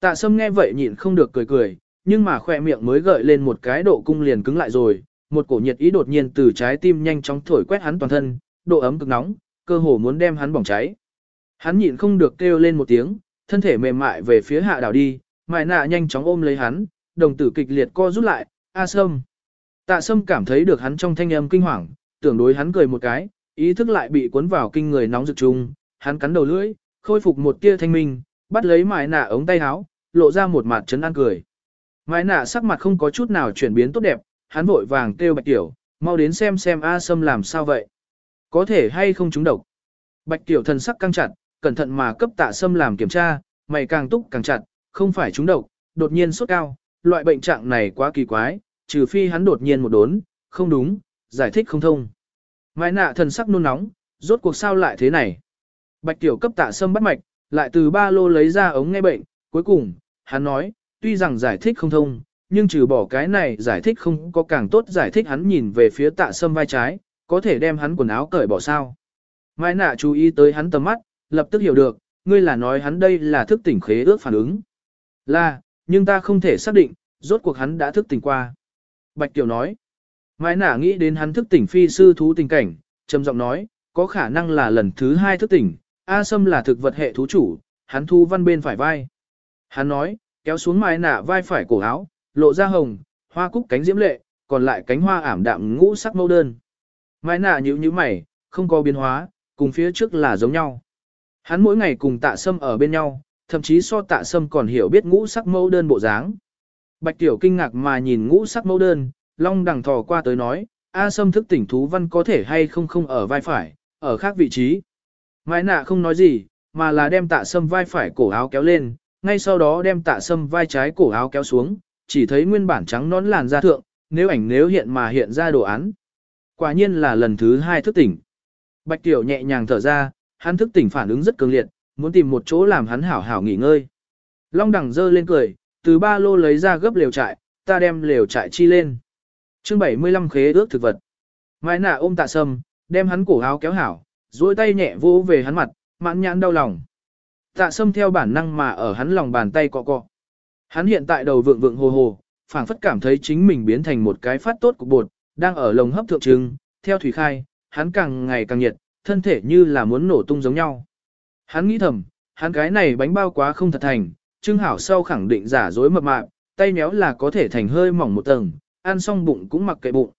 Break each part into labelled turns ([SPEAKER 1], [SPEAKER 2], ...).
[SPEAKER 1] Tạ sâm nghe vậy nhịn không được cười cười, nhưng mà khỏe miệng mới gợi lên một cái độ cung liền cứng lại rồi, một cổ nhiệt ý đột nhiên từ trái tim nhanh chóng thổi quét hắn toàn thân, độ ấm cực nóng, cơ hồ muốn đem hắn bỏng cháy. Hắn nhịn không được kêu lên một tiếng, thân thể mềm mại về phía hạ đảo đi, mại nạ nhanh chóng ôm lấy hắn, đồng tử kịch liệt co rút lại, A Sâm. Tạ Sâm cảm thấy được hắn trong thanh âm kinh hoàng, tưởng đối hắn cười một cái, ý thức lại bị cuốn vào kinh người nóng rực chung, hắn cắn đầu lưỡi, khôi phục một tia thanh minh, bắt lấy mại nạ ống tay áo, lộ ra một mặt chấn an cười. Mai nạ sắc mặt không có chút nào chuyển biến tốt đẹp, hắn vội vàng kêu Bạch Tiểu, mau đến xem xem A Sâm làm sao vậy. Có thể hay không trúng độc. Bạch Tiểu thần sắc căng chặt, cẩn thận mà cấp tạ Sâm làm kiểm tra, mày càng túc càng chặt, không phải trúng độc, đột nhiên sốt cao, loại bệnh trạng này quá kỳ quái, trừ phi hắn đột nhiên một đốn, không đúng, giải thích không thông. Mai nạ thần sắc nôn nóng, rốt cuộc sao lại thế này. Bạch tiểu cấp tạ sâm bắt mạch, lại từ ba lô lấy ra ống nghe bệnh, cuối cùng, hắn nói, tuy rằng giải thích không thông, nhưng trừ bỏ cái này giải thích không có càng tốt giải thích hắn nhìn về phía tạ sâm vai trái, có thể đem hắn quần áo cởi bỏ sao. Mai nạ chú ý tới hắn tầm mắt, lập tức hiểu được, ngươi là nói hắn đây là thức tỉnh khế ước phản ứng. Là, nhưng ta không thể xác định, rốt cuộc hắn đã thức tỉnh qua. Bạch Tiểu nói, Mai nạ nghĩ đến hắn thức tỉnh phi sư thú tình cảnh, trầm giọng nói, có khả năng là lần thứ hai thức tỉnh, A Sâm là thực vật hệ thú chủ, hắn thu văn bên phải vai. Hắn nói, kéo xuống mai nạ vai phải cổ áo, lộ ra hồng, hoa cúc cánh diễm lệ, còn lại cánh hoa ảm đạm ngũ sắc mâu đơn. Mai nạ nhữ như mày, không có biến hóa, cùng phía trước là giống nhau. Hắn mỗi ngày cùng tạ sâm ở bên nhau, thậm chí so tạ sâm còn hiểu biết ngũ sắc mẫu đơn bộ dáng. Bạch Tiểu kinh ngạc mà nhìn ngũ sắc mẫu đơn, long đằng thò qua tới nói, A sâm thức tỉnh thú văn có thể hay không không ở vai phải, ở khác vị trí. Mai nạ không nói gì, mà là đem tạ sâm vai phải cổ áo kéo lên, ngay sau đó đem tạ sâm vai trái cổ áo kéo xuống, chỉ thấy nguyên bản trắng nón làn da thượng, nếu ảnh nếu hiện mà hiện ra đồ án. Quả nhiên là lần thứ hai thức tỉnh. Bạch Tiểu nhẹ nhàng thở ra, hắn thức tỉnh phản ứng rất cường liệt, muốn tìm một chỗ làm hắn hảo hảo nghỉ ngơi. Long đẳng dơ lên cười, từ ba lô lấy ra gấp lều trại, ta đem lều trại chi lên. chương 75 khế ước thực vật. Mai nạ ôm tạ sâm, đem hắn cổ áo kéo hảo, duỗi tay nhẹ vỗ về hắn mặt, mãn nhãn đau lòng. Tạ sâm theo bản năng mà ở hắn lòng bàn tay cọ cọ. Hắn hiện tại đầu vượng vượng hồ hồ, phảng phất cảm thấy chính mình biến thành một cái phát tốt của bột, đang ở lồng hấp thượng trưng, theo thủy khai, hắn càng ngày càng nhiệt, thân thể như là muốn nổ tung giống nhau. Hắn nghĩ thầm, hắn cái này bánh bao quá không thật thành, trưng hảo sau khẳng định giả dối mập mạp, tay méo là có thể thành hơi mỏng một tầng, ăn xong bụng cũng mặc kệ bụng.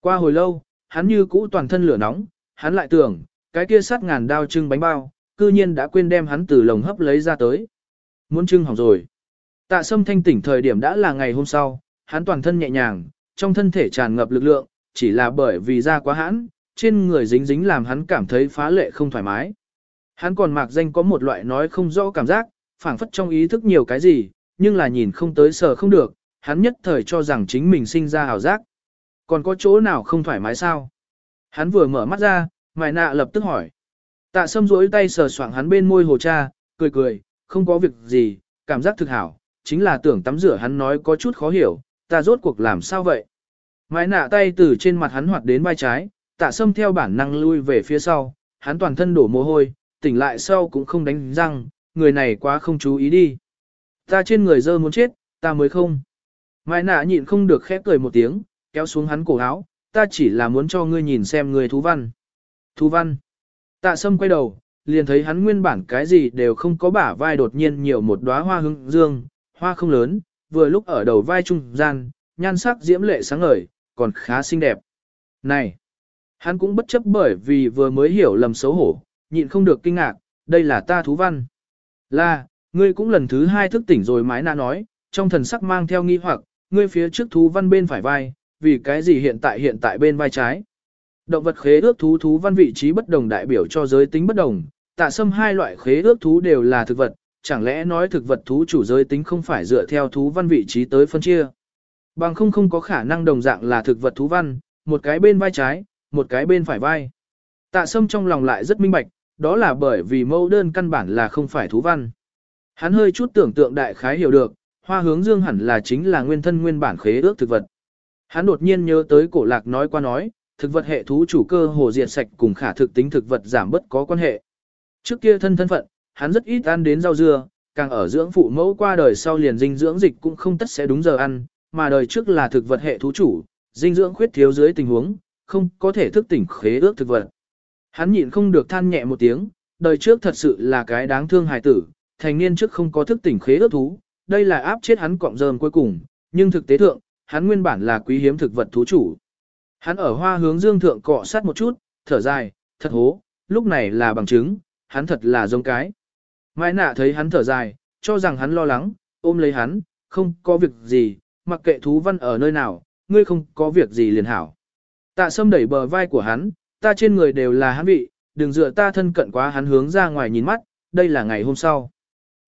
[SPEAKER 1] Qua hồi lâu, hắn như cũ toàn thân lửa nóng, hắn lại tưởng, cái kia sát ngàn đao trưng bánh bao, cư nhiên đã quên đem hắn từ lồng hấp lấy ra tới. Muốn trưng hỏng rồi. Tạ sâm thanh tỉnh thời điểm đã là ngày hôm sau, hắn toàn thân nhẹ nhàng, trong thân thể tràn ngập lực lượng, chỉ là bởi vì da quá hãn, trên người dính dính làm hắn cảm thấy phá lệ không thoải mái. Hắn còn mạc danh có một loại nói không rõ cảm giác, phảng phất trong ý thức nhiều cái gì, nhưng là nhìn không tới sờ không được, hắn nhất thời cho rằng chính mình sinh ra hào giác. Còn có chỗ nào không thoải mái sao? Hắn vừa mở mắt ra, mài nạ lập tức hỏi. Tạ sâm rỗi tay sờ soạng hắn bên môi hồ cha, cười cười, không có việc gì, cảm giác thực hảo, chính là tưởng tắm rửa hắn nói có chút khó hiểu, ta rốt cuộc làm sao vậy? Mái nạ tay từ trên mặt hắn hoạt đến vai trái, tạ sâm theo bản năng lui về phía sau, hắn toàn thân đổ mồ hôi, tỉnh lại sau cũng không đánh răng, người này quá không chú ý đi. Ta trên người dơ muốn chết, ta mới không. Mai nạ nhịn không được khép cười một tiếng, kéo xuống hắn cổ áo, ta chỉ là muốn cho ngươi nhìn xem người thú văn. Thú văn. Tạ sâm quay đầu, liền thấy hắn nguyên bản cái gì đều không có bả vai đột nhiên nhiều một đóa hoa hương dương, hoa không lớn, vừa lúc ở đầu vai trung gian, nhan sắc diễm lệ sáng ngời, còn khá xinh đẹp. Này! Hắn cũng bất chấp bởi vì vừa mới hiểu lầm xấu hổ, nhịn không được kinh ngạc, đây là ta thú văn. Là, ngươi cũng lần thứ hai thức tỉnh rồi mái na nói, trong thần sắc mang theo nghi hoặc, ngươi phía trước thú văn bên phải vai, vì cái gì hiện tại hiện tại bên vai trái. Động vật khế ước thú thú văn vị trí bất đồng đại biểu cho giới tính bất đồng, tạ Sâm hai loại khế ước thú đều là thực vật, chẳng lẽ nói thực vật thú chủ giới tính không phải dựa theo thú văn vị trí tới phân chia. Bằng không không có khả năng đồng dạng là thực vật thú văn, một cái bên vai trái, một cái bên phải vai. Tạ sâm trong lòng lại rất minh bạch, đó là bởi vì mẫu đơn căn bản là không phải thú văn. Hắn hơi chút tưởng tượng đại khái hiểu được, hoa hướng dương hẳn là chính là nguyên thân nguyên bản khế ước thực vật. Hắn đột nhiên nhớ tới cổ lạc nói qua nói, thực vật hệ thú chủ cơ hồ diệt sạch cùng khả thực tính thực vật giảm bất có quan hệ. Trước kia thân thân phận, hắn rất ít ăn đến rau dưa, càng ở dưỡng phụ mẫu qua đời sau liền dinh dưỡng dịch cũng không tất sẽ đúng giờ ăn, mà đời trước là thực vật hệ thú chủ, dinh dưỡng khuyết thiếu dưới tình huống, không có thể thức tỉnh khế ước thực vật. Hắn nhịn không được than nhẹ một tiếng, đời trước thật sự là cái đáng thương hài tử, thành niên trước không có thức tỉnh khế ước thú, đây là áp chết hắn cọng rơm cuối cùng, nhưng thực tế thượng, hắn nguyên bản là quý hiếm thực vật thú chủ. Hắn ở hoa hướng dương thượng cọ sát một chút, thở dài, thật hố, lúc này là bằng chứng, hắn thật là giống cái. Mai nạ thấy hắn thở dài, cho rằng hắn lo lắng, ôm lấy hắn, không có việc gì, mặc kệ thú văn ở nơi nào, ngươi không có việc gì liền hảo. Tạ sâm đẩy bờ vai của hắn, ta trên người đều là hắn vị, đừng dựa ta thân cận quá hắn hướng ra ngoài nhìn mắt, đây là ngày hôm sau.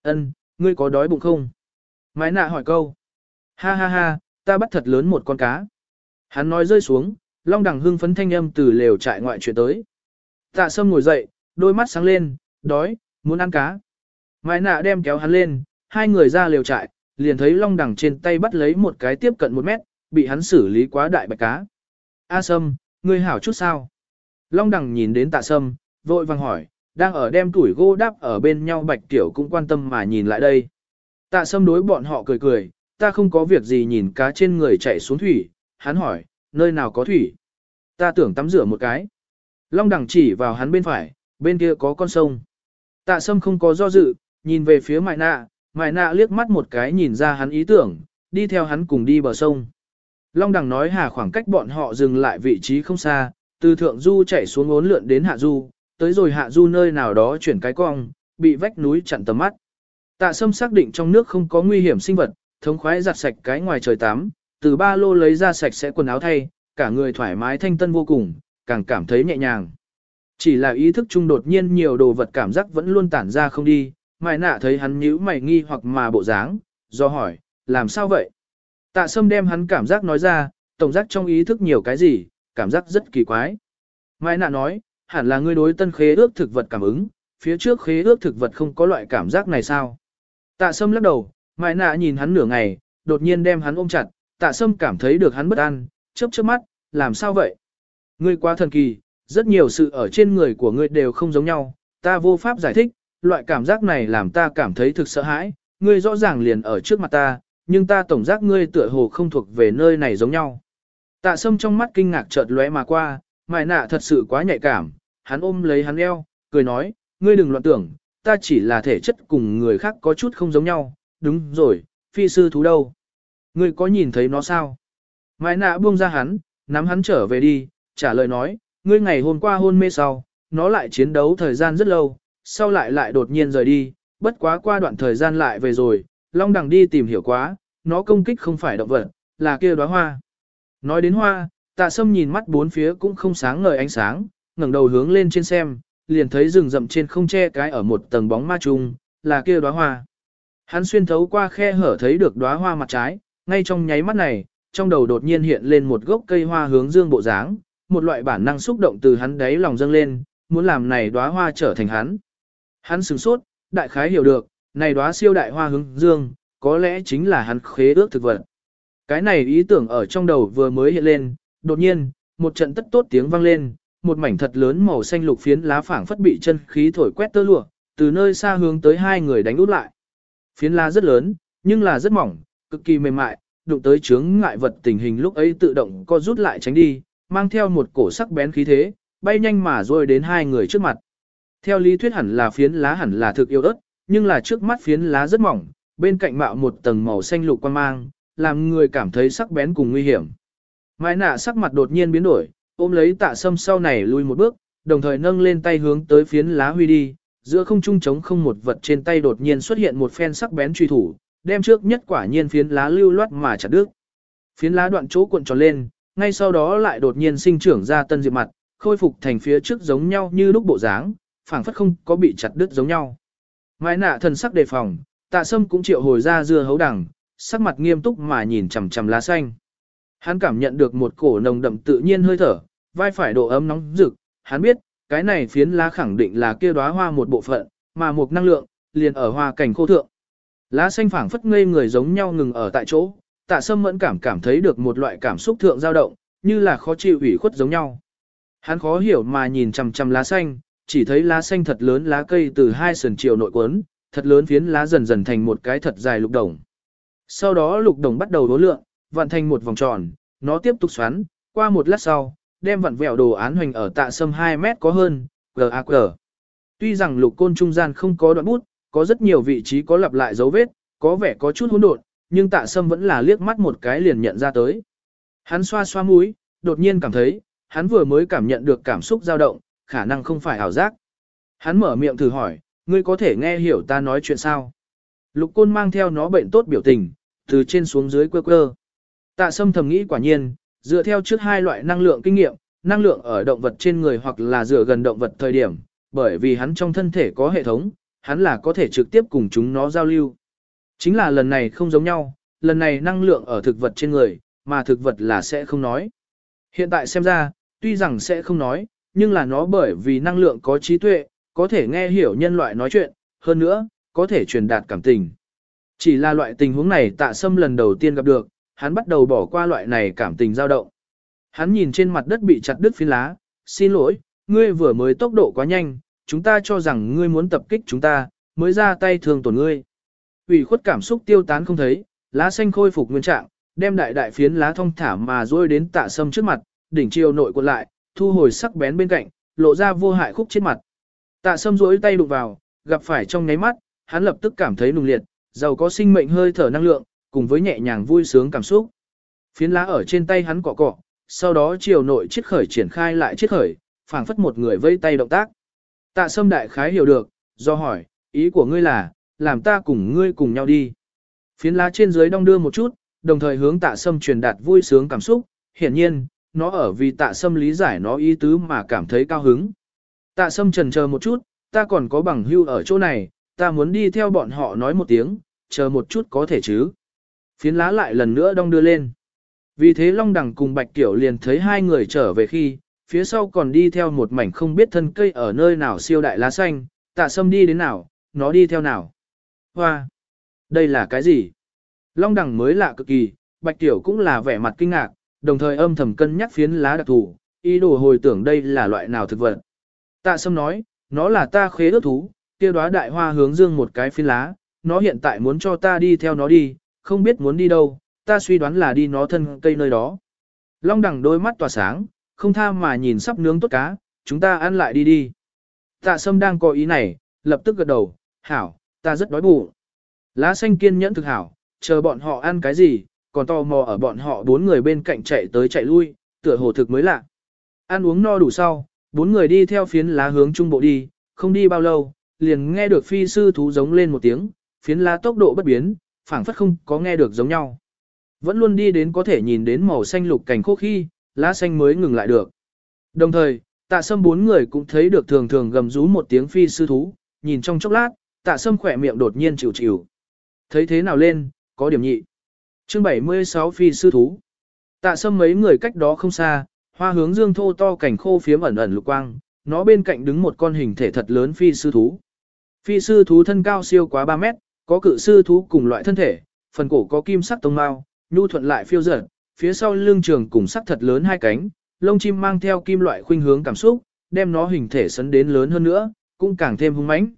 [SPEAKER 1] Ân, ngươi có đói bụng không? Mai nạ hỏi câu. Ha ha ha, ta bắt thật lớn một con cá. Hắn nói rơi xuống, long đằng hưng phấn thanh âm từ lều trại ngoại chuyện tới. Tạ sâm ngồi dậy, đôi mắt sáng lên, đói, muốn ăn cá. Mai nạ đem kéo hắn lên, hai người ra lều trại, liền thấy long đằng trên tay bắt lấy một cái tiếp cận một mét, bị hắn xử lý quá đại bạch cá. A sâm, ngươi hảo chút sao? Long đằng nhìn đến tạ sâm, vội vàng hỏi, đang ở đem tuổi gô đắp ở bên nhau bạch tiểu cũng quan tâm mà nhìn lại đây. Tạ sâm đối bọn họ cười cười, ta không có việc gì nhìn cá trên người chạy xuống thủy, hắn hỏi, nơi nào có thủy? Ta tưởng tắm rửa một cái. Long đằng chỉ vào hắn bên phải, bên kia có con sông. Tạ sâm không có do dự, nhìn về phía mại nạ, mại nạ liếc mắt một cái nhìn ra hắn ý tưởng, đi theo hắn cùng đi bờ sông. Long đằng nói hà khoảng cách bọn họ dừng lại vị trí không xa, từ thượng du chạy xuống ốn lượn đến hạ du, tới rồi hạ du nơi nào đó chuyển cái cong, bị vách núi chặn tầm mắt. Tạ sâm xác định trong nước không có nguy hiểm sinh vật, thống khoái giặt sạch cái ngoài trời tắm, từ ba lô lấy ra sạch sẽ quần áo thay, cả người thoải mái thanh tân vô cùng, càng cảm thấy nhẹ nhàng. Chỉ là ý thức chung đột nhiên nhiều đồ vật cảm giác vẫn luôn tản ra không đi, mai nạ thấy hắn nhíu mày nghi hoặc mà bộ dáng, do hỏi, làm sao vậy? Tạ sâm đem hắn cảm giác nói ra, tổng giác trong ý thức nhiều cái gì, cảm giác rất kỳ quái. Mai nạ nói, hẳn là ngươi đối tân khế ước thực vật cảm ứng, phía trước khế ước thực vật không có loại cảm giác này sao? Tạ sâm lắc đầu, mai nạ nhìn hắn nửa ngày, đột nhiên đem hắn ôm chặt, tạ sâm cảm thấy được hắn bất an, chớp chớp mắt, làm sao vậy? Ngươi quá thần kỳ, rất nhiều sự ở trên người của ngươi đều không giống nhau, ta vô pháp giải thích, loại cảm giác này làm ta cảm thấy thực sợ hãi, ngươi rõ ràng liền ở trước mặt ta, nhưng ta tổng giác ngươi tựa hồ không thuộc về nơi này giống nhau. Tạ sâm trong mắt kinh ngạc chợt lóe mà qua, mại nạ thật sự quá nhạy cảm, hắn ôm lấy hắn eo, cười nói, ngươi đừng loạn tưởng, ta chỉ là thể chất cùng người khác có chút không giống nhau, đúng rồi, phi sư thú đâu? Ngươi có nhìn thấy nó sao? Mai nạ buông ra hắn, nắm hắn trở về đi, trả lời nói, ngươi ngày hôm qua hôn mê sau, nó lại chiến đấu thời gian rất lâu, sau lại lại đột nhiên rời đi, bất quá qua đoạn thời gian lại về rồi, Long Đằng đi tìm hiểu quá, nó công kích không phải động vật, là kia đóa hoa. Nói đến hoa, tạ sâm nhìn mắt bốn phía cũng không sáng ngời ánh sáng, ngẩng đầu hướng lên trên xem, liền thấy rừng rậm trên không che cái ở một tầng bóng ma trùng, là kia đóa hoa. Hắn xuyên thấu qua khe hở thấy được đóa hoa mặt trái, ngay trong nháy mắt này, trong đầu đột nhiên hiện lên một gốc cây hoa hướng dương bộ dáng, một loại bản năng xúc động từ hắn đáy lòng dâng lên, muốn làm này đóa hoa trở thành hắn. Hắn sửng sốt, đại khái hiểu được, này đóa siêu đại hoa hướng dương, có lẽ chính là hắn khế ước thực vật. Cái này ý tưởng ở trong đầu vừa mới hiện lên, đột nhiên, một trận tất tốt tiếng vang lên, một mảnh thật lớn màu xanh lục phiến lá phảng phất bị chân khí thổi quét tơ lụa, từ nơi xa hướng tới hai người đánh út lại. Phiến lá rất lớn, nhưng là rất mỏng, cực kỳ mềm mại, đụng tới chướng ngại vật tình hình lúc ấy tự động co rút lại tránh đi, mang theo một cổ sắc bén khí thế, bay nhanh mà rồi đến hai người trước mặt. Theo lý thuyết hẳn là phiến lá hẳn là thực yêu ớt, nhưng là trước mắt phiến lá rất mỏng, bên cạnh mạo một tầng màu xanh lục quan mang, làm người cảm thấy sắc bén cùng nguy hiểm. Mai nạ sắc mặt đột nhiên biến đổi, ôm lấy tạ sâm sau này lui một bước, đồng thời nâng lên tay hướng tới phiến lá huy đi, giữa không trung trống không một vật trên tay đột nhiên xuất hiện một phen sắc bén truy thủ, đem trước nhất quả nhiên phiến lá lưu loát mà chặt đứt. Phiến lá đoạn chỗ cuộn tròn lên, ngay sau đó lại đột nhiên sinh trưởng ra tân diệp mặt, khôi phục thành phía trước giống nhau như lúc bộ dáng, phảng phất không có bị chặt đứt giống nhau. Mai nạ thần sắc đề phòng, tạ sâm cũng triệu hồi ra dưa hấu đằng, sắc mặt nghiêm túc mà nhìn chằm chằm lá xanh. Hắn cảm nhận được một cổ nồng đậm tự nhiên hơi thở, vai phải độ ấm nóng rực, hắn biết, cái này phiến lá khẳng định là kia đóa hoa một bộ phận, mà một năng lượng, liền ở hoa cảnh khô thượng. Lá xanh phảng phất ngây người giống nhau ngừng ở tại chỗ, tạ sâm mẫn cảm cảm thấy được một loại cảm xúc thượng dao động, như là khó chịu ủy khuất giống nhau. Hắn khó hiểu mà nhìn chằm chằm lá xanh, chỉ thấy lá xanh thật lớn lá cây từ hai sườn chiều nội quấn, thật lớn phiến lá dần dần thành một cái thật dài lục đồng. Sau đó lục đồng bắt đầu đố lượng, vặn thành một vòng tròn, nó tiếp tục xoắn, qua một lát sau, đem vặn vẹo đồ án hoành ở tạ sâm 2 mét có hơn, GAQ. Tuy rằng lục côn trung gian không có đoạn bút, có rất nhiều vị trí có lặp lại dấu vết, có vẻ có chút hỗn độn, nhưng tạ sâm vẫn là liếc mắt một cái liền nhận ra tới. Hắn xoa xoa mũi, đột nhiên cảm thấy, hắn vừa mới cảm nhận được cảm xúc dao động, khả năng không phải ảo giác. Hắn mở miệng thử hỏi, ngươi có thể nghe hiểu ta nói chuyện sao? Lục côn mang theo nó bệnh tốt biểu tình, từ trên xuống dưới quơ quơ. Tạ sâm thầm nghĩ quả nhiên, dựa theo trước hai loại năng lượng kinh nghiệm, năng lượng ở động vật trên người hoặc là dựa gần động vật thời điểm, bởi vì hắn trong thân thể có hệ thống, hắn là có thể trực tiếp cùng chúng nó giao lưu. Chính là lần này không giống nhau, lần này năng lượng ở thực vật trên người, mà thực vật là sẽ không nói. Hiện tại xem ra, tuy rằng sẽ không nói, nhưng là nó bởi vì năng lượng có trí tuệ, có thể nghe hiểu nhân loại nói chuyện, hơn nữa, có thể truyền đạt cảm tình. Chỉ là loại tình huống này tạ sâm lần đầu tiên gặp được, hắn bắt đầu bỏ qua loại này cảm tình dao động. Hắn nhìn trên mặt đất bị chặt đứt phiến lá, xin lỗi, ngươi vừa mới tốc độ quá nhanh, chúng ta cho rằng ngươi muốn tập kích chúng ta, mới ra tay thương tổn ngươi. ủy khuất cảm xúc tiêu tán không thấy, lá xanh khôi phục nguyên trạng, đem đại đại phiến lá thông thả mà rôi đến tạ sâm trước mặt, đỉnh chiều nội cuộn lại, thu hồi sắc bén bên cạnh, lộ ra vô hại khúc trên mặt. Tạ sâm rỗi tay đụng vào, gặp phải trong nháy mắt, hắn lập tức cảm thấy nùng liệt, giàu có sinh mệnh hơi thở năng lượng, cùng với nhẹ nhàng vui sướng cảm xúc. Phiến lá ở trên tay hắn cọ cọ, sau đó chiều nội chiết khởi triển khai lại chiết khởi, phảng phất một người vây tay động tác. Tạ sâm đại khái hiểu được, do hỏi, ý của ngươi là, làm ta cùng ngươi cùng nhau đi. Phiến lá trên dưới đong đưa một chút, đồng thời hướng tạ sâm truyền đạt vui sướng cảm xúc, hiển nhiên, nó ở vì tạ sâm lý giải nó ý tứ mà cảm thấy cao hứng. Tạ sâm trần chờ một chút, ta còn có bằng hưu ở chỗ này, ta muốn đi theo bọn họ nói một tiếng, chờ một chút có thể chứ. Phiến lá lại lần nữa đong đưa lên. Vì thế Long Đằng cùng Bạch Tiểu liền thấy hai người trở về khi, phía sau còn đi theo một mảnh không biết thân cây ở nơi nào siêu đại lá xanh, tạ sâm đi đến nào, nó đi theo nào. Hoa! Đây là cái gì? Long Đằng mới lạ cực kỳ, Bạch Tiểu cũng là vẻ mặt kinh ngạc, đồng thời âm thầm cân nhắc phiến lá đặc thù, ý đồ hồi tưởng đây là loại nào thực vật. Tạ sâm nói, nó là ta khế ước thú, kia đóa đại hoa hướng dương một cái phiến lá, nó hiện tại muốn cho ta đi theo nó đi, không biết muốn đi đâu, ta suy đoán là đi nó thân cây nơi đó. Long đẳng đôi mắt tỏa sáng, không tha mà nhìn sắp nướng tốt cá, chúng ta ăn lại đi đi. Tạ sâm đang có ý này, lập tức gật đầu, hảo, ta rất đói bụng. Lá xanh kiên nhẫn thực hảo, chờ bọn họ ăn cái gì, còn tò mò ở bọn họ bốn người bên cạnh chạy tới chạy lui, tựa hồ thực mới lạ. Ăn uống no đủ sau, bốn người đi theo phiến lá hướng trung bộ đi, không đi bao lâu, liền nghe được phi sư thú giống lên một tiếng, phiến lá tốc độ bất biến, phảng phất không có nghe được giống nhau. Vẫn luôn đi đến có thể nhìn đến màu xanh lục cảnh khô khi, lá xanh mới ngừng lại được. Đồng thời, tạ sâm bốn người cũng thấy được thường thường gầm rú một tiếng phi sư thú, nhìn trong chốc lát, tạ sâm khỏe miệng đột nhiên chịu chịu. Thấy thế nào lên, có điểm nhị. chương 76 phi sư thú. Tạ sâm mấy người cách đó không xa, hoa hướng dương thô to cảnh khô phiếm ẩn ẩn lục quang, nó bên cạnh đứng một con hình thể thật lớn phi sư thú. Phi sư thú thân cao siêu quá 3 mét, có cự sư thú cùng loại thân thể, phần cổ có kim sắc tông mao, nhu thuận lại phiêu dở, phía sau lưng trường cùng sắc thật lớn hai cánh, lông chim mang theo kim loại khuynh hướng cảm xúc, đem nó hình thể sấn đến lớn hơn nữa, cũng càng thêm hung mãnh.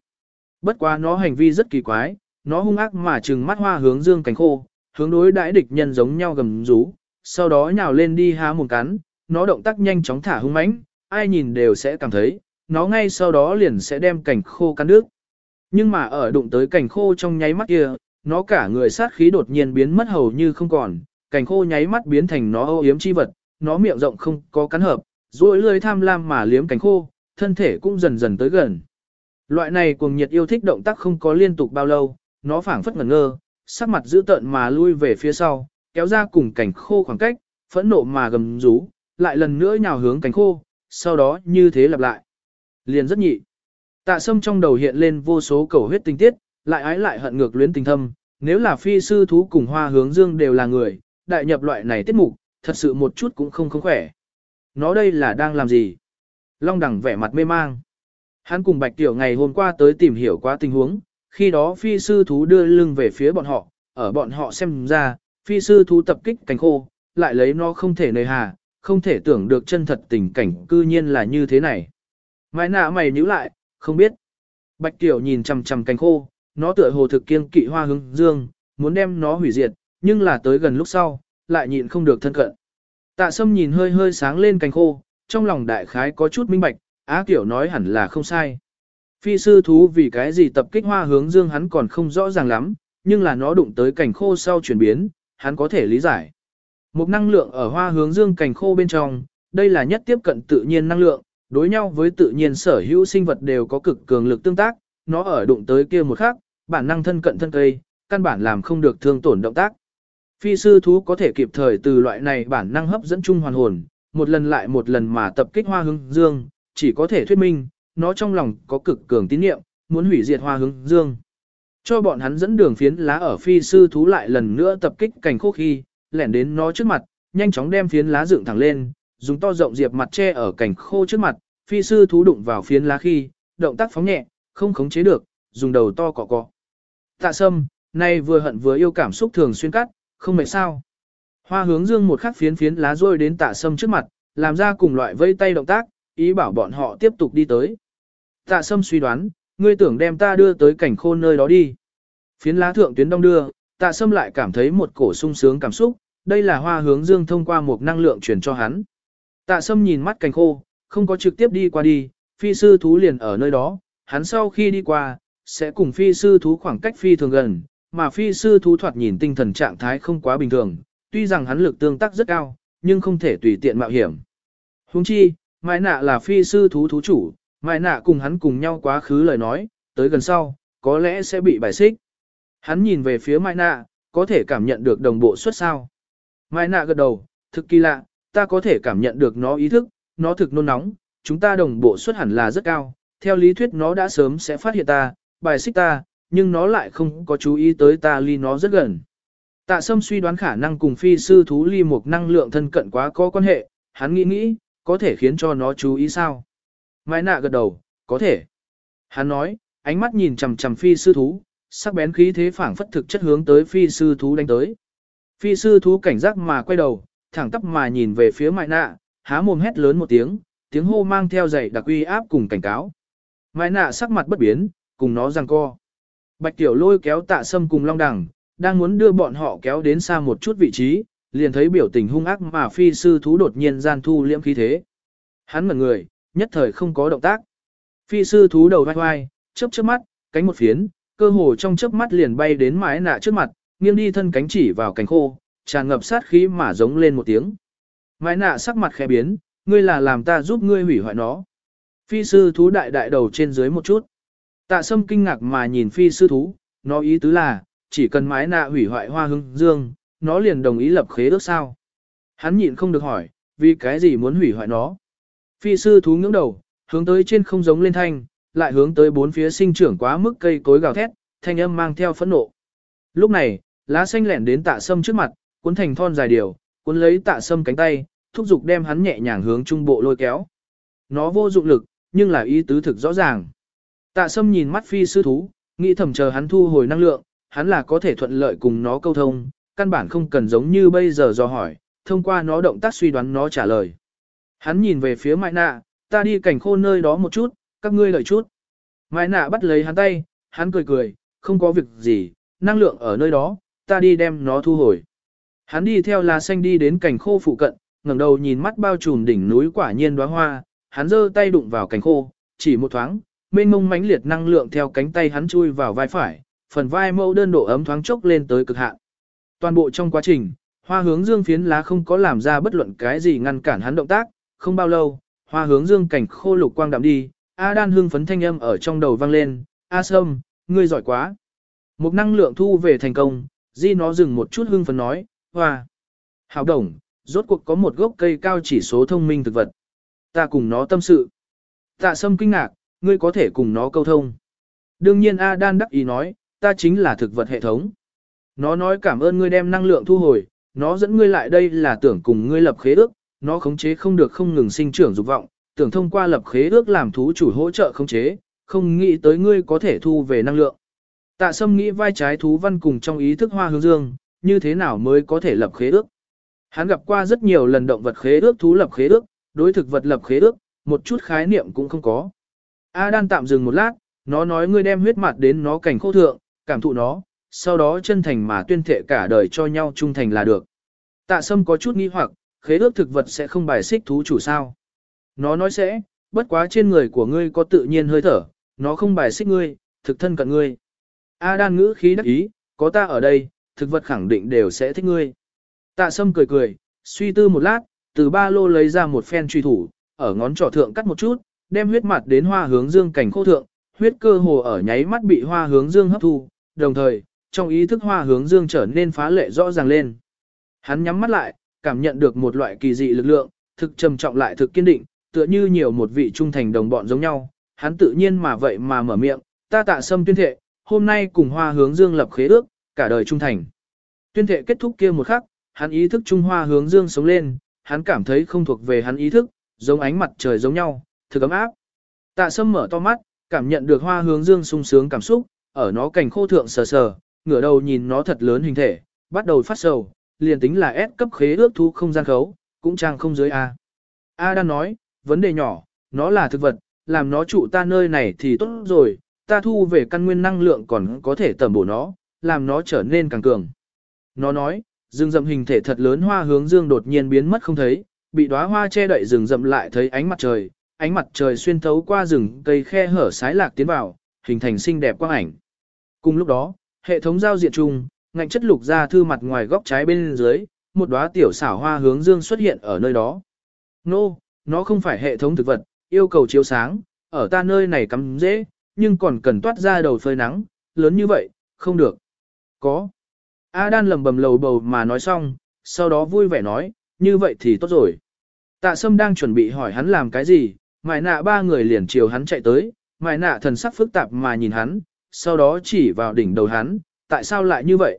[SPEAKER 1] Bất quá nó hành vi rất kỳ quái, nó hung ác mà trừng mắt hoa hướng dương cánh khô, hướng đối đãi địch nhân giống nhau gầm rú, sau đó nhào lên đi há một cắn, nó động tác nhanh chóng thả hung mãnh, ai nhìn đều sẽ cảm thấy, nó ngay sau đó liền sẽ đem cảnh khô cắn nước. Nhưng mà ở đụng tới cảnh khô trong nháy mắt kia, nó cả người sát khí đột nhiên biến mất hầu như không còn, cảnh khô nháy mắt biến thành nó ô yếm chi vật, nó miệng rộng không có cắn hợp, rồi lưỡi tham lam mà liếm cảnh khô, thân thể cũng dần dần tới gần. Loại này cuồng nhiệt yêu thích động tác không có liên tục bao lâu, nó phảng phất ngẩn ngơ, sắc mặt giữ tợn mà lui về phía sau, kéo ra cùng cảnh khô khoảng cách, phẫn nộ mà gầm rú, lại lần nữa nhào hướng cảnh khô, sau đó như thế lặp lại. Liền rất nhị. Tạ sâm trong đầu hiện lên vô số cầu huyết tình tiết, lại ái lại hận ngược luyến tình thâm, nếu là phi sư thú cùng hoa hướng dương đều là người, đại nhập loại này tiết mục, thật sự một chút cũng không không khỏe. Nó đây là đang làm gì? Long đẳng vẻ mặt mê mang. Hắn cùng Bạch Tiểu ngày hôm qua tới tìm hiểu qua tình huống, khi đó phi sư thú đưa lưng về phía bọn họ, ở bọn họ xem ra, phi sư thú tập kích cánh khô, lại lấy nó không thể nơi hà, không thể tưởng được chân thật tình cảnh cư nhiên là như thế này. mãi nạ mày nhíu lại, không biết. Bạch Tiểu nhìn chằm chằm cánh khô, nó tựa hồ thực kiên kỵ hoa hướng dương, muốn đem nó hủy diệt, nhưng là tới gần lúc sau, lại nhịn không được thân cận. Tạ sâm nhìn hơi hơi sáng lên cành khô, trong lòng đại khái có chút minh bạch, á kiểu nói hẳn là không sai. Phi sư thú vì cái gì tập kích hoa hướng dương hắn còn không rõ ràng lắm, nhưng là nó đụng tới cành khô sau chuyển biến, hắn có thể lý giải. Một năng lượng ở hoa hướng dương cành khô bên trong, đây là nhất tiếp cận tự nhiên năng lượng, đối nhau với tự nhiên sở hữu sinh vật đều có cực cường lực tương tác, nó ở đụng tới kia một khắc, bản năng thân cận thân cây, căn bản làm không được thương tổn động tác. Phi sư thú có thể kịp thời từ loại này bản năng hấp dẫn chung hoàn hồn, một lần lại một lần mà tập kích hoa hướng dương, chỉ có thể thuyết minh, nó trong lòng có cực cường tín niệm, muốn hủy diệt hoa hướng dương. Cho bọn hắn dẫn đường phiến lá ở phi sư thú lại lần nữa tập kích cành khô khi, lẻn đến nó trước mặt, nhanh chóng đem phiến lá dựng thẳng lên, dùng to rộng diệp mặt che ở cành khô trước mặt, phi sư thú đụng vào phiến lá khi, động tác phóng nhẹ, không khống chế được, dùng đầu to cọ cọ. Tạ sâm, nay vừa hận vừa yêu cảm xúc thường xuyên cắt, không mệt sao. Hoa hướng dương một khắc phiến phiến lá rôi đến tạ sâm trước mặt, làm ra cùng loại vây tay động tác, ý bảo bọn họ tiếp tục đi tới. Tạ sâm suy đoán, ngươi tưởng đem ta đưa tới cảnh khôn nơi đó đi. Phiến lá thượng tuyến đông đưa, tạ sâm lại cảm thấy một cổ sung sướng cảm xúc, đây là hoa hướng dương thông qua một năng lượng truyền cho hắn. Tạ sâm nhìn mắt cảnh khô, không có trực tiếp đi qua đi, phi sư thú liền ở nơi đó, hắn sau khi đi qua, sẽ cùng phi sư thú khoảng cách phi thường gần, mà phi sư thú thoạt nhìn tinh thần trạng thái không quá bình thường, tuy rằng hắn lực tương tác rất cao, nhưng không thể tùy tiện mạo hiểm. Huống chi, Mai nạ là phi sư thú thú chủ, Mai nạ cùng hắn cùng nhau quá khứ lời nói, tới gần sau, có lẽ sẽ bị bài xích. Hắn nhìn về phía Mai nạ, có thể cảm nhận được đồng bộ xuất sao. Mai nạ gật đầu, thực kỳ lạ, ta có thể cảm nhận được nó ý thức, nó thực nôn nóng, chúng ta đồng bộ xuất hẳn là rất cao, theo lý thuyết nó đã sớm sẽ phát hiện ta, bài xích ta, nhưng nó lại không có chú ý tới ta ly nó rất gần. Tạ Sâm suy đoán khả năng cùng phi sư thú ly một năng lượng thân cận quá có quan hệ, hắn nghĩ nghĩ, có thể khiến cho nó chú ý sao? Mai nạ gật đầu, có thể. Hắn nói, ánh mắt nhìn chằm chằm phi sư thú, sắc bén khí thế phảng phất thực chất hướng tới phi sư thú đánh tới. Phi sư thú cảnh giác mà quay đầu, thẳng tắp mà nhìn về phía mai nạ, há mồm hét lớn một tiếng, tiếng hô mang theo dày đặc uy áp cùng cảnh cáo. Mai nạ sắc mặt bất biến, cùng nó giằng co. Bạch tiểu lôi kéo tạ sâm cùng long đằng, đang muốn đưa bọn họ kéo đến xa một chút vị trí, liền thấy biểu tình hung ác mà phi sư thú đột nhiên gian thu liễm khí thế. Hắn mở người, nhất thời không có động tác. Phi sư thú đầu vai vai, chớp chớp mắt, cánh một phiến, cơ hồ trong chớp mắt liền bay đến mái nạ trước mặt, nghiêng đi thân cánh chỉ vào cánh khô, tràn ngập sát khí mà giống lên một tiếng. Mái nạ sắc mặt khẽ biến, ngươi là làm ta giúp ngươi hủy hoại nó. Phi sư thú đại đại đầu trên dưới một chút. Tạ sâm kinh ngạc mà nhìn phi sư thú, nó ý tứ là, chỉ cần mái nạ hủy hoại hoa hưng dương, nó liền đồng ý lập khế ước sao. Hắn nhịn không được hỏi, vì cái gì muốn hủy hoại nó. Phi sư thú ngưỡng đầu, hướng tới trên không giống lên thanh, lại hướng tới bốn phía sinh trưởng quá mức cây cối gào thét, thanh âm mang theo phẫn nộ. Lúc này, lá xanh lẻn đến tạ sâm trước mặt, cuốn thành thon dài điều, cuốn lấy tạ sâm cánh tay, thúc giục đem hắn nhẹ nhàng hướng trung bộ lôi kéo. Nó vô dụng lực, nhưng là ý tứ thực rõ ràng. Tạ sâm nhìn mắt phi sư thú, nghĩ thầm chờ hắn thu hồi năng lượng, hắn là có thể thuận lợi cùng nó câu thông, căn bản không cần giống như bây giờ do hỏi, thông qua nó động tác suy đoán nó trả lời. Hắn nhìn về phía Mai Nạ, ta đi cảnh khô nơi đó một chút, các ngươi lợi chút. Mai Nạ bắt lấy hắn tay, hắn cười cười, không có việc gì, năng lượng ở nơi đó, ta đi đem nó thu hồi. Hắn đi theo lá xanh đi đến cảnh khô phụ cận, ngẩng đầu nhìn mắt bao trùm đỉnh núi quả nhiên đóa hoa, hắn giơ tay đụng vào cảnh khô, chỉ một thoáng, mênh mông mãnh liệt năng lượng theo cánh tay hắn chui vào vai phải, phần vai mẫu đơn độ ấm thoáng chốc lên tới cực hạn. Toàn bộ trong quá trình, hoa hướng dương phiến lá không có làm ra bất luận cái gì ngăn cản hắn động tác, không bao lâu, hoa hướng dương cảnh khô lục quang đạm đi, A đan hương phấn thanh âm ở trong đầu vang lên, A sâm, ngươi giỏi quá. Một năng lượng thu về thành công, di nó dừng một chút hương phấn nói, hoa. Hảo đồng, rốt cuộc có một gốc cây cao chỉ số thông minh thực vật. Ta cùng nó tâm sự. Tạ sâm kinh ngạc, ngươi có thể cùng nó câu thông. Đương nhiên Adan đắc ý nói, ta chính là thực vật hệ thống. Nó nói cảm ơn ngươi đem năng lượng thu hồi, nó dẫn ngươi lại đây là tưởng cùng ngươi lập khế ước, nó khống chế không được không ngừng sinh trưởng dục vọng, tưởng thông qua lập khế ước làm thú chủ hỗ trợ khống chế, không nghĩ tới ngươi có thể thu về năng lượng. Tạ Sâm nghĩ vai trái thú văn cùng trong ý thức hoa hướng dương, như thế nào mới có thể lập khế ước. Hắn gặp qua rất nhiều lần động vật khế ước thú lập khế ước, đối thực vật lập khế ước, một chút khái niệm cũng không có. A đan tạm dừng một lát, nó nói ngươi đem huyết mặt đến nó cảnh khô thượng, cảm thụ nó, sau đó chân thành mà tuyên thệ cả đời cho nhau trung thành là được. Tạ sâm có chút nghi hoặc, khế ước thực vật sẽ không bài xích thú chủ sao. Nó nói sẽ, bất quá trên người của ngươi có tự nhiên hơi thở, nó không bài xích ngươi, thực thân cận ngươi. A đan ngữ khí đắc ý, có ta ở đây, thực vật khẳng định đều sẽ thích ngươi. Tạ sâm cười cười, suy tư một lát, từ ba lô lấy ra một phen truy thủ, ở ngón trỏ thượng cắt một chút, đem huyết mặt đến hoa hướng dương cảnh khô thượng, huyết cơ hồ ở nháy mắt bị hoa hướng dương hấp thu, đồng thời, trong ý thức hoa hướng dương trở nên phá lệ rõ ràng lên. Hắn nhắm mắt lại, cảm nhận được một loại kỳ dị lực lượng, thực trầm trọng lại thực kiên định, tựa như nhiều một vị trung thành đồng bọn giống nhau, hắn tự nhiên mà vậy mà mở miệng, ta tạ sâm tuyên thệ, hôm nay cùng hoa hướng dương lập khế ước, cả đời trung thành. Tuyên thệ kết thúc kia một khắc, hắn ý thức trung hoa hướng dương sống lên, hắn cảm thấy không thuộc về hắn ý thức, giống ánh mặt trời giống nhau, thực ấm áp. Tạ sâm mở to mắt, cảm nhận được hoa hướng dương sung sướng cảm xúc, ở nó cành khô thượng sờ sờ, ngửa đầu nhìn nó thật lớn hình thể, bắt đầu phát sầu, liền tính là S cấp khế ước thu không gian khấu, cũng trang không dưới A. A đang nói, vấn đề nhỏ, nó là thực vật, làm nó trụ ta nơi này thì tốt rồi, ta thu về căn nguyên năng lượng còn có thể tẩm bổ nó, làm nó trở nên càng cường. Nó nói, rừng rậm hình thể thật lớn hoa hướng dương đột nhiên biến mất không thấy, bị đóa hoa che đậy rừng rậm lại thấy ánh mặt trời, ánh mặt trời xuyên thấu qua rừng cây khe hở sái lạc tiến vào, hình thành xinh đẹp quang ảnh. Cùng lúc đó, hệ thống giao diện chung, ngạnh chất lục ra thư mặt ngoài góc trái bên dưới, một đóa tiểu xảo hoa hướng dương xuất hiện ở nơi đó. Nô, no, nó không phải hệ thống thực vật, yêu cầu chiếu sáng, ở ta nơi này cắm dễ, nhưng còn cần toát ra đầu phơi nắng, lớn như vậy, không được. Có. A đan lầm bầm lầu bầu mà nói xong, sau đó vui vẻ nói, như vậy thì tốt rồi. Tạ sâm đang chuẩn bị hỏi hắn làm cái gì, mại nạ ba người liền chiều hắn chạy tới, mại nạ thần sắc phức tạp mà nhìn hắn, sau đó chỉ vào đỉnh đầu hắn, tại sao lại như vậy?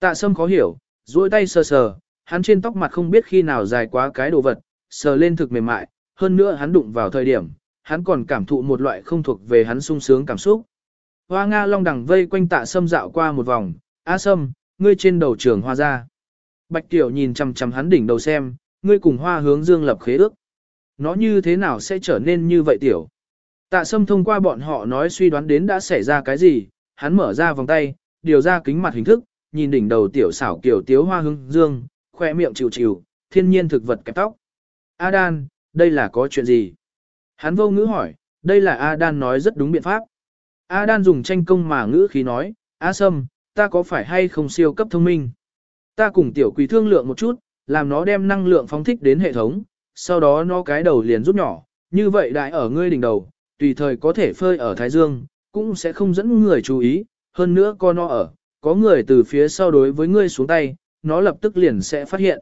[SPEAKER 1] Tạ sâm khó hiểu, duỗi tay sờ sờ, hắn trên tóc mặt không biết khi nào dài quá cái đồ vật, sờ lên thực mềm mại, hơn nữa hắn đụng vào thời điểm, hắn còn cảm thụ một loại không thuộc về hắn sung sướng cảm xúc. Hoa Nga Long đằng vây quanh tạ sâm dạo qua một vòng, A sâm, ngươi trên đầu trường hoa ra. Bạch Tiểu nhìn chằm chằm hắn đỉnh đầu xem, ngươi cùng hoa hướng dương lập khế ước. Nó như thế nào sẽ trở nên như vậy Tiểu? Tạ sâm thông qua bọn họ nói suy đoán đến đã xảy ra cái gì, hắn mở ra vòng tay, điều ra kính mặt hình thức, nhìn đỉnh đầu tiểu xảo kiểu tiếu hoa hưng dương, khoe miệng chịu chịu, thiên nhiên thực vật kẹp tóc. Adan, đây là có chuyện gì? Hắn vô ngữ hỏi, đây là Adan nói rất đúng biện pháp. Adan dùng tranh công mà ngữ khí nói, A Sâm, ta có phải hay không siêu cấp thông minh? Ta cùng tiểu quỷ thương lượng một chút, làm nó đem năng lượng phóng thích đến hệ thống, sau đó nó cái đầu liền rút nhỏ, như vậy đại ở ngươi đỉnh đầu, tùy thời có thể phơi ở Thái Dương, cũng sẽ không dẫn người chú ý, hơn nữa con nó ở, có người từ phía sau đối với ngươi xuống tay, nó lập tức liền sẽ phát hiện.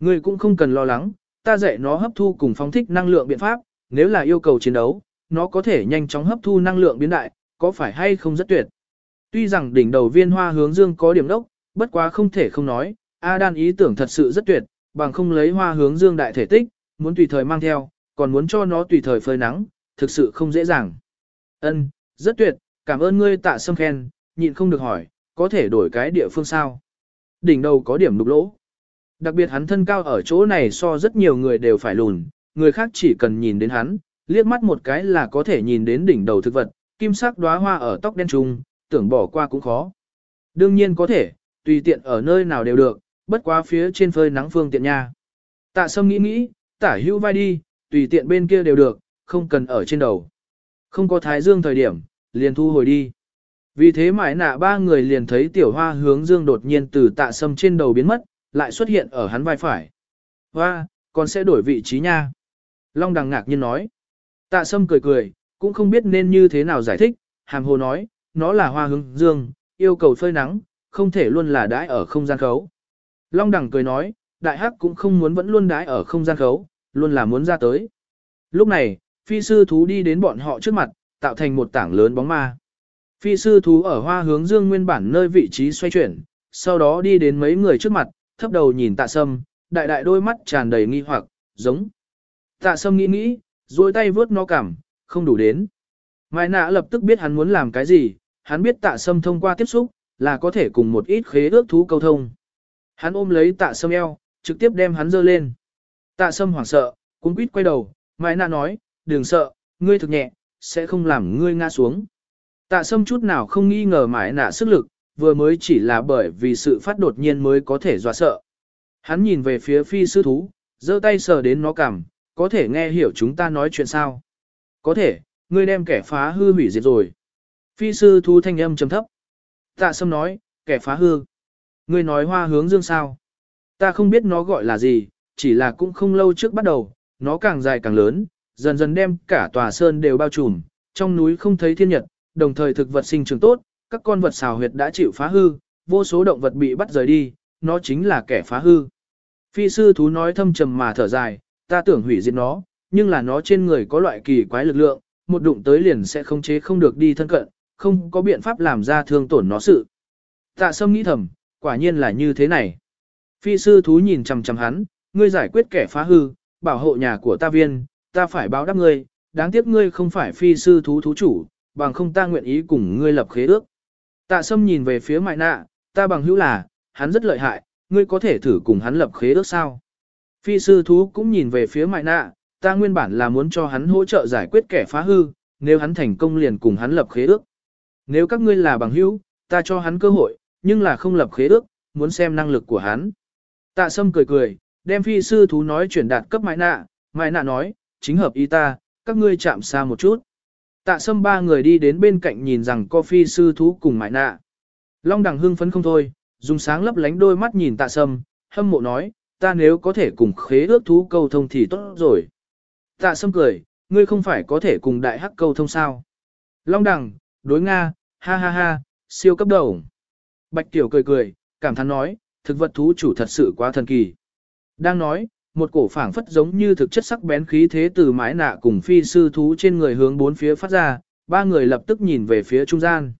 [SPEAKER 1] Ngươi cũng không cần lo lắng, ta dạy nó hấp thu cùng phóng thích năng lượng biện pháp, nếu là yêu cầu chiến đấu, nó có thể nhanh chóng hấp thu năng lượng biến đại, có phải hay không rất tuyệt. Tuy rằng đỉnh đầu viên hoa hướng dương có điểm đốc, bất quá không thể không nói, A đan ý tưởng thật sự rất tuyệt, bằng không lấy hoa hướng dương đại thể tích, muốn tùy thời mang theo, còn muốn cho nó tùy thời phơi nắng, thực sự không dễ dàng. Ân, rất tuyệt, cảm ơn ngươi tạ sâm khen, nhịn không được hỏi, có thể đổi cái địa phương sao? Đỉnh đầu có điểm đục lỗ. Đặc biệt hắn thân cao ở chỗ này so rất nhiều người đều phải lùn, người khác chỉ cần nhìn đến hắn, liếc mắt một cái là có thể nhìn đến đỉnh đầu thực vật, kim sắc đóa hoa ở tóc đen trung, tưởng bỏ qua cũng khó. Đương nhiên có thể, tùy tiện ở nơi nào đều được, bất quá phía trên phơi nắng phương tiện nha. Tạ sâm nghĩ nghĩ, tả hữu vai đi, tùy tiện bên kia đều được, không cần ở trên đầu. Không có thái dương thời điểm, liền thu hồi đi. Vì thế mãi nạ ba người liền thấy tiểu hoa hướng dương đột nhiên từ tạ sâm trên đầu biến mất, lại xuất hiện ở hắn vai phải. Hoa, còn sẽ đổi vị trí nha. Long đằng ngạc nhiên nói. Tạ sâm cười cười, cũng không biết nên như thế nào giải thích, hàm hồ nói, nó là hoa hướng dương, yêu cầu phơi nắng, không thể luôn là đãi ở không gian khấu. Long đằng cười nói, đại hắc cũng không muốn vẫn luôn đái ở không gian khấu, luôn là muốn ra tới. Lúc này, phi sư thú đi đến bọn họ trước mặt, tạo thành một tảng lớn bóng ma. Phi sư thú ở hoa hướng dương nguyên bản nơi vị trí xoay chuyển, sau đó đi đến mấy người trước mặt, thấp đầu nhìn tạ sâm, đại đại đôi mắt tràn đầy nghi hoặc, giống. Tạ sâm nghĩ nghĩ, duỗi tay vướt nó cảm, không đủ đến. Mai nạ lập tức biết hắn muốn làm cái gì, hắn biết tạ sâm thông qua tiếp xúc, là có thể cùng một ít khế ước thú câu thông. Hắn ôm lấy tạ sâm eo, trực tiếp đem hắn dơ lên. Tạ sâm hoảng sợ, cuốn quýt quay đầu, Mãi nạ nói, đừng sợ, ngươi thực nhẹ, sẽ không làm ngươi ngã xuống. Tạ sâm chút nào không nghi ngờ mãi nạ sức lực, vừa mới chỉ là bởi vì sự phát đột nhiên mới có thể dọa sợ. Hắn nhìn về phía phi sư thú, giơ tay sờ đến nó cằm, có thể nghe hiểu chúng ta nói chuyện sao. Có thể, ngươi đem kẻ phá hư hủy diệt rồi. Phi sư thú thanh âm trầm thấp. Tạ sâm nói, kẻ phá hư. Ngươi nói hoa hướng dương sao. Ta không biết nó gọi là gì, chỉ là cũng không lâu trước bắt đầu, nó càng dài càng lớn, dần dần đem cả tòa sơn đều bao trùm, trong núi không thấy thiên nhật, đồng thời thực vật sinh trưởng tốt, các con vật xào huyệt đã chịu phá hư, vô số động vật bị bắt rời đi, nó chính là kẻ phá hư. Phi sư thú nói thâm trầm mà thở dài, ta tưởng hủy diệt nó, nhưng là nó trên người có loại kỳ quái lực lượng, một đụng tới liền sẽ không chế không được đi thân cận, không có biện pháp làm ra thương tổn nó sự. Tạ sâm nghĩ thầm, quả nhiên là như thế này. Phi sư thú nhìn chằm chằm hắn, ngươi giải quyết kẻ phá hư, bảo hộ nhà của ta viên, ta phải báo đáp ngươi, đáng tiếc ngươi không phải phi sư thú thú chủ, bằng không ta nguyện ý cùng ngươi lập khế ước. Tạ sâm nhìn về phía mại nạ, ta bằng hữu là, hắn rất lợi hại, ngươi có thể thử cùng hắn lập khế ước sao? Phi sư thú cũng nhìn về phía mại nạ, ta nguyên bản là muốn cho hắn hỗ trợ giải quyết kẻ phá hư, nếu hắn thành công liền cùng hắn lập khế ước. Nếu các ngươi là bằng hữu, ta cho hắn cơ hội, nhưng là không lập khế ước, muốn xem năng lực của hắn. Tạ sâm cười cười, đem phi sư thú nói chuyển đạt cấp mại nạ, mại nạ nói, chính hợp ý ta, các ngươi chạm xa một chút. Tạ sâm ba người đi đến bên cạnh nhìn rằng có phi sư thú cùng mại nạ. Long đằng hưng phấn không thôi, dùng sáng lấp lánh đôi mắt nhìn tạ sâm, hâm mộ nói, ta nếu có thể cùng khế ước thú câu thông thì tốt rồi. Tạ sâm cười, ngươi không phải có thể cùng đại hắc câu thông sao. Long đằng, đối Nga, ha ha ha, siêu cấp đầu. Bạch Tiểu cười cười, cảm thán nói, thực vật thú chủ thật sự quá thần kỳ. Đang nói, một cổ phảng phất giống như thực chất sắc bén khí thế từ mái nạ cùng phi sư thú trên người hướng bốn phía phát ra, ba người lập tức nhìn về phía trung gian.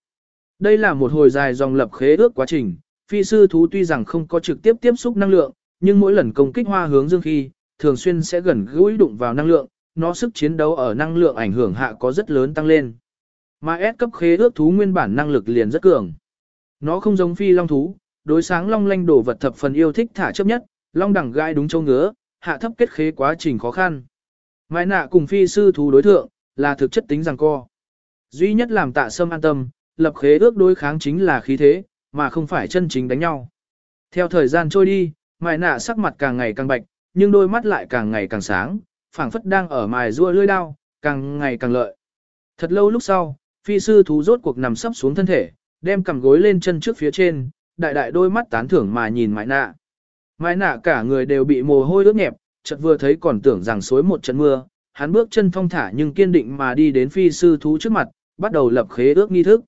[SPEAKER 1] Đây là một hồi dài dòng lập khế ước quá trình, phi sư thú tuy rằng không có trực tiếp tiếp xúc năng lượng, nhưng mỗi lần công kích hoa hướng dương khi, thường xuyên sẽ gần gũi đụng vào năng lượng, nó sức chiến đấu ở năng lượng ảnh hưởng hạ có rất lớn tăng lên. Mà S cấp khế ước thú nguyên bản năng lực liền rất cường. Nó không giống phi long thú, đối sáng long lanh đổ vật thập phần yêu thích thả chấp nhất, long đẳng gai đúng châu ngứa, hạ thấp kết khế quá trình khó khăn. Mai nạ cùng phi sư thú đối thượng, là thực chất tính rằng co. Duy nhất làm tạ sâm an tâm, lập khế ước đối kháng chính là khí thế, mà không phải chân chính đánh nhau. Theo thời gian trôi đi, mai nạ sắc mặt càng ngày càng bạch, nhưng đôi mắt lại càng ngày càng sáng, phảng phất đang ở mài rua lưỡi đao, càng ngày càng lợi. Thật lâu lúc sau, phi sư thú rốt cuộc nằm sấp xuống thân thể, đem cằm gối lên chân trước phía trên, đại đại đôi mắt tán thưởng mà nhìn mãi nạ. Mãi nạ cả người đều bị mồ hôi ướt nhẹp, chợt vừa thấy còn tưởng rằng suối một trận mưa, hắn bước chân thong thả nhưng kiên định mà đi đến phi sư thú trước mặt, bắt đầu lập khế ước nghi thức.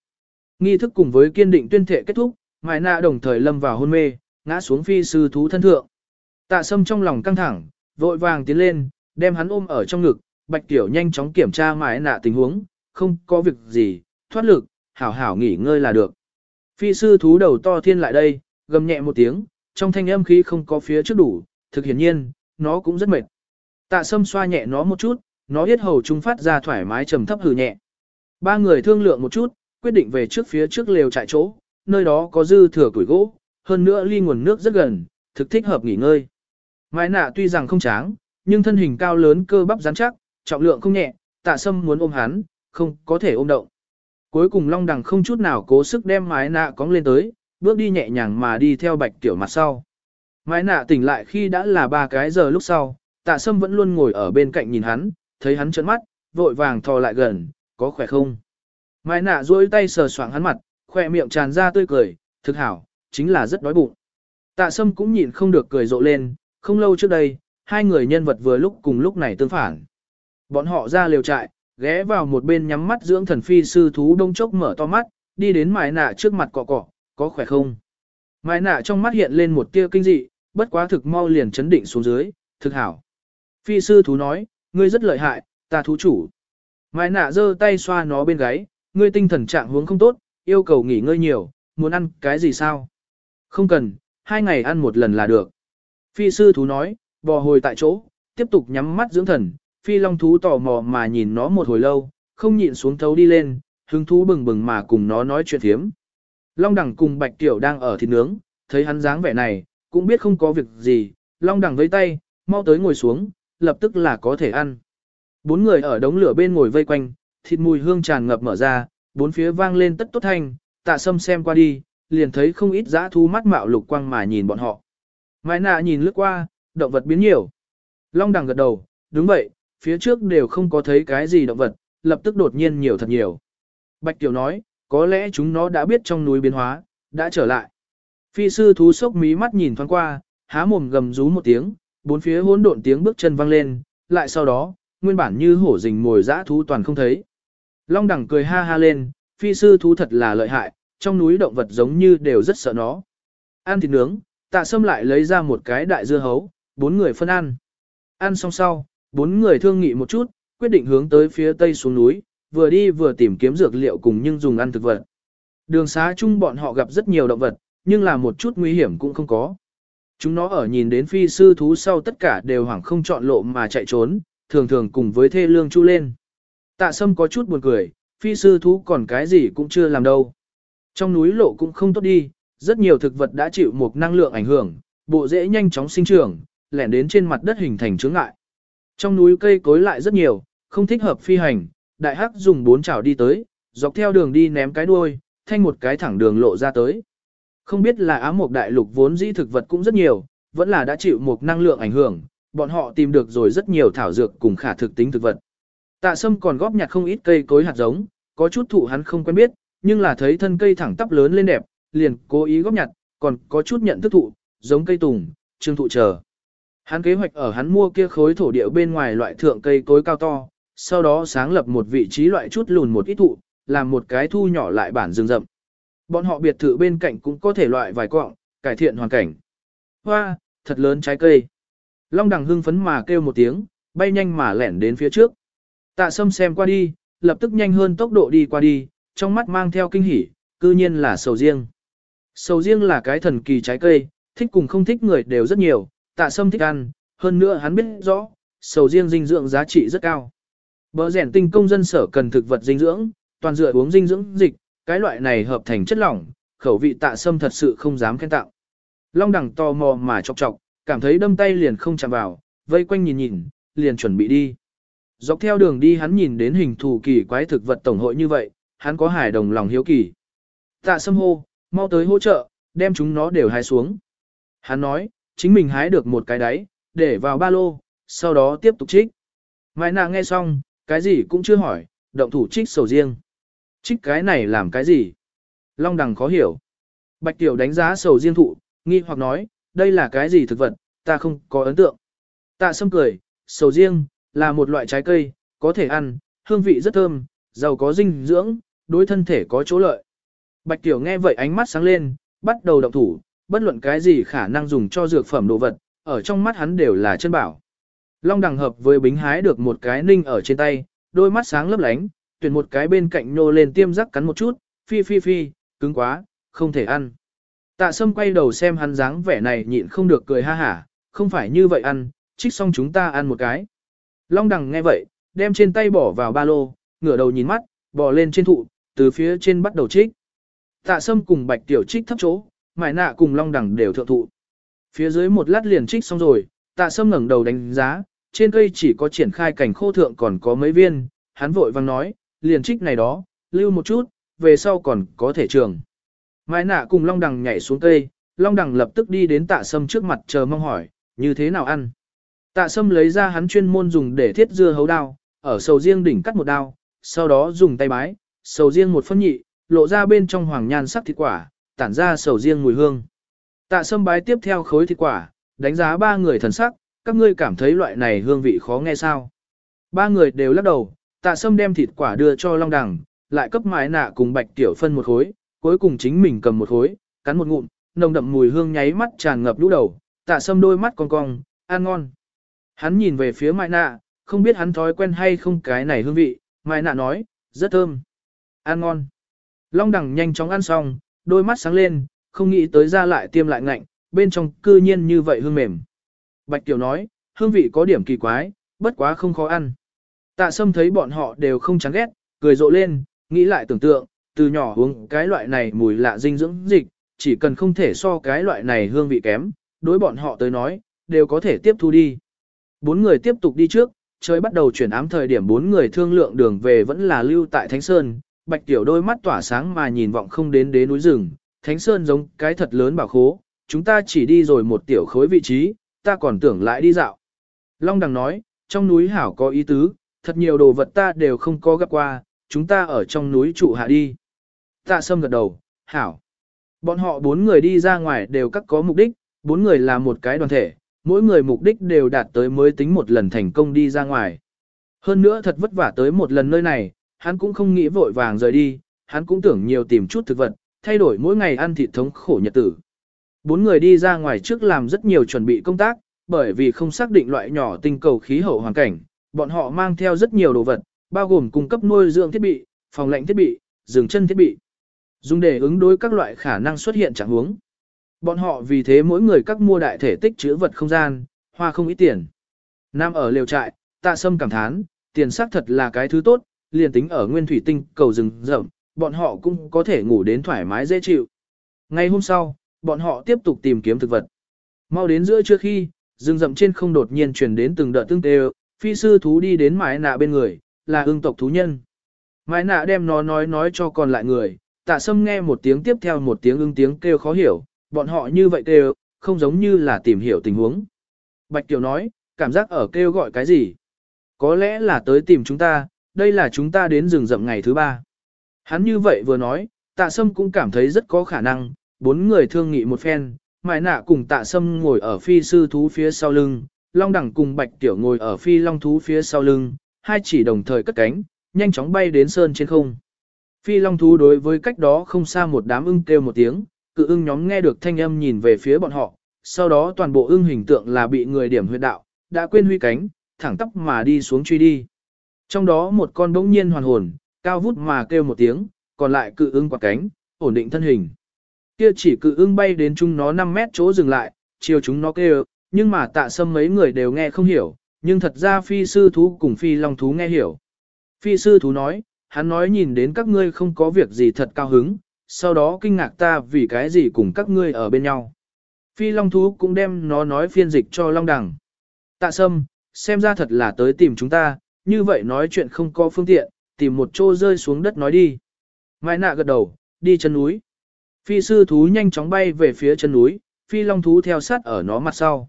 [SPEAKER 1] Nghi thức cùng với kiên định tuyên thệ kết thúc, mãi nạ đồng thời lâm vào hôn mê, ngã xuống phi sư thú thân thượng. Tạ sâm trong lòng căng thẳng, vội vàng tiến lên, đem hắn ôm ở trong ngực, bạch tiểu nhanh chóng kiểm tra mãi nạ tình huống, không có việc gì, thoát lực, hảo hảo nghỉ ngơi là được. Phi sư thú đầu to thiên lại đây, gầm nhẹ một tiếng, trong thanh âm khí không có phía trước đủ, thực hiển nhiên, nó cũng rất mệt. Tạ sâm xoa nhẹ nó một chút, nó hết hầu trung phát ra thoải mái trầm thấp hừ nhẹ. Ba người thương lượng một chút, quyết định về trước phía trước lều trại chỗ, nơi đó có dư thừa củi gỗ, hơn nữa ly nguồn nước rất gần, thực thích hợp nghỉ ngơi. Mai nạ tuy rằng không tráng, nhưng thân hình cao lớn cơ bắp rắn chắc, trọng lượng không nhẹ, tạ sâm muốn ôm hắn, không có thể ôm động. Cuối cùng Long Đằng không chút nào cố sức đem mái nạ cóng lên tới, bước đi nhẹ nhàng mà đi theo bạch tiểu mặt sau. Mái nạ tỉnh lại khi đã là ba cái giờ lúc sau, tạ sâm vẫn luôn ngồi ở bên cạnh nhìn hắn, thấy hắn trợn mắt, vội vàng thò lại gần, có khỏe không? Mái nạ duỗi tay sờ soạng hắn mặt, khỏe miệng tràn ra tươi cười, thực hảo, chính là rất đói bụng. Tạ sâm cũng nhịn không được cười rộ lên, không lâu trước đây, hai người nhân vật vừa lúc cùng lúc này tương phản. Bọn họ ra liều trại, ghé vào một bên nhắm mắt dưỡng thần phi sư thú đông chốc mở to mắt, đi đến mài nạ trước mặt cọ cọ, có khỏe không? Mài nạ trong mắt hiện lên một tia kinh dị, bất quá thực mau liền chấn định xuống dưới, thực hảo. Phi sư thú nói, ngươi rất lợi hại, ta thú chủ. Mài nạ giơ tay xoa nó bên gáy, ngươi tinh thần trạng huống không tốt, yêu cầu nghỉ ngơi nhiều, muốn ăn cái gì sao? Không cần, hai ngày ăn một lần là được. Phi sư thú nói, bò hồi tại chỗ, tiếp tục nhắm mắt dưỡng thần, phi long thú tò mò mà nhìn nó một hồi lâu, không nhịn xuống thấu đi lên, hứng thú bừng bừng mà cùng nó nói chuyện thiếm. Long đẳng cùng bạch tiểu đang ở thịt nướng, thấy hắn dáng vẻ này, cũng biết không có việc gì, long đẳng với tay, mau tới ngồi xuống, lập tức là có thể ăn. Bốn người ở đống lửa bên ngồi vây quanh, thịt mùi hương tràn ngập mở ra, bốn phía vang lên tất tốt thanh, tạ sâm xem qua đi, liền thấy không ít dã thú mắt mạo lục quang mà nhìn bọn họ. Mai nạ nhìn lướt qua, động vật biến nhiều. Long đằng gật đầu, đúng vậy, phía trước đều không có thấy cái gì động vật, lập tức đột nhiên nhiều thật nhiều. Bạch Tiểu nói, có lẽ chúng nó đã biết trong núi biến hóa, đã trở lại. Phi sư thú sốc mí mắt nhìn thoáng qua, há mồm gầm rú một tiếng, bốn phía hỗn độn tiếng bước chân vang lên, lại sau đó, nguyên bản như hổ rình mồi dã thú toàn không thấy. Long đẳng cười ha ha lên, phi sư thú thật là lợi hại, trong núi động vật giống như đều rất sợ nó. Ăn thịt nướng, tạ sâm lại lấy ra một cái đại dưa hấu, bốn người phân ăn. Ăn xong sau, bốn người thương nghị một chút, quyết định hướng tới phía tây xuống núi, vừa đi vừa tìm kiếm dược liệu cùng nhưng dùng ăn thực vật. Đường xá chung bọn họ gặp rất nhiều động vật, nhưng là một chút nguy hiểm cũng không có. Chúng nó ở nhìn đến phi sư thú sau tất cả đều hoảng không chọn lộ mà chạy trốn, thường thường cùng với thê lương chu lên. Tạ sâm có chút buồn cười, phi sư thú còn cái gì cũng chưa làm đâu. Trong núi lộ cũng không tốt đi, rất nhiều thực vật đã chịu một năng lượng ảnh hưởng, bộ rễ nhanh chóng sinh trưởng, lẻn đến trên mặt đất hình thành chướng ngại. Trong núi cây cối lại rất nhiều, không thích hợp phi hành, đại hắc dùng bốn chảo đi tới, dọc theo đường đi ném cái đuôi, thanh một cái thẳng đường lộ ra tới. Không biết là ám mục đại lục vốn dĩ thực vật cũng rất nhiều, vẫn là đã chịu một năng lượng ảnh hưởng, bọn họ tìm được rồi rất nhiều thảo dược cùng khả thực tính thực vật. Tạ Sâm còn góp nhặt không ít cây cối hạt giống, có chút thụ hắn không quen biết, nhưng là thấy thân cây thẳng tắp lớn lên đẹp, liền cố ý góp nhặt, còn có chút nhận thức thụ, giống cây tùng, trương thụ chờ. Hắn kế hoạch ở hắn mua kia khối thổ địa bên ngoài loại thượng cây cối cao to, sau đó sáng lập một vị trí loại chút lùn một ít thụ, làm một cái thu nhỏ lại bản rừng rậm. Bọn họ biệt thự bên cạnh cũng có thể loại vài cọng, cải thiện hoàn cảnh. Hoa, thật lớn trái cây. Long đằng hưng phấn mà kêu một tiếng, bay nhanh mà lẻn đến phía trước. Tạ sâm xem qua đi, lập tức nhanh hơn tốc độ đi qua đi, trong mắt mang theo kinh hỉ, cư nhiên là sầu riêng. Sầu riêng là cái thần kỳ trái cây, thích cùng không thích người đều rất nhiều, tạ sâm thích ăn, hơn nữa hắn biết rõ, sầu riêng dinh dưỡng giá trị rất cao. Bờ rèn tinh công dân sở cần thực vật dinh dưỡng, toàn dựa uống dinh dưỡng dịch, cái loại này hợp thành chất lỏng, khẩu vị tạ sâm thật sự không dám khen tạo. Long đẳng tò mò mà chọc chọc, cảm thấy đâm tay liền không chạm vào, vây quanh nhìn nhìn, liền chuẩn bị đi. Dọc theo đường đi hắn nhìn đến hình thù kỳ quái thực vật tổng hội như vậy, hắn có hài đồng lòng hiếu kỳ. Tạ sâm hô, mau tới hỗ trợ, đem chúng nó đều hái xuống. Hắn nói, chính mình hái được một cái đáy, để vào ba lô, sau đó tiếp tục trích. Mai nàng nghe xong, cái gì cũng chưa hỏi, động thủ trích sầu riêng. Trích cái này làm cái gì? Long đằng khó hiểu. Bạch tiểu đánh giá sầu riêng thụ, nghi hoặc nói, đây là cái gì thực vật, ta không có ấn tượng. Tạ sâm cười, sầu riêng, là một loại trái cây, có thể ăn, hương vị rất thơm, giàu có dinh dưỡng, đối thân thể có chỗ lợi. Bạch tiểu nghe vậy ánh mắt sáng lên, bắt đầu động thủ, bất luận cái gì khả năng dùng cho dược phẩm đồ vật, ở trong mắt hắn đều là chân bảo. Long đằng hợp với bính hái được một cái ninh ở trên tay, đôi mắt sáng lấp lánh, tuyển một cái bên cạnh nô lên tiêm rắc cắn một chút, phi phi phi, cứng quá, không thể ăn. Tạ sâm quay đầu xem hắn dáng vẻ này nhịn không được cười ha hả, không phải như vậy ăn, trích xong chúng ta ăn một cái. Long đằng nghe vậy, đem trên tay bỏ vào ba lô, ngửa đầu nhìn mắt, bò lên trên thụ, từ phía trên bắt đầu trích. Tạ sâm cùng bạch tiểu trích thấp chỗ, mải nạ cùng long đằng đều thượng thụ. Phía dưới một lát liền trích xong rồi, tạ sâm ngẩng đầu đánh giá, trên cây chỉ có triển khai cảnh khô thượng còn có mấy viên, hắn vội vang nói, liền trích này đó, lưu một chút, về sau còn có thể trường. Mai nạ cùng Long Đằng nhảy xuống cây, Long Đằng lập tức đi đến tạ sâm trước mặt chờ mong hỏi, như thế nào ăn. Tạ sâm lấy ra hắn chuyên môn dùng để thiết dưa hấu đao, ở sầu riêng đỉnh cắt một đao, sau đó dùng tay bái, sầu riêng một phân nhị, lộ ra bên trong hoàng nhan sắc thịt quả, tản ra sầu riêng mùi hương. Tạ sâm bái tiếp theo khối thịt quả, đánh giá ba người thần sắc, các ngươi cảm thấy loại này hương vị khó nghe sao. Ba người đều lắc đầu, tạ sâm đem thịt quả đưa cho Long Đằng, lại cấp mái nạ cùng bạch tiểu phân một khối, cuối cùng chính mình cầm một khối, cắn một ngụm, nồng đậm mùi hương nháy mắt tràn ngập lũ đầu, tạ sâm đôi mắt cong cong, ăn ngon. Hắn nhìn về phía mại nạ, không biết hắn thói quen hay không cái này hương vị, mại nạ nói, rất thơm, ăn ngon. Long Đằng nhanh chóng ăn xong, đôi mắt sáng lên, không nghĩ tới ra lại tiêm lại ngạnh, bên trong cư nhiên như vậy hương mềm. Bạch Kiều nói, hương vị có điểm kỳ quái, bất quá không khó ăn. Tạ Sâm thấy bọn họ đều không chán ghét, cười rộ lên, nghĩ lại tưởng tượng, từ nhỏ uống cái loại này mùi lạ dinh dưỡng dịch, chỉ cần không thể so cái loại này hương vị kém, đối bọn họ tới nói, đều có thể tiếp thu đi. Bốn người tiếp tục đi trước, trời bắt đầu chuyển ám thời điểm bốn người thương lượng đường về vẫn là lưu tại Thánh Sơn, bạch tiểu đôi mắt tỏa sáng mà nhìn vọng không đến đế núi rừng, thánh sơn giống cái thật lớn bảo khố, chúng ta chỉ đi rồi một tiểu khối vị trí, ta còn tưởng lại đi dạo. Long đằng nói, trong núi hảo có ý tứ, thật nhiều đồ vật ta đều không có gặp qua, chúng ta ở trong núi trụ hạ đi. Tạ sâm gật đầu, hảo. Bọn họ bốn người đi ra ngoài đều các có mục đích, bốn người là một cái đoàn thể, mỗi người mục đích đều đạt tới mới tính một lần thành công đi ra ngoài. Hơn nữa thật vất vả tới một lần nơi này, hắn cũng không nghĩ vội vàng rời đi, hắn cũng tưởng nhiều tìm chút thực vật, thay đổi mỗi ngày ăn thịt thống khổ nhật tử. Bốn người đi ra ngoài trước làm rất nhiều chuẩn bị công tác, bởi vì không xác định loại nhỏ tinh cầu khí hậu hoàn cảnh, bọn họ mang theo rất nhiều đồ vật, bao gồm cung cấp nuôi dưỡng thiết bị, phòng lạnh thiết bị, dừng chân thiết bị. Dùng để ứng đối các loại khả năng xuất hiện trạng huống. Bọn họ vì thế mỗi người các mua đại thể tích chứa vật không gian, hoa không ít tiền. Nam ở liều trại, tạ sâm cảm thán, tiền xác thật là cái thứ tốt, liền tính ở nguyên thủy tinh cầu rừng rậm, bọn họ cũng có thể ngủ đến thoải mái dễ chịu. Ngày hôm sau, bọn họ tiếp tục tìm kiếm thực vật. Mau đến giữa trưa khi, rừng rậm trên không đột nhiên truyền đến từng đợt tương tê phi sư thú đi đến mái nạ bên người, là ương tộc thú nhân. Mái nạ đem nó nói nói cho còn lại người, tạ sâm nghe một tiếng tiếp theo một tiếng ưng tiếng kêu khó hiểu, bọn họ như vậy kêu, không giống như là tìm hiểu tình huống. Bạch Kiều nói, cảm giác ở kêu gọi cái gì? Có lẽ là tới tìm chúng ta, đây là chúng ta đến rừng rậm ngày thứ ba. Hắn như vậy vừa nói, tạ sâm cũng cảm thấy rất có khả năng, bốn người thương nghị một phen, mại nạ cùng tạ sâm ngồi ở phi sư thú phía sau lưng, long đẳng cùng bạch tiểu ngồi ở phi long thú phía sau lưng, hai chỉ đồng thời cất cánh, nhanh chóng bay đến sơn trên không. Phi long thú đối với cách đó không xa một đám ưng kêu một tiếng, cự ưng nhóm nghe được thanh âm nhìn về phía bọn họ, sau đó toàn bộ ưng hình tượng là bị người điểm huyệt đạo, đã quên huy cánh, thẳng tóc mà đi xuống truy đi. Trong đó một con bỗng nhiên hoàn hồn, cao vút mà kêu một tiếng, còn lại cự ưng quạt cánh, ổn định thân hình. Kia chỉ cự ưng bay đến chúng nó 5 mét chỗ dừng lại, chiều chúng nó kêu, nhưng mà tạ sâm mấy người đều nghe không hiểu, nhưng thật ra phi sư thú cùng phi long thú nghe hiểu. Phi sư thú nói, hắn nói nhìn đến các ngươi không có việc gì thật cao hứng, sau đó kinh ngạc ta vì cái gì cùng các ngươi ở bên nhau. Phi long thú cũng đem nó nói phiên dịch cho long đằng. Tạ sâm, xem ra thật là tới tìm chúng ta, như vậy nói chuyện không có phương tiện, tìm một chỗ rơi xuống đất nói đi. Mai nạ gật đầu, đi chân núi. Phi sư thú nhanh chóng bay về phía chân núi, phi long thú theo sát ở nó mặt sau.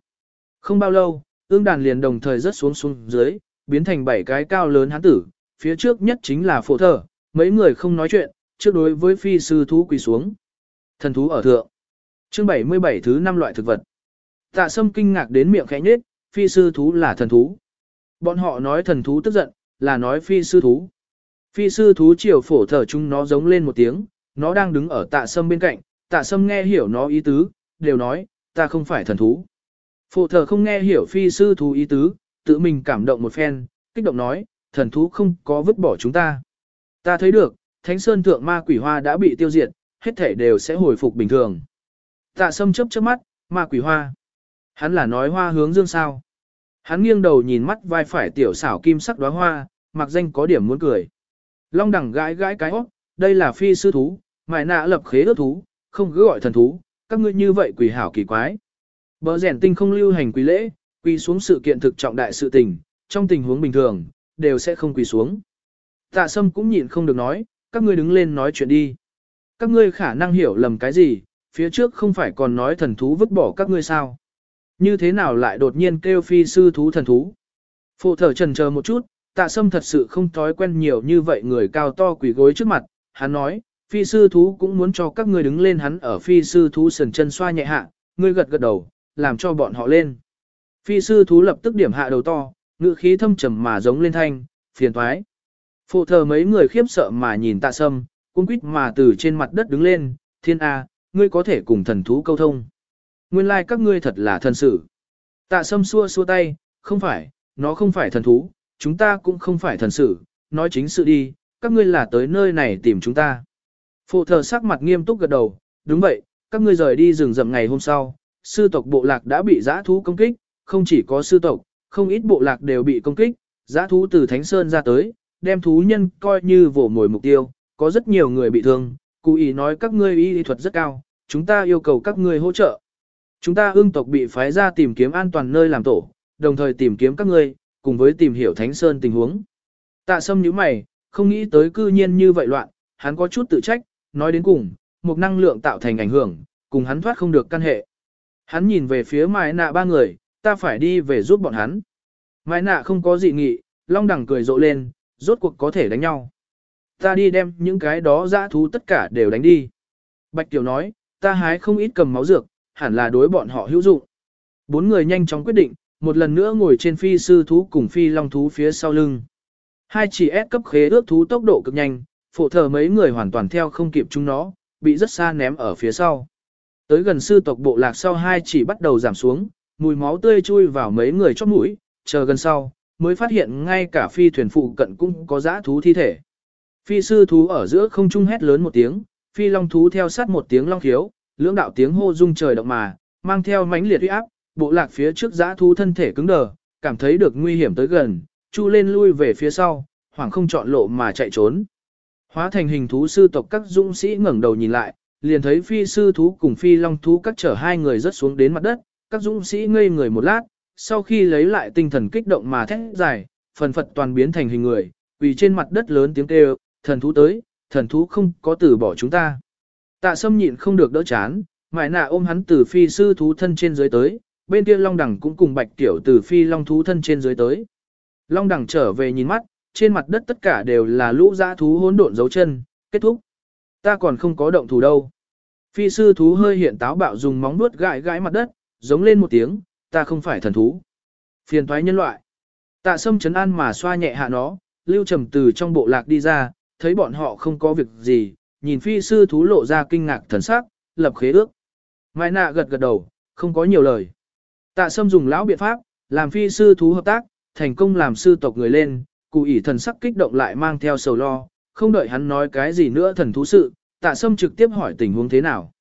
[SPEAKER 1] Không bao lâu, ương đàn liền đồng thời rớt xuống xuống dưới, biến thành bảy cái cao lớn hán tử, phía trước nhất chính là phổ thở, mấy người không nói chuyện, trước đối với phi sư thú quỳ xuống. Thần thú ở thượng. Chương 77 thứ năm loại thực vật. Tạ sâm kinh ngạc đến miệng khẽ nhếch, phi sư thú là thần thú. Bọn họ nói thần thú tức giận, là nói phi sư thú. Phi sư thú chiều phổ thở chúng nó giống lên một tiếng, nó đang đứng ở tạ sâm bên cạnh, tạ sâm nghe hiểu nó ý tứ, đều nói, ta không phải thần thú. Phổ thở không nghe hiểu phi sư thú ý tứ, tự mình cảm động một phen, kích động nói, thần thú không có vứt bỏ chúng ta. Ta thấy được, thánh sơn thượng ma quỷ hoa đã bị tiêu diệt, hết thể đều sẽ hồi phục bình thường. Tạ sâm chớp chớp mắt, ma quỷ hoa. Hắn là nói hoa hướng dương sao. Hắn nghiêng đầu nhìn mắt vai phải tiểu xảo kim sắc đóa hoa, mặc danh có điểm muốn cười. Long đẳng gãi gãi cái hót, đây là phi sư thú, mại nạ lập khế ước thú, không cứ gọi thần thú, các ngươi như vậy quỷ hảo kỳ quái. Bờ rèn tinh không lưu hành quỷ lễ, quỳ xuống sự kiện thực trọng đại sự tình, trong tình huống bình thường, đều sẽ không quỳ xuống. Tạ sâm cũng nhịn không được nói, các ngươi đứng lên nói chuyện đi. Các ngươi khả năng hiểu lầm cái gì, phía trước không phải còn nói thần thú vứt bỏ các ngươi sao. Như thế nào lại đột nhiên kêu phi sư thú thần thú? Phụ thở trần chờ một chút, tạ sâm thật sự không thói quen nhiều như vậy người cao to quỷ gối trước mặt. Hắn nói, phi sư thú cũng muốn cho các ngươi đứng lên hắn ở phi sư thú sần chân xoa nhẹ hạ, ngươi gật gật đầu, làm cho bọn họ lên. Phi sư thú lập tức điểm hạ đầu to, ngữ khí thâm trầm mà giống lên thanh, phiền toái. Phụ thờ mấy người khiếp sợ mà nhìn tạ sâm, cung quýt mà từ trên mặt đất đứng lên, thiên A, ngươi có thể cùng thần thú câu thông. Nguyên lai like các ngươi thật là thần sử. Tạ sâm xua xua tay, không phải, nó không phải thần thú, chúng ta cũng không phải thần sử, nói chính sự đi, các ngươi là tới nơi này tìm chúng ta. Phụ thờ sắc mặt nghiêm túc gật đầu, đúng vậy, các ngươi rời đi rừng rậm ngày hôm sau, sư tộc bộ lạc đã bị giã thú công kích, không chỉ có sư tộc, không ít bộ lạc đều bị công kích, giã thú từ Thánh Sơn ra tới, đem thú nhân coi như vổ mồi mục tiêu, có rất nhiều người bị thương, cụ ý nói các ngươi y thuật rất cao, chúng ta yêu cầu các ngươi hỗ trợ. Chúng ta ương tộc bị phái ra tìm kiếm an toàn nơi làm tổ, đồng thời tìm kiếm các ngươi, cùng với tìm hiểu Thánh Sơn tình huống. Tạ sâm nhíu mày, không nghĩ tới cư nhiên như vậy loạn, hắn có chút tự trách, nói đến cùng, một năng lượng tạo thành ảnh hưởng, cùng hắn thoát không được căn hệ. Hắn nhìn về phía mái nạ ba người, ta phải đi về giúp bọn hắn. Mái nạ không có gì nghị, long đẳng cười rộ lên, rốt cuộc có thể đánh nhau. Ta đi đem những cái đó dã thú tất cả đều đánh đi. Bạch Tiểu nói, ta hái không ít cầm máu dược, hẳn là đối bọn họ hữu dụng. Bốn người nhanh chóng quyết định, một lần nữa ngồi trên phi sư thú cùng phi long thú phía sau lưng. Hai chỉ ép cấp khế ước thú tốc độ cực nhanh, phổ thờ mấy người hoàn toàn theo không kịp chúng nó, bị rất xa ném ở phía sau. Tới gần sư tộc bộ lạc sau hai chỉ bắt đầu giảm xuống, mùi máu tươi chui vào mấy người chót mũi, chờ gần sau, mới phát hiện ngay cả phi thuyền phụ cận cũng có dã thú thi thể. Phi sư thú ở giữa không trung hét lớn một tiếng, phi long thú theo sát một tiếng long khiếu, lưỡng đạo tiếng hô rung trời động mà, mang theo mãnh liệt uy áp, bộ lạc phía trước dã thú thân thể cứng đờ, cảm thấy được nguy hiểm tới gần, chu lên lui về phía sau, hoảng không chọn lộ mà chạy trốn. Hóa thành hình thú sư tộc các dũng sĩ ngẩng đầu nhìn lại, liền thấy phi sư thú cùng phi long thú các chở hai người rớt xuống đến mặt đất, các dũng sĩ ngây người một lát, sau khi lấy lại tinh thần kích động mà thét dài, phần phật toàn biến thành hình người, vì trên mặt đất lớn tiếng kêu, thần thú tới, thần thú không có từ bỏ chúng ta. Tạ sâm nhịn không được đỡ chán, mải nạ ôm hắn từ phi sư thú thân trên dưới tới, bên kia long đẳng cũng cùng bạch tiểu từ phi long thú thân trên dưới tới. Long đẳng trở về nhìn mắt, trên mặt đất tất cả đều là lũ dã thú hỗn độn dấu chân, kết thúc. Ta còn không có động thủ đâu. Phi sư thú hơi hiện táo bạo dùng móng vuốt gãi gãi mặt đất, giống lên một tiếng, ta không phải thần thú. Phiền thoái nhân loại. Tạ sâm chấn an mà xoa nhẹ hạ nó, lưu trầm từ trong bộ lạc đi ra, thấy bọn họ không có việc gì, nhìn phi sư thú lộ ra kinh ngạc thần sắc, lập khế ước. Mai nạ gật gật đầu, không có nhiều lời. Tạ sâm dùng lão biện pháp, làm phi sư thú hợp tác, thành công làm sư tộc người lên, cụ ỉ thần sắc kích động lại mang theo sầu lo, không đợi hắn nói cái gì nữa thần thú sự, tạ sâm trực tiếp hỏi tình huống thế nào.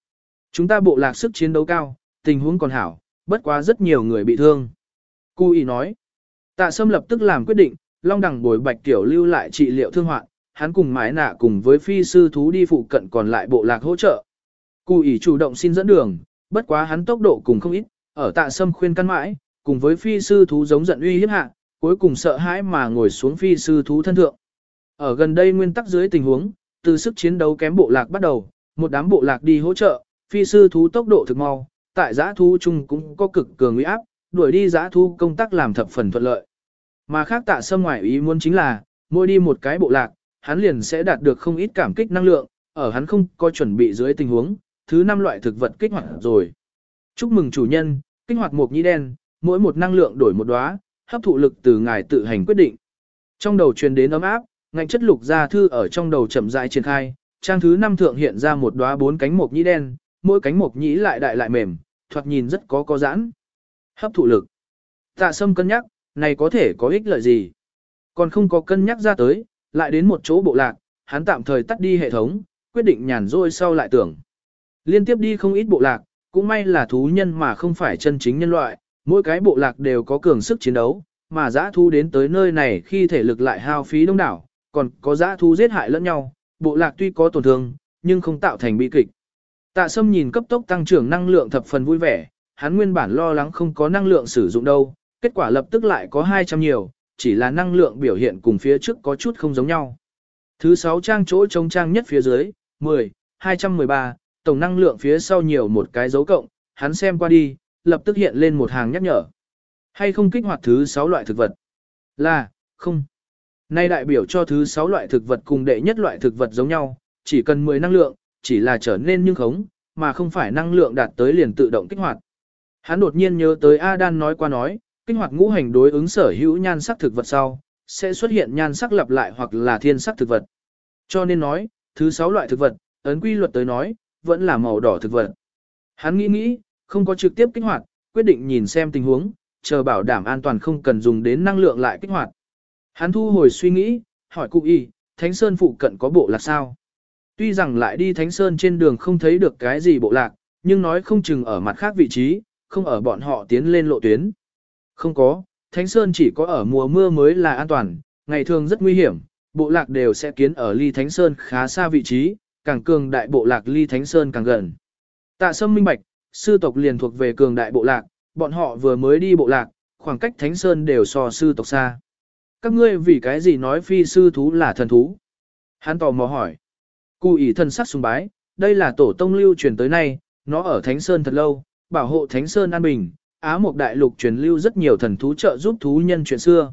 [SPEAKER 1] Chúng ta bộ lạc sức chiến đấu cao, tình huống còn hảo, bất quá rất nhiều người bị thương. Cụ ỉ nói, tạ sâm lập tức làm quyết định, long đẳng bồi bạch tiểu lưu lại trị liệu thương hoạn, hắn cùng mái nạ cùng với phi sư thú đi phụ cận còn lại bộ lạc hỗ trợ. Cụ ỉ chủ động xin dẫn đường, bất quá hắn tốc độ cùng không ít, ở tạ sâm khuyên căn mãi, cùng với phi sư thú giống giận uy hiếp hạ, cuối cùng sợ hãi mà ngồi xuống phi sư thú thân thượng. Ở gần đây nguyên tắc dưới tình huống, từ sức chiến đấu kém bộ lạc bắt đầu, một đám bộ lạc đi hỗ trợ, phi sư thú tốc độ thực mau, tại giã thú chung cũng có cực cường uy áp, đuổi đi giã thú công tác làm thập phần thuận lợi. Mà khác tạ sâm ngoại ý muốn chính là, mỗi đi một cái bộ lạc, hắn liền sẽ đạt được không ít cảm kích năng lượng, ở hắn không có chuẩn bị dưới tình huống, thứ năm loại thực vật kích hoạt rồi. Chúc mừng chủ nhân, kích hoạt một nhĩ đen, mỗi một năng lượng đổi một đóa, hấp thụ lực từ ngài tự hành quyết định. Trong đầu truyền đến ấm áp, ngạnh chất lục gia thư ở trong đầu chậm rãi triển khai, trang thứ năm thượng hiện ra một đóa bốn cánh mộc nhĩ đen, mỗi cánh mộc nhĩ lại đại lại mềm, thoạt nhìn rất có có giãn. Hấp thụ lực. Tạ Sâm cân nhắc, này có thể có ích lợi gì? Còn không có cân nhắc ra tới, lại đến một chỗ bộ lạc, hắn tạm thời tắt đi hệ thống, quyết định nhàn rỗi sau lại tưởng. Liên tiếp đi không ít bộ lạc, cũng may là thú nhân mà không phải chân chính nhân loại, mỗi cái bộ lạc đều có cường sức chiến đấu, mà giã thu đến tới nơi này khi thể lực lại hao phí đông đảo, còn có giã thu giết hại lẫn nhau, bộ lạc tuy có tổn thương, nhưng không tạo thành bi kịch. Tạ Sâm nhìn cấp tốc tăng trưởng năng lượng thập phần vui vẻ, hắn nguyên bản lo lắng không có năng lượng sử dụng đâu, kết quả lập tức lại có 200 nhiều, chỉ là năng lượng biểu hiện cùng phía trước có chút không giống nhau. Thứ 6 trang chỗ trống trang nhất phía dưới, 10, 213, tổng năng lượng phía sau nhiều một cái dấu cộng, hắn xem qua đi, lập tức hiện lên một hàng nhắc nhở. Hay không kích hoạt thứ 6 loại thực vật? Là, không. Nay đại biểu cho thứ 6 loại thực vật cùng đệ nhất loại thực vật giống nhau, chỉ cần 10 năng lượng, chỉ là trở nên nhưng khống, mà không phải năng lượng đạt tới liền tự động kích hoạt. Hắn đột nhiên nhớ tới Adan nói qua nói, kích hoạt ngũ hành đối ứng sở hữu nhan sắc thực vật sau, sẽ xuất hiện nhan sắc lặp lại hoặc là thiên sắc thực vật. Cho nên nói, thứ 6 loại thực vật, ấn quy luật tới nói, vẫn là màu đỏ thực vật. Hắn nghĩ nghĩ, không có trực tiếp kích hoạt, quyết định nhìn xem tình huống, chờ bảo đảm an toàn không cần dùng đến năng lượng lại kích hoạt. Hắn thu hồi suy nghĩ, hỏi cụ y, Thánh Sơn phụ cận có bộ lạc sao? Tuy rằng lại đi Thánh Sơn trên đường không thấy được cái gì bộ lạc, nhưng nói không chừng ở mặt khác vị trí, không ở bọn họ tiến lên lộ tuyến. Không có, Thánh Sơn chỉ có ở mùa mưa mới là an toàn, ngày thường rất nguy hiểm, bộ lạc đều sẽ kiến ở ly Thánh Sơn khá xa vị trí, càng cường đại bộ lạc ly Thánh Sơn càng gần. Tạ Sâm minh bạch, sư tộc liền thuộc về cường đại bộ lạc, bọn họ vừa mới đi bộ lạc, khoảng cách Thánh Sơn đều so sư tộc xa. Các ngươi vì cái gì nói phi sư thú là thần thú? Hắn tò mò hỏi. Cụ ý thân sắc sùng bái, đây là tổ tông lưu truyền tới nay, nó ở Thánh Sơn thật lâu, bảo hộ Thánh Sơn an bình, Á Mộc Đại Lục truyền lưu rất nhiều thần thú trợ giúp thú nhân chuyện xưa.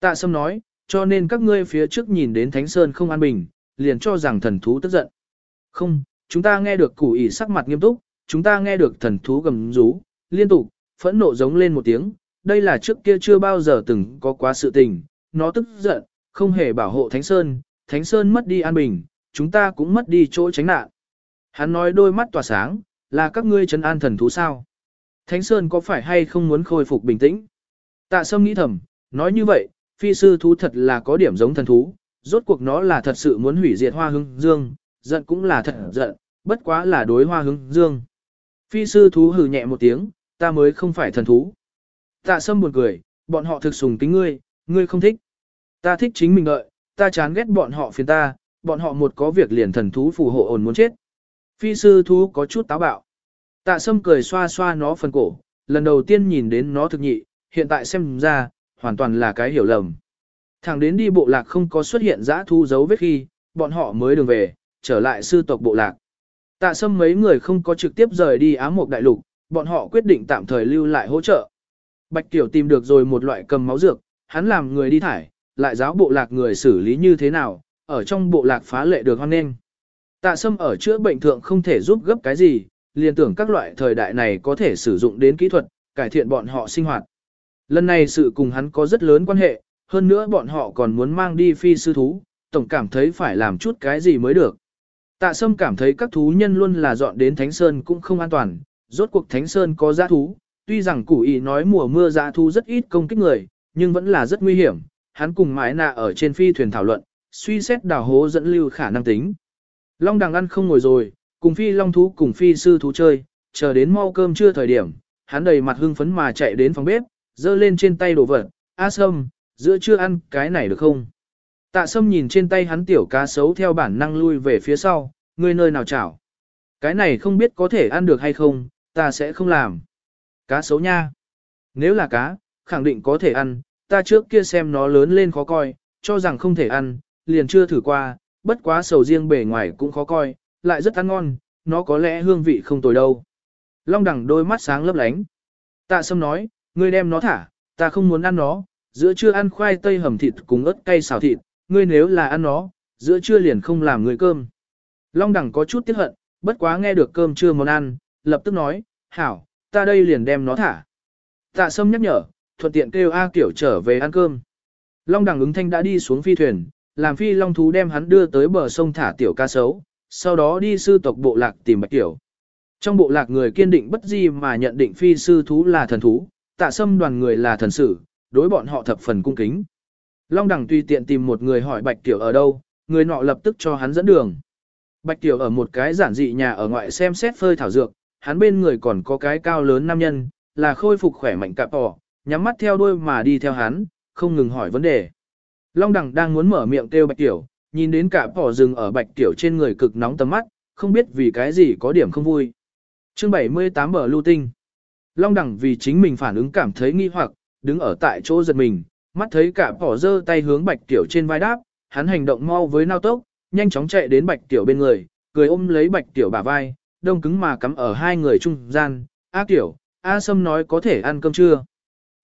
[SPEAKER 1] Tạ Sâm nói, cho nên các ngươi phía trước nhìn đến Thánh Sơn không an bình, liền cho rằng thần thú tức giận. Không, chúng ta nghe được củ ỉ sắc mặt nghiêm túc, chúng ta nghe được thần thú gầm rú, liên tục, phẫn nộ giống lên một tiếng, đây là trước kia chưa bao giờ từng có quá sự tình, nó tức giận, không hề bảo hộ Thánh Sơn, Thánh Sơn mất đi an bình, chúng ta cũng mất đi chỗ tránh nạn. Hắn nói đôi mắt tỏa sáng, là các ngươi trấn an thần thú sao? Thánh Sơn có phải hay không muốn khôi phục bình tĩnh? Tạ Sâm nghĩ thầm, nói như vậy, phi sư thú thật là có điểm giống thần thú, rốt cuộc nó là thật sự muốn hủy diệt hoa Hưng dương, giận cũng là thật giận, bất quá là đối hoa Hưng dương. Phi sư thú hừ nhẹ một tiếng, ta mới không phải thần thú. Tạ Sâm buồn cười, bọn họ thực sùng kính ngươi, ngươi không thích. Ta thích chính mình đợi, ta chán ghét bọn họ phiền ta, bọn họ một có việc liền thần thú phù hộ ổn muốn chết. Phi sư thú có chút táo bạo. Tạ sâm cười xoa xoa nó phần cổ, lần đầu tiên nhìn đến nó thực nhị, hiện tại xem ra, hoàn toàn là cái hiểu lầm. Thẳng đến đi bộ lạc không có xuất hiện giã thu dấu vết khi, bọn họ mới đường về, trở lại sư tộc bộ lạc. Tạ sâm mấy người không có trực tiếp rời đi ám mục đại lục, bọn họ quyết định tạm thời lưu lại hỗ trợ. Bạch Tiểu tìm được rồi một loại cầm máu dược, hắn làm người đi thải, lại giáo bộ lạc người xử lý như thế nào, ở trong bộ lạc phá lệ được hoan nghênh. Tạ sâm ở chữa bệnh thượng không thể giúp gấp cái gì, liền tưởng các loại thời đại này có thể sử dụng đến kỹ thuật, cải thiện bọn họ sinh hoạt. Lần này sự cùng hắn có rất lớn quan hệ, hơn nữa bọn họ còn muốn mang đi phi sư thú, tổng cảm thấy phải làm chút cái gì mới được. Tạ Sâm cảm thấy các thú nhân luôn là dọn đến Thánh Sơn cũng không an toàn, rốt cuộc Thánh Sơn có giã thú, tuy rằng củ ý nói mùa mưa giã thú rất ít công kích người, nhưng vẫn là rất nguy hiểm. Hắn cùng mãi nạ ở trên phi thuyền thảo luận, suy xét đào hố dẫn lưu khả năng tính. Long đằng ăn không ngồi rồi, cùng phi long thú cùng phi sư thú chơi, chờ đến mau cơm trưa thời điểm, hắn đầy mặt hưng phấn mà chạy đến phòng bếp, giơ lên trên tay đồ vật, A Sâm, giữa trưa ăn cái này được không? Tạ Sâm nhìn trên tay hắn tiểu cá sấu theo bản năng lui về phía sau, ngươi nơi nào chảo? Cái này không biết có thể ăn được hay không, ta sẽ không làm. Cá sấu nha. Nếu là cá, khẳng định có thể ăn, ta trước kia xem nó lớn lên khó coi, cho rằng không thể ăn, liền chưa thử qua, bất quá sầu riêng bề ngoài cũng khó coi, lại rất ăn ngon, nó có lẽ hương vị không tồi đâu. Long đẳng đôi mắt sáng lấp lánh. Tạ sâm nói, ngươi đem nó thả, ta không muốn ăn nó, giữa trưa ăn khoai tây hầm thịt cùng ớt cay xào thịt, ngươi nếu là ăn nó, giữa trưa liền không làm người cơm. Long đẳng có chút tiếc hận, bất quá nghe được cơm trưa món ăn, lập tức nói, hảo, ta đây liền đem nó thả. Tạ sâm nhắc nhở, thuận tiện kêu A kiểu trở về ăn cơm. Long đẳng ứng thanh đã đi xuống phi thuyền, làm phi long thú đem hắn đưa tới bờ sông thả tiểu ca sấu, sau đó đi sư tộc bộ lạc tìm bạch tiểu. Trong bộ lạc người kiên định bất di mà nhận định phi sư thú là thần thú, tạ sâm đoàn người là thần sử, đối bọn họ thập phần cung kính. Long đẳng tùy tiện tìm một người hỏi bạch tiểu ở đâu, người nọ lập tức cho hắn dẫn đường. Bạch tiểu ở một cái giản dị nhà ở ngoại xem xét phơi thảo dược, hắn bên người còn có cái cao lớn nam nhân, là khôi phục khỏe mạnh cạp ỏ, nhắm mắt theo đuôi mà đi theo hắn, không ngừng hỏi vấn đề. Long đẳng đang muốn mở miệng kêu bạch tiểu, nhìn đến cả bỏ rừng ở bạch tiểu trên người cực nóng tầm mắt, không biết vì cái gì có điểm không vui. Chương 78 bờ lưu tinh. Long đẳng vì chính mình phản ứng cảm thấy nghi hoặc, đứng ở tại chỗ giật mình, mắt thấy cả bỏ giơ tay hướng bạch tiểu trên vai đáp, hắn hành động mau với nao tốc, nhanh chóng chạy đến bạch tiểu bên người, cười ôm lấy bạch tiểu bả vai, đông cứng mà cắm ở hai người trung gian, A tiểu, A sâm nói có thể ăn cơm chưa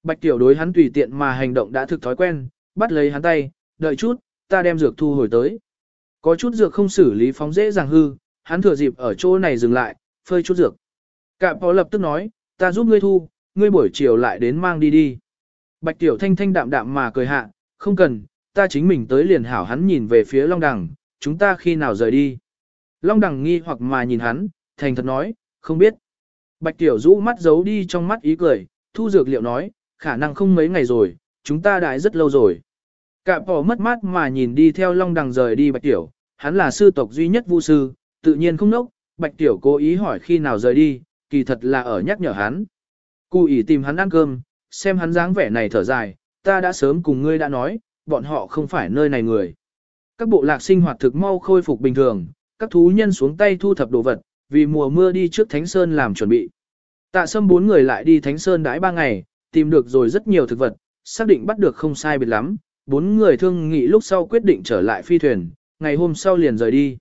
[SPEAKER 1] Bạch tiểu đối hắn tùy tiện mà hành động đã thực thói quen, bắt lấy hắn tay, đợi chút, ta đem dược thu hồi tới. Có chút dược không xử lý phóng dễ dàng hư, hắn thừa dịp ở chỗ này dừng lại, phơi chút dược. Cạm phó lập tức nói, ta giúp ngươi thu, ngươi buổi chiều lại đến mang đi đi. Bạch tiểu thanh thanh đạm đạm mà cười hạ, không cần, ta chính mình tới liền hảo hắn nhìn về phía Long Đằng, chúng ta khi nào rời đi. Long Đằng nghi hoặc mà nhìn hắn, thành thật nói, không biết. Bạch tiểu rũ mắt giấu đi trong mắt ý cười, thu dược liệu nói, khả năng không mấy ngày rồi, chúng ta đãi rất lâu rồi. Cạ bỏ mất mát mà nhìn đi theo long đằng rời đi bạch tiểu, hắn là sư tộc duy nhất vu sư, tự nhiên không nốc, bạch tiểu cố ý hỏi khi nào rời đi, kỳ thật là ở nhắc nhở hắn. Cụ ý tìm hắn ăn cơm, xem hắn dáng vẻ này thở dài, ta đã sớm cùng ngươi đã nói, bọn họ không phải nơi này người. Các bộ lạc sinh hoạt thực mau khôi phục bình thường, các thú nhân xuống tay thu thập đồ vật, vì mùa mưa đi trước Thánh Sơn làm chuẩn bị. Tạ sâm bốn người lại đi Thánh Sơn đãi ba ngày, tìm được rồi rất nhiều thực vật, xác định bắt được không sai biệt lắm, bốn người thương nghị lúc sau quyết định trở lại phi thuyền, ngày hôm sau liền rời đi.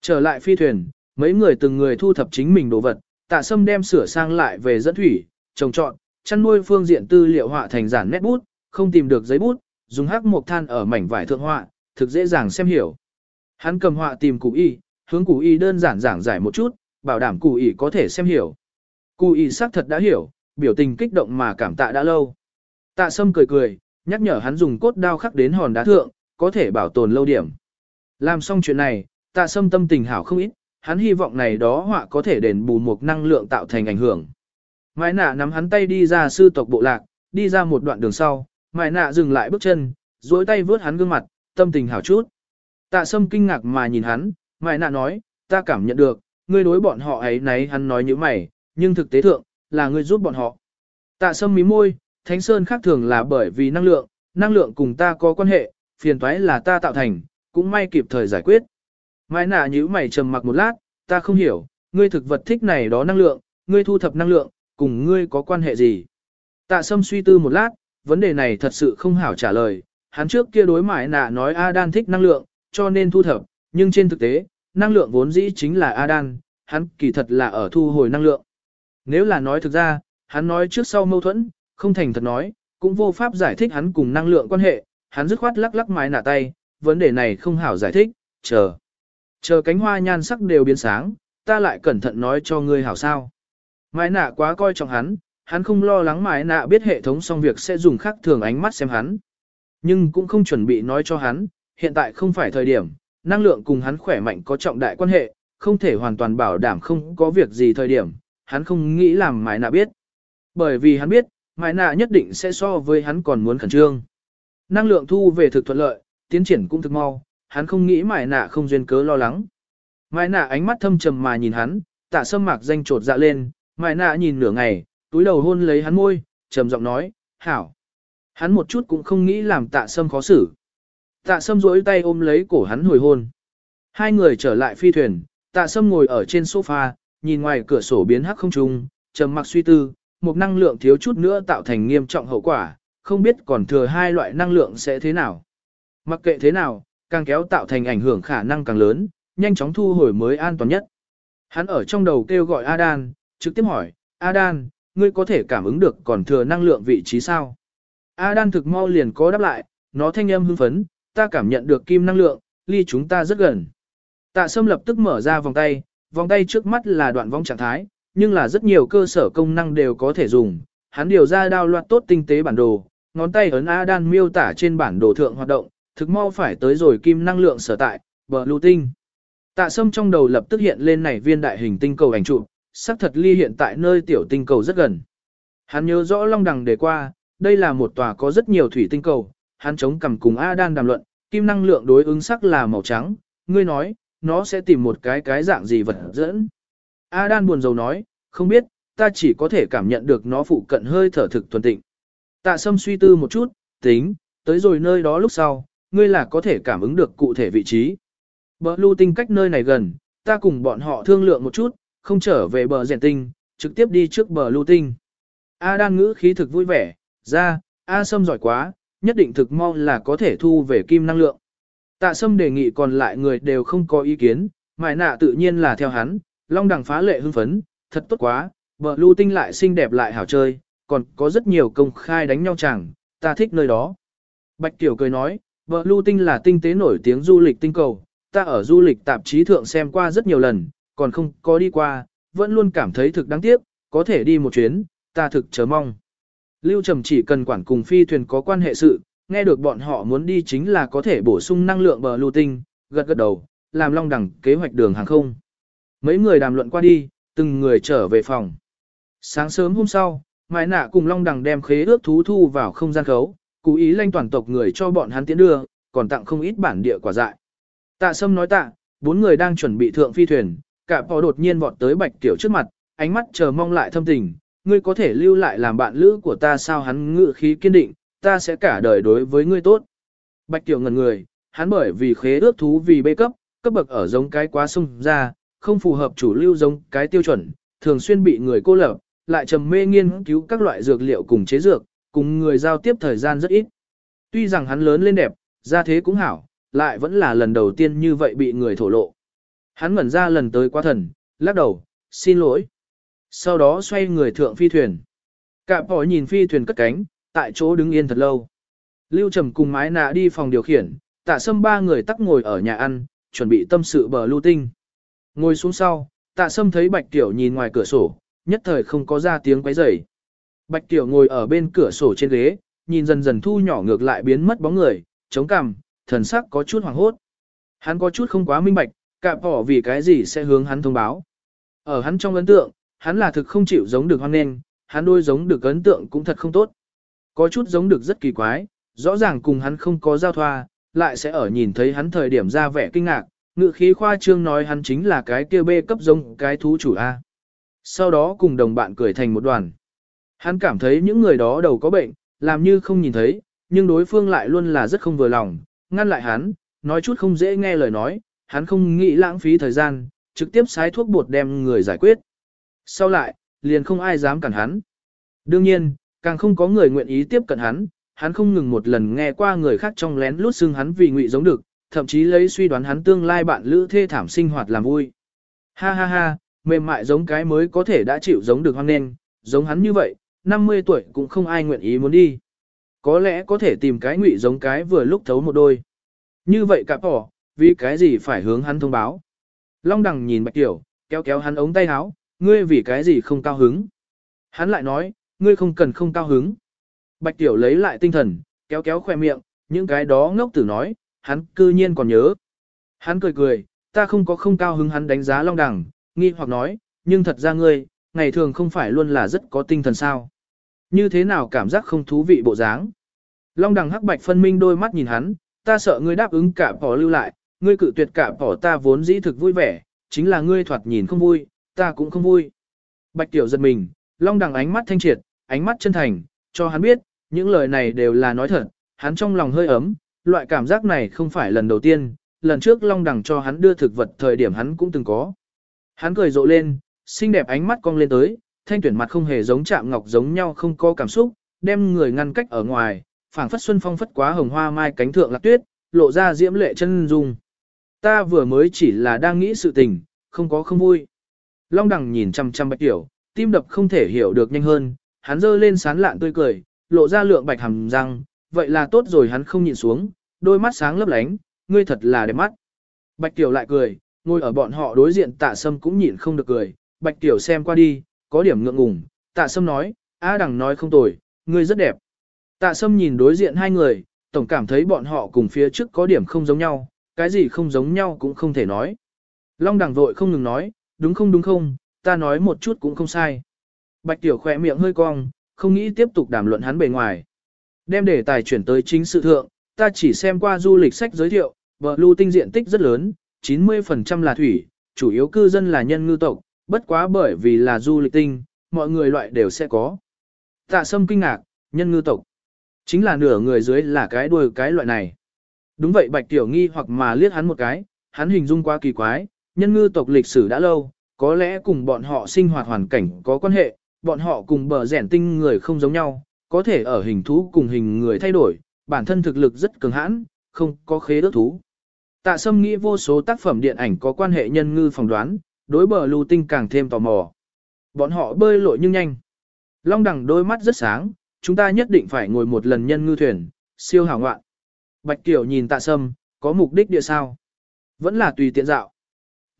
[SPEAKER 1] Trở lại phi thuyền, mấy người từng người thu thập chính mình đồ vật, tạ sâm đem sửa sang lại về dẫn thủy, trồng trọt, chăn nuôi phương diện tư liệu họa thành giản nét bút, không tìm được giấy bút, dùng hắc mộc than ở mảnh vải thượng họa, thực dễ dàng xem hiểu. Hắn cầm họa tìm cụ y, hướng cụ y đơn giản giảng giải một chút, bảo đảm cụ y có thể xem hiểu. Cụ y xác thật đã hiểu, biểu tình kích động mà cảm tạ đã lâu. Tạ sâm cười cười, nhắc nhở hắn dùng cốt đao khắc đến hòn đá thượng, có thể bảo tồn lâu điểm. Làm xong chuyện này, tạ sâm tâm tình hảo không ít, hắn hy vọng này đó họa có thể đền bù một năng lượng tạo thành ảnh hưởng. Mai nạ nắm hắn tay đi ra sư tộc bộ lạc, đi ra một đoạn đường sau, mai nạ dừng lại bước chân, duỗi tay vướt hắn gương mặt, tâm tình hảo chút. Tạ sâm kinh ngạc mà nhìn hắn, mai nạ nói, ta cảm nhận được, ngươi đối bọn họ ấy nấy hắn nói như mày, nhưng thực tế thượng, là ngươi giúp bọn họ. Tạ sâm mí môi, thánh sơn khác thường là bởi vì năng lượng, năng lượng cùng ta có quan hệ, phiền toái là ta tạo thành, cũng may kịp thời giải quyết. Mai nạ nhíu mày trầm mặc một lát, ta không hiểu, ngươi thực vật thích này đó năng lượng, ngươi thu thập năng lượng, cùng ngươi có quan hệ gì? Tạ sâm suy tư một lát, vấn đề này thật sự không hảo trả lời, hắn trước kia đối mãi nạ nói Adan thích năng lượng, cho nên thu thập, nhưng trên thực tế, năng lượng vốn dĩ chính là Adan, hắn kỳ thật là ở thu hồi năng lượng. Nếu là nói thực ra, hắn nói trước sau mâu thuẫn, không thành thật nói, cũng vô pháp giải thích hắn cùng năng lượng quan hệ, hắn dứt khoát lắc lắc mái nạ tay, vấn đề này không hảo giải thích, chờ. Chờ cánh hoa nhan sắc đều biến sáng, ta lại cẩn thận nói cho ngươi hảo sao. Mái nạ quá coi trọng hắn, hắn không lo lắng mái nạ biết hệ thống xong việc sẽ dùng khác thường ánh mắt xem hắn. Nhưng cũng không chuẩn bị nói cho hắn, hiện tại không phải thời điểm, năng lượng cùng hắn khỏe mạnh có trọng đại quan hệ, không thể hoàn toàn bảo đảm không có việc gì thời điểm, hắn không nghĩ làm mái nạ biết. Bởi vì hắn biết, Mai nạ nhất định sẽ so với hắn còn muốn khẩn trương. Năng lượng thu về thực thuận lợi, tiến triển cũng thực mau, hắn không nghĩ Mai nạ không duyên cớ lo lắng. Mai nạ ánh mắt thâm trầm mà nhìn hắn, tạ sâm mạc danh trột dạ lên, Mai nạ nhìn nửa ngày, túi đầu hôn lấy hắn môi, trầm giọng nói, hảo. Hắn một chút cũng không nghĩ làm tạ sâm khó xử. Tạ sâm duỗi tay ôm lấy cổ hắn hồi hôn. Hai người trở lại phi thuyền, tạ sâm ngồi ở trên sofa, nhìn ngoài cửa sổ biến hắc không trung, trầm mặc suy tư, một năng lượng thiếu chút nữa tạo thành nghiêm trọng hậu quả, không biết còn thừa hai loại năng lượng sẽ thế nào. Mặc kệ thế nào, càng kéo tạo thành ảnh hưởng khả năng càng lớn, nhanh chóng thu hồi mới an toàn nhất. Hắn ở trong đầu kêu gọi Adan, trực tiếp hỏi, Adan, ngươi có thể cảm ứng được còn thừa năng lượng vị trí sao? Adan thực mau liền có đáp lại, nó thanh âm hưng phấn, ta cảm nhận được kim năng lượng, ly chúng ta rất gần. Tạ Sâm lập tức mở ra vòng tay, vòng tay trước mắt là đoạn vong trạng thái, nhưng là rất nhiều cơ sở công năng đều có thể dùng. Hắn điều ra đao loạt tốt tinh tế bản đồ, ngón tay ấn Adan miêu tả trên bản đồ thượng hoạt động, thực mau phải tới rồi kim năng lượng sở tại, bờ lưu tinh. Tạ Sâm trong đầu lập tức hiện lên này viên đại hình tinh cầu ảnh trụ xác thật ly hiện tại nơi tiểu tinh cầu rất gần. Hắn nhớ rõ Long Đằng đề qua, đây là một tòa có rất nhiều thủy tinh cầu, hắn chống cằm cùng Adan đàm luận, kim năng lượng đối ứng sắc là màu trắng, ngươi nói, nó sẽ tìm một cái cái dạng gì vật dẫn. A Đan buồn rầu nói, không biết, ta chỉ có thể cảm nhận được nó phụ cận hơi thở thực thuần tịnh. Tạ Sâm suy tư một chút, tính, tới rồi nơi đó lúc sau, ngươi là có thể cảm ứng được cụ thể vị trí. Bờ lưu tinh cách nơi này gần, ta cùng bọn họ thương lượng một chút, không trở về bờ rèn tinh, trực tiếp đi trước bờ lưu tinh. A đan ngữ khí thực vui vẻ, ra, A Sâm giỏi quá, nhất định thực mong là có thể thu về kim năng lượng. Tạ Sâm đề nghị còn lại người đều không có ý kiến, mại nạ tự nhiên là theo hắn, long đằng phá lệ hưng phấn, thật tốt quá, bờ lưu tinh lại xinh đẹp lại hảo chơi, còn có rất nhiều công khai đánh nhau chẳng, ta thích nơi đó. Bạch Tiểu cười nói, bờ lưu tinh là tinh tế nổi tiếng du lịch tinh cầu, ta ở du lịch tạp chí thượng xem qua rất nhiều lần, còn không có đi qua, vẫn luôn cảm thấy thực đáng tiếc, có thể đi một chuyến, ta thực chờ mong. Lưu Trầm chỉ cần quản cùng phi thuyền có quan hệ sự, nghe được bọn họ muốn đi chính là có thể bổ sung năng lượng bờ lưu tinh, gật gật đầu, làm long đẳng kế hoạch đường hàng không. Mấy người đàm luận qua đi, từng người trở về phòng. Sáng sớm hôm sau, Mai Nạ cùng Long Đằng đem khế ước thú thu vào không gian khấu, cố ý lanh toàn tộc người cho bọn hắn tiến đưa, còn tặng không ít bản địa quả dại. Tạ Sâm nói tạ, bốn người đang chuẩn bị thượng phi thuyền, cả bò đột nhiên vọt tới Bạch Tiểu trước mặt, ánh mắt chờ mong lại thâm tình, ngươi có thể lưu lại làm bạn lữ của ta sao hắn ngự khí kiên định, ta sẽ cả đời đối với ngươi tốt. Bạch Tiểu ngẩn người, hắn bởi vì khế ước thú vì bê cấp, cấp bậc ở giống cái quá sung ra, không phù hợp chủ lưu giống cái tiêu chuẩn, thường xuyên bị người cô lập, lại trầm mê nghiên cứu các loại dược liệu cùng chế dược, cùng người giao tiếp thời gian rất ít. Tuy rằng hắn lớn lên đẹp, ra thế cũng hảo, lại vẫn là lần đầu tiên như vậy bị người thổ lộ. Hắn ngẩn ra lần tới qua thần, lắc đầu, xin lỗi. Sau đó xoay người thượng phi thuyền. Cả bỏ nhìn phi thuyền cất cánh, tại chỗ đứng yên thật lâu. Lưu Trầm cùng mái nạ đi phòng điều khiển, tạ sâm ba người tắc ngồi ở nhà ăn, chuẩn bị tâm sự bờ lưu tinh. Ngồi xuống sau, tạ sâm thấy Bạch Tiểu nhìn ngoài cửa sổ, nhất thời không có ra tiếng quấy rầy. Bạch Tiểu ngồi ở bên cửa sổ trên ghế, nhìn dần dần thu nhỏ ngược lại biến mất bóng người, chống cằm, thần sắc có chút hoảng hốt. Hắn có chút không quá minh bạch, cạm bỏ vì cái gì sẽ hướng hắn thông báo. Ở hắn trong ấn tượng, hắn là thực không chịu giống được hoan nên, hắn đôi giống được ấn tượng cũng thật không tốt. Có chút giống được rất kỳ quái, rõ ràng cùng hắn không có giao thoa, lại sẽ ở nhìn thấy hắn thời điểm ra vẻ kinh ngạc, ngự khí khoa trương nói hắn chính là cái kia bê cấp giống cái thú chủ A. Sau đó cùng đồng bạn cười thành một đoàn. Hắn cảm thấy những người đó đầu có bệnh, làm như không nhìn thấy, nhưng đối phương lại luôn là rất không vừa lòng, ngăn lại hắn, nói chút không dễ nghe lời nói, hắn không nghĩ lãng phí thời gian, trực tiếp xái thuốc bột đem người giải quyết. Sau lại, liền không ai dám cản hắn. Đương nhiên, càng không có người nguyện ý tiếp cận hắn, hắn không ngừng một lần nghe qua người khác trong lén lút xưng hắn vì ngụy giống được, thậm chí lấy suy đoán hắn tương lai bạn lữ thê thảm sinh hoạt làm vui. Ha ha ha, mềm mại giống cái mới có thể đã chịu giống được hoang nên, giống hắn như vậy, 50 tuổi cũng không ai nguyện ý muốn đi. Có lẽ có thể tìm cái ngụy giống cái vừa lúc thấu một đôi. Như vậy cả bỏ, vì cái gì phải hướng hắn thông báo. Long đằng nhìn bạch tiểu, kéo kéo hắn ống tay áo, ngươi vì cái gì không cao hứng. Hắn lại nói, ngươi không cần không cao hứng. Bạch tiểu lấy lại tinh thần, kéo kéo khoe miệng, những cái đó ngốc tử nói, hắn cư nhiên còn nhớ. Hắn cười cười, ta không có không cao hứng hắn đánh giá long đằng, nghi hoặc nói, nhưng thật ra ngươi, ngày thường không phải luôn là rất có tinh thần sao. Như thế nào cảm giác không thú vị bộ dáng. Long đằng hắc bạch phân minh đôi mắt nhìn hắn, ta sợ ngươi đáp ứng cả bỏ lưu lại, ngươi cự tuyệt cả bỏ ta vốn dĩ thực vui vẻ, chính là ngươi thoạt nhìn không vui, ta cũng không vui. Bạch tiểu giật mình, long đằng ánh mắt thanh triệt, ánh mắt chân thành, cho hắn biết, những lời này đều là nói thật, hắn trong lòng hơi ấm, loại cảm giác này không phải lần đầu tiên, lần trước long đằng cho hắn đưa thực vật thời điểm hắn cũng từng có. Hắn cười rộ lên, xinh đẹp ánh mắt cong lên tới, thanh tuyển mặt không hề giống chạm ngọc giống nhau không có cảm xúc, đem người ngăn cách ở ngoài, phảng phất xuân phong phất quá hồng hoa mai cánh thượng lạc tuyết, lộ ra diễm lệ chân dung. Ta vừa mới chỉ là đang nghĩ sự tình, không có không vui. Long đằng nhìn chăm chăm bạch tiểu, tim đập không thể hiểu được nhanh hơn, hắn giơ lên sán lạn tươi cười, lộ ra lượng bạch hàm răng, vậy là tốt rồi hắn không nhìn xuống, đôi mắt sáng lấp lánh, ngươi thật là đẹp mắt. Bạch tiểu lại cười, ngồi ở bọn họ đối diện tạ sâm cũng nhịn không được cười, bạch tiểu xem qua đi, có điểm ngượng ngùng, tạ sâm nói, A đằng nói không tồi, ngươi rất đẹp. Tạ sâm nhìn đối diện hai người, tổng cảm thấy bọn họ cùng phía trước có điểm không giống nhau, cái gì không giống nhau cũng không thể nói. Long đằng vội không ngừng nói, đúng không đúng không, ta nói một chút cũng không sai. Bạch tiểu khỏe miệng hơi cong, không nghĩ tiếp tục đàm luận hắn bề ngoài. Đem đề tài chuyển tới chính sự thượng, ta chỉ xem qua du lịch sách giới thiệu, bờ lưu tinh diện tích rất lớn, 90% là thủy, chủ yếu cư dân là nhân ngư tộc, bất quá bởi vì là du lịch tinh, mọi người loại đều sẽ có. Tạ sâm kinh ngạc, nhân ngư tộc. Chính là nửa người dưới là cái đuôi cái loại này. Đúng vậy Bạch Tiểu nghi hoặc mà liếc hắn một cái, hắn hình dung quá kỳ quái, nhân ngư tộc lịch sử đã lâu, có lẽ cùng bọn họ sinh hoạt hoàn cảnh có quan hệ, bọn họ cùng bờ rẻn tinh người không giống nhau, có thể ở hình thú cùng hình người thay đổi, bản thân thực lực rất cường hãn, không có khế ước thú. Tạ Sâm nghĩ vô số tác phẩm điện ảnh có quan hệ nhân ngư phỏng đoán, đối bờ lưu tinh càng thêm tò mò. Bọn họ bơi lội nhưng nhanh. Long đẳng đôi mắt rất sáng, chúng ta nhất định phải ngồi một lần nhân ngư thuyền, siêu hào ngoạn. Bạch Kiều nhìn tạ sâm, có mục đích địa sao? Vẫn là tùy tiện dạo.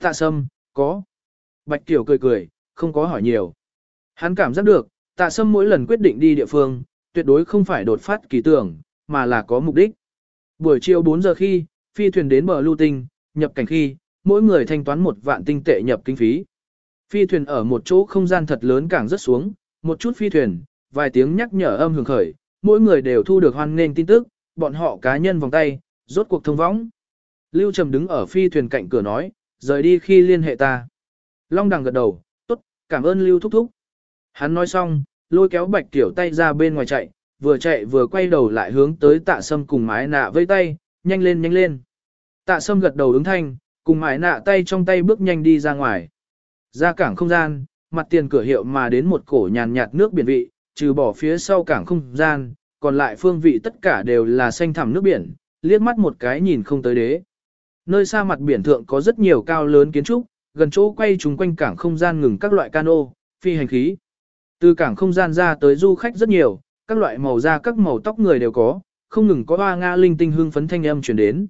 [SPEAKER 1] Tạ sâm, có. Bạch Kiều cười cười, không có hỏi nhiều. Hắn cảm giác được, tạ sâm mỗi lần quyết định đi địa phương, tuyệt đối không phải đột phát kỳ tưởng, mà là có mục đích. Buổi chiều 4 giờ khi, phi thuyền đến bờ lưu tinh, nhập cảnh khi, mỗi người thanh toán một vạn tinh tệ nhập kinh phí. Phi thuyền ở một chỗ không gian thật lớn càng rất xuống, một chút phi thuyền, vài tiếng nhắc nhở âm hưởng khởi, mỗi người đều thu được hoan nghênh tin tức, bọn họ cá nhân vòng tay, rốt cuộc thông võng. Lưu Trầm đứng ở phi thuyền cạnh cửa nói, rời đi khi liên hệ ta. Long đằng gật đầu, tốt, cảm ơn Lưu thúc thúc. Hắn nói xong, lôi kéo bạch tiểu tay ra bên ngoài chạy, vừa chạy vừa quay đầu lại hướng tới tạ sâm cùng mái nạ vây tay, nhanh lên nhanh lên. Tạ sâm gật đầu ứng thanh, cùng mái nạ tay trong tay bước nhanh đi ra ngoài. Ra cảng không gian, mặt tiền cửa hiệu mà đến một cổ nhàn nhạt nước biển vị, trừ bỏ phía sau cảng không gian, còn lại phương vị tất cả đều là xanh thẳm nước biển, liếc mắt một cái nhìn không tới đế. Nơi xa mặt biển thượng có rất nhiều cao lớn kiến trúc, gần chỗ quay chúng quanh cảng không gian ngừng các loại cano, phi hành khí. Từ cảng không gian ra tới du khách rất nhiều, các loại màu da các màu tóc người đều có, không ngừng có hoa nga linh tinh hương phấn thanh âm chuyển đến.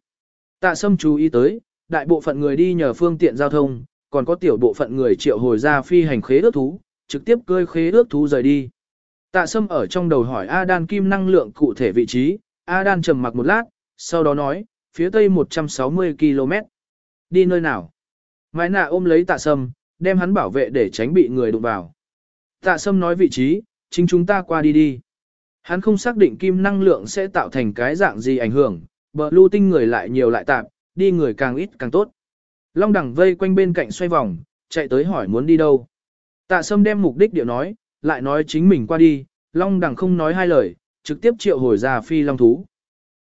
[SPEAKER 1] Tạ sâm chú ý tới, đại bộ phận người đi nhờ phương tiện giao thông, còn có tiểu bộ phận người triệu hồi ra phi hành khế ước thú, trực tiếp cơi khế ước thú rời đi. Tạ sâm ở trong đầu hỏi A đan kim năng lượng cụ thể vị trí, A đan trầm mặc một lát, sau đó nói, phía tây 160 km. Đi nơi nào? Mai nạ ôm lấy tạ sâm, đem hắn bảo vệ để tránh bị người đụng vào. Tạ sâm nói vị trí, chính chúng ta qua đi đi. Hắn không xác định kim năng lượng sẽ tạo thành cái dạng gì ảnh hưởng, bờ lưu tinh người lại nhiều lại tạp, đi người càng ít càng tốt. Long đẳng vây quanh bên cạnh xoay vòng, chạy tới hỏi muốn đi đâu. Tạ sâm đem mục đích điệu nói, lại nói chính mình qua đi, Long đẳng không nói hai lời, trực tiếp triệu hồi ra phi long thú.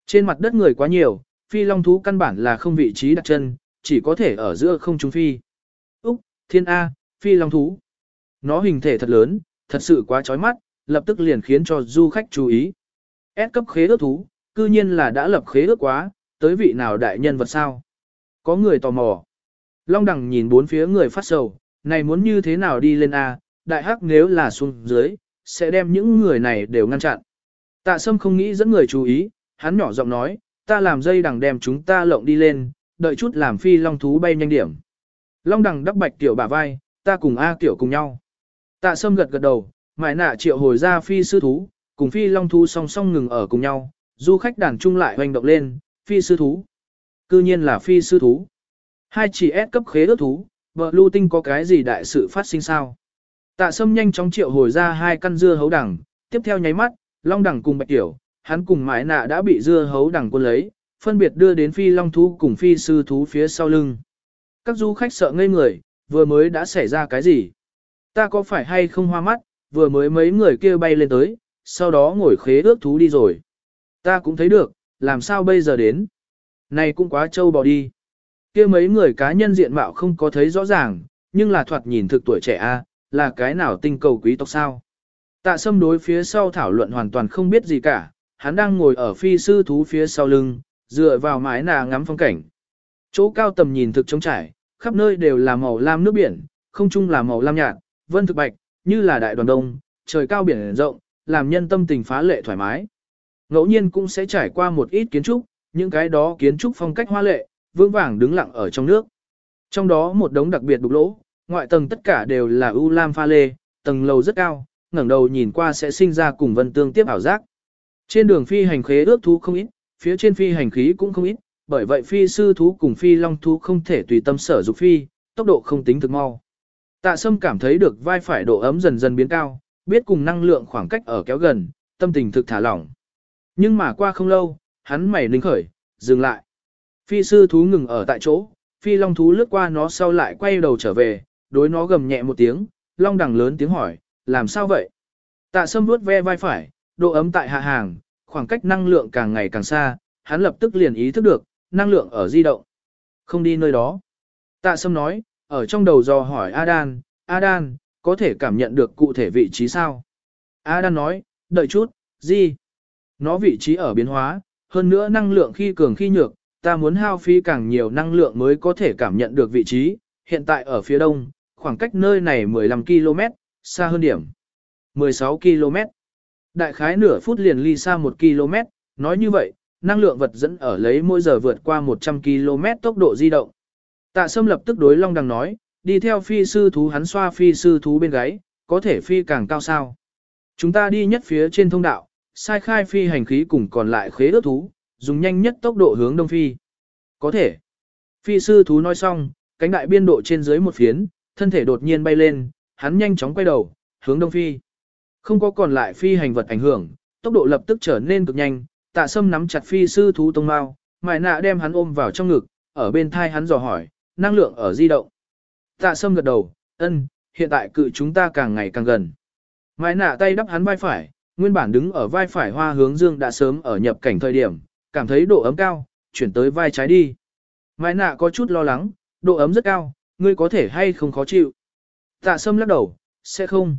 [SPEAKER 1] Trên mặt đất người quá nhiều, phi long thú căn bản là không vị trí đặt chân, chỉ có thể ở giữa không trung phi. Úc, thiên A, phi long thú. Nó hình thể thật lớn, thật sự quá chói mắt, lập tức liền khiến cho du khách chú ý. S cấp khế ước thú, cư nhiên là đã lập khế ước quá, tới vị nào đại nhân vật sao? Có người tò mò. Long đẳng nhìn bốn phía người phát sầu, này muốn như thế nào đi lên A, đại hắc nếu là xuống dưới, sẽ đem những người này đều ngăn chặn. Tạ sâm không nghĩ dẫn người chú ý, hắn nhỏ giọng nói, ta làm dây đằng đem chúng ta lộng đi lên, đợi chút làm phi long thú bay nhanh điểm. Long đằng đắc bạch tiểu bả vai, ta cùng A tiểu cùng nhau. Tạ sâm gật gật đầu, mại nạ triệu hồi ra phi sư thú, cùng phi long thú song song ngừng ở cùng nhau, du khách đàn trung lại hoành động lên, phi sư thú. Cư nhiên là phi sư thú. Hai chỉ S cấp khế ước thú, vợ lưu tinh có cái gì đại sự phát sinh sao? Tạ sâm nhanh chóng triệu hồi ra hai căn dưa hấu đẳng, tiếp theo nháy mắt, long đẳng cùng bạch tiểu, hắn cùng mái nạ đã bị dưa hấu đẳng quân lấy, phân biệt đưa đến phi long thú cùng phi sư thú phía sau lưng. Các du khách sợ ngây người, vừa mới đã xảy ra cái gì? Ta có phải hay không hoa mắt, vừa mới mấy người kia bay lên tới, sau đó ngồi khế ước thú đi rồi. Ta cũng thấy được, làm sao bây giờ đến? Này cũng quá trâu bò đi. kia mấy người cá nhân diện mạo không có thấy rõ ràng, nhưng là thoạt nhìn thực tuổi trẻ a, là cái nào tinh cầu quý tộc sao? Tạ sâm đối phía sau thảo luận hoàn toàn không biết gì cả, hắn đang ngồi ở phi sư thú phía sau lưng, dựa vào mái nà ngắm phong cảnh. Chỗ cao tầm nhìn thực trống trải, khắp nơi đều là màu lam nước biển, không chung là màu lam nhạt, vân thực bạch, như là đại đoàn đông, trời cao biển rộng, làm nhân tâm tình phá lệ thoải mái. Ngẫu nhiên cũng sẽ trải qua một ít kiến trúc, những cái đó kiến trúc phong cách hoa lệ, vương vàng đứng lặng ở trong nước. Trong đó một đống đặc biệt đục lỗ, ngoại tầng tất cả đều là u lam pha lê, tầng lầu rất cao, ngẩng đầu nhìn qua sẽ sinh ra cùng vân tương tiếp ảo giác. Trên đường phi hành khế ước thú không ít, phía trên phi hành khí cũng không ít, bởi vậy phi sư thú cùng phi long thú không thể tùy tâm sở dục phi, tốc độ không tính thực mau. Tạ Sâm cảm thấy được vai phải độ ấm dần dần biến cao, biết cùng năng lượng khoảng cách ở kéo gần, tâm tình thực thả lỏng. Nhưng mà qua không lâu, hắn mày ninh khởi, dừng lại. Phi sư thú ngừng ở tại chỗ, phi long thú lướt qua nó sau lại quay đầu trở về, đối nó gầm nhẹ một tiếng, long đằng lớn tiếng hỏi, làm sao vậy? Tạ Sâm vuốt ve vai phải, độ ấm tại hạ hàng, khoảng cách năng lượng càng ngày càng xa, hắn lập tức liền ý thức được, năng lượng ở di động. Không đi nơi đó. Tạ Sâm nói, ở trong đầu dò hỏi Adan, Adan, có thể cảm nhận được cụ thể vị trí sao? Adan nói, đợi chút, gì? Nó vị trí ở biến hóa, hơn nữa năng lượng khi cường khi nhược, ta muốn hao phí càng nhiều năng lượng mới có thể cảm nhận được vị trí, hiện tại ở phía đông, khoảng cách nơi này 15 km, xa hơn điểm. 16 km. Đại khái nửa phút liền ly xa 1 km, nói như vậy, năng lượng vật dẫn ở lấy mỗi giờ vượt qua 100 km tốc độ di động. Tạ Sâm lập tức đối Long Đằng nói, đi theo phi sư thú hắn xoa phi sư thú bên gáy, có thể phi càng cao sao. Chúng ta đi nhất phía trên thông đạo, sai khai phi hành khí cùng còn lại khế ước thú, dùng nhanh nhất tốc độ hướng đông phi. Có thể. Phi sư thú nói xong, cánh đại biên độ trên dưới một phiến, thân thể đột nhiên bay lên, hắn nhanh chóng quay đầu, hướng đông phi. Không có còn lại phi hành vật ảnh hưởng, tốc độ lập tức trở nên cực nhanh, tạ sâm nắm chặt phi sư thú tông mao, mại nạ đem hắn ôm vào trong ngực, ở bên thai hắn dò hỏi, năng lượng ở di động. Tạ sâm gật đầu, ân, hiện tại cự chúng ta càng ngày càng gần. Mai nạ tay đắp hắn vai phải, nguyên bản đứng ở vai phải hoa hướng dương đã sớm ở nhập cảnh thời điểm, cảm thấy độ ấm cao, chuyển tới vai trái đi. Mai nạ có chút lo lắng, độ ấm rất cao, ngươi có thể hay không khó chịu. Tạ sâm lắc đầu, sẽ không.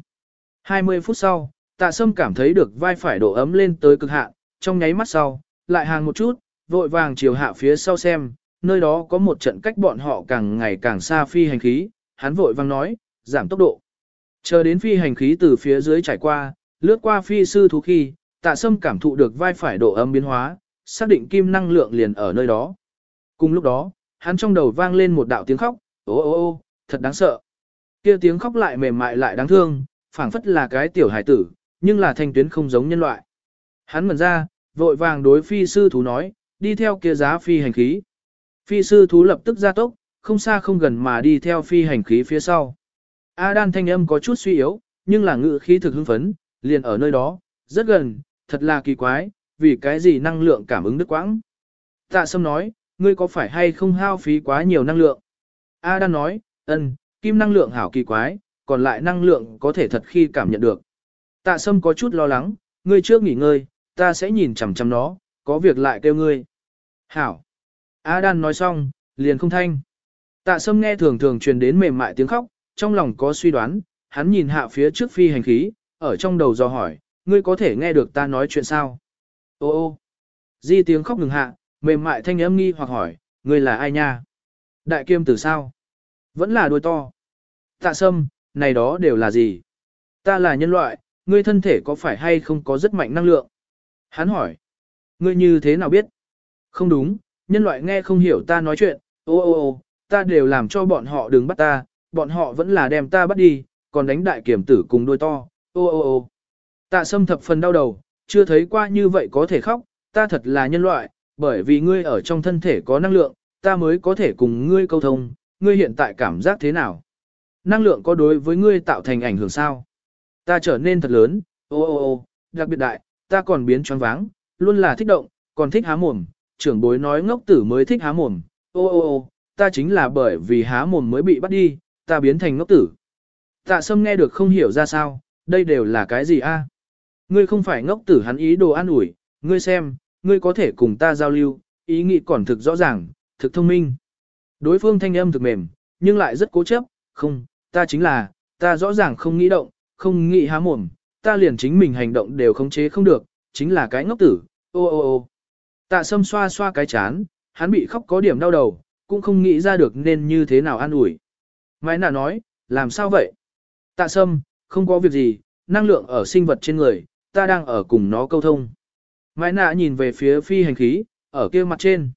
[SPEAKER 1] 20 phút sau, tạ sâm cảm thấy được vai phải độ ấm lên tới cực hạn, trong nháy mắt sau, lại hàng một chút, vội vàng chiều hạ phía sau xem, nơi đó có một trận cách bọn họ càng ngày càng xa phi hành khí, hắn vội vang nói, giảm tốc độ. Chờ đến phi hành khí từ phía dưới trải qua, lướt qua phi sư thú khi, tạ sâm cảm thụ được vai phải độ âm biến hóa, xác định kim năng lượng liền ở nơi đó. Cùng lúc đó, hắn trong đầu vang lên một đạo tiếng khóc, ô ô ô, thật đáng sợ. Kia tiếng khóc lại mềm mại lại đáng thương, phảng phất là cái tiểu hải tử, nhưng là thanh tuyến không giống nhân loại. Hắn mở ra, vội vàng đối phi sư thú nói, đi theo kia giá phi hành khí. Phi sư thú lập tức ra tốc, không xa không gần mà đi theo phi hành khí phía sau. A đan thanh âm có chút suy yếu, nhưng là ngự khí thực hưng phấn, liền ở nơi đó, rất gần, thật là kỳ quái, vì cái gì năng lượng cảm ứng đứt quãng. Tạ sâm nói, ngươi có phải hay không hao phí quá nhiều năng lượng? A đan nói, ân, kim năng lượng hảo kỳ quái, còn lại năng lượng có thể thật khi cảm nhận được. Tạ sâm có chút lo lắng, ngươi trước nghỉ ngơi, ta sẽ nhìn chằm chằm nó, có việc lại kêu ngươi. Hảo. A đan nói xong, liền không thanh. Tạ sâm nghe thường thường truyền đến mềm mại tiếng khóc, trong lòng có suy đoán, hắn nhìn hạ phía trước phi hành khí, ở trong đầu do hỏi, ngươi có thể nghe được ta nói chuyện sao? Ô ô, di tiếng khóc ngừng hạ, mềm mại thanh âm nghi hoặc hỏi, ngươi là ai nha? Đại kiêm tử sao? Vẫn là đuôi to. Tạ sâm, này đó đều là gì? Ta là nhân loại, ngươi thân thể có phải hay không có rất mạnh năng lượng? Hắn hỏi, ngươi như thế nào biết? Không đúng, nhân loại nghe không hiểu ta nói chuyện, ô ô ô, ta đều làm cho bọn họ đừng bắt ta, bọn họ vẫn là đem ta bắt đi, còn đánh đại kiểm tử cùng đôi to, ô ô ô. Tạ sâm thập phần đau đầu, chưa thấy qua như vậy có thể khóc, ta thật là nhân loại, bởi vì ngươi ở trong thân thể có năng lượng, ta mới có thể cùng ngươi câu thông, ngươi hiện tại cảm giác thế nào? Năng lượng có đối với ngươi tạo thành ảnh hưởng sao? Ta trở nên thật lớn, ô ô ô, đặc biệt đại, ta còn biến choáng váng, luôn là thích động, còn thích há mồm, trưởng bối nói ngốc tử mới thích há mồm, ô ô ô, ta chính là bởi vì há mồm mới bị bắt đi, ta biến thành ngốc tử. Tạ sâm nghe được không hiểu ra sao, đây đều là cái gì a? Ngươi không phải ngốc tử hắn ý đồ an ủi, ngươi xem, ngươi có thể cùng ta giao lưu, ý nghĩ còn thực rõ ràng, thực thông minh. Đối phương thanh âm thực mềm, nhưng lại rất cố chấp, không, ta chính là, ta rõ ràng không nghĩ động, không nghĩ há mồm, ta liền chính mình hành động đều khống chế không được, chính là cái ngốc tử, ô ô ô. Tạ sâm xoa xoa cái chán, hắn bị khóc có điểm đau đầu, cũng không nghĩ ra được nên như thế nào an ủi. Mai nạ nói, làm sao vậy? Tạ sâm, không có việc gì, năng lượng ở sinh vật trên người, ta đang ở cùng nó câu thông. Mai nạ nhìn về phía phi hành khí, ở kia mặt trên.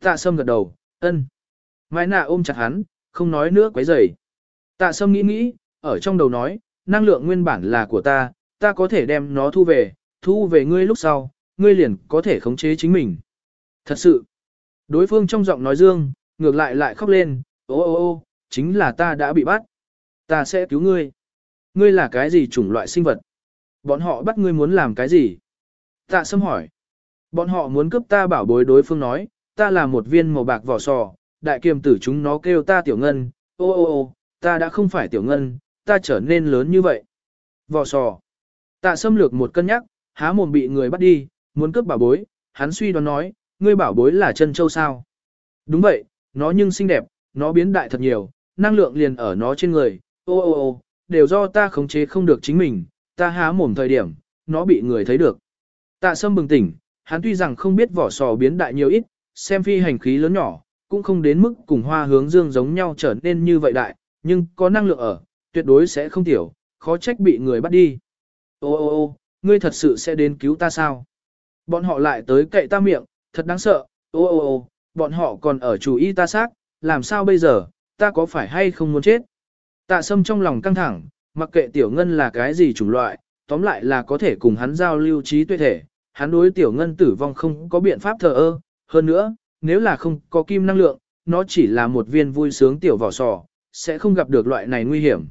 [SPEAKER 1] Tạ sâm gật đầu, ân. Mai nạ ôm chặt hắn, không nói nữa quấy rầy. Tạ sâm nghĩ nghĩ, ở trong đầu nói, năng lượng nguyên bản là của ta, ta có thể đem nó thu về, thu về ngươi lúc sau, ngươi liền có thể khống chế chính mình. Thật sự, đối phương trong giọng nói dương, ngược lại lại khóc lên, ô ô ô, chính là ta đã bị bắt. Ta sẽ cứu ngươi. Ngươi là cái gì chủng loại sinh vật? Bọn họ bắt ngươi muốn làm cái gì? Tạ sâm hỏi. Bọn họ muốn cướp ta bảo bối đối phương nói, ta là một viên màu bạc vỏ sò, đại kiềm tử chúng nó kêu ta tiểu ngân, ô ô ô, ta đã không phải tiểu ngân, ta trở nên lớn như vậy. Vỏ sò. Tạ sâm lược một cân nhắc, há mồm bị người bắt đi, muốn cướp bảo bối, hắn suy đoán nói, ngươi bảo bối là chân châu sao. Đúng vậy, nó nhưng xinh đẹp, nó biến đại thật nhiều, năng lượng liền ở nó trên người, ô ô ô, đều do ta khống chế không được chính mình, ta há mồm thời điểm, nó bị người thấy được. Tạ sâm bừng tỉnh, hắn tuy rằng không biết vỏ sò biến đại nhiều ít, xem phi hành khí lớn nhỏ, cũng không đến mức cùng hoa hướng dương giống nhau trở nên như vậy đại, nhưng có năng lượng ở, tuyệt đối sẽ không tiểu, khó trách bị người bắt đi. Ô ô ô, ngươi thật sự sẽ đến cứu ta sao? Bọn họ lại tới cậy ta miệng, thật đáng sợ, ô ô ô, bọn họ còn ở chủ y ta xác, làm sao bây giờ, ta có phải hay không muốn chết? Tạ sâm trong lòng căng thẳng, mặc kệ tiểu ngân là cái gì chủng loại, tóm lại là có thể cùng hắn giao lưu trí tuệ thể, hắn đối tiểu ngân tử vong không có biện pháp thờ ơ, hơn nữa, nếu là không có kim năng lượng, nó chỉ là một viên vui sướng tiểu vỏ sò, sẽ không gặp được loại này nguy hiểm.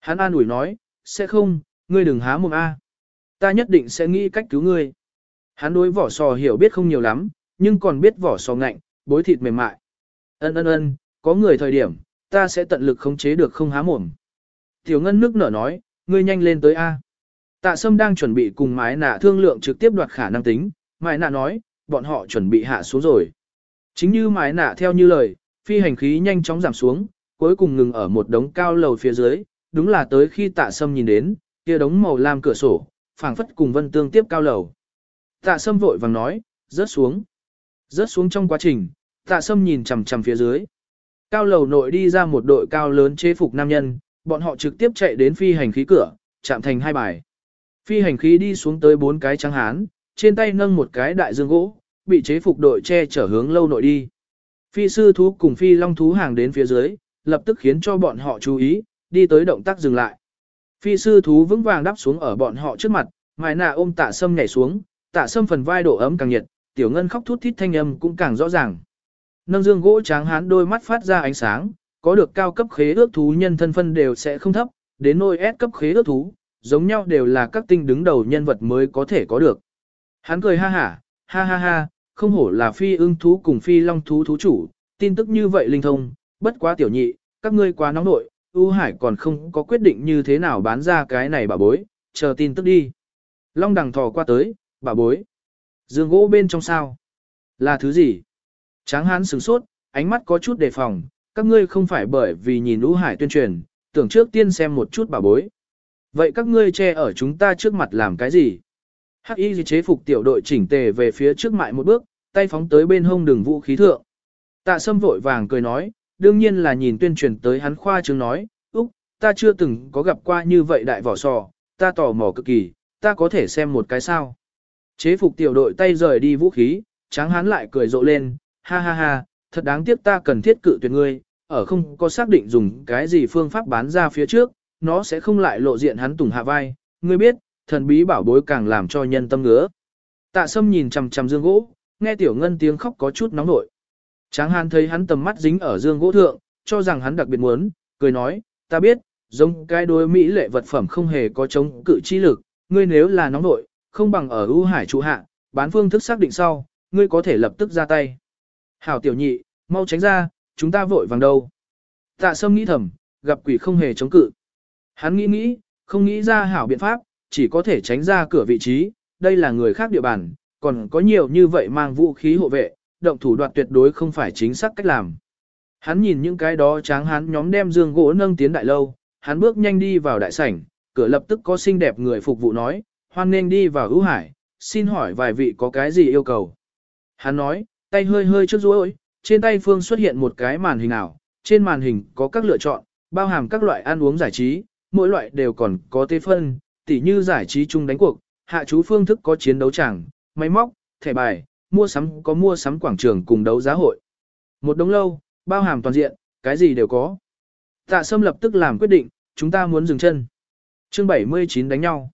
[SPEAKER 1] Hắn an ủi nói, sẽ không, ngươi đừng há mồm A. Ta nhất định sẽ nghĩ cách cứu ngươi. Hắn đối vỏ sò hiểu biết không nhiều lắm, nhưng còn biết vỏ sò ngạnh, bối thịt mềm mại. Ân ân ân, có người thời điểm, ta sẽ tận lực khống chế được không há mồm. Tiểu ngân nước nở nói, ngươi nhanh lên tới A. Tạ sâm đang chuẩn bị cùng mái nạ thương lượng trực tiếp đoạt khả năng tính, mái nạ nói, bọn họ chuẩn bị hạ xuống rồi. Chính như mái nạ theo như lời, phi hành khí nhanh chóng giảm xuống, cuối cùng ngừng ở một đống cao lầu phía dưới, đúng là tới khi tạ sâm nhìn đến, kia đống màu lam cửa sổ, phảng phất cùng vân tương tiếp cao lầu. Tạ sâm vội vàng nói, rớt xuống. Rớt xuống trong quá trình, Tạ sâm nhìn chằm chằm phía dưới. Cao lầu nội đi ra một đội cao lớn chế phục nam nhân, bọn họ trực tiếp chạy đến phi hành khí cửa, chạm thành hai bài. Phi hành khí đi xuống tới bốn cái trắng hán, trên tay nâng một cái đại dương gỗ, bị chế phục đội che chở hướng lâu nội đi. Phi sư thú cùng phi long thú hàng đến phía dưới, lập tức khiến cho bọn họ chú ý, đi tới động tác dừng lại. Phi sư thú vững vàng đắp xuống ở bọn họ trước mặt, mài nạ ôm tạ sâm nhảy xuống, tạ sâm phần vai độ ấm càng nhiệt, tiểu ngân khóc thút thít thanh âm cũng càng rõ ràng. Nâng dương gỗ tráng hán đôi mắt phát ra ánh sáng, có được cao cấp khế ước thú nhân thân phân đều sẽ không thấp, đến nôi S cấp khế ước thú, giống nhau đều là các tinh đứng đầu nhân vật mới có thể có được. Hắn cười ha hả, ha ha ha, không hổ là phi ưng thú cùng phi long thú thú chủ, tin tức như vậy linh thông, bất quá tiểu nhị, các ngươi quá nóng nội, U Hải còn không có quyết định như thế nào bán ra cái này bà bối, chờ tin tức đi. Long đằng thò qua tới, bà bối. Dương gỗ bên trong sao? Là thứ gì? Tráng hán sửng sốt, ánh mắt có chút đề phòng, các ngươi không phải bởi vì nhìn lũ Hải tuyên truyền, tưởng trước tiên xem một chút bà bối. Vậy các ngươi che ở chúng ta trước mặt làm cái gì? Hắc y chế phục tiểu đội chỉnh tề về phía trước mại một bước, tay phóng tới bên hông đường vũ khí thượng. Tạ sâm vội vàng cười nói, đương nhiên là nhìn tuyên truyền tới hắn khoa chứng nói, Úc, ta chưa từng có gặp qua như vậy đại vỏ sò, ta tò mò cực kỳ, ta có thể xem một cái sao. Chế phục tiểu đội tay rời đi vũ khí, tráng Hán lại cười rộ lên, ha ha ha, thật đáng tiếc ta cần thiết cự tuyệt ngươi, ở không có xác định dùng cái gì phương pháp bán ra phía trước, nó sẽ không lại lộ diện hắn tùng hạ vai, ngươi biết, thần bí bảo bối càng làm cho nhân tâm ngứa. Tạ sâm nhìn chằm chằm dương gỗ, nghe tiểu ngân tiếng khóc có chút nóng nổi. Tráng hán thấy hắn tầm mắt dính ở dương gỗ thượng, cho rằng hắn đặc biệt muốn, cười nói, ta biết, giống cái đối mỹ lệ vật phẩm không hề có chống cự chi lực, ngươi nếu là nóng nổi, không bằng ở ưu hải trụ hạ, bán phương thức xác định sau, ngươi có thể lập tức ra tay. Hảo tiểu nhị, mau tránh ra, chúng ta vội vàng đâu. Tạ sâm nghĩ thầm, gặp quỷ không hề chống cự. Hắn nghĩ nghĩ, không nghĩ ra hảo biện pháp, chỉ có thể tránh ra cửa vị trí, đây là người khác địa bàn, còn có nhiều như vậy mang vũ khí hộ vệ, động thủ đoạt tuyệt đối không phải chính xác cách làm. Hắn nhìn những cái đó tráng hắn nhóm đem dương gỗ nâng tiến đại lâu, hắn bước nhanh đi vào đại sảnh, cửa lập tức có xinh đẹp người phục vụ nói, hoan nên đi vào ưu hải, xin hỏi vài vị có cái gì yêu cầu. Hắn nói, tay hơi hơi trước rối, trên tay phương xuất hiện một cái màn hình ảo, trên màn hình có các lựa chọn, bao hàm các loại ăn uống giải trí, mỗi loại đều còn có tê phân, tỉ như giải trí chung đánh cuộc, hạ chú phương thức có chiến đấu chẳng, máy móc, thẻ bài, mua sắm có mua sắm quảng trường cùng đấu giá hội. Một đống lâu, bao hàm toàn diện, cái gì đều có. Tạ Sâm lập tức làm quyết định, chúng ta muốn dừng chân. Chương 79 đánh nhau.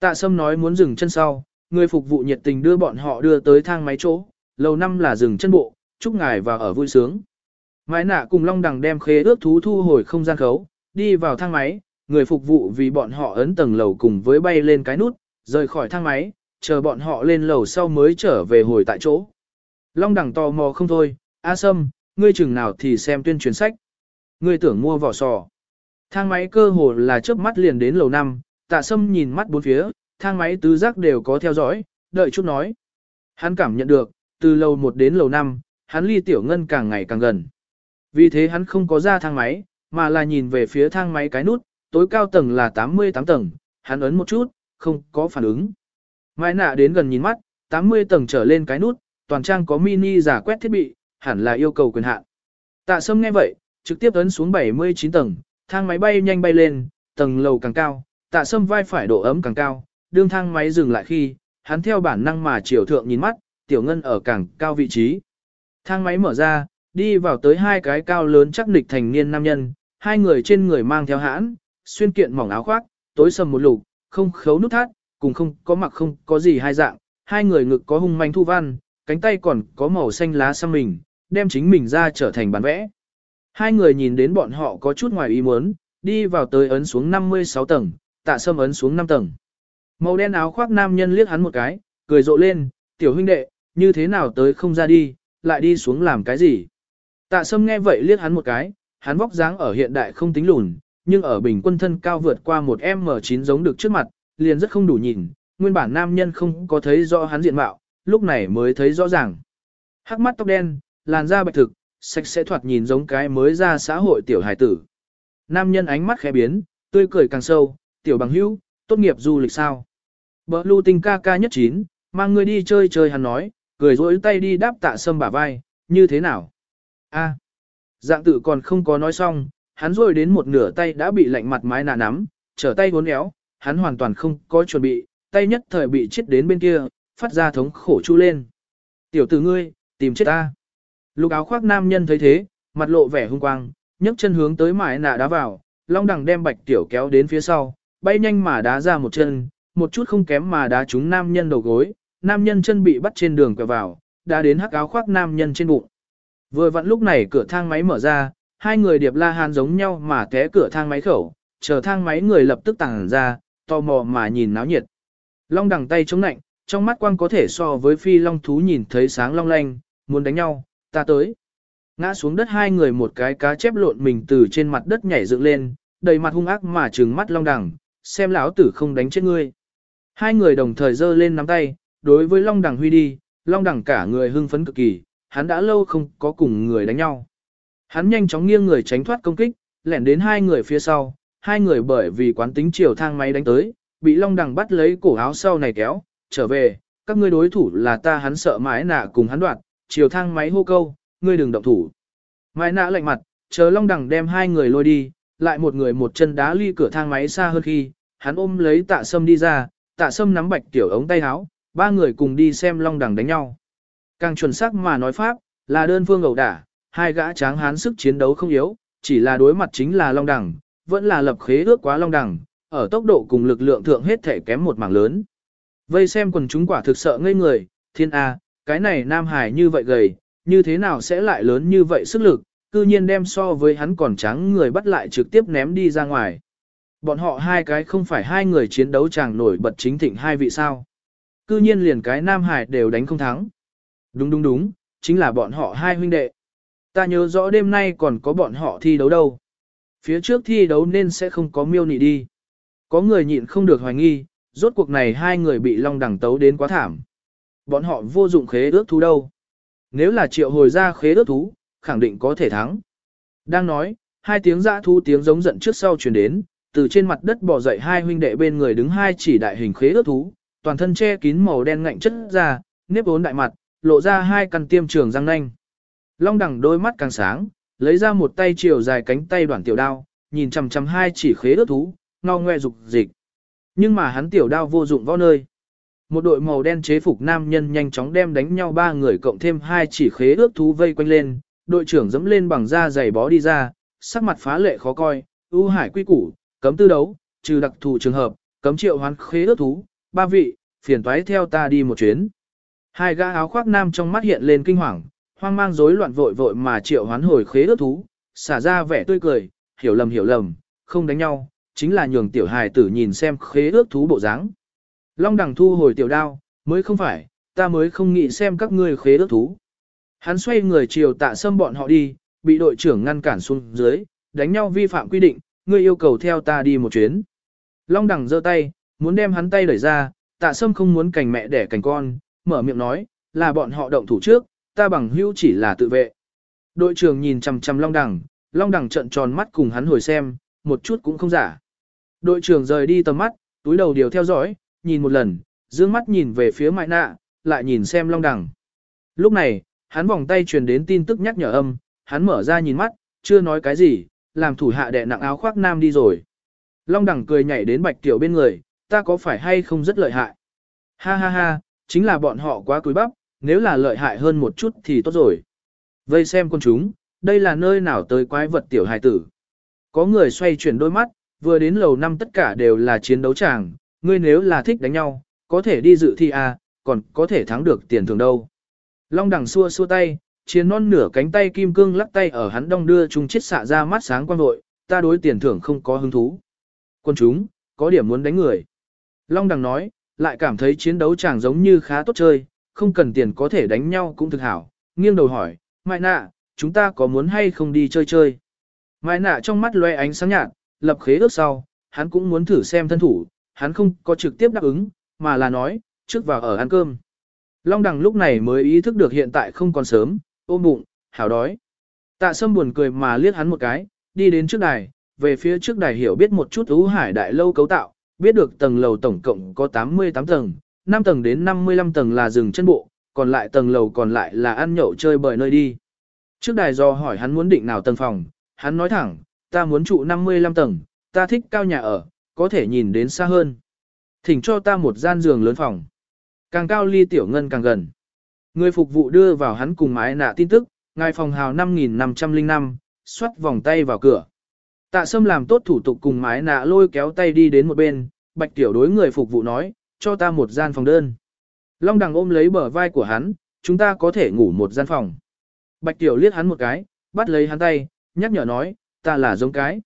[SPEAKER 1] Tạ Sâm nói muốn dừng chân sau, người phục vụ nhiệt tình đưa bọn họ đưa tới thang máy chỗ, lầu năm là dừng chân bộ, chúc ngài vào ở vui sướng. Mãi nạ cùng Long Đằng đem khế ước thú thu hồi không gian khấu, đi vào thang máy, người phục vụ vì bọn họ ấn tầng lầu cùng với bay lên cái nút, rời khỏi thang máy, chờ bọn họ lên lầu sau mới trở về hồi tại chỗ. Long Đằng tò mò không thôi, A Sâm, ngươi chừng nào thì xem tuyên truyền sách. Ngươi tưởng mua vỏ sò. Thang máy cơ hồ là chớp mắt liền đến lầu 5, tạ Sâm nhìn mắt bốn phía, thang máy tứ giác đều có theo dõi, đợi chút nói. Hắn cảm nhận được, từ lầu 1 đến lầu 5, hắn ly tiểu ngân càng ngày càng gần. Vì thế hắn không có ra thang máy, mà là nhìn về phía thang máy cái nút, tối cao tầng là 88 tầng, hắn ấn một chút, không có phản ứng. Mai nạ đến gần nhìn mắt, 80 tầng trở lên cái nút, toàn trang có mini giả quét thiết bị, hẳn là yêu cầu quyền hạn. Tạ Sâm nghe vậy, trực tiếp ấn xuống 79 tầng, thang máy bay nhanh bay lên, tầng lầu càng cao, Tạ Sâm vai phải độ ấm càng cao, đương thang máy dừng lại khi, hắn theo bản năng mà chiều thượng nhìn mắt, tiểu ngân ở càng cao vị trí. Thang máy mở ra, đi vào tới hai cái cao lớn chắc nịch thành niên nam nhân, hai người trên người mang theo hãn, xuyên kiện mỏng áo khoác, tối sầm một lục, không khấu nút thắt, cùng không có mặc không có gì hai dạng, hai người ngực có hung manh thu văn, cánh tay còn có màu xanh lá xăm mình, đem chính mình ra trở thành bản vẽ. Hai người nhìn đến bọn họ có chút ngoài ý muốn, đi vào tới ấn xuống 56 tầng, tạ sâm ấn xuống 5 tầng. Màu đen áo khoác nam nhân liếc hắn một cái, cười rộ lên, tiểu huynh đệ, như thế nào tới không ra đi, lại đi xuống làm cái gì. Tạ sâm nghe vậy liếc hắn một cái, hắn vóc dáng ở hiện đại không tính lùn, nhưng ở bình quân thân cao vượt qua một M9 giống được trước mặt, liền rất không đủ nhìn, nguyên bản nam nhân không có thấy rõ hắn diện mạo, lúc này mới thấy rõ ràng. Hắc mắt tóc đen, làn da bạch thực, sạch sẽ thoạt nhìn giống cái mới ra xã hội tiểu hài tử. Nam nhân ánh mắt khẽ biến, tươi cười càng sâu, tiểu bằng hữu, tốt nghiệp du lịch sao. Bờ lưu tình ca ca nhất chín, mang người đi chơi chơi hắn nói, cười rỗi tay đi đáp tạ sâm bả vai, như thế nào? A. Dạng tự còn không có nói xong, hắn rồi đến một nửa tay đã bị lạnh mặt mái nà nắm, trở tay vốn éo, hắn hoàn toàn không có chuẩn bị, tay nhất thời bị chết đến bên kia, phát ra thống khổ chu lên. Tiểu tử ngươi, tìm chết ta. Lục áo khoác nam nhân thấy thế, mặt lộ vẻ hung quang, nhấc chân hướng tới mái nà đá vào, long đằng đem bạch tiểu kéo đến phía sau, bay nhanh mà đá ra một chân, một chút không kém mà đá trúng nam nhân đầu gối, nam nhân chân bị bắt trên đường quẹo vào, đá đến hắc áo khoác nam nhân trên bụng. Vừa vặn lúc này cửa thang máy mở ra, hai người điệp la hàn giống nhau mà té cửa thang máy khẩu, chờ thang máy người lập tức tàng ra, tò mò mà nhìn náo nhiệt. Long đằng tay chống nạnh, trong mắt quang có thể so với phi long thú nhìn thấy sáng long lanh, muốn đánh nhau, ta tới. Ngã xuống đất hai người một cái cá chép lộn mình từ trên mặt đất nhảy dựng lên, đầy mặt hung ác mà trừng mắt long đằng, xem lão tử không đánh chết ngươi. Hai người đồng thời giơ lên nắm tay, đối với long đằng huy đi, long đằng cả người hưng phấn cực kỳ, hắn đã lâu không có cùng người đánh nhau. Hắn nhanh chóng nghiêng người tránh thoát công kích, lẻn đến hai người phía sau, hai người bởi vì quán tính chiều thang máy đánh tới, bị long đằng bắt lấy cổ áo sau này kéo, trở về, các ngươi đối thủ là ta hắn sợ mãi nạ cùng hắn đoạt, chiều thang máy hô câu, ngươi đừng động thủ. Mãi nạ lạnh mặt, chờ long đằng đem hai người lôi đi, lại một người một chân đá ly cửa thang máy xa hơn khi, hắn ôm lấy tạ sâm đi ra, tạ sâm nắm bạch tiểu ống tay áo, ba người cùng đi xem long đằng đánh nhau. Càng chuẩn xác mà nói pháp, là đơn phương ẩu đả, hai gã tráng hán sức chiến đấu không yếu, chỉ là đối mặt chính là long đằng, vẫn là lập khế ước quá long đằng, ở tốc độ cùng lực lượng thượng hết thể kém một mảng lớn. Vây xem quần chúng quả thực sợ ngây người, thiên A, cái này Nam Hải như vậy gầy, như thế nào sẽ lại lớn như vậy sức lực, cư nhiên đem so với hắn còn trắng người bắt lại trực tiếp ném đi ra ngoài. Bọn họ hai cái không phải hai người chiến đấu chàng nổi bật chính thịnh hai vị sao. Cư nhiên liền cái Nam Hải đều đánh không thắng. Đúng đúng đúng, chính là bọn họ hai huynh đệ. Ta nhớ rõ đêm nay còn có bọn họ thi đấu đâu. Phía trước thi đấu nên sẽ không có miêu nị đi. Có người nhịn không được hoài nghi, rốt cuộc này hai người bị long đẳng tấu đến quá thảm. Bọn họ vô dụng khế ước thú đâu. Nếu là triệu hồi ra khế ước thú, khẳng định có thể thắng. Đang nói, hai tiếng dã thú tiếng giống giận trước sau truyền đến, từ trên mặt đất bò dậy hai huynh đệ bên người đứng hai chỉ đại hình khế ước thú, toàn thân che kín màu đen ngạnh chất ra, nếp vốn đại mặt, lộ ra hai căn tiêm trường răng nanh. Long đẳng đôi mắt càng sáng, lấy ra một tay chiều dài cánh tay đoạn tiểu đao, nhìn chằm chằm hai chỉ khế ước thú, ngao ngoe dục dịch. Nhưng mà hắn tiểu đao vô dụng võ nơi. Một đội màu đen chế phục nam nhân nhanh chóng đem đánh nhau ba người cộng thêm hai chỉ khế ước thú vây quanh lên, đội trưởng dẫm lên bằng da giày bó đi ra, sắc mặt phá lệ khó coi, ưu hải quy củ, cấm tư đấu, trừ đặc thù trường hợp, cấm triệu hoán khế ước thú, ba vị, phiền toái theo ta đi một chuyến. Hai gã áo khoác nam trong mắt hiện lên kinh hoàng, hoang mang rối loạn vội vội mà triệu hoán hồi khế ước thú, xả ra vẻ tươi cười, hiểu lầm hiểu lầm, không đánh nhau, chính là nhường tiểu hài tử nhìn xem khế ước thú bộ dáng. Long đằng thu hồi tiểu đao, mới không phải, ta mới không nghĩ xem các ngươi khế ước thú. Hắn xoay người chiều tạ sâm bọn họ đi, bị đội trưởng ngăn cản xuống dưới, đánh nhau vi phạm quy định, ngươi yêu cầu theo ta đi một chuyến. Long đằng giơ tay, muốn đem hắn tay đẩy ra, tạ sâm không muốn cành mẹ đẻ cành con, mở miệng nói, là bọn họ động thủ trước, ta bằng hữu chỉ là tự vệ. Đội trưởng nhìn chằm chằm Long Đằng, Long Đằng trợn tròn mắt cùng hắn hồi xem, một chút cũng không giả. Đội trưởng rời đi tầm mắt, túi đầu điều theo dõi, nhìn một lần, dương mắt nhìn về phía mại Nạ, lại nhìn xem Long Đằng. Lúc này, hắn vòng tay truyền đến tin tức nhắc nhở âm, hắn mở ra nhìn mắt, chưa nói cái gì, làm thủ hạ đệ nặng áo khoác nam đi rồi. Long đẳng cười nhảy đến Bạch Tiểu bên người, ta có phải hay không rất lợi hại? Ha ha ha, chính là bọn họ quá cúi bắp, nếu là lợi hại hơn một chút thì tốt rồi. Vây xem con chúng, đây là nơi nào tới quái vật tiểu hài tử. Có người xoay chuyển đôi mắt, vừa đến lầu năm tất cả đều là chiến đấu tràng, ngươi nếu là thích đánh nhau, có thể đi dự thi à, còn có thể thắng được tiền thưởng đâu. Long đẳng xua xua tay, chiến non nửa cánh tay kim cương lắc tay ở hắn đong đưa chung chết xạ ra mắt sáng quang vội, ta đối tiền thưởng không có hứng thú. Quân chúng, có điểm muốn đánh người. Long đằng nói, lại cảm thấy chiến đấu chàng giống như khá tốt chơi, không cần tiền có thể đánh nhau cũng thực hảo. Nghiêng đầu hỏi, Mai nạ, chúng ta có muốn hay không đi chơi chơi? Mai nạ trong mắt loe ánh sáng nhạt, lập khế ước sau, hắn cũng muốn thử xem thân thủ, hắn không có trực tiếp đáp ứng, mà là nói, trước vào ở ăn cơm. Long đằng lúc này mới ý thức được hiện tại không còn sớm, ôm bụng, hảo đói. Tạ sâm buồn cười mà liếc hắn một cái, đi đến trước đài, về phía trước đài hiểu biết một chút ú hải đại lâu cấu tạo, biết được tầng lầu tổng cộng có 88 tầng, 5 tầng đến 55 tầng là rừng chân bộ, còn lại tầng lầu còn lại là ăn nhậu chơi bời nơi đi. Trước đài do hỏi hắn muốn định nào tầng phòng, hắn nói thẳng, ta muốn trụ 55 tầng, ta thích cao nhà ở, có thể nhìn đến xa hơn. Thỉnh cho ta một gian giường lớn phòng. Càng cao ly tiểu ngân càng gần. Người phục vụ đưa vào hắn cùng mái nạ tin tức, ngài phòng hào 5505, xoắt vòng tay vào cửa. Tạ Sâm làm tốt thủ tục cùng mái nạ lôi kéo tay đi đến một bên, bạch tiểu đối người phục vụ nói, cho ta một gian phòng đơn. Long đằng ôm lấy bờ vai của hắn, chúng ta có thể ngủ một gian phòng. Bạch tiểu liếc hắn một cái, bắt lấy hắn tay, nhắc nhở nói, ta là giống cái.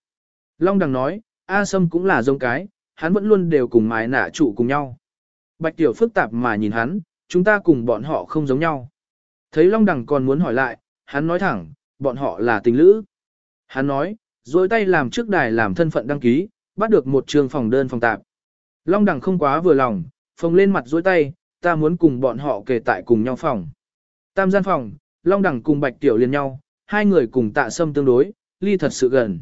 [SPEAKER 1] Long đằng nói, A Sâm cũng là giống cái, hắn vẫn luôn đều cùng mái nạ trụ cùng nhau. Bạch tiểu phức tạp mà nhìn hắn, chúng ta cùng bọn họ không giống nhau. Thấy Long đằng còn muốn hỏi lại, hắn nói thẳng, bọn họ là tình lữ. Hắn nói, dối tay làm trước đài làm thân phận đăng ký, bắt được một trường phòng đơn phòng tạp. Long đằng không quá vừa lòng, phồng lên mặt dối tay, ta muốn cùng bọn họ kể tại cùng nhau phòng. Tam gian phòng, Long đằng cùng Bạch Tiểu liền nhau, hai người cùng tạ sâm tương đối, ly thật sự gần.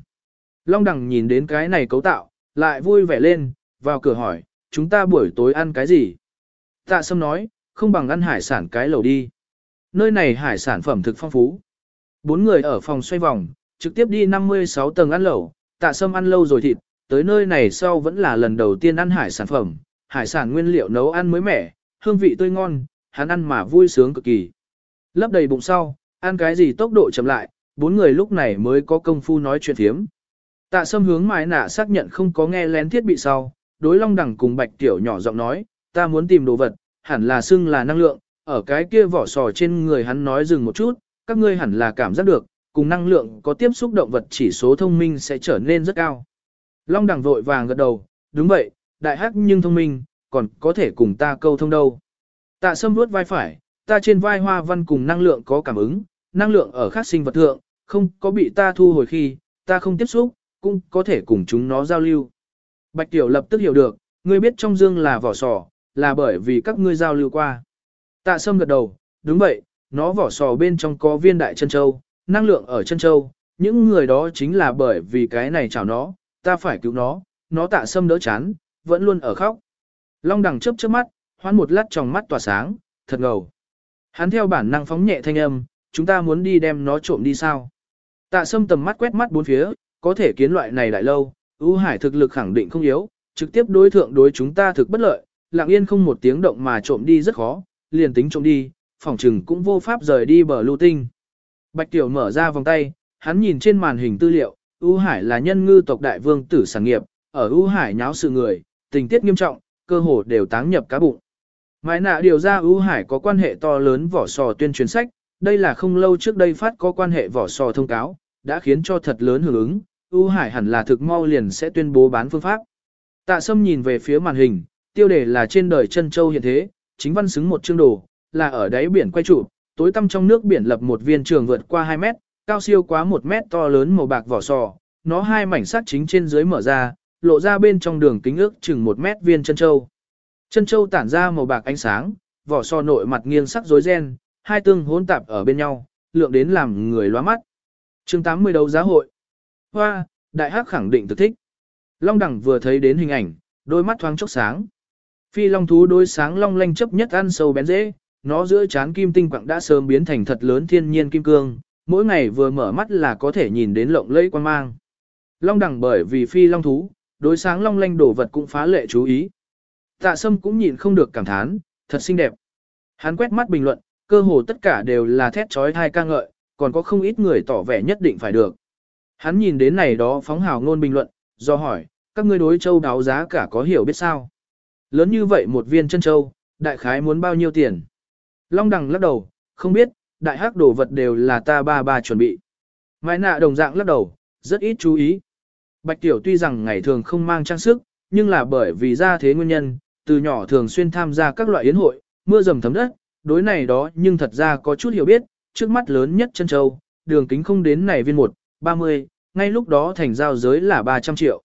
[SPEAKER 1] Long đằng nhìn đến cái này cấu tạo, lại vui vẻ lên, vào cửa hỏi, chúng ta buổi tối ăn cái gì? Tạ sâm nói, không bằng ăn hải sản cái lầu đi. Nơi này hải sản phẩm thực phong phú. Bốn người ở phòng xoay vòng, trực tiếp đi 56 tầng ăn lẩu, tạ sâm ăn lâu rồi thịt, tới nơi này sau vẫn là lần đầu tiên ăn hải sản phẩm, hải sản nguyên liệu nấu ăn mới mẻ, hương vị tươi ngon, hắn ăn mà vui sướng cực kỳ. Lấp đầy bụng sau, ăn cái gì tốc độ chậm lại, bốn người lúc này mới có công phu nói chuyện thiếm. Tạ sâm hướng mái nạ xác nhận không có nghe lén thiết bị sau, đối long đẳng cùng bạch tiểu nhỏ giọng nói, ta muốn tìm đồ vật, hẳn là xưng là năng lượng, ở cái kia vỏ sò trên người hắn nói dừng một chút, các ngươi hẳn là cảm giác được, cùng năng lượng có tiếp xúc động vật chỉ số thông minh sẽ trở nên rất cao. Long đẳng vội vàng gật đầu, đúng vậy, đại hắc nhưng thông minh, còn có thể cùng ta câu thông đâu. Tạ sâm vuốt vai phải, ta trên vai hoa văn cùng năng lượng có cảm ứng, năng lượng ở khác sinh vật thượng, không có bị ta thu hồi khi, ta không tiếp xúc, cũng có thể cùng chúng nó giao lưu. Bạch Tiểu lập tức hiểu được, ngươi biết trong dương là vỏ sò, là bởi vì các ngươi giao lưu qua. Tạ sâm gật đầu, đúng vậy, nó vỏ sò bên trong có viên đại chân châu, năng lượng ở chân châu, những người đó chính là bởi vì cái này chảo nó, ta phải cứu nó, nó tạ sâm đỡ chán, vẫn luôn ở khóc. Long đằng chớp chớp mắt, hoán một lát trong mắt tỏa sáng, thật ngầu. Hắn theo bản năng phóng nhẹ thanh âm, chúng ta muốn đi đem nó trộm đi sao. Tạ sâm tầm mắt quét mắt bốn phía, có thể kiến loại này lại lâu, ưu hải thực lực khẳng định không yếu, trực tiếp đối thượng đối chúng ta thực bất lợi, lặng yên không một tiếng động mà trộm đi rất khó, liền tính trộm đi, phòng trừng cũng vô pháp rời đi bờ lưu tinh. Bạch Tiểu mở ra vòng tay, hắn nhìn trên màn hình tư liệu, U hải là nhân ngư tộc đại vương tử sản nghiệp, ở U hải nháo sự người, tình tiết nghiêm trọng, cơ hồ đều táng nhập cá bụng. Mãi nạ điều ra U hải có quan hệ to lớn vỏ sò tuyên truyền sách, đây là không lâu trước đây phát có quan hệ vỏ sò thông cáo, đã khiến cho thật lớn hưởng ứng, U hải hẳn là thực mau liền sẽ tuyên bố bán phương pháp. Tạ Sâm nhìn về phía màn hình, tiêu đề là trên đời chân châu hiện thế, chính văn xứng một chương đồ, là ở đáy biển quay trụ, tối tăm trong nước biển lập một viên trường vượt qua 2 mét, cao siêu quá 1 mét to lớn màu bạc vỏ sò, nó hai mảnh sắt chính trên dưới mở ra, lộ ra bên trong đường kính ước chừng 1 mét viên chân châu. Chân châu tản ra màu bạc ánh sáng, vỏ sò nội mặt nghiêng sắc rối ren, hai tương hỗn tạp ở bên nhau, lượng đến làm người loa mắt. Chương 80 đấu giá hội. Hoa, đại hắc khẳng định thực thích. Long đẳng vừa thấy đến hình ảnh, đôi mắt thoáng chốc sáng. Phi long thú đối sáng long lanh chấp nhất ăn sâu bén dễ, nó giữa chán kim tinh quặng đã sớm biến thành thật lớn thiên nhiên kim cương, mỗi ngày vừa mở mắt là có thể nhìn đến lộng lẫy quan mang. Long đẳng bởi vì phi long thú, đối sáng long lanh đổ vật cũng phá lệ chú ý. Tạ sâm cũng nhìn không được cảm thán, thật xinh đẹp. Hắn quét mắt bình luận, cơ hồ tất cả đều là thét chói thai ca ngợi, còn có không ít người tỏ vẻ nhất định phải được. Hắn nhìn đến này đó phóng hào ngôn bình luận, do hỏi, các ngươi đối châu đáo giá cả có hiểu biết sao? Lớn như vậy một viên chân châu, đại khái muốn bao nhiêu tiền? Long đằng lắc đầu, không biết, đại hắc đồ vật đều là ta ba ba chuẩn bị. Mai nạ đồng dạng lắc đầu, rất ít chú ý. Bạch tiểu tuy rằng ngày thường không mang trang sức, nhưng là bởi vì ra thế nguyên nhân, từ nhỏ thường xuyên tham gia các loại yến hội, mưa dầm thấm đất, đối này đó nhưng thật ra có chút hiểu biết, trước mắt lớn nhất chân châu, đường kính không đến này viên một, 30, ngay lúc đó thành giao giới là 300 triệu.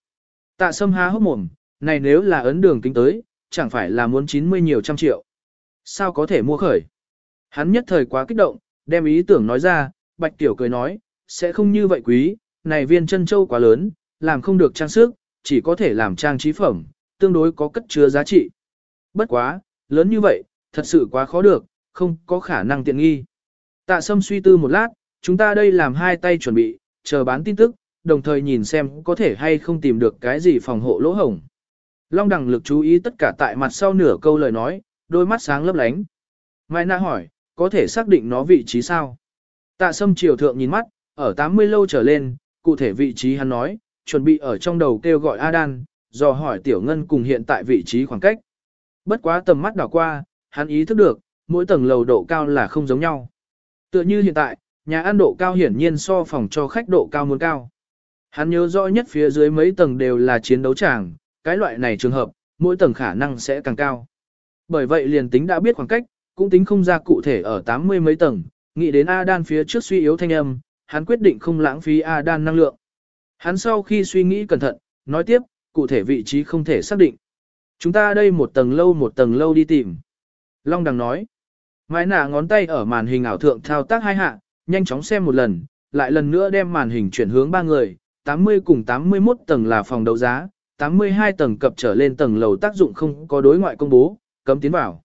[SPEAKER 1] Tạ sâm há hốc mồm, này nếu là ấn đường kính tới, chẳng phải là muốn 90 nhiều trăm triệu. Sao có thể mua khởi? Hắn nhất thời quá kích động, đem ý tưởng nói ra, Bạch Tiểu cười nói, sẽ không như vậy quý, này viên chân châu quá lớn, làm không được trang sức, chỉ có thể làm trang trí phẩm, tương đối có cất chứa giá trị. Bất quá, lớn như vậy, thật sự quá khó được, không có khả năng tiện nghi. Tạ Sâm suy tư một lát, chúng ta đây làm hai tay chuẩn bị, chờ bán tin tức, đồng thời nhìn xem có thể hay không tìm được cái gì phòng hộ lỗ hổng. Long đằng lực chú ý tất cả tại mặt sau nửa câu lời nói, đôi mắt sáng lấp lánh. Mai Na hỏi, có thể xác định nó vị trí sao? Tạ Sâm triều thượng nhìn mắt, ở 80 lâu trở lên, cụ thể vị trí hắn nói, chuẩn bị ở trong đầu kêu gọi Adan, dò hỏi Tiểu Ngân cùng hiện tại vị trí khoảng cách. Bất quá tầm mắt đảo qua, hắn ý thức được, mỗi tầng lầu độ cao là không giống nhau. Tựa như hiện tại, nhà ăn độ cao hiển nhiên so phòng cho khách độ cao muốn cao. Hắn nhớ rõ nhất phía dưới mấy tầng đều là chiến đấu tràng, cái loại này trường hợp, mỗi tầng khả năng sẽ càng cao. Bởi vậy liền tính đã biết khoảng cách, cũng tính không ra cụ thể ở 80 mấy tầng, nghĩ đến A đan phía trước suy yếu thanh âm, hắn quyết định không lãng phí A đan năng lượng. Hắn sau khi suy nghĩ cẩn thận, nói tiếp, cụ thể vị trí không thể xác định. Chúng ta đây một tầng lâu một tầng lâu đi tìm. Long đằng nói, mái nả ngón tay ở màn hình ảo thượng thao tác hai hạ, nhanh chóng xem một lần, lại lần nữa đem màn hình chuyển hướng ba người, 80 cùng 81 tầng là phòng đấu giá, 82 tầng cập trở lên tầng lầu tác dụng không có đối ngoại công bố, cấm tiến vào.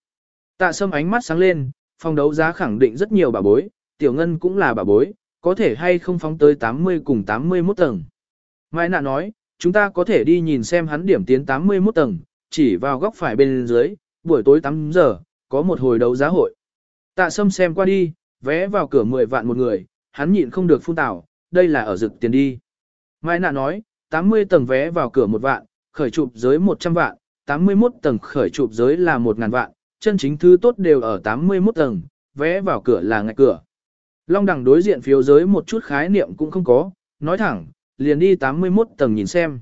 [SPEAKER 1] Tạ sâm ánh mắt sáng lên, phòng đấu giá khẳng định rất nhiều bà bối, tiểu ngân cũng là bà bối, có thể hay không phóng tới 80 cùng 81 tầng. Mai nạ nói, chúng ta có thể đi nhìn xem hắn điểm tiến 81 tầng, chỉ vào góc phải bên dưới, buổi tối 8 giờ, có một hồi đấu giá hội. Tạ sâm xem qua đi, vé vào cửa 10 vạn một người, hắn nhịn không được phun tảo, đây là ở rực tiền đi. Mai nạ nói, 80 tầng vé vào cửa một vạn, khởi chụp giới 100 vạn, 81 tầng khởi chụp giới là 1.000 vạn, chân chính thứ tốt đều ở 81 tầng, vé vào cửa là ngạch cửa. Long đẳng đối diện phiếu giới một chút khái niệm cũng không có, nói thẳng, liền đi 81 tầng nhìn xem.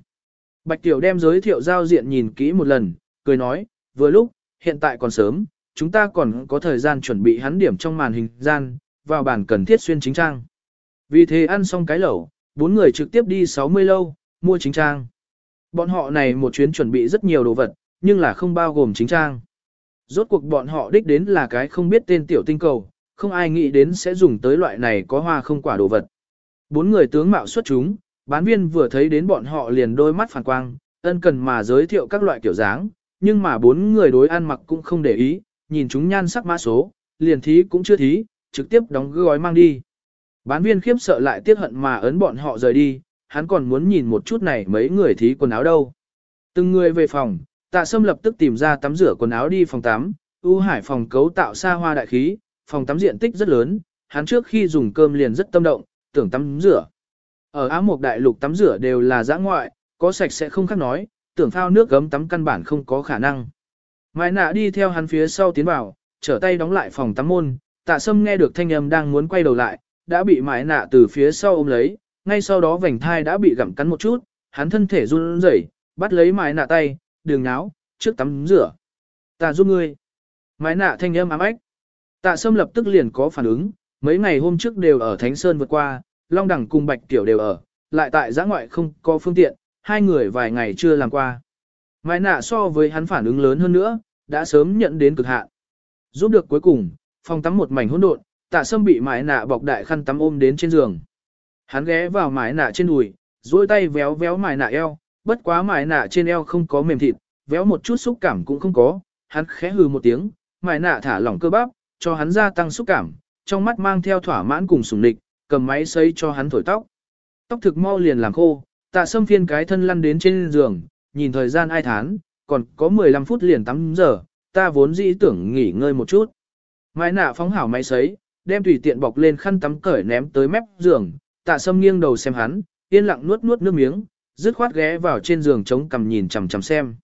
[SPEAKER 1] Bạch Tiểu đem giới thiệu giao diện nhìn kỹ một lần, cười nói, vừa lúc, hiện tại còn sớm, chúng ta còn có thời gian chuẩn bị hắn điểm trong màn hình gian, vào bản cần thiết xuyên chính trang. Vì thế ăn xong cái lẩu, bốn người trực tiếp đi 60 lâu, mua chính trang. Bọn họ này một chuyến chuẩn bị rất nhiều đồ vật, nhưng là không bao gồm chính trang. Rốt cuộc bọn họ đích đến là cái không biết tên tiểu tinh cầu, không ai nghĩ đến sẽ dùng tới loại này có hoa không quả đồ vật. Bốn người tướng mạo xuất chúng, bán viên vừa thấy đến bọn họ liền đôi mắt phản quang, ân cần mà giới thiệu các loại kiểu dáng, nhưng mà bốn người đối ăn mặc cũng không để ý, nhìn chúng nhan sắc mã số, liền thí cũng chưa thí, trực tiếp đóng gói mang đi. Bán viên khiếp sợ lại tiếc hận mà ấn bọn họ rời đi, hắn còn muốn nhìn một chút này mấy người thí quần áo đâu. Từng người về phòng, tạ sâm lập tức tìm ra tắm rửa quần áo đi phòng tắm, ưu hải phòng cấu tạo xa hoa đại khí, phòng tắm diện tích rất lớn, hắn trước khi dùng cơm liền rất tâm động, tưởng tắm rửa. Ở Á Mộc Đại Lục tắm rửa đều là giã ngoại, có sạch sẽ không khác nói, tưởng phao nước gấm tắm căn bản không có khả năng. Mai nạ đi theo hắn phía sau tiến vào, trở tay đóng lại phòng tắm môn, tạ sâm nghe được thanh âm đang muốn quay đầu lại, đã bị Mai nạ từ phía sau ôm lấy, ngay sau đó vành thai đã bị gặm cắn một chút, hắn thân thể run rẩy, bắt lấy mái nạ tay, đường náo, trước tắm rửa. Ta giúp ngươi. Mái nạ thanh âm ám ách. Tạ sâm lập tức liền có phản ứng, mấy ngày hôm trước đều ở Thánh Sơn vượt qua, Long Đẳng cùng Bạch Tiểu đều ở, lại tại giã ngoại không có phương tiện, hai người vài ngày chưa làm qua. Mái nạ so với hắn phản ứng lớn hơn nữa, đã sớm nhận đến cực hạn. Giúp được cuối cùng, phòng tắm một mảnh hỗn độn, tạ sâm bị mái nạ bọc đại khăn tắm ôm đến trên giường. Hắn ghé vào mái nạ trên đùi, duỗi tay véo véo mái nạ eo, bất quá mái nạ trên eo không có mềm thịt, véo một chút xúc cảm cũng không có, hắn khẽ hừ một tiếng, mái nạ thả lỏng cơ bắp, cho hắn gia tăng xúc cảm, trong mắt mang theo thỏa mãn cùng sùng địch, cầm máy sấy cho hắn thổi tóc. Tóc thực mau liền làm khô, tạ sâm phiên cái thân lăn đến trên giường, nhìn thời gian ai thán, còn có 15 phút liền tắm giờ, ta vốn dĩ tưởng nghỉ ngơi một chút. Mai nạ phóng hảo máy sấy, đem tùy tiện bọc lên khăn tắm cởi ném tới mép giường, tạ sâm nghiêng đầu xem hắn, yên lặng nuốt nuốt nước miếng, dứt khoát ghé vào trên giường chống cằm nhìn chằm chằm xem.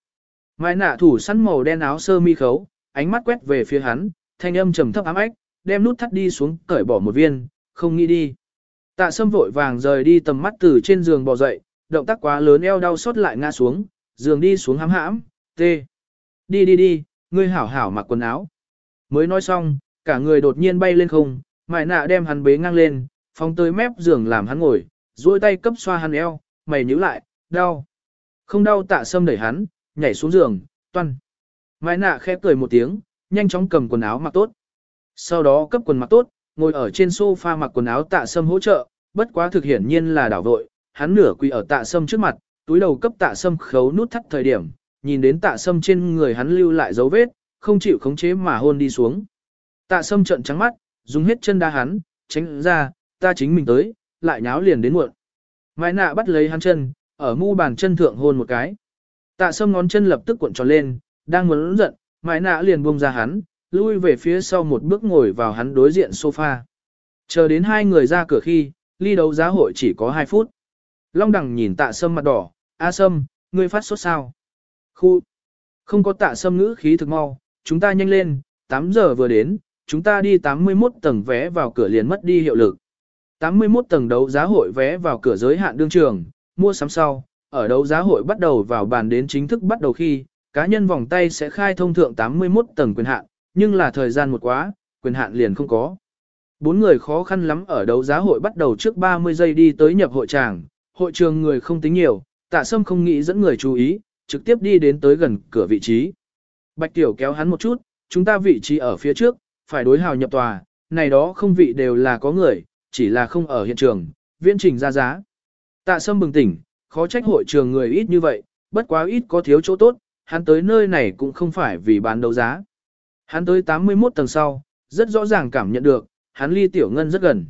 [SPEAKER 1] Mai nạ thủ săn màu đen áo sơ mi khấu, ánh mắt quét về phía hắn, thanh âm trầm thấp ám ách, đem nút thắt đi xuống, cởi bỏ một viên, không nghĩ đi. Tạ sâm vội vàng rời đi tầm mắt từ trên giường bò dậy, động tác quá lớn eo đau xót lại ngã xuống, giường đi xuống hám hãm, tê. Đi đi đi, ngươi hảo hảo mặc quần áo. Mới nói xong, cả người đột nhiên bay lên không, mại nạ đem hắn bế ngang lên, phóng tới mép giường làm hắn ngồi, duỗi tay cấp xoa hắn eo, mày nhíu lại, đau. Không đau tạ sâm đẩy hắn, nhảy xuống giường, toan. Mai nạ khẽ cười một tiếng, nhanh chóng cầm quần áo mặc tốt. Sau đó cấp quần mặc tốt, ngồi ở trên sofa mặc quần áo tạ sâm hỗ trợ, bất quá thực hiển nhiên là đảo vội, hắn nửa quỳ ở tạ sâm trước mặt, túi đầu cấp tạ sâm khấu nút thắt thời điểm, nhìn đến tạ sâm trên người hắn lưu lại dấu vết, không chịu khống chế mà hôn đi xuống. Tạ sâm trợn trắng mắt, dùng hết chân đá hắn, tránh ra, ta chính mình tới, lại nháo liền đến muộn. Mai nạ bắt lấy hắn chân, ở mu bàn chân thượng hôn một cái. Tạ sâm ngón chân lập tức cuộn tròn lên, đang muốn giận, mai nạ liền buông ra hắn, lui về phía sau một bước ngồi vào hắn đối diện sofa. Chờ đến hai người ra cửa khi, ly đấu giá hội chỉ có 2 phút. Long đằng nhìn tạ sâm mặt đỏ, A sâm, ngươi phát sốt sao? Khu! Không có tạ sâm ngữ khí thực mau, chúng ta nhanh lên, 8 giờ vừa đến, chúng ta đi 81 tầng vé vào cửa liền mất đi hiệu lực. 81 tầng đấu giá hội vé vào cửa giới hạn đương trường, mua sắm sau, ở đấu giá hội bắt đầu vào bàn đến chính thức bắt đầu khi, cá nhân vòng tay sẽ khai thông thượng 81 tầng quyền hạn, nhưng là thời gian một quá, quyền hạn liền không có. Bốn người khó khăn lắm ở đấu giá hội bắt đầu trước 30 giây đi tới nhập hội tràng, hội trường người không tính nhiều, tạ sâm không nghĩ dẫn người chú ý, trực tiếp đi đến tới gần cửa vị trí. Bạch Tiểu kéo hắn một chút, chúng ta vị trí ở phía trước, phải đối hào nhập tòa, này đó không vị đều là có người, chỉ là không ở hiện trường, viễn trình ra giá. Tạ sâm bừng tỉnh, khó trách hội trường người ít như vậy, bất quá ít có thiếu chỗ tốt, hắn tới nơi này cũng không phải vì bán đấu giá. Hắn tới 81 tầng sau, rất rõ ràng cảm nhận được, hắn ly Tiểu Ngân rất gần.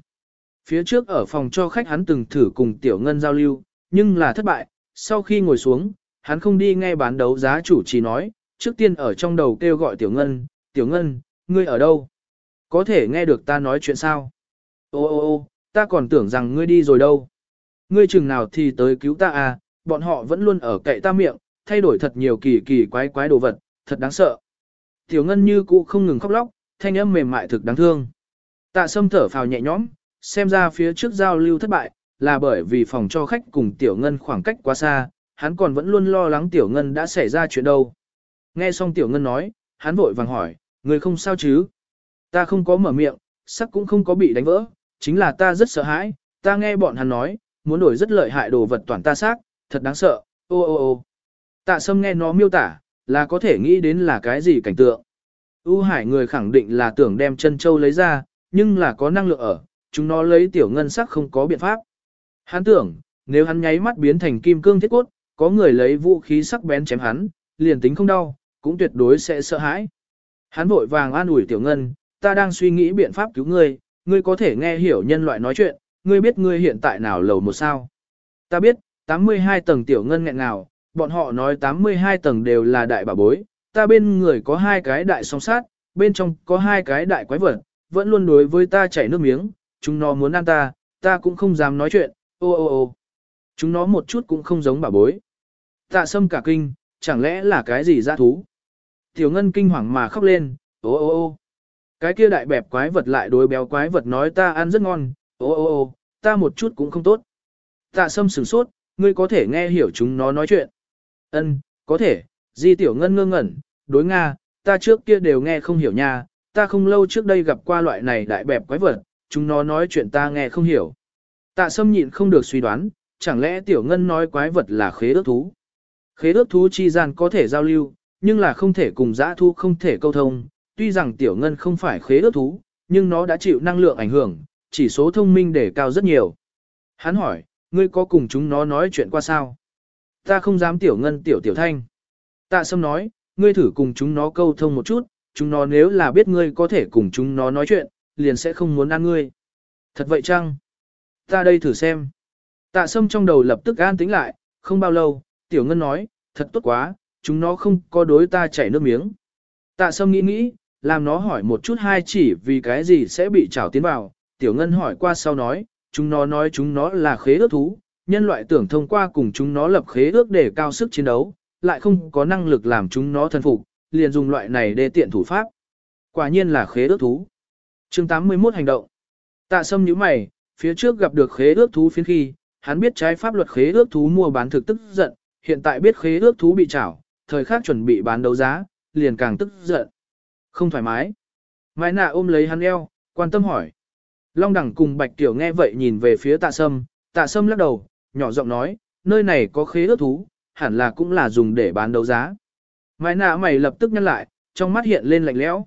[SPEAKER 1] Phía trước ở phòng cho khách hắn từng thử cùng Tiểu Ngân giao lưu, nhưng là thất bại, sau khi ngồi xuống, hắn không đi nghe bán đấu giá chủ chỉ nói, trước tiên ở trong đầu kêu gọi Tiểu Ngân, Tiểu Ngân, ngươi ở đâu? Có thể nghe được ta nói chuyện sao? Ô ô ô, ta còn tưởng rằng ngươi đi rồi đâu. Ngươi chừng nào thì tới cứu ta à, bọn họ vẫn luôn ở cậy ta miệng, thay đổi thật nhiều kỳ kỳ quái quái đồ vật, thật đáng sợ. Tiểu Ngân như cũ không ngừng khóc lóc, thanh âm mềm mại thực đáng thương. Tạ Sâm thở phào nhẹ nhõm, xem ra phía trước giao lưu thất bại, là bởi vì phòng cho khách cùng Tiểu Ngân khoảng cách quá xa, hắn còn vẫn luôn lo lắng Tiểu Ngân đã xảy ra chuyện đâu. Nghe xong Tiểu Ngân nói, hắn vội vàng hỏi, người không sao chứ? Ta không có mở miệng, sắc cũng không có bị đánh vỡ, chính là ta rất sợ hãi, ta nghe bọn hắn nói, muốn đổi rất lợi hại đồ vật toàn ta xác, thật đáng sợ, ô ô ô. Tạ Sâm nghe nó miêu tả, là có thể nghĩ đến là cái gì cảnh tượng. U Hải người khẳng định là tưởng đem chân châu lấy ra, nhưng là có năng lượng ở, chúng nó lấy tiểu ngân sắc không có biện pháp. Hắn tưởng, nếu hắn nháy mắt biến thành kim cương thiết cốt, có người lấy vũ khí sắc bén chém hắn, liền tính không đau, cũng tuyệt đối sẽ sợ hãi. Hắn vội vàng an ủi tiểu ngân, ta đang suy nghĩ biện pháp cứu ngươi, ngươi có thể nghe hiểu nhân loại nói chuyện, ngươi biết ngươi hiện tại nào lầu một sao. Ta biết, 82 tầng tiểu ngân nghẹn nào, bọn họ nói 82 tầng đều là đại bà bối, ta bên người có hai cái đại song sát, bên trong có hai cái đại quái vật, vẫn luôn đối với ta chảy nước miếng, chúng nó muốn ăn ta, ta cũng không dám nói chuyện, ô ô ô. Chúng nó một chút cũng không giống bà bối. Tạ sâm cả kinh, chẳng lẽ là cái gì dã thú? Tiểu ngân kinh hoàng mà khóc lên, ô ô ô. Cái kia đại bẹp quái vật lại đối béo quái vật nói ta ăn rất ngon, ô ô ô, ta một chút cũng không tốt. Tạ sâm sửng sốt, ngươi có thể nghe hiểu chúng nó nói chuyện. Ân, có thể, di tiểu ngân ngơ ngẩn, đối Nga, ta trước kia đều nghe không hiểu nha, ta không lâu trước đây gặp qua loại này đại bẹp quái vật, chúng nó nói chuyện ta nghe không hiểu. Tạ sâm nhịn không được suy đoán, chẳng lẽ tiểu ngân nói quái vật là khế ước thú. Khế ước thú chi gian có thể giao lưu, nhưng là không thể cùng dã thu không thể câu thông, tuy rằng tiểu ngân không phải khế ước thú, nhưng nó đã chịu năng lượng ảnh hưởng, chỉ số thông minh để cao rất nhiều. Hắn hỏi, ngươi có cùng chúng nó nói chuyện qua sao? Ta không dám tiểu ngân tiểu tiểu thanh. Tạ sâm nói, ngươi thử cùng chúng nó câu thông một chút, chúng nó nếu là biết ngươi có thể cùng chúng nó nói chuyện, liền sẽ không muốn ăn ngươi. Thật vậy chăng? Ta đây thử xem. Tạ sâm trong đầu lập tức an tĩnh lại, không bao lâu, tiểu ngân nói, thật tốt quá, chúng nó không có đối ta chảy nước miếng. Tạ sâm nghĩ nghĩ, làm nó hỏi một chút hai chỉ vì cái gì sẽ bị trảo tiến vào, tiểu ngân hỏi qua sau nói, chúng nó nói chúng nó là khế ước thú, nhân loại tưởng thông qua cùng chúng nó lập khế ước để cao sức chiến đấu, lại không có năng lực làm chúng nó thân phục, liền dùng loại này để tiện thủ pháp. Quả nhiên là khế ước thú. chương 81 hành động. Tạ sâm như mày, phía trước gặp được khế ước thú phiến khi, hắn biết trái pháp luật khế ước thú mua bán thực tức giận, hiện tại biết khế ước thú bị trảo, thời khắc chuẩn bị bán đấu giá, liền càng tức giận. Không thoải mái. Mai nạ ôm lấy hắn eo, quan tâm hỏi. Long đẳng cùng bạch tiểu nghe vậy nhìn về phía tạ sâm, tạ sâm lắc đầu, nhỏ giọng nói, nơi này có khế ước thú, hẳn là cũng là dùng để bán đấu giá. Mai nạ mày lập tức nhăn lại, trong mắt hiện lên lạnh lẽo.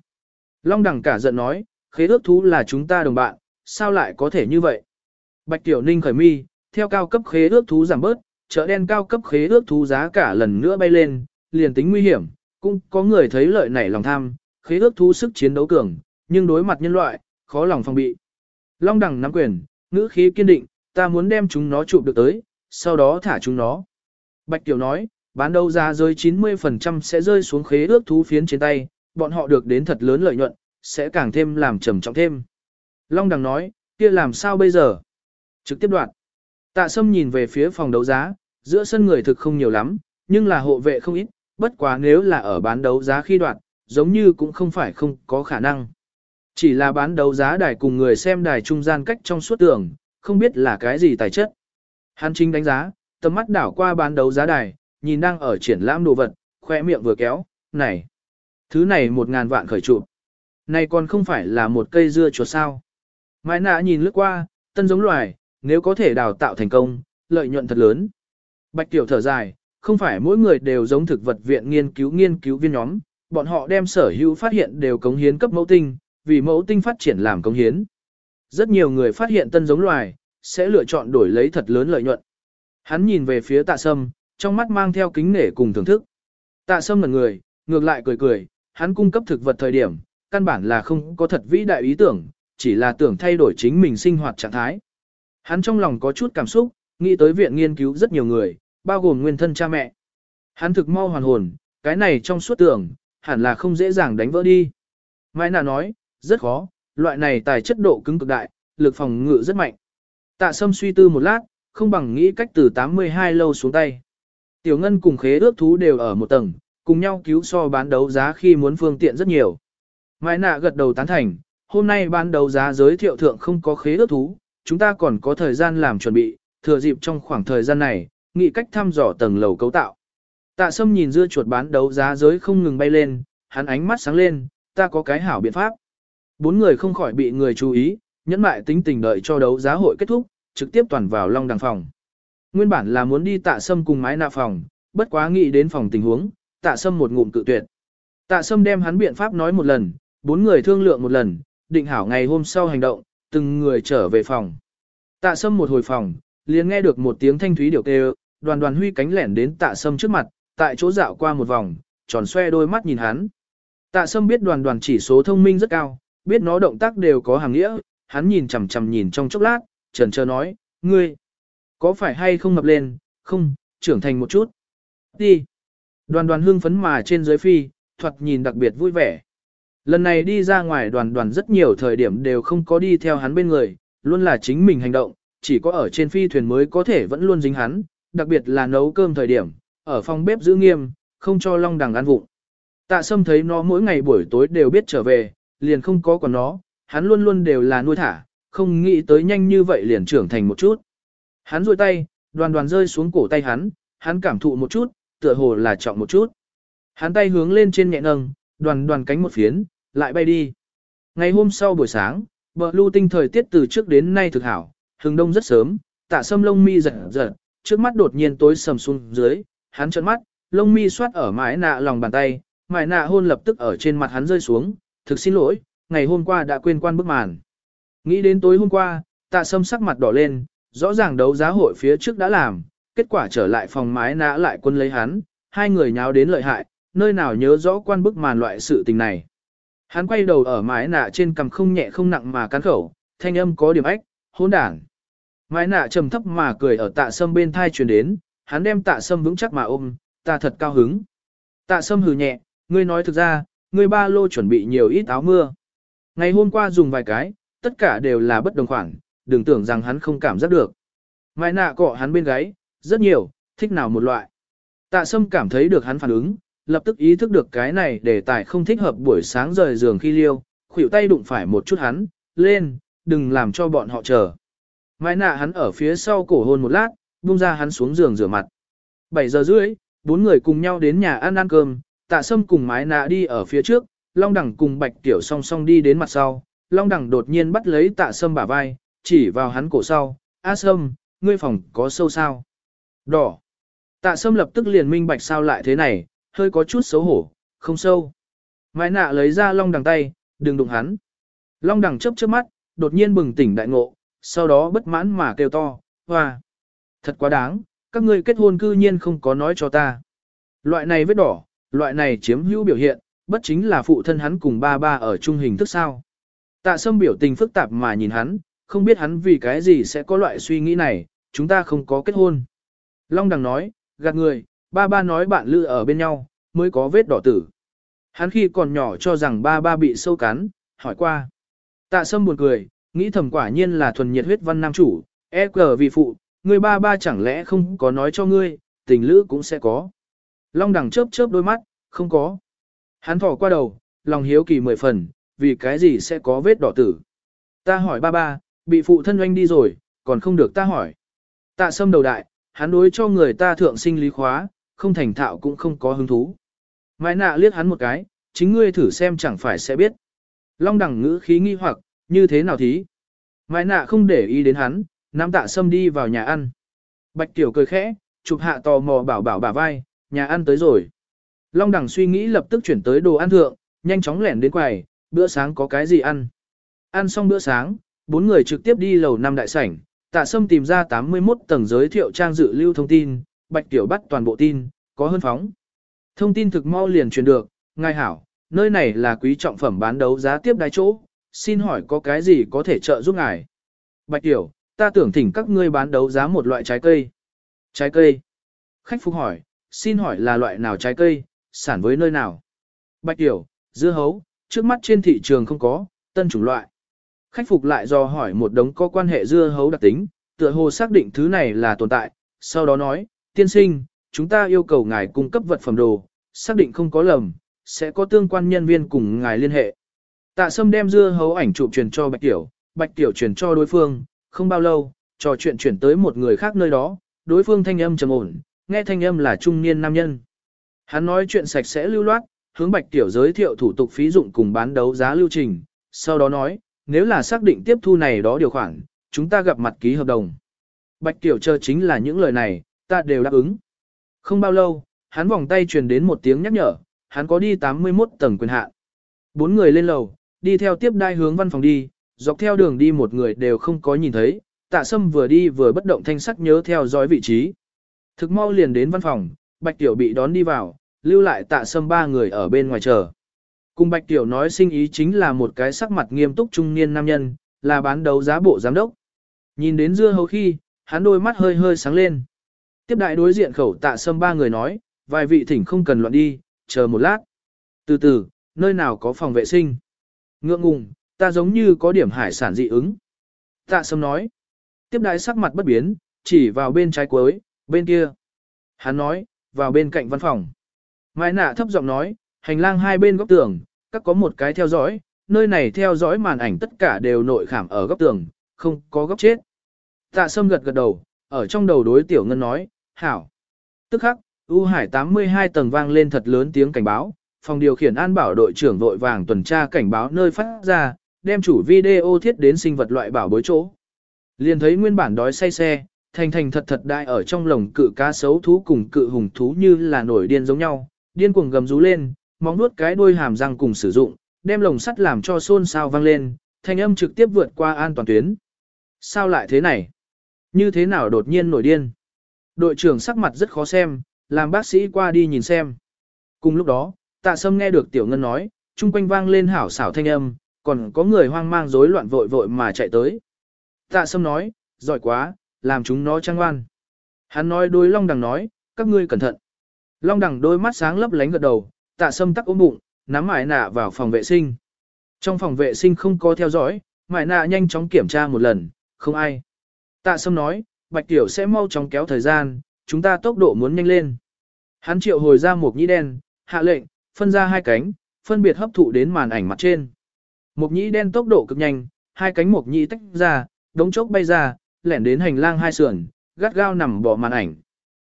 [SPEAKER 1] Long đẳng cả giận nói, khế ước thú là chúng ta đồng bạn, sao lại có thể như vậy? Bạch Tiểu Ninh khởi mi, theo cao cấp khế ước thú giảm bớt, chợ đen cao cấp khế ước thú giá cả lần nữa bay lên, liền tính nguy hiểm, cũng có người thấy lợi nảy lòng tham, khế ước thú sức chiến đấu cường, nhưng đối mặt nhân loại, khó lòng phòng bị. Long đẳng nắm quyền, ngữ khí kiên định, ta muốn đem chúng nó chụp được tới, sau đó thả chúng nó. Bạch Tiểu nói, bán đấu giá rơi 90% sẽ rơi xuống khế ước thú phiến trên tay, bọn họ được đến thật lớn lợi nhuận, sẽ càng thêm làm trầm trọng thêm. Long đằng nói, kia làm sao bây giờ? Trực tiếp đoạn. Tạ Sâm nhìn về phía phòng đấu giá, giữa sân người thực không nhiều lắm, nhưng là hộ vệ không ít, bất quá nếu là ở bán đấu giá khi đoạn, giống như cũng không phải không có khả năng. Chỉ là bán đấu giá đài cùng người xem đài trung gian cách trong suốt tưởng không biết là cái gì tài chất. Hắn chính đánh giá, tầm mắt đảo qua bán đấu giá đài, nhìn đang ở triển lãm đồ vật, khoe miệng vừa kéo, này, thứ này một ngàn vạn khởi trụ. Này còn không phải là một cây dưa chuột sao. Mai nạ nhìn lướt qua, tân giống loài, nếu có thể đào tạo thành công, lợi nhuận thật lớn. Bạch tiểu thở dài, không phải mỗi người đều giống thực vật viện nghiên cứu nghiên cứu viên nhóm, bọn họ đem sở hữu phát hiện đều cống hiến cấp mẫu tinh, vì mẫu tinh phát triển làm cống hiến. Rất nhiều người phát hiện tân giống loài, sẽ lựa chọn đổi lấy thật lớn lợi nhuận. Hắn nhìn về phía tạ sâm, trong mắt mang theo kính nể cùng thưởng thức. Tạ sâm ngần người, ngược lại cười cười, hắn cung cấp thực vật thời điểm, căn bản là không có thật vĩ đại ý tưởng, chỉ là tưởng thay đổi chính mình sinh hoạt trạng thái. Hắn trong lòng có chút cảm xúc, nghĩ tới viện nghiên cứu rất nhiều người, bao gồm nguyên thân cha mẹ. Hắn thực mau hoàn hồn, cái này trong suốt tưởng, hẳn là không dễ dàng đánh vỡ đi. Mai nà nói, rất khó, loại này tài chất độ cứng cực đại, lực phòng ngự rất mạnh. Tạ sâm suy tư một lát, không bằng nghĩ cách từ 82 lâu xuống tay. Tiểu Ngân cùng khế ước thú đều ở một tầng, cùng nhau cứu so bán đấu giá khi muốn phương tiện rất nhiều. Mai nạ gật đầu tán thành, hôm nay bán đấu giá giới thiệu thượng không có khế ước thú, chúng ta còn có thời gian làm chuẩn bị, thừa dịp trong khoảng thời gian này, nghĩ cách thăm dò tầng lầu cấu tạo. Tạ Sâm nhìn dưa chuột bán đấu giá giới không ngừng bay lên, hắn ánh mắt sáng lên, ta có cái hảo biện pháp. Bốn người không khỏi bị người chú ý, nhẫn mại tính tình đợi cho đấu giá hội kết thúc, trực tiếp toàn vào long đằng phòng. Nguyên bản là muốn đi tạ sâm cùng mái nạ phòng, bất quá nghĩ đến phòng tình huống, tạ sâm một ngụm cự tuyệt. Tạ sâm đem hắn biện pháp nói một lần, bốn người thương lượng một lần, định hảo ngày hôm sau hành động, từng người trở về phòng. Tạ sâm một hồi phòng, liền nghe được một tiếng thanh thúy điều kêu, đoàn đoàn huy cánh lẻn đến tạ sâm trước mặt, tại chỗ dạo qua một vòng, tròn xoe đôi mắt nhìn hắn. Tạ sâm biết đoàn đoàn chỉ số thông minh rất cao, biết nó động tác đều có hàng nghĩa, hắn nhìn chằm chằm nhìn trong chốc lát, trần chờ nói, ngươi, có phải hay không ngập lên, không, trưởng thành một chút. Đi. Đoàn đoàn hương phấn mà trên dưới phi, thuật nhìn đặc biệt vui vẻ. Lần này đi ra ngoài đoàn đoàn rất nhiều thời điểm đều không có đi theo hắn bên người, luôn là chính mình hành động, chỉ có ở trên phi thuyền mới có thể vẫn luôn dính hắn, đặc biệt là nấu cơm thời điểm, ở phòng bếp giữ nghiêm, không cho long đằng ăn vụng. Tạ sâm thấy nó mỗi ngày buổi tối đều biết trở về, liền không có còn nó, hắn luôn luôn đều là nuôi thả, không nghĩ tới nhanh như vậy liền trưởng thành một chút. Hắn duỗi tay, đoàn đoàn rơi xuống cổ tay hắn, hắn cảm thụ một chút, tựa hồ là trọng một chút. Hắn tay hướng lên trên nhẹ nâng, đoàn đoàn cánh một phiến, lại bay đi. Ngày hôm sau buổi sáng, bờ lưu tinh thời tiết từ trước đến nay thực hảo, hừng đông rất sớm, tạ sâm lông mi giật giật, trước mắt đột nhiên tối sầm xuống dưới, hắn trợn mắt, lông mi xoát ở mái nạ lòng bàn tay, mái nạ hôn lập tức ở trên mặt hắn rơi xuống, thực xin lỗi, ngày hôm qua đã quên quan bức màn. Nghĩ đến tối hôm qua, tạ sâm sắc mặt đỏ lên, rõ ràng đấu giá hội phía trước đã làm, kết quả trở lại phòng mái Nạ lại quân lấy hắn, hai người nháo đến lợi hại, nơi nào nhớ rõ quan bức màn loại sự tình này. Hắn quay đầu ở mái nạ trên cằm không nhẹ không nặng mà cắn khẩu, thanh âm có điểm ách, hỗn đảng. Mái nạ trầm thấp mà cười ở tạ sâm bên thai truyền đến, hắn đem tạ sâm vững chắc mà ôm, ta thật cao hứng. Tạ sâm hừ nhẹ, ngươi nói thực ra, ngươi ba lô chuẩn bị nhiều ít áo mưa. Ngày hôm qua dùng vài cái, tất cả đều là bất đồng khoản, đừng tưởng rằng hắn không cảm giác được. Mai nạ cọ hắn bên gáy, rất nhiều, thích nào một loại. Tạ sâm cảm thấy được hắn phản ứng, lập tức ý thức được cái này để tài không thích hợp buổi sáng rời giường khi liêu, khuỷu tay đụng phải một chút hắn, lên, đừng làm cho bọn họ chờ. Mai nạ hắn ở phía sau cổ hôn một lát, buông ra hắn xuống giường rửa mặt. 7 giờ rưỡi, bốn người cùng nhau đến nhà ăn ăn cơm, tạ sâm cùng mái nạ đi ở phía trước, long đẳng cùng bạch tiểu song song đi đến mặt sau, long đẳng đột nhiên bắt lấy tạ sâm bả vai, chỉ vào hắn cổ sau, A Sâm, ngươi phòng có sâu sao? Đỏ. Tạ Sâm lập tức liền minh bạch sao lại thế này, hơi có chút xấu hổ, không sâu. Mai nạ lấy ra long đằng tay, đừng đụng hắn. Long đằng chớp chớp mắt, đột nhiên bừng tỉnh đại ngộ, sau đó bất mãn mà kêu to, hoa. Thật quá đáng, các ngươi kết hôn cư nhiên không có nói cho ta. Loại này vết đỏ, loại này chiếm hữu biểu hiện, bất chính là phụ thân hắn cùng ba ba ở trung hình thức sao. Tạ sâm biểu tình phức tạp mà nhìn hắn, không biết hắn vì cái gì sẽ có loại suy nghĩ này, chúng ta không có kết hôn. Long đằng nói, gạt người, ba ba nói bạn lư ở bên nhau, mới có vết đỏ tử. Hắn khi còn nhỏ cho rằng ba ba bị sâu cắn, hỏi qua. Tạ sâm buồn cười, nghĩ thầm quả nhiên là thuần nhiệt huyết văn nam chủ, e cờ vì phụ, Ngươi ba ba chẳng lẽ không có nói cho ngươi, tình lữ cũng sẽ có. Long đằng chớp chớp đôi mắt, không có. Hắn thỏ qua đầu, lòng hiếu kỳ mười phần, vì cái gì sẽ có vết đỏ tử. Ta hỏi ba ba, bị phụ thân oanh đi rồi, còn không được ta hỏi. Tạ sâm đầu đại, hắn đối cho người ta thượng sinh lý khóa, không thành thạo cũng không có hứng thú. Mai nạ liếc hắn một cái, chính ngươi thử xem chẳng phải sẽ biết. Long đẳng ngữ khí nghi hoặc, như thế nào thí? Mai nạ không để ý đến hắn, nắm tạ sâm đi vào nhà ăn. Bạch tiểu cười khẽ, chụp hạ tò mò bảo bảo bà vai, nhà ăn tới rồi. Long đẳng suy nghĩ lập tức chuyển tới đồ ăn thượng, nhanh chóng lẻn đến quầy, bữa sáng có cái gì ăn. Ăn xong bữa sáng, bốn người trực tiếp đi lầu năm đại sảnh, tạ sâm tìm ra 81 tầng giới thiệu trang dự lưu thông tin, bạch tiểu bắt toàn bộ tin, có hơn phóng. Thông tin thực mau liền truyền được, ngài hảo, nơi này là quý trọng phẩm bán đấu giá tiếp đái chỗ, xin hỏi có cái gì có thể trợ giúp ngài. Bạch tiểu, ta tưởng thỉnh các ngươi bán đấu giá một loại trái cây. Trái cây. Khách phục hỏi, xin hỏi là loại nào trái cây, sản với nơi nào. Bạch tiểu, dưa hấu, trước mắt trên thị trường không có, tân chủng loại. Khách phục lại do hỏi một đống có quan hệ dưa hấu đặc tính, tựa hồ xác định thứ này là tồn tại, sau đó nói, tiên sinh, chúng ta yêu cầu ngài cung cấp vật phẩm đồ, xác định không có lầm, sẽ có tương quan nhân viên cùng ngài liên hệ. Tạ Sâm đem dưa hấu ảnh chụp truyền cho Bạch Tiểu, Bạch Tiểu truyền cho đối phương, không bao lâu, trò chuyện chuyển tới một người khác nơi đó, đối phương thanh âm trầm ổn, nghe thanh âm là trung niên nam nhân. Hắn nói chuyện sạch sẽ lưu loát, hướng Bạch Tiểu giới thiệu thủ tục phí dụng cùng bán đấu giá lưu trình, sau đó nói, nếu là xác định tiếp thu này đó điều khoản, chúng ta gặp mặt ký hợp đồng. Bạch Tiểu chờ chính là những lời này, ta đều đáp ứng. Không bao lâu, hắn vòng tay truyền đến một tiếng nhắc nhở, hắn có đi 81 tầng quyền hạn. Bốn người lên lầu, đi theo tiếp đai hướng văn phòng đi, dọc theo đường đi một người đều không có nhìn thấy, tạ sâm vừa đi vừa bất động thanh sắc nhớ theo dõi vị trí. Thực mau liền đến văn phòng, Bạch Tiểu bị đón đi vào, lưu lại tạ sâm ba người ở bên ngoài chờ. Cùng Bạch Tiểu nói sinh ý chính là một cái sắc mặt nghiêm túc trung niên nam nhân, là bán đấu giá bộ giám đốc. Nhìn đến dưa hấu khi, hắn đôi mắt hơi hơi sáng lên. Tiếp đại đối diện khẩu tạ sâm ba người nói, vài vị thỉnh không cần loạn đi, chờ một lát. Từ từ, nơi nào có phòng vệ sinh? Ngượng ngùng, ta giống như có điểm hải sản dị ứng. Tạ sâm nói. Tiếp đại sắc mặt bất biến, chỉ vào bên trái cuối, bên kia. Hắn nói, vào bên cạnh văn phòng. Mai nạ thấp giọng nói, hành lang hai bên góc tường, các có một cái theo dõi, nơi này theo dõi màn ảnh tất cả đều nội khảm ở góc tường, không có góc chết. Tạ sâm gật gật đầu, ở trong đầu đối tiểu ngân nói, hảo. Tức khắc, U Hải 82 tầng vang lên thật lớn tiếng cảnh báo, phòng điều khiển an bảo đội trưởng vội vàng tuần tra cảnh báo nơi phát ra, đem chủ video thiết đến sinh vật loại bảo bối chỗ. Liền thấy nguyên bản đói say xe, thành thành thật thật đại ở trong lồng cự cá sấu thú cùng cự hùng thú như là nổi điên giống nhau, điên cuồng gầm rú lên, móng nuốt cái đuôi hàm răng cùng sử dụng, đem lồng sắt làm cho xôn xao vang lên, thanh âm trực tiếp vượt qua an toàn tuyến. Sao lại thế này? Như thế nào đột nhiên nổi điên? Đội trưởng sắc mặt rất khó xem, làm bác sĩ qua đi nhìn xem. Cùng lúc đó, tạ sâm nghe được tiểu ngân nói, chung quanh vang lên hảo xảo thanh âm, còn có người hoang mang rối loạn vội vội mà chạy tới. Tạ sâm nói, giỏi quá, làm chúng nó trăng ngoan. Hắn nói đối long đằng nói, các ngươi cẩn thận. Long đằng đôi mắt sáng lấp lánh gật đầu, tạ sâm tắc ôm bụng, nắm mải nạ vào phòng vệ sinh. Trong phòng vệ sinh không có theo dõi, mải nạ nhanh chóng kiểm tra một lần, không ai. Tạ sâm nói, bạch tiểu sẽ mau chóng kéo thời gian, chúng ta tốc độ muốn nhanh lên. Hắn triệu hồi ra một nhĩ đen, hạ lệnh, phân ra hai cánh, phân biệt hấp thụ đến màn ảnh mặt trên. Mộc nhĩ đen tốc độ cực nhanh, hai cánh mộc nhĩ tách ra, đống chốc bay ra, lẻn đến hành lang hai sườn, gắt gao nằm bỏ màn ảnh.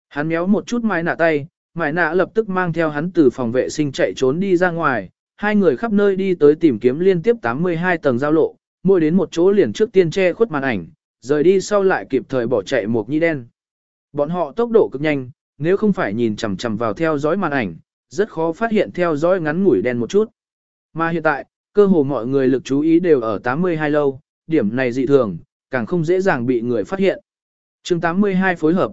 [SPEAKER 1] Hắn méo một chút mái nạ tay, mái nạ lập tức mang theo hắn từ phòng vệ sinh chạy trốn đi ra ngoài, hai người khắp nơi đi tới tìm kiếm liên tiếp 82 tầng giao lộ, mỗi đến một chỗ liền trước tiên che khuất màn ảnh, rời đi sau lại kịp thời bỏ chạy mộc nhĩ đen. Bọn họ tốc độ cực nhanh, nếu không phải nhìn chằm chằm vào theo dõi màn ảnh, rất khó phát hiện theo dõi ngắn ngủi đen một chút. Mà hiện tại, cơ hồ mọi người lực chú ý đều ở 82 lâu, điểm này dị thường, càng không dễ dàng bị người phát hiện. chương 82 phối hợp.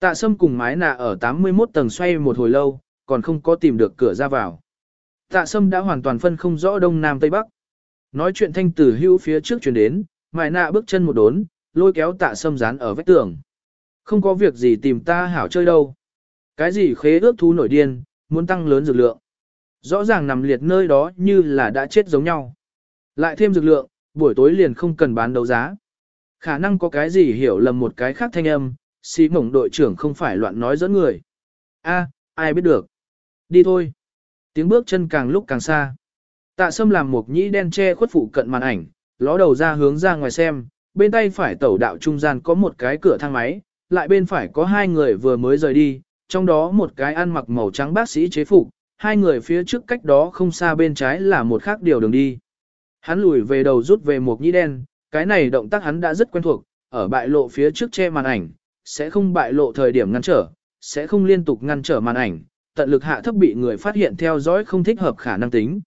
[SPEAKER 1] Tạ Sâm cùng mái nạ ở 81 tầng xoay một hồi lâu, còn không có tìm được cửa ra vào. Tạ Sâm đã hoàn toàn phân không rõ đông nam tây bắc. Nói chuyện thanh tử hưu phía trước truyền đến, mái nạ bước chân một đốn, lôi kéo tạ sâm dán ở vách tường. Không có việc gì tìm ta hảo chơi đâu. Cái gì khế ước thú nổi điên, muốn tăng lớn dược lượng. Rõ ràng nằm liệt nơi đó như là đã chết giống nhau. Lại thêm dược lượng, buổi tối liền không cần bán đấu giá. Khả năng có cái gì hiểu lầm một cái khác thanh âm, xí mổng đội trưởng không phải loạn nói dẫn người. a ai biết được. Đi thôi. Tiếng bước chân càng lúc càng xa. Tạ sâm làm một nhĩ đen che khuất phụ cận màn ảnh, ló đầu ra hướng ra ngoài xem, bên tay phải tẩu đạo trung gian có một cái cửa thang máy, lại bên phải có hai người vừa mới rời đi, trong đó một cái ăn mặc màu trắng bác sĩ chế phục, hai người phía trước cách đó không xa bên trái là một khác điều đường đi. Hắn lùi về đầu rút về một nhĩ đen, cái này động tác hắn đã rất quen thuộc, ở bại lộ phía trước che màn ảnh, sẽ không bại lộ thời điểm ngăn trở, sẽ không liên tục ngăn trở màn ảnh, tận lực hạ thấp bị người phát hiện theo dõi không thích hợp khả năng tính.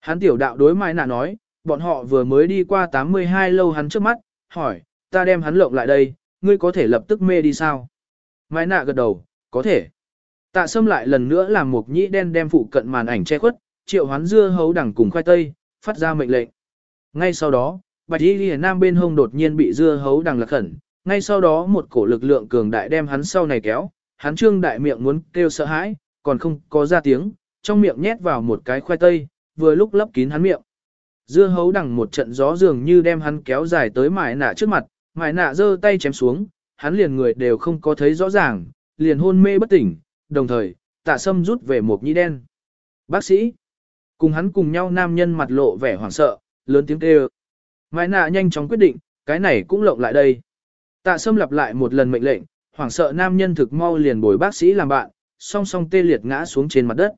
[SPEAKER 1] Hắn tiểu đạo đối mai nạ nói, bọn họ vừa mới đi qua 82 lâu hắn trước mắt, hỏi, ta đem hắn lộng lại đây, ngươi có thể lập tức mê đi sao? Mai nạ gật đầu, có thể. Tạ sâm lại lần nữa làm một nhĩ đen đem phụ cận màn ảnh che khuất, triệu hoán dưa hấu đằng cùng khoai tây, phát ra mệnh lệnh. Ngay sau đó, bạch y ghi nam bên hông đột nhiên bị dưa hấu đằng lật khẩn, ngay sau đó một cổ lực lượng cường đại đem hắn sau này kéo, hắn trương đại miệng muốn kêu sợ hãi, còn không có ra tiếng, trong miệng nhét vào một cái khoai tây, vừa lúc lấp kín hắn miệng. Dưa hấu đằng một trận gió dường như đem hắn kéo dài tới mải nạ trước mặt, mải nạ giơ tay chém xuống, hắn liền người đều không có thấy rõ ràng, liền hôn mê bất tỉnh, đồng thời, tạ sâm rút về một nhĩ đen. Bác sĩ, cùng hắn cùng nhau nam nhân mặt lộ vẻ hoảng sợ, lớn tiếng kêu. Mai nạ nhanh chóng quyết định, cái này cũng lộng lại đây. Tạ sâm lặp lại một lần mệnh lệnh, hoảng sợ nam nhân thực mau liền bồi bác sĩ làm bạn, song song tê liệt ngã xuống trên mặt đất.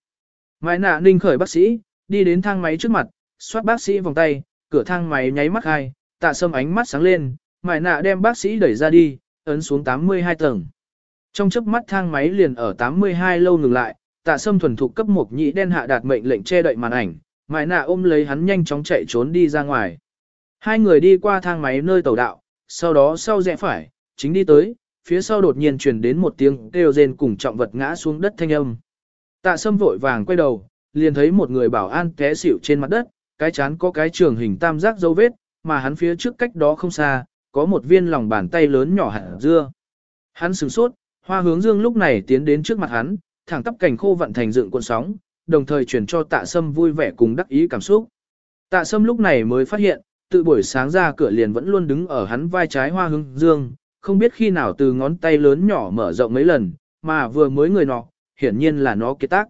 [SPEAKER 1] Mai nạ ninh khởi bác sĩ, đi đến thang máy trước mặt, xoát bác sĩ vòng tay, cửa thang máy nháy mắt hai, tạ sâm ánh mắt sáng lên, mai nạ đem bác sĩ đẩy ra đi, ấn xuống 82 tầng. Trong chớp mắt thang máy liền ở 82 lâu ngừng lại, tạ sâm thuần thục cấp một nhị đen hạ đạt mệnh lệnh che đậy màn ảnh, mại nạ ôm lấy hắn nhanh chóng chạy trốn đi ra ngoài. Hai người đi qua thang máy nơi tàu đạo, sau đó sau rẽ phải, chính đi tới, phía sau đột nhiên truyền đến một tiếng kêu rên cùng trọng vật ngã xuống đất thanh âm. Tạ sâm vội vàng quay đầu, liền thấy một người bảo an té xỉu trên mặt đất, cái chán có cái trường hình tam giác dấu vết, mà hắn phía trước cách đó không xa, có một viên lòng bàn tay lớn nhỏ hạt dưa. Hắn sửng sốt, hoa hướng dương lúc này tiến đến trước mặt hắn, thẳng tắp cảnh khô vận thành dựng cuộn sóng, đồng thời chuyển cho tạ sâm vui vẻ cùng đắc ý cảm xúc. Tạ sâm lúc này mới phát hiện, tự buổi sáng ra cửa liền vẫn luôn đứng ở hắn vai trái hoa hướng dương, không biết khi nào từ ngón tay lớn nhỏ mở rộng mấy lần, mà vừa mới người nọ, hiển nhiên là nó kết tác.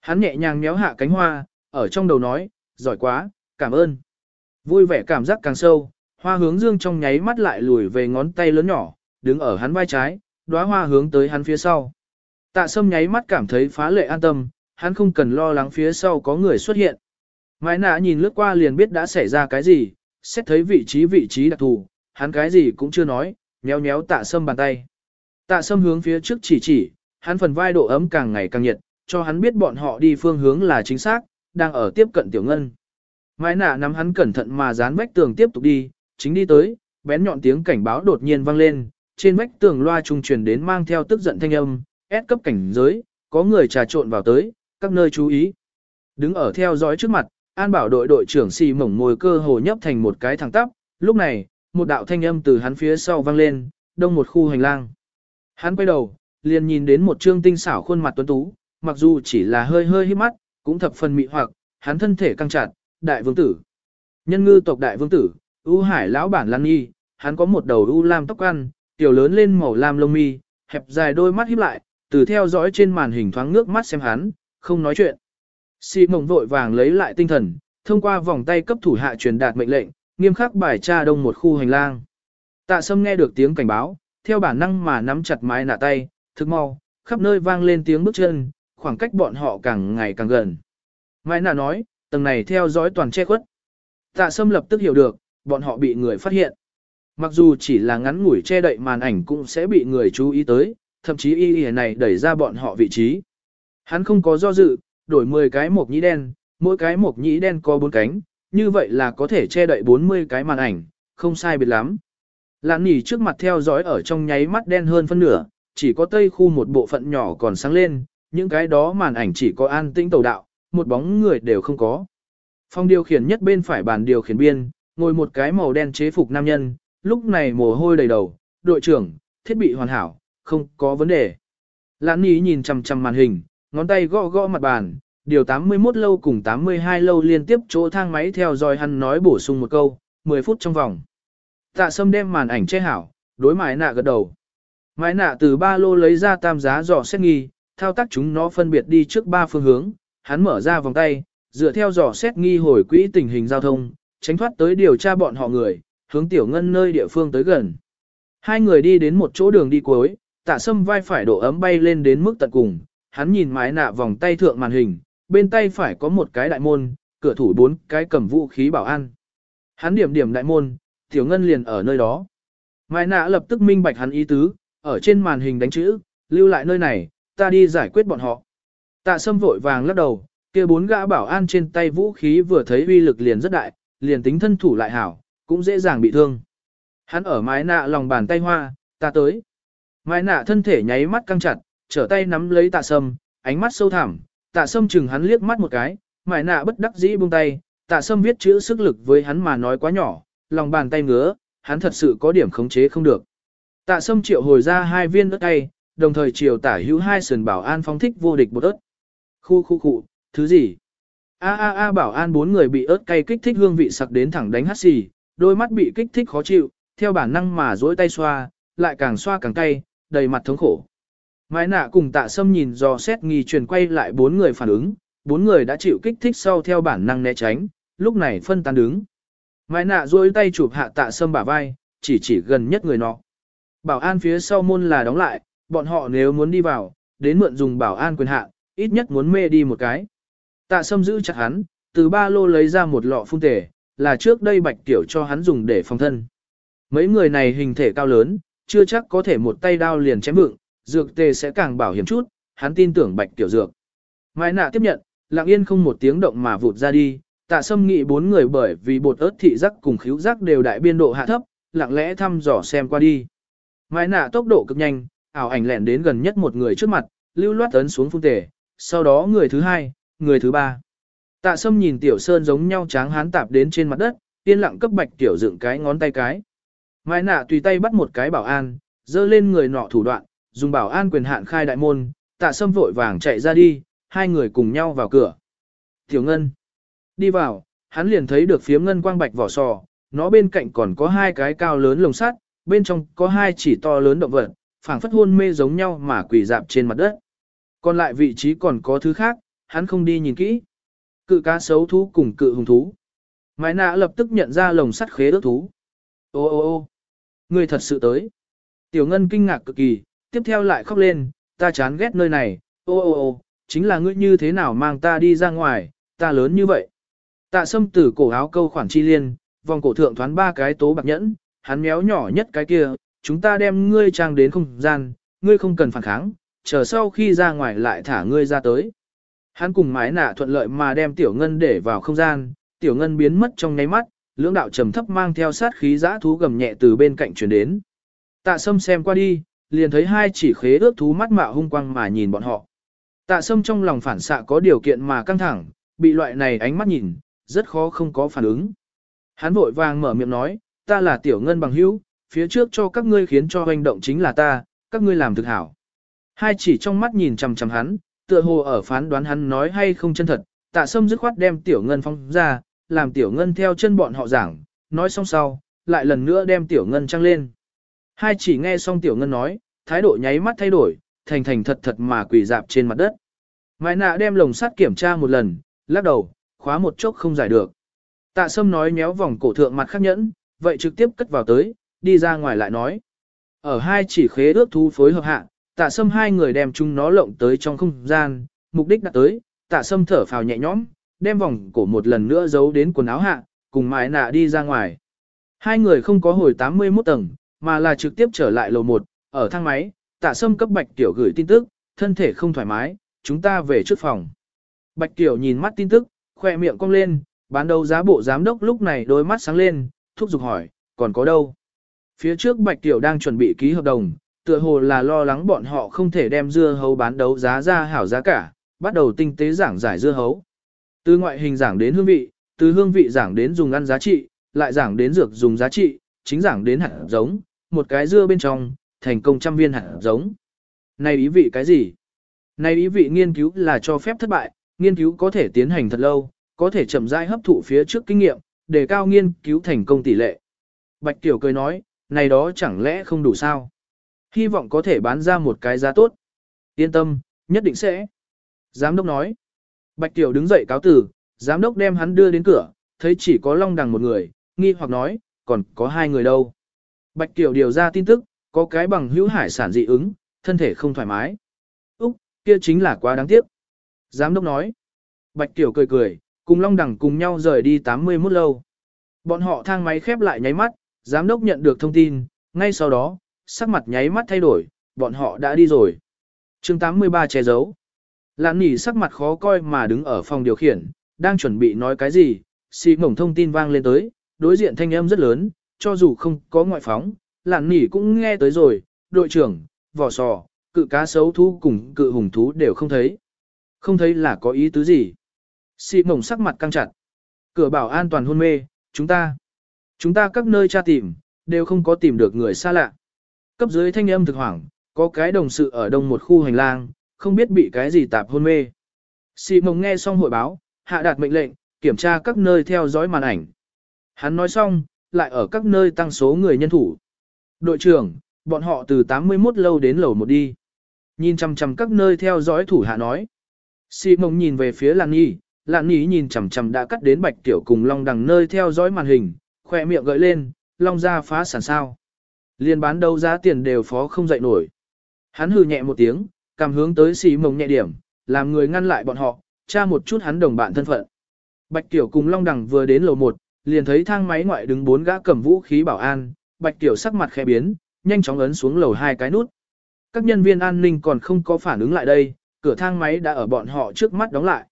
[SPEAKER 1] Hắn nhẹ nhàng méo hạ cánh hoa, ở trong đầu nói, giỏi quá, cảm ơn. Vui vẻ cảm giác càng sâu, hoa hướng dương trong nháy mắt lại lùi về ngón tay lớn nhỏ, đứng ở hắn vai trái, đóa hoa hướng tới hắn phía sau. Tạ sâm nháy mắt cảm thấy phá lệ an tâm, hắn không cần lo lắng phía sau có người xuất hiện. Mai nạ nhìn lướt qua liền biết đã xảy ra cái gì, xét thấy vị trí vị trí đặc thù, hắn cái gì cũng chưa nói, nhéo nhéo tạ sâm bàn tay. Tạ sâm hướng phía trước chỉ chỉ, hắn phần vai độ ấm càng ngày càng nhiệt, cho hắn biết bọn họ đi phương hướng là chính xác, đang ở tiếp cận tiểu ngân. Mai nạ nắm hắn cẩn thận mà dán vách tường tiếp tục đi, chính đi tới, bén nhọn tiếng cảnh báo đột nhiên vang lên, trên vách tường loa trung truyền đến mang theo tức giận thanh âm, ép cấp cảnh giới, có người trà trộn vào tới, các nơi chú ý. Đứng ở theo dõi trước mặt, an bảo đội đội trưởng xì mỏng môi cơ hồ nhấp thành một cái thẳng tắp, lúc này, một đạo thanh âm từ hắn phía sau vang lên, đông một khu hành lang. Hắn quay đầu, liền nhìn đến một trương tinh xảo khuôn mặt tuấn tú, mặc dù chỉ là hơi hơi hít mắt, cũng thập phần mị hoặc, hắn thân thể căng chặt, đại vương tử. Nhân ngư tộc đại vương tử, U Hải lão bản Lan nghi, hắn có một đầu u lam tóc ăn, tiểu lớn lên màu lam lông mi, hẹp dài đôi mắt híp lại, từ theo dõi trên màn hình thoáng nước mắt xem hắn, không nói chuyện. Si mộng vội vàng lấy lại tinh thần, thông qua vòng tay cấp thủ hạ truyền đạt mệnh lệnh, nghiêm khắc bài tra đông một khu hành lang. Tạ sâm nghe được tiếng cảnh báo, theo bản năng mà nắm chặt mái nạ tay, thức mau, khắp nơi vang lên tiếng bước chân, khoảng cách bọn họ càng ngày càng gần. Mái nạ nói, tầng này theo dõi toàn che khuất. Tạ sâm lập tức hiểu được, bọn họ bị người phát hiện. Mặc dù chỉ là ngắn ngủi che đậy màn ảnh cũng sẽ bị người chú ý tới, thậm chí y y này đẩy ra bọn họ vị trí. Hắn không có do dự, đổi 10 cái mộc nhĩ đen, mỗi cái mộc nhĩ đen có 4 cánh, như vậy là có thể che đậy 40 cái màn ảnh, không sai biệt lắm. Lạn nỉ trước mặt theo dõi ở trong nháy mắt đen hơn phân nửa, chỉ có tây khu một bộ phận nhỏ còn sáng lên, những cái đó màn ảnh chỉ có an tĩnh tàu đạo, một bóng người đều không có. Phòng điều khiển nhất bên phải bàn điều khiển biên, ngồi một cái màu đen chế phục nam nhân, lúc này mồ hôi đầy đầu, đội trưởng, thiết bị hoàn hảo, không có vấn đề. Lãn ní nhìn chằm chằm màn hình, ngón tay gõ gõ mặt bàn, điều 81 lâu cùng 82 lâu liên tiếp chỗ thang máy theo dõi hắn nói bổ sung một câu, 10 phút trong vòng. Tạ sâm đem màn ảnh che hảo, đối mái nạ gật đầu. Mái nạ từ ba lô lấy ra tam giá dò xét nghi, thao tác chúng nó phân biệt đi trước ba phương hướng, hắn mở ra vòng tay, dựa theo dò xét nghi hồi quỹ tình hình giao thông, tránh thoát tới điều tra bọn họ người, hướng tiểu ngân nơi địa phương tới gần. Hai người đi đến một chỗ đường đi cuối, tạ sâm vai phải độ ấm bay lên đến mức tận cùng, hắn nhìn mái nạ vòng tay thượng màn hình, bên tay phải có một cái đại môn, cửa thủ bốn cái cầm vũ khí bảo an. Hắn điểm điểm đại môn, tiểu ngân liền ở nơi đó. Mái nạ lập tức minh bạch hắn ý tứ, ở trên màn hình đánh chữ, lưu lại nơi này, ta đi giải quyết bọn họ. Tạ sâm vội vàng lắc đầu, kia bốn gã bảo an trên tay vũ khí vừa thấy uy lực liền rất đại, liền tính thân thủ lại hảo, cũng dễ dàng bị thương. Hắn ở mái nạ lòng bàn tay hoa, ta tới. Mái nạ thân thể nháy mắt căng chặt, trở tay nắm lấy tạ sâm, ánh mắt sâu thẳm, tạ sâm chừng hắn liếc mắt một cái, mái nạ bất đắc dĩ buông tay, tạ sâm viết chữ sức lực với hắn mà nói quá nhỏ, lòng bàn tay ngứa, hắn thật sự có điểm khống chế không được. Tạ sâm triệu hồi ra hai viên đất tay, đồng thời triều tả hữu hai sườn bảo an phóng thích vô địch bột ớt. Khu khu khu, thứ gì? A a a bảo an bốn người bị ớt cay kích thích hương vị sặc đến thẳng đánh hắt xì, đôi mắt bị kích thích khó chịu, theo bản năng mà duỗi tay xoa, lại càng xoa càng cay, đầy mặt thống khổ. Mai nạ cùng tạ sâm nhìn do xét nghi truyền quay lại bốn người phản ứng, bốn người đã chịu kích thích sau theo bản năng né tránh, lúc này phân tán đứng. Mai nạ duỗi tay chụp hạ tạ sâm bả vai, chỉ chỉ gần nhất người nọ. Bảo an phía sau môn là đóng lại, bọn họ nếu muốn đi vào, đến mượn dùng bảo an quyền hạn, ít nhất muốn mê đi một cái. Tạ sâm giữ chặt hắn, từ ba lô lấy ra một lọ phun tể, là trước đây bạch tiểu cho hắn dùng để phòng thân. Mấy người này hình thể cao lớn, chưa chắc có thể một tay đao liền chém vựng, dược tề sẽ càng bảo hiểm chút, hắn tin tưởng bạch tiểu dược. Mai nạ tiếp nhận, lặng yên không một tiếng động mà vụt ra đi, tạ sâm nghị bốn người bởi vì bột ớt thị giác cùng khíu giác đều đại biên độ hạ thấp, lặng lẽ thăm dò xem qua đi. Mai nạ tốc độ cực nhanh, ảo ảnh lẹn đến gần nhất một người trước mặt, lưu loát ấn xuống phun tề, sau đó người thứ hai, người thứ ba. Tạ sâm nhìn tiểu sơn giống nhau tráng hán tạp đến trên mặt đất, yên lặng cấp bạch tiểu dựng cái ngón tay cái. Mai nạ tùy tay bắt một cái bảo an, dơ lên người nọ thủ đoạn, dùng bảo an quyền hạn khai đại môn, tạ sâm vội vàng chạy ra đi, hai người cùng nhau vào cửa. Tiểu ngân. Đi vào, hắn liền thấy được phía ngân quang bạch vỏ sò, nó bên cạnh còn có hai cái cao lớn lồng sắt, bên trong có hai chỉ to lớn động vật, phảng phất hôn mê giống nhau mà quỳ dạp trên mặt đất. Còn lại vị trí còn có thứ khác, hắn không đi nhìn kỹ. Cự cá sấu thú cùng cự hùng thú. Mai nạ lập tức nhận ra lồng sắt khế ước thú. Ô ô ô ngươi thật sự tới. Tiểu ngân kinh ngạc cực kỳ, tiếp theo lại khóc lên, ta chán ghét nơi này, ô ô ô, chính là ngươi như thế nào mang ta đi ra ngoài, ta lớn như vậy. Tạ sâm tử cổ áo câu khoản chi liên, vòng cổ thượng thoán ba cái tố bạc nhẫn, hắn méo nhỏ nhất cái kia, chúng ta đem ngươi trang đến không gian, ngươi không cần phản kháng, chờ sau khi ra ngoài lại thả ngươi ra tới. Hắn cùng mái nạ thuận lợi mà đem tiểu ngân để vào không gian, tiểu ngân biến mất trong nháy mắt, lưỡng đạo trầm thấp mang theo sát khí giã thú gầm nhẹ từ bên cạnh chuyển đến. Tạ sâm xem qua đi, liền thấy hai chỉ khế ước thú mắt mạo hung quang mà nhìn bọn họ. Tạ sâm trong lòng phản xạ có điều kiện mà căng thẳng, bị loại này ánh mắt nhìn, rất khó không có phản ứng. Hắn vội vàng mở miệng nói, ta là tiểu ngân bằng hữu, phía trước cho các ngươi khiến cho hành động chính là ta, các ngươi làm thực hảo. Hai chỉ trong mắt nhìn chằm chằm hắn, tựa hồ ở phán đoán hắn nói hay không chân thật, tạ sâm dứt khoát đem tiểu ngân phong ra, làm tiểu ngân theo chân bọn họ giảng, nói xong sau, lại lần nữa đem tiểu ngân trăng lên. Hai chỉ nghe xong tiểu ngân nói, thái độ nháy mắt thay đổi, thành thành thật thật mà quỳ dạp trên mặt đất. Mai nạ đem lồng sắt kiểm tra một lần, lắc đầu, khóa một chốc không giải được. Tạ sâm nói méo vòng cổ thượng mặt khắc nhẫn, vậy trực tiếp cất vào tới, đi ra ngoài lại nói. Ở hai chỉ khế ước thú phối hợp hạ, tạ sâm hai người đem chúng nó lộng tới trong không gian, mục đích đã tới, tạ sâm thở phào nhẹ nhõm, đem vòng cổ một lần nữa giấu đến quần áo hạ, cùng mái nạ đi ra ngoài. Hai người không có hồi 81 tầng, mà là trực tiếp trở lại lầu 1, ở thang máy, tạ sâm cấp Bạch Tiểu gửi tin tức, thân thể không thoải mái, chúng ta về trước phòng. Bạch Tiểu nhìn mắt tin tức, khoe miệng cong lên, bán đầu giá bộ giám đốc lúc này đôi mắt sáng lên, thúc giục hỏi, còn có đâu? Phía trước Bạch Tiểu đang chuẩn bị ký hợp đồng, tựa hồ là lo lắng bọn họ không thể đem dưa hấu bán đấu giá ra hảo giá cả, bắt đầu tinh tế giảng giải dưa hấu. Từ ngoại hình giảng đến hương vị, từ hương vị giảng đến dùng ăn giá trị, lại giảng đến dược dùng giá trị, chính giảng đến hạt giống, một cái dưa bên trong, thành công trăm viên hạt giống. Này ý vị cái gì? Này ý vị nghiên cứu là cho phép thất bại, nghiên cứu có thể tiến hành thật lâu, có thể chậm rãi hấp thụ phía trước kinh nghiệm, để cao nghiên cứu thành công tỷ lệ. Bạch Tiểu cười nói, này đó chẳng lẽ không đủ sao? Hy vọng có thể bán ra một cái giá tốt. Yên tâm, nhất định sẽ. Giám đốc nói. Bạch Tiểu đứng dậy cáo tử, giám đốc đem hắn đưa đến cửa, thấy chỉ có Long Đằng một người, nghi hoặc nói, còn có hai người đâu. Bạch Tiểu điều ra tin tức, có cái bằng hữu hải sản dị ứng, thân thể không thoải mái. Úc, kia chính là quá đáng tiếc. Giám đốc nói. Bạch Tiểu cười cười, cùng Long Đằng cùng nhau rời đi 81 lâu. Bọn họ thang máy khép lại nháy mắt, giám đốc nhận được thông tin, ngay sau đó, sắc mặt nháy mắt thay đổi, bọn họ đã đi rồi. chương 83 che giấu. Lạn nỉ sắc mặt khó coi mà đứng ở phòng điều khiển, đang chuẩn bị nói cái gì, xì mổng thông tin vang lên tới, đối diện thanh âm rất lớn, cho dù không có ngoại phóng, lạn nỉ cũng nghe tới rồi, đội trưởng, vỏ sò, cự cá sấu thú cùng cự hùng thú đều không thấy. Không thấy là có ý tứ gì. Xì mổng sắc mặt căng chặt. Cửa bảo an toàn hôn mê, chúng ta. Chúng ta các nơi tra tìm, đều không có tìm được người xa lạ. Cấp dưới thanh âm thực hoảng, có cái đồng sự ở đông một khu hành lang, không biết bị cái gì tạp hôn mê. Sĩ mộng nghe xong hội báo, hạ đạt mệnh lệnh, kiểm tra các nơi theo dõi màn ảnh. Hắn nói xong, lại ở các nơi tăng số người nhân thủ. Đội trưởng, bọn họ từ 81 lâu đến lầu một đi. Nhìn chằm chằm các nơi theo dõi thủ hạ nói. Sĩ mộng nhìn về phía Lan Nhi, Lan Nhi nhìn chằm chằm đã cắt đến bạch tiểu cùng long đằng nơi theo dõi màn hình, khoe miệng gợi lên, long ra phá sản sao. Liên bán đấu giá tiền đều phó không dậy nổi. Hắn hừ nhẹ một tiếng, cảm hướng tới xì mông nhẹ điểm, làm người ngăn lại bọn họ, tra một chút hắn đồng bạn thân phận. Bạch Tiểu cùng Long Đằng vừa đến lầu 1, liền thấy thang máy ngoại đứng bốn gã cầm vũ khí bảo an, Bạch Tiểu sắc mặt khẽ biến, nhanh chóng ấn xuống lầu hai cái nút. Các nhân viên an ninh còn không có phản ứng lại đây, cửa thang máy đã ở bọn họ trước mắt đóng lại.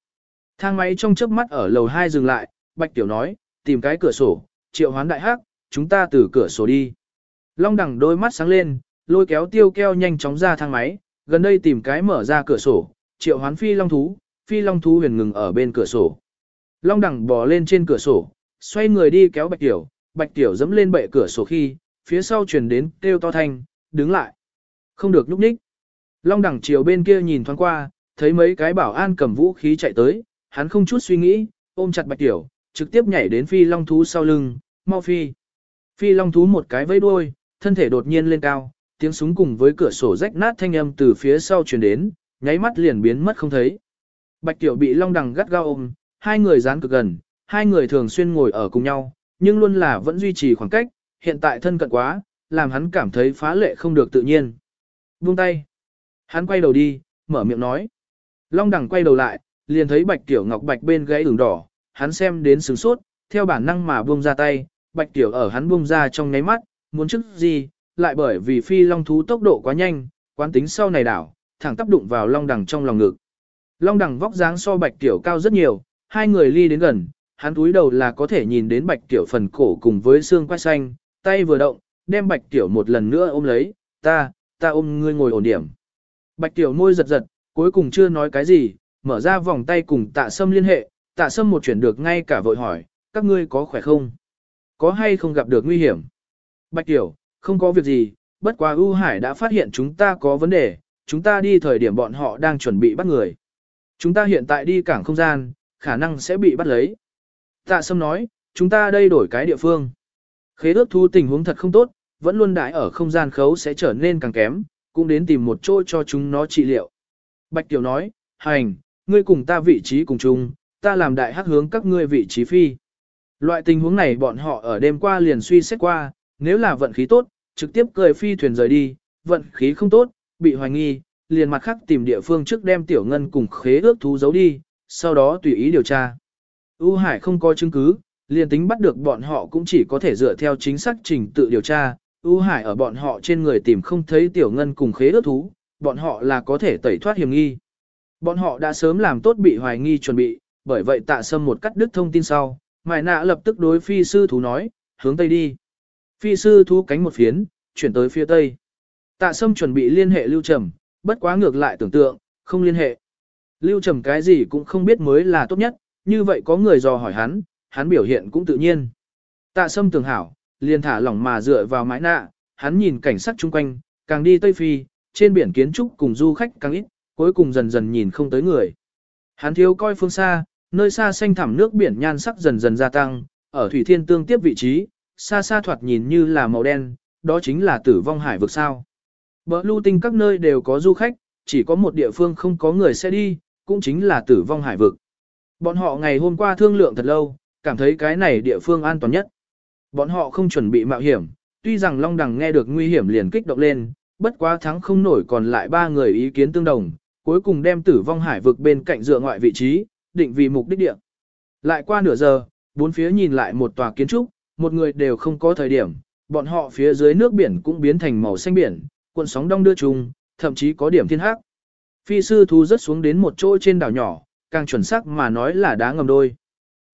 [SPEAKER 1] Thang máy trong chớp mắt ở lầu 2 dừng lại, Bạch Tiểu nói, tìm cái cửa sổ, triệu hoán đại hắc, chúng ta từ cửa sổ đi. Long đẳng đôi mắt sáng lên, lôi kéo tiêu keo nhanh chóng ra thang máy, gần đây tìm cái mở ra cửa sổ, triệu hoán phi long thú, phi long thú huyền ngừng ở bên cửa sổ. Long đẳng bò lên trên cửa sổ, xoay người đi kéo bạch tiểu, bạch tiểu dẫm lên bệ cửa sổ khi, phía sau truyền đến kêu to thanh, đứng lại. Không được nhúc nhích. Long đẳng chiều bên kia nhìn thoáng qua, thấy mấy cái bảo an cầm vũ khí chạy tới, hắn không chút suy nghĩ, ôm chặt bạch tiểu, trực tiếp nhảy đến phi long thú sau lưng, mau phi. Phi long thú một cái vẫy đuôi, thân thể đột nhiên lên cao, tiếng súng cùng với cửa sổ rách nát thanh âm từ phía sau truyền đến, nháy mắt liền biến mất không thấy. Bạch Tiểu bị Long Đằng gắt gao ôm, hai người dán cực gần, hai người thường xuyên ngồi ở cùng nhau, nhưng luôn là vẫn duy trì khoảng cách, hiện tại thân cận quá, làm hắn cảm thấy phá lệ không được tự nhiên. Buông tay. Hắn quay đầu đi, mở miệng nói. Long Đằng quay đầu lại, liền thấy Bạch Tiểu Ngọc Bạch bên gáy ửng đỏ, hắn xem đến sướng sốt, theo bản năng mà buông ra tay, Bạch Tiểu ở hắn buông ra trong nháy mắt, muốn chức gì, lại bởi vì phi long thú tốc độ quá nhanh, quán tính sau này đảo, thẳng tác đụng vào long đằng trong lòng ngực. Long đằng vóc dáng so bạch tiểu cao rất nhiều, hai người ly đến gần, hắn túi đầu là có thể nhìn đến bạch tiểu phần cổ cùng với xương quai xanh, tay vừa động, đem bạch tiểu một lần nữa ôm lấy, ta, ta ôm ngươi ngồi ổn điểm. Bạch tiểu môi giật giật, cuối cùng chưa nói cái gì, mở ra vòng tay cùng tạ sâm liên hệ, tạ sâm một chuyển được ngay cả vội hỏi, các ngươi có khỏe không? Có hay không gặp được nguy hiểm? Bạch tiểu, không có việc gì, bất quá U Hải đã phát hiện chúng ta có vấn đề, chúng ta đi thời điểm bọn họ đang chuẩn bị bắt người. Chúng ta hiện tại đi cảng không gian, khả năng sẽ bị bắt lấy. Tạ Sâm nói, chúng ta đây đổi cái địa phương. Khế ước thu tình huống thật không tốt, vẫn luôn đại ở không gian khấu sẽ trở nên càng kém, cũng đến tìm một chỗ cho chúng nó trị liệu. Bạch Tiểu nói, hành, ngươi cùng ta vị trí cùng chung, ta làm đại hắc hướng các ngươi vị trí phi. Loại tình huống này bọn họ ở đêm qua liền suy xét qua, nếu là vận khí tốt, trực tiếp cười phi thuyền rời đi, vận khí không tốt, bị hoài nghi, liền mặt khác tìm địa phương trước đem tiểu ngân cùng khế ước thú giấu đi, sau đó tùy ý điều tra. U Hải không có chứng cứ, liền tính bắt được bọn họ cũng chỉ có thể dựa theo chính xác trình tự điều tra. U Hải ở bọn họ trên người tìm không thấy tiểu ngân cùng khế ước thú, bọn họ là có thể tẩy thoát hiểm nghi. Bọn họ đã sớm làm tốt bị hoài nghi chuẩn bị, bởi vậy tạ sâm một cắt đứt thông tin sau, mài nạ lập tức đối phi sư thú nói, hướng tây đi. Phi sư thú cánh một phiến, chuyển tới phía tây. Tạ Sâm chuẩn bị liên hệ Lưu Trầm, bất quá ngược lại tưởng tượng, không liên hệ. Lưu Trầm cái gì cũng không biết mới là tốt nhất, như vậy có người dò hỏi hắn, hắn biểu hiện cũng tự nhiên. Tạ sâm tưởng hảo, liền thả lỏng mà dựa vào mái nạ, hắn nhìn cảnh sắc chung quanh, càng đi Tây Phi, trên biển kiến trúc cùng du khách càng ít, cuối cùng dần dần nhìn không tới người. Hắn thiếu coi phương xa, nơi xa xanh thẳm nước biển nhan sắc dần dần gia tăng, ở thủy thiên tương tiếp vị trí, xa xa thoạt nhìn như là màu đen, đó chính là tử vong hải vực sao. Bờ lưu tinh các nơi đều có du khách, chỉ có một địa phương không có người sẽ đi, cũng chính là tử vong hải vực. Bọn họ ngày hôm qua thương lượng thật lâu, cảm thấy cái này địa phương an toàn nhất. Bọn họ không chuẩn bị mạo hiểm, tuy rằng Long Đằng nghe được nguy hiểm liền kích động lên, bất quá thắng không nổi còn lại ba người ý kiến tương đồng, cuối cùng đem tử vong hải vực bên cạnh dựa ngoại vị trí, định vì mục đích địa. Lại qua nửa giờ, bốn phía nhìn lại một tòa kiến trúc, một người đều không có thời điểm, bọn họ phía dưới nước biển cũng biến thành màu xanh biển, cuộn sóng đông đưa chung, thậm chí có điểm thiên hắc. Phi sư thú rất xuống đến một chỗ trên đảo nhỏ, càng chuẩn xác mà nói là đá ngầm đôi.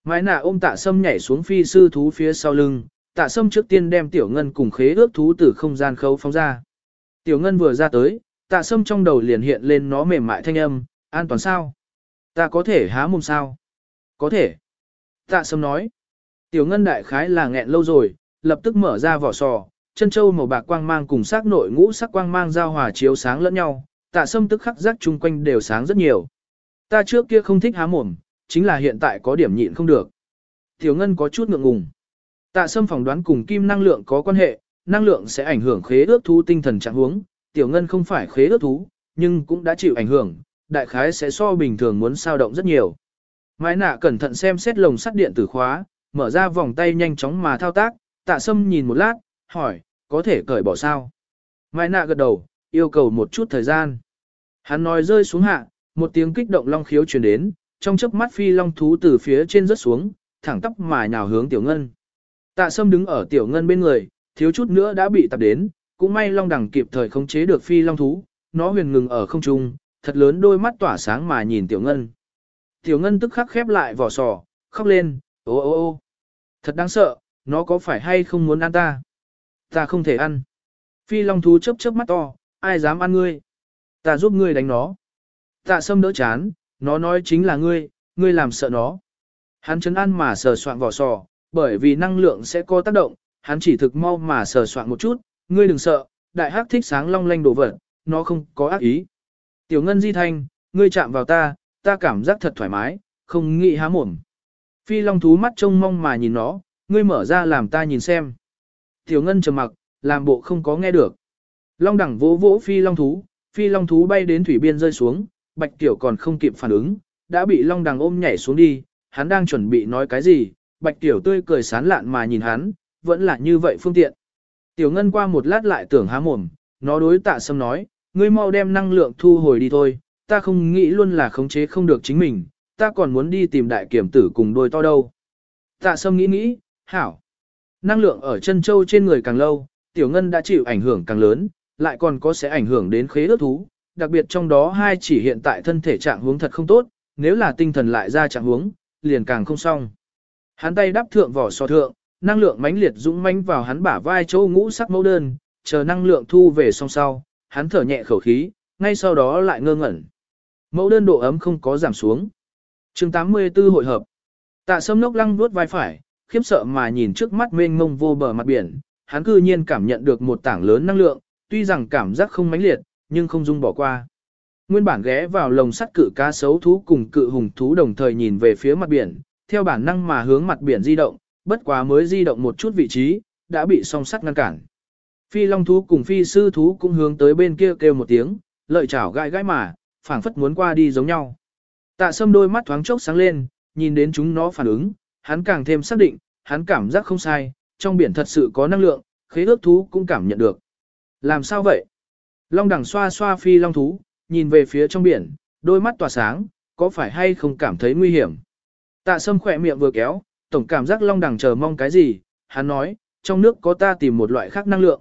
[SPEAKER 1] Mãi nạ ôm tạ sâm nhảy xuống phi sư thú phía sau lưng, tạ sâm trước tiên đem tiểu ngân cùng khế ước thú từ không gian khấu phóng ra. Tiểu ngân vừa ra tới, tạ sâm trong đầu liền hiện lên nó mềm mại thanh âm, an toàn sao? Ta có thể há mồm sao? Có thể. Tạ sâm nói. Tiểu ngân đại khái là nghẹn lâu rồi, lập tức mở ra vỏ sò, chân châu màu bạc quang mang cùng sắc nội ngũ sắc quang mang giao hòa chiếu sáng lẫn nhau, tạ sâm tức khắc giác chung quanh đều sáng rất nhiều. Ta trước kia không thích há mồm, chính là hiện tại có điểm nhịn không được. Tiểu ngân có chút ngượng ngùng. Tạ sâm phỏng đoán cùng kim năng lượng có quan hệ, năng lượng sẽ ảnh hưởng khế ước thú tinh thần trạng huống. Tiểu ngân không phải khế ước thú, nhưng cũng đã chịu ảnh hưởng, đại khái sẽ so bình thường muốn sao động rất nhiều. Mãi nạ cẩn thận xem xét lồng sắt điện tử khóa, mở ra vòng tay nhanh chóng mà thao tác, tạ sâm nhìn một lát, hỏi, có thể cởi bỏ sao? Mai nạ gật đầu, yêu cầu một chút thời gian. Hắn nói rơi xuống hạ, một tiếng kích động long khiếu truyền đến, trong chớp mắt phi long thú từ phía trên rớt xuống, thẳng tóc mà nhào hướng tiểu ngân. Tạ sâm đứng ở tiểu ngân bên người, thiếu chút nữa đã bị tập đến, cũng may long đẳng kịp thời khống chế được phi long thú, nó huyền ngừng ở không trung, thật lớn đôi mắt tỏa sáng mà nhìn tiểu ngân. Tiểu ngân tức khắc khép lại vỏ sò, khóc lên, ô ô ô. Thật đáng sợ, nó có phải hay không muốn ăn ta? Ta không thể ăn. Phi long thú chớp chớp mắt to, ai dám ăn ngươi? Ta giúp ngươi đánh nó. Tạ sâm đỡ chán, nó nói chính là ngươi, ngươi làm sợ nó. Hắn chấn ăn mà sờ soạn vỏ sò, bởi vì năng lượng sẽ có tác động, hắn chỉ thực mau mà sờ soạn một chút, ngươi đừng sợ, đại hắc thích sáng long lanh đổ vật, nó không có ác ý. Tiểu ngân di thanh, ngươi chạm vào ta, ta cảm giác thật thoải mái, không nghĩ há mồm. Phi long thú mắt trông mong mà nhìn nó, ngươi mở ra làm ta nhìn xem. Tiểu ngân trầm mặc, làm bộ không có nghe được. Long đẳng vỗ vỗ phi long thú, phi long thú bay đến thủy biên rơi xuống, bạch tiểu còn không kịp phản ứng, đã bị long đẳng ôm nhảy xuống đi, hắn đang chuẩn bị nói cái gì, bạch tiểu tươi cười sán lạn mà nhìn hắn, vẫn là như vậy phương tiện. Tiểu ngân qua một lát lại tưởng há mồm, nó đối tạ sâm nói, ngươi mau đem năng lượng thu hồi đi thôi, ta không nghĩ luôn là khống chế không được chính mình, ta còn muốn đi tìm đại kiểm tử cùng đôi to đâu. Tạ sâm nghĩ nghĩ, hảo. Năng lượng ở chân châu trên người càng lâu, tiểu ngân đã chịu ảnh hưởng càng lớn, lại còn có sẽ ảnh hưởng đến khế ước thú, đặc biệt trong đó hai chỉ hiện tại thân thể trạng huống thật không tốt, nếu là tinh thần lại ra trạng huống, liền càng không xong. Hắn tay đắp thượng vỏ so thượng, năng lượng mãnh liệt dũng mãnh vào hắn bả vai châu ngũ sắc mẫu đơn, chờ năng lượng thu về song sau, hắn thở nhẹ khẩu khí, ngay sau đó lại ngơ ngẩn. Mẫu đơn độ ấm không có giảm xuống chương 84 hội hợp. Tạ sâm nốc lăng vuốt vai phải, khiếp sợ mà nhìn trước mắt mênh mông vô bờ mặt biển, hắn cư nhiên cảm nhận được một tảng lớn năng lượng, tuy rằng cảm giác không mãnh liệt, nhưng không dung bỏ qua. Nguyên bản ghé vào lồng sắt cự cá sấu thú cùng cự hùng thú đồng thời nhìn về phía mặt biển, theo bản năng mà hướng mặt biển di động, bất quá mới di động một chút vị trí, đã bị song sắt ngăn cản. Phi long thú cùng phi sư thú cũng hướng tới bên kia kêu một tiếng, lợi chảo gai gai mà, phảng phất muốn qua đi giống nhau. Tạ sâm đôi mắt thoáng chốc sáng lên, nhìn đến chúng nó phản ứng, hắn càng thêm xác định, hắn cảm giác không sai, trong biển thật sự có năng lượng, khế ước thú cũng cảm nhận được. Làm sao vậy? Long đẳng xoa xoa phi long thú, nhìn về phía trong biển, đôi mắt tỏa sáng, có phải hay không cảm thấy nguy hiểm? Tạ sâm khỏe miệng vừa kéo, tổng cảm giác long đẳng chờ mong cái gì, hắn nói, trong nước có ta tìm một loại khác năng lượng.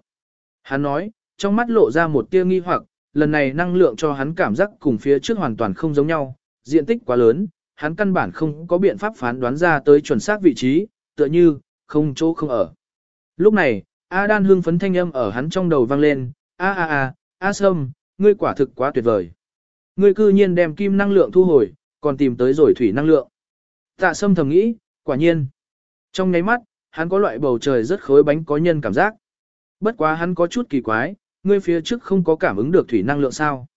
[SPEAKER 1] Hắn nói, trong mắt lộ ra một tia nghi hoặc, lần này năng lượng cho hắn cảm giác cùng phía trước hoàn toàn không giống nhau, diện tích quá lớn, hắn căn bản không có biện pháp phán đoán ra tới chuẩn xác vị trí, tựa như, không chỗ không ở. Lúc này, A Đan hương phấn thanh âm ở hắn trong đầu vang lên, a a a, A Sâm, ngươi quả thực quá tuyệt vời. Ngươi cư nhiên đem kim năng lượng thu hồi, còn tìm tới rồi thủy năng lượng. Tạ Sâm thầm nghĩ, quả nhiên. Trong nháy mắt, hắn có loại bầu trời rất khối bánh có nhân cảm giác. Bất quá hắn có chút kỳ quái, ngươi phía trước không có cảm ứng được thủy năng lượng sao?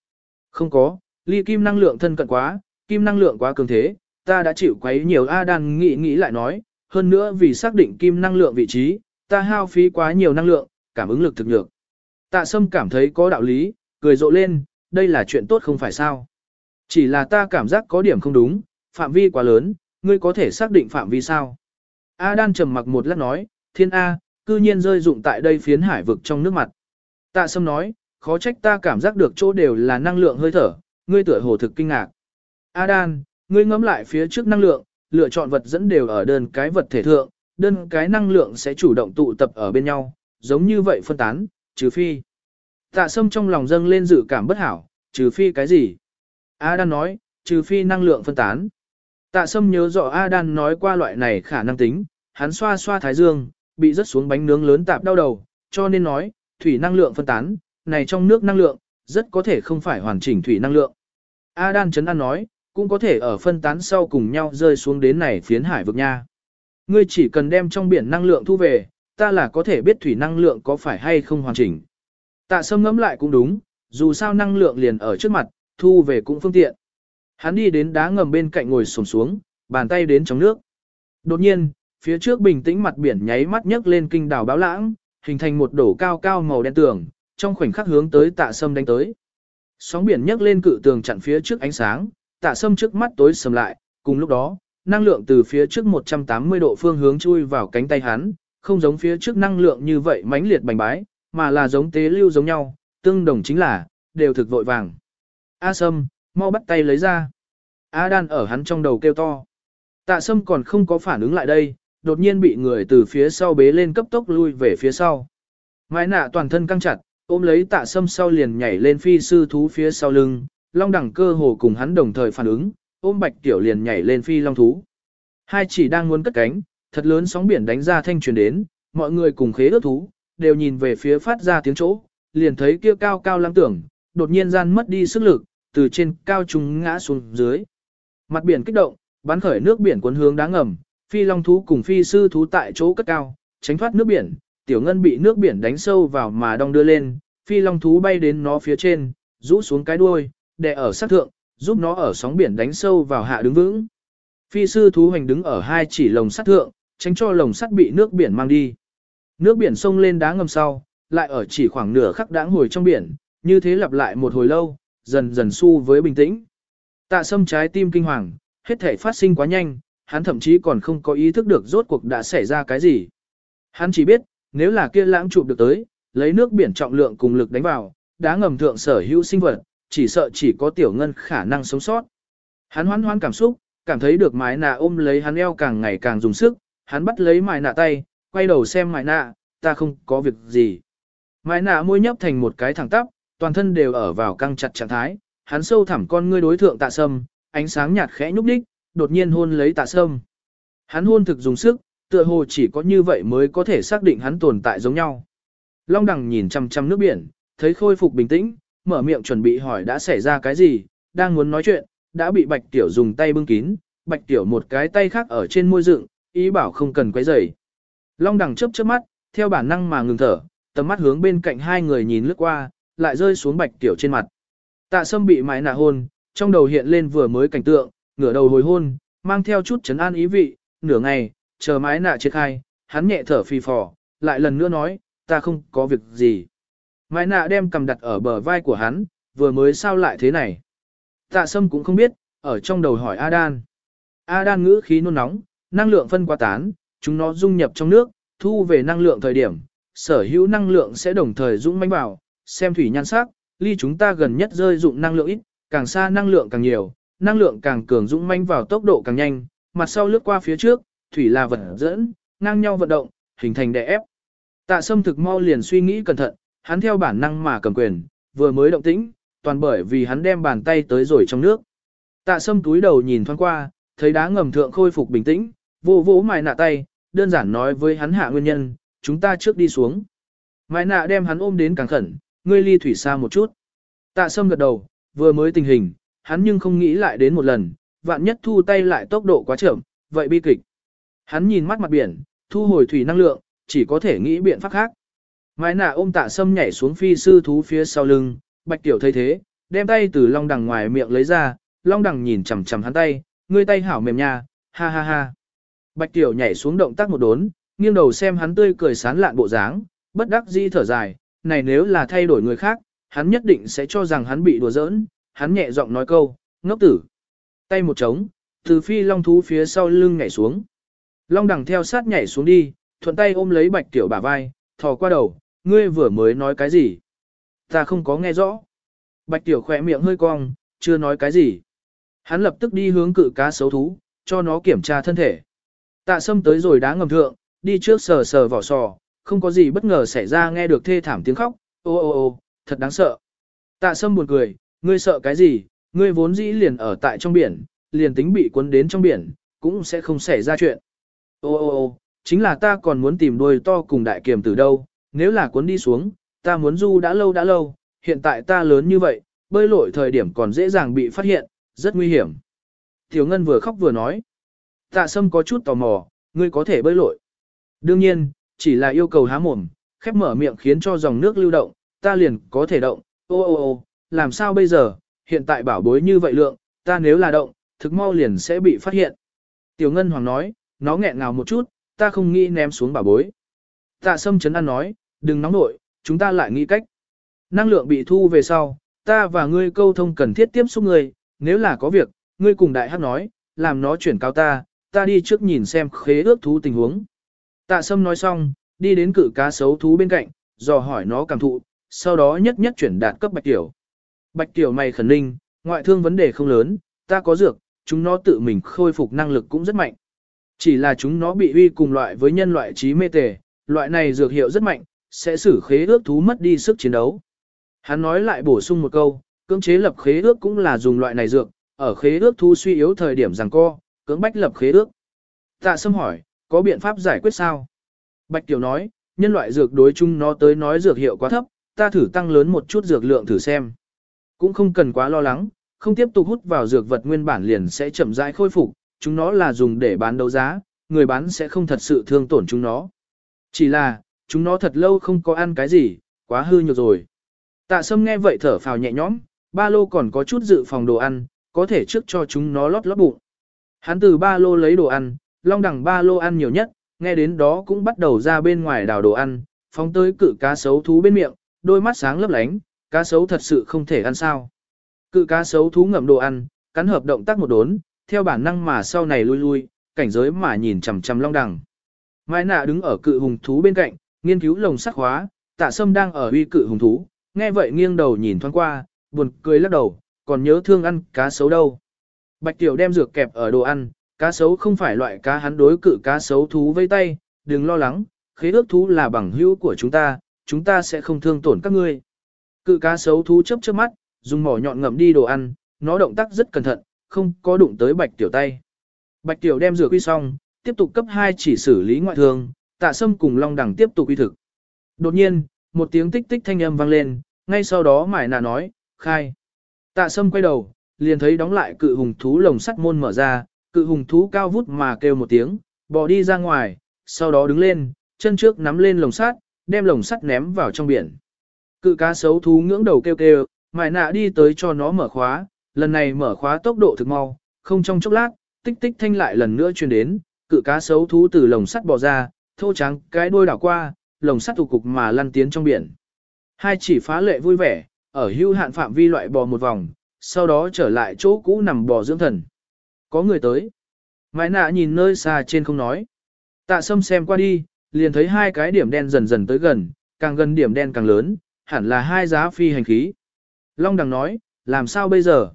[SPEAKER 1] Không có, ly kim năng lượng thân cận quá, kim năng lượng quá cường thế, ta đã chịu quấy nhiều A đang nghĩ nghĩ lại nói, hơn nữa vì xác định kim năng lượng vị trí, ta hao phí quá nhiều năng lượng, cảm ứng lực thực nhược. Tạ sâm cảm thấy có đạo lý, cười rộ lên, đây là chuyện tốt không phải sao. Chỉ là ta cảm giác có điểm không đúng, phạm vi quá lớn, ngươi có thể xác định phạm vi sao. A đan trầm mặc một lát nói, thiên A, cư nhiên rơi dụng tại đây phiến hải vực trong nước mặt. Tạ sâm nói, khó trách ta cảm giác được chỗ đều là năng lượng hơi thở, ngươi tựa hồ thực kinh ngạc. A đan, ngươi ngẫm lại phía trước năng lượng, lựa chọn vật dẫn đều ở đơn cái vật thể thượng, đơn cái năng lượng sẽ chủ động tụ tập ở bên nhau, giống như vậy phân tán, trừ phi. Tạ sâm trong lòng dâng lên dự cảm bất hảo, trừ phi cái gì? A đan nói, trừ phi năng lượng phân tán. Tạ sâm nhớ rõ A đan nói qua loại này khả năng tính, hắn xoa xoa thái dương, bị rớt xuống bánh nướng lớn tạp đau đầu, cho nên nói, thủy năng lượng phân tán, này trong nước năng lượng, rất có thể không phải hoàn chỉnh thủy năng lượng. A đan chấn an nói, cũng có thể ở phân tán sau cùng nhau rơi xuống đến này phiến hải vực nha. Ngươi chỉ cần đem trong biển năng lượng thu về, ta là có thể biết thủy năng lượng có phải hay không hoàn chỉnh. Tạ sâm ngẫm lại cũng đúng, dù sao năng lượng liền ở trước mặt, thu về cũng phương tiện. Hắn đi đến đá ngầm bên cạnh ngồi sồn xuống, bàn tay đến trong nước. Đột nhiên, phía trước bình tĩnh mặt biển nháy mắt nhấc lên kinh đảo báo lãng, hình thành một đổ cao cao màu đen tường, trong khoảnh khắc hướng tới tạ sâm đánh tới. Sóng biển nhấc lên cự tường chặn phía trước ánh sáng, tạ sâm trước mắt tối sầm lại, cùng lúc đó, năng lượng từ phía trước 180 độ phương hướng chui vào cánh tay hắn, không giống phía trước năng lượng như vậy mãnh liệt bành bái, mà là giống tế lưu giống nhau, tương đồng chính là, đều thực vội vàng. A Sâm, mau bắt tay lấy ra. A Đan ở hắn trong đầu kêu to. Tạ Sâm còn không có phản ứng lại đây, đột nhiên bị người từ phía sau bế lên cấp tốc lui về phía sau. Mãi nạ toàn thân căng chặt, ôm lấy tạ Sâm sau liền nhảy lên phi sư thú phía sau lưng, long đẳng cơ hồ cùng hắn đồng thời phản ứng, ôm bạch tiểu liền nhảy lên phi long thú. Hai chỉ đang muốn cất cánh, thật lớn sóng biển đánh ra thanh truyền đến, mọi người cùng khế ước thú, đều nhìn về phía phát ra tiếng chỗ, liền thấy kia cao cao lăng tưởng, đột nhiên gian mất đi sức lực, từ trên cao trùng ngã xuống dưới. Mặt biển kích động, bắn khởi nước biển cuốn hướng đá ngầm, phi long thú cùng phi sư thú tại chỗ cất cao, tránh thoát nước biển, tiểu ngân bị nước biển đánh sâu vào mà đong đưa lên, phi long thú bay đến nó phía trên, rũ xuống cái đuôi, đè ở sát thượng, giúp nó ở sóng biển đánh sâu vào hạ đứng vững. Phi sư thú hành đứng ở hai chỉ lồng sắt thượng, tránh cho lồng sắt bị nước biển mang đi. Nước biển sông lên đá ngầm sau, lại ở chỉ khoảng nửa khắc đãng hồi trong biển, như thế lặp lại một hồi lâu, dần dần xu với bình tĩnh. Tạ sâm trái tim kinh hoàng, hết thể phát sinh quá nhanh, hắn thậm chí còn không có ý thức được rốt cuộc đã xảy ra cái gì. Hắn chỉ biết, nếu là kia lãng chụp được tới, lấy nước biển trọng lượng cùng lực đánh vào, đá ngầm thượng sở hữu sinh vật, chỉ sợ chỉ có tiểu ngân khả năng sống sót. Hắn hoan hoan cảm xúc, cảm thấy được mái nạ ôm lấy hắn eo càng ngày càng dùng sức, hắn bắt lấy mái nạ tay, quay đầu xem mái nạ, ta không có việc gì. Mái nạ môi nhấp thành một cái thẳng tắp, toàn thân đều ở vào căng chặt trạng thái, hắn sâu thẳm con ngươi đối thượng tạ sâm, ánh sáng nhạt khẽ nhúc đích, đột nhiên hôn lấy tạ sâm. Hắn hôn thực dùng sức, tựa hồ chỉ có như vậy mới có thể xác định hắn tồn tại giống nhau. Long đằng nhìn chăm chăm nước biển, thấy khôi phục bình tĩnh, mở miệng chuẩn bị hỏi đã xảy ra cái gì, đang muốn nói chuyện, đã bị bạch tiểu dùng tay bưng kín, bạch tiểu một cái tay khác ở trên môi dựng, ý bảo không cần quấy rầy. Long đằng chớp chớp mắt, theo bản năng mà ngừng thở, tầm mắt hướng bên cạnh hai người nhìn lướt qua, lại rơi xuống bạch tiểu trên mặt. Tạ sâm bị mái nạ hôn, trong đầu hiện lên vừa mới cảnh tượng, ngửa đầu hồi hôn, mang theo chút chấn an ý vị, nửa ngày, chờ mái nạ triệt khai, hắn nhẹ thở phì phò, lại lần nữa nói, ta không có việc gì. Mái nạ đem cầm đặt ở bờ vai của hắn, vừa mới sao lại thế này. Tạ sâm cũng không biết, ở trong đầu hỏi Adan. Adan ngữ khí nôn nóng, năng lượng phân quá tán, chúng nó dung nhập trong nước, thu về năng lượng thời điểm, sở hữu năng lượng sẽ đồng thời dũng mãnh vào, xem thủy nhan sắc, ly chúng ta gần nhất rơi dụng năng lượng ít, càng xa năng lượng càng nhiều, năng lượng càng cường dũng mãnh vào tốc độ càng nhanh, mặt sau lướt qua phía trước, thủy là vật dẫn, ngang nhau vận động, hình thành đè ép. Tạ Sâm thực mau liền suy nghĩ cẩn thận, hắn theo bản năng mà cầm quyền, vừa mới động tĩnh, toàn bởi vì hắn đem bàn tay tới rồi trong nước. Tạ Sâm túi đầu nhìn thoáng qua, thấy đá ngầm thượng khôi phục bình tĩnh, vô vỗ mài nạ tay, đơn giản nói với hắn hạ nguyên nhân, chúng ta trước đi xuống. Mài nạ đem hắn ôm đến càng khẩn, ngươi ly thủy xa một chút. Tạ Sâm gật đầu, vừa mới tình hình, hắn nhưng không nghĩ lại đến một lần, vạn nhất thu tay lại tốc độ quá chậm, vậy bi kịch. Hắn nhìn mắt mặt biển, thu hồi thủy năng lượng, chỉ có thể nghĩ biện pháp khác. Mai nạ ôm tạ sâm nhảy xuống phi sư thú phía sau lưng, bạch tiểu thấy thế, đem tay từ long đằng ngoài miệng lấy ra, long đằng nhìn chằm chằm hắn tay, ngươi tay hảo mềm nha, ha ha ha. Bạch tiểu nhảy xuống động tác một đốn, nghiêng đầu xem hắn tươi cười sán lạn bộ dáng, bất đắc dĩ thở dài, này nếu là thay đổi người khác, hắn nhất định sẽ cho rằng hắn bị đùa giỡn, hắn nhẹ giọng nói câu, ngốc tử. Tay một trống, từ phi long thú phía sau lưng nhảy xuống. Long đằng theo sát nhảy xuống đi, thuận tay ôm lấy bạch tiểu bả vai, thò qua đầu, ngươi vừa mới nói cái gì? Ta không có nghe rõ. Bạch tiểu khỏe miệng hơi cong, chưa nói cái gì. Hắn lập tức đi hướng cự cá sấu thú, cho nó kiểm tra thân thể. Tạ sâm tới rồi đá ngầm thượng, đi trước sờ sờ vỏ sò, không có gì bất ngờ xảy ra nghe được thê thảm tiếng khóc, ô ô ô, thật đáng sợ. Tạ sâm buồn cười, ngươi sợ cái gì, ngươi vốn dĩ liền ở tại trong biển, liền tính bị cuốn đến trong biển, cũng sẽ không xảy ra chuyện. Ô ô ô, chính là ta còn muốn tìm đuôi to cùng đại kiềm từ đâu, nếu là cuốn đi xuống, ta muốn du đã lâu đã lâu, hiện tại ta lớn như vậy, bơi lội thời điểm còn dễ dàng bị phát hiện, rất nguy hiểm. Tiểu Ngân vừa khóc vừa nói. Tạ Sâm có chút tò mò, ngươi có thể bơi lội. Đương nhiên, chỉ là yêu cầu há mồm, khép mở miệng khiến cho dòng nước lưu động, ta liền có thể động. Ô ô ô, làm sao bây giờ, hiện tại bảo bối như vậy lượng, ta nếu là động, thực mau liền sẽ bị phát hiện. Tiểu Ngân Hoàng nói, nó nghẹn ngào một chút, ta không nghĩ ném xuống bảo bối. Tạ Sâm chấn an nói, đừng nóng nội, chúng ta lại nghĩ cách. Năng lượng bị thu về sau, ta và ngươi câu thông cần thiết tiếp xúc ngươi, nếu là có việc, ngươi cùng đại hát nói, làm nó chuyển cao ta, ta đi trước nhìn xem khế ước thú tình huống. Tạ Sâm nói xong, đi đến cự cá sấu thú bên cạnh, dò hỏi nó cảm thụ, sau đó nhất nhất chuyển đạt cấp Bạch Tiểu. Bạch Tiểu mày khẩn ninh, ngoại thương vấn đề không lớn, ta có dược, chúng nó tự mình khôi phục năng lực cũng rất mạnh. Chỉ là chúng nó bị uy cùng loại với nhân loại trí mê tề, loại này dược hiệu rất mạnh, sẽ xử khế ước thú mất đi sức chiến đấu. Hắn nói lại bổ sung một câu, cưỡng chế lập khế ước cũng là dùng loại này dược, ở khế ước thú suy yếu thời điểm rằng co, cưỡng bách lập khế ước. Tạ Sâm hỏi, có biện pháp giải quyết sao? Bạch Tiểu nói, nhân loại dược đối chung nó tới nói dược hiệu quá thấp, ta thử tăng lớn một chút dược lượng thử xem. Cũng không cần quá lo lắng, không tiếp tục hút vào dược vật nguyên bản liền sẽ chậm rãi khôi phục, chúng nó là dùng để bán đấu giá, người bán sẽ không thật sự thương tổn chúng nó. Chỉ là, chúng nó thật lâu không có ăn cái gì, quá hư nhược rồi. Tạ Sâm nghe vậy thở phào nhẹ nhõm, ba lô còn có chút dự phòng đồ ăn, có thể trước cho chúng nó lót lót bụng. Hắn từ ba lô lấy đồ ăn, long đẳng ba lô ăn nhiều nhất, nghe đến đó cũng bắt đầu ra bên ngoài đào đồ ăn, phóng tới cự cá sấu thú bên miệng, đôi mắt sáng lấp lánh, cá sấu thật sự không thể ăn sao. Cự cá sấu thú ngậm đồ ăn, cắn hợp động tác một đốn, theo bản năng mà sau này lui lui, cảnh giới mà nhìn chằm chằm long đằng. Mai nạ đứng ở cự hùng thú bên cạnh, nghiên cứu lồng sắc hóa, tạ sâm đang ở uy cự hùng thú, nghe vậy nghiêng đầu nhìn thoáng qua, buồn cười lắc đầu, còn nhớ thương ăn cá sấu đâu. Bạch tiểu đem dược kẹp ở đồ ăn, cá sấu không phải loại cá hắn đối cự cá sấu thú vây tay, đừng lo lắng, khế ước thú là bằng hữu của chúng ta, chúng ta sẽ không thương tổn các ngươi. Cự cá sấu thú chớp chớp mắt, dùng mỏ nhọn ngậm đi đồ ăn, nó động tác rất cẩn thận, không có đụng tới bạch tiểu tay. Bạch tiểu đem dược quy xong, tiếp tục cấp 2 chỉ xử lý ngoại thương, tạ sâm cùng long đẳng tiếp tục uy thực. Đột nhiên, một tiếng tích tích thanh âm vang lên, ngay sau đó mải nà nói, khai. Tạ sâm quay đầu, liền thấy đóng lại cự hùng thú lồng sắt môn mở ra, cự hùng thú cao vút mà kêu một tiếng, bò đi ra ngoài, sau đó đứng lên, chân trước nắm lên lồng sắt, đem lồng sắt ném vào trong biển. Cự cá sấu thú ngưỡng đầu kêu kêu, mải nạ đi tới cho nó mở khóa, lần này mở khóa tốc độ thực mau, không trong chốc lát, tích tích thanh lại lần nữa truyền đến, cự cá sấu thú từ lồng sắt bò ra, thô trắng cái đuôi đảo qua, lồng sắt tụ cục mà lăn tiến trong biển. Hai chỉ phá lệ vui vẻ, ở hưu hạn phạm vi loại bò một vòng, sau đó trở lại chỗ cũ nằm bò dưỡng thần. Có người tới. Mãi nạ nhìn nơi xa trên không nói. Tạ sâm xem qua đi, liền thấy hai cái điểm đen dần dần tới gần, càng gần điểm đen càng lớn, hẳn là hai giá phi hành khí. Long đằng nói, làm sao bây giờ?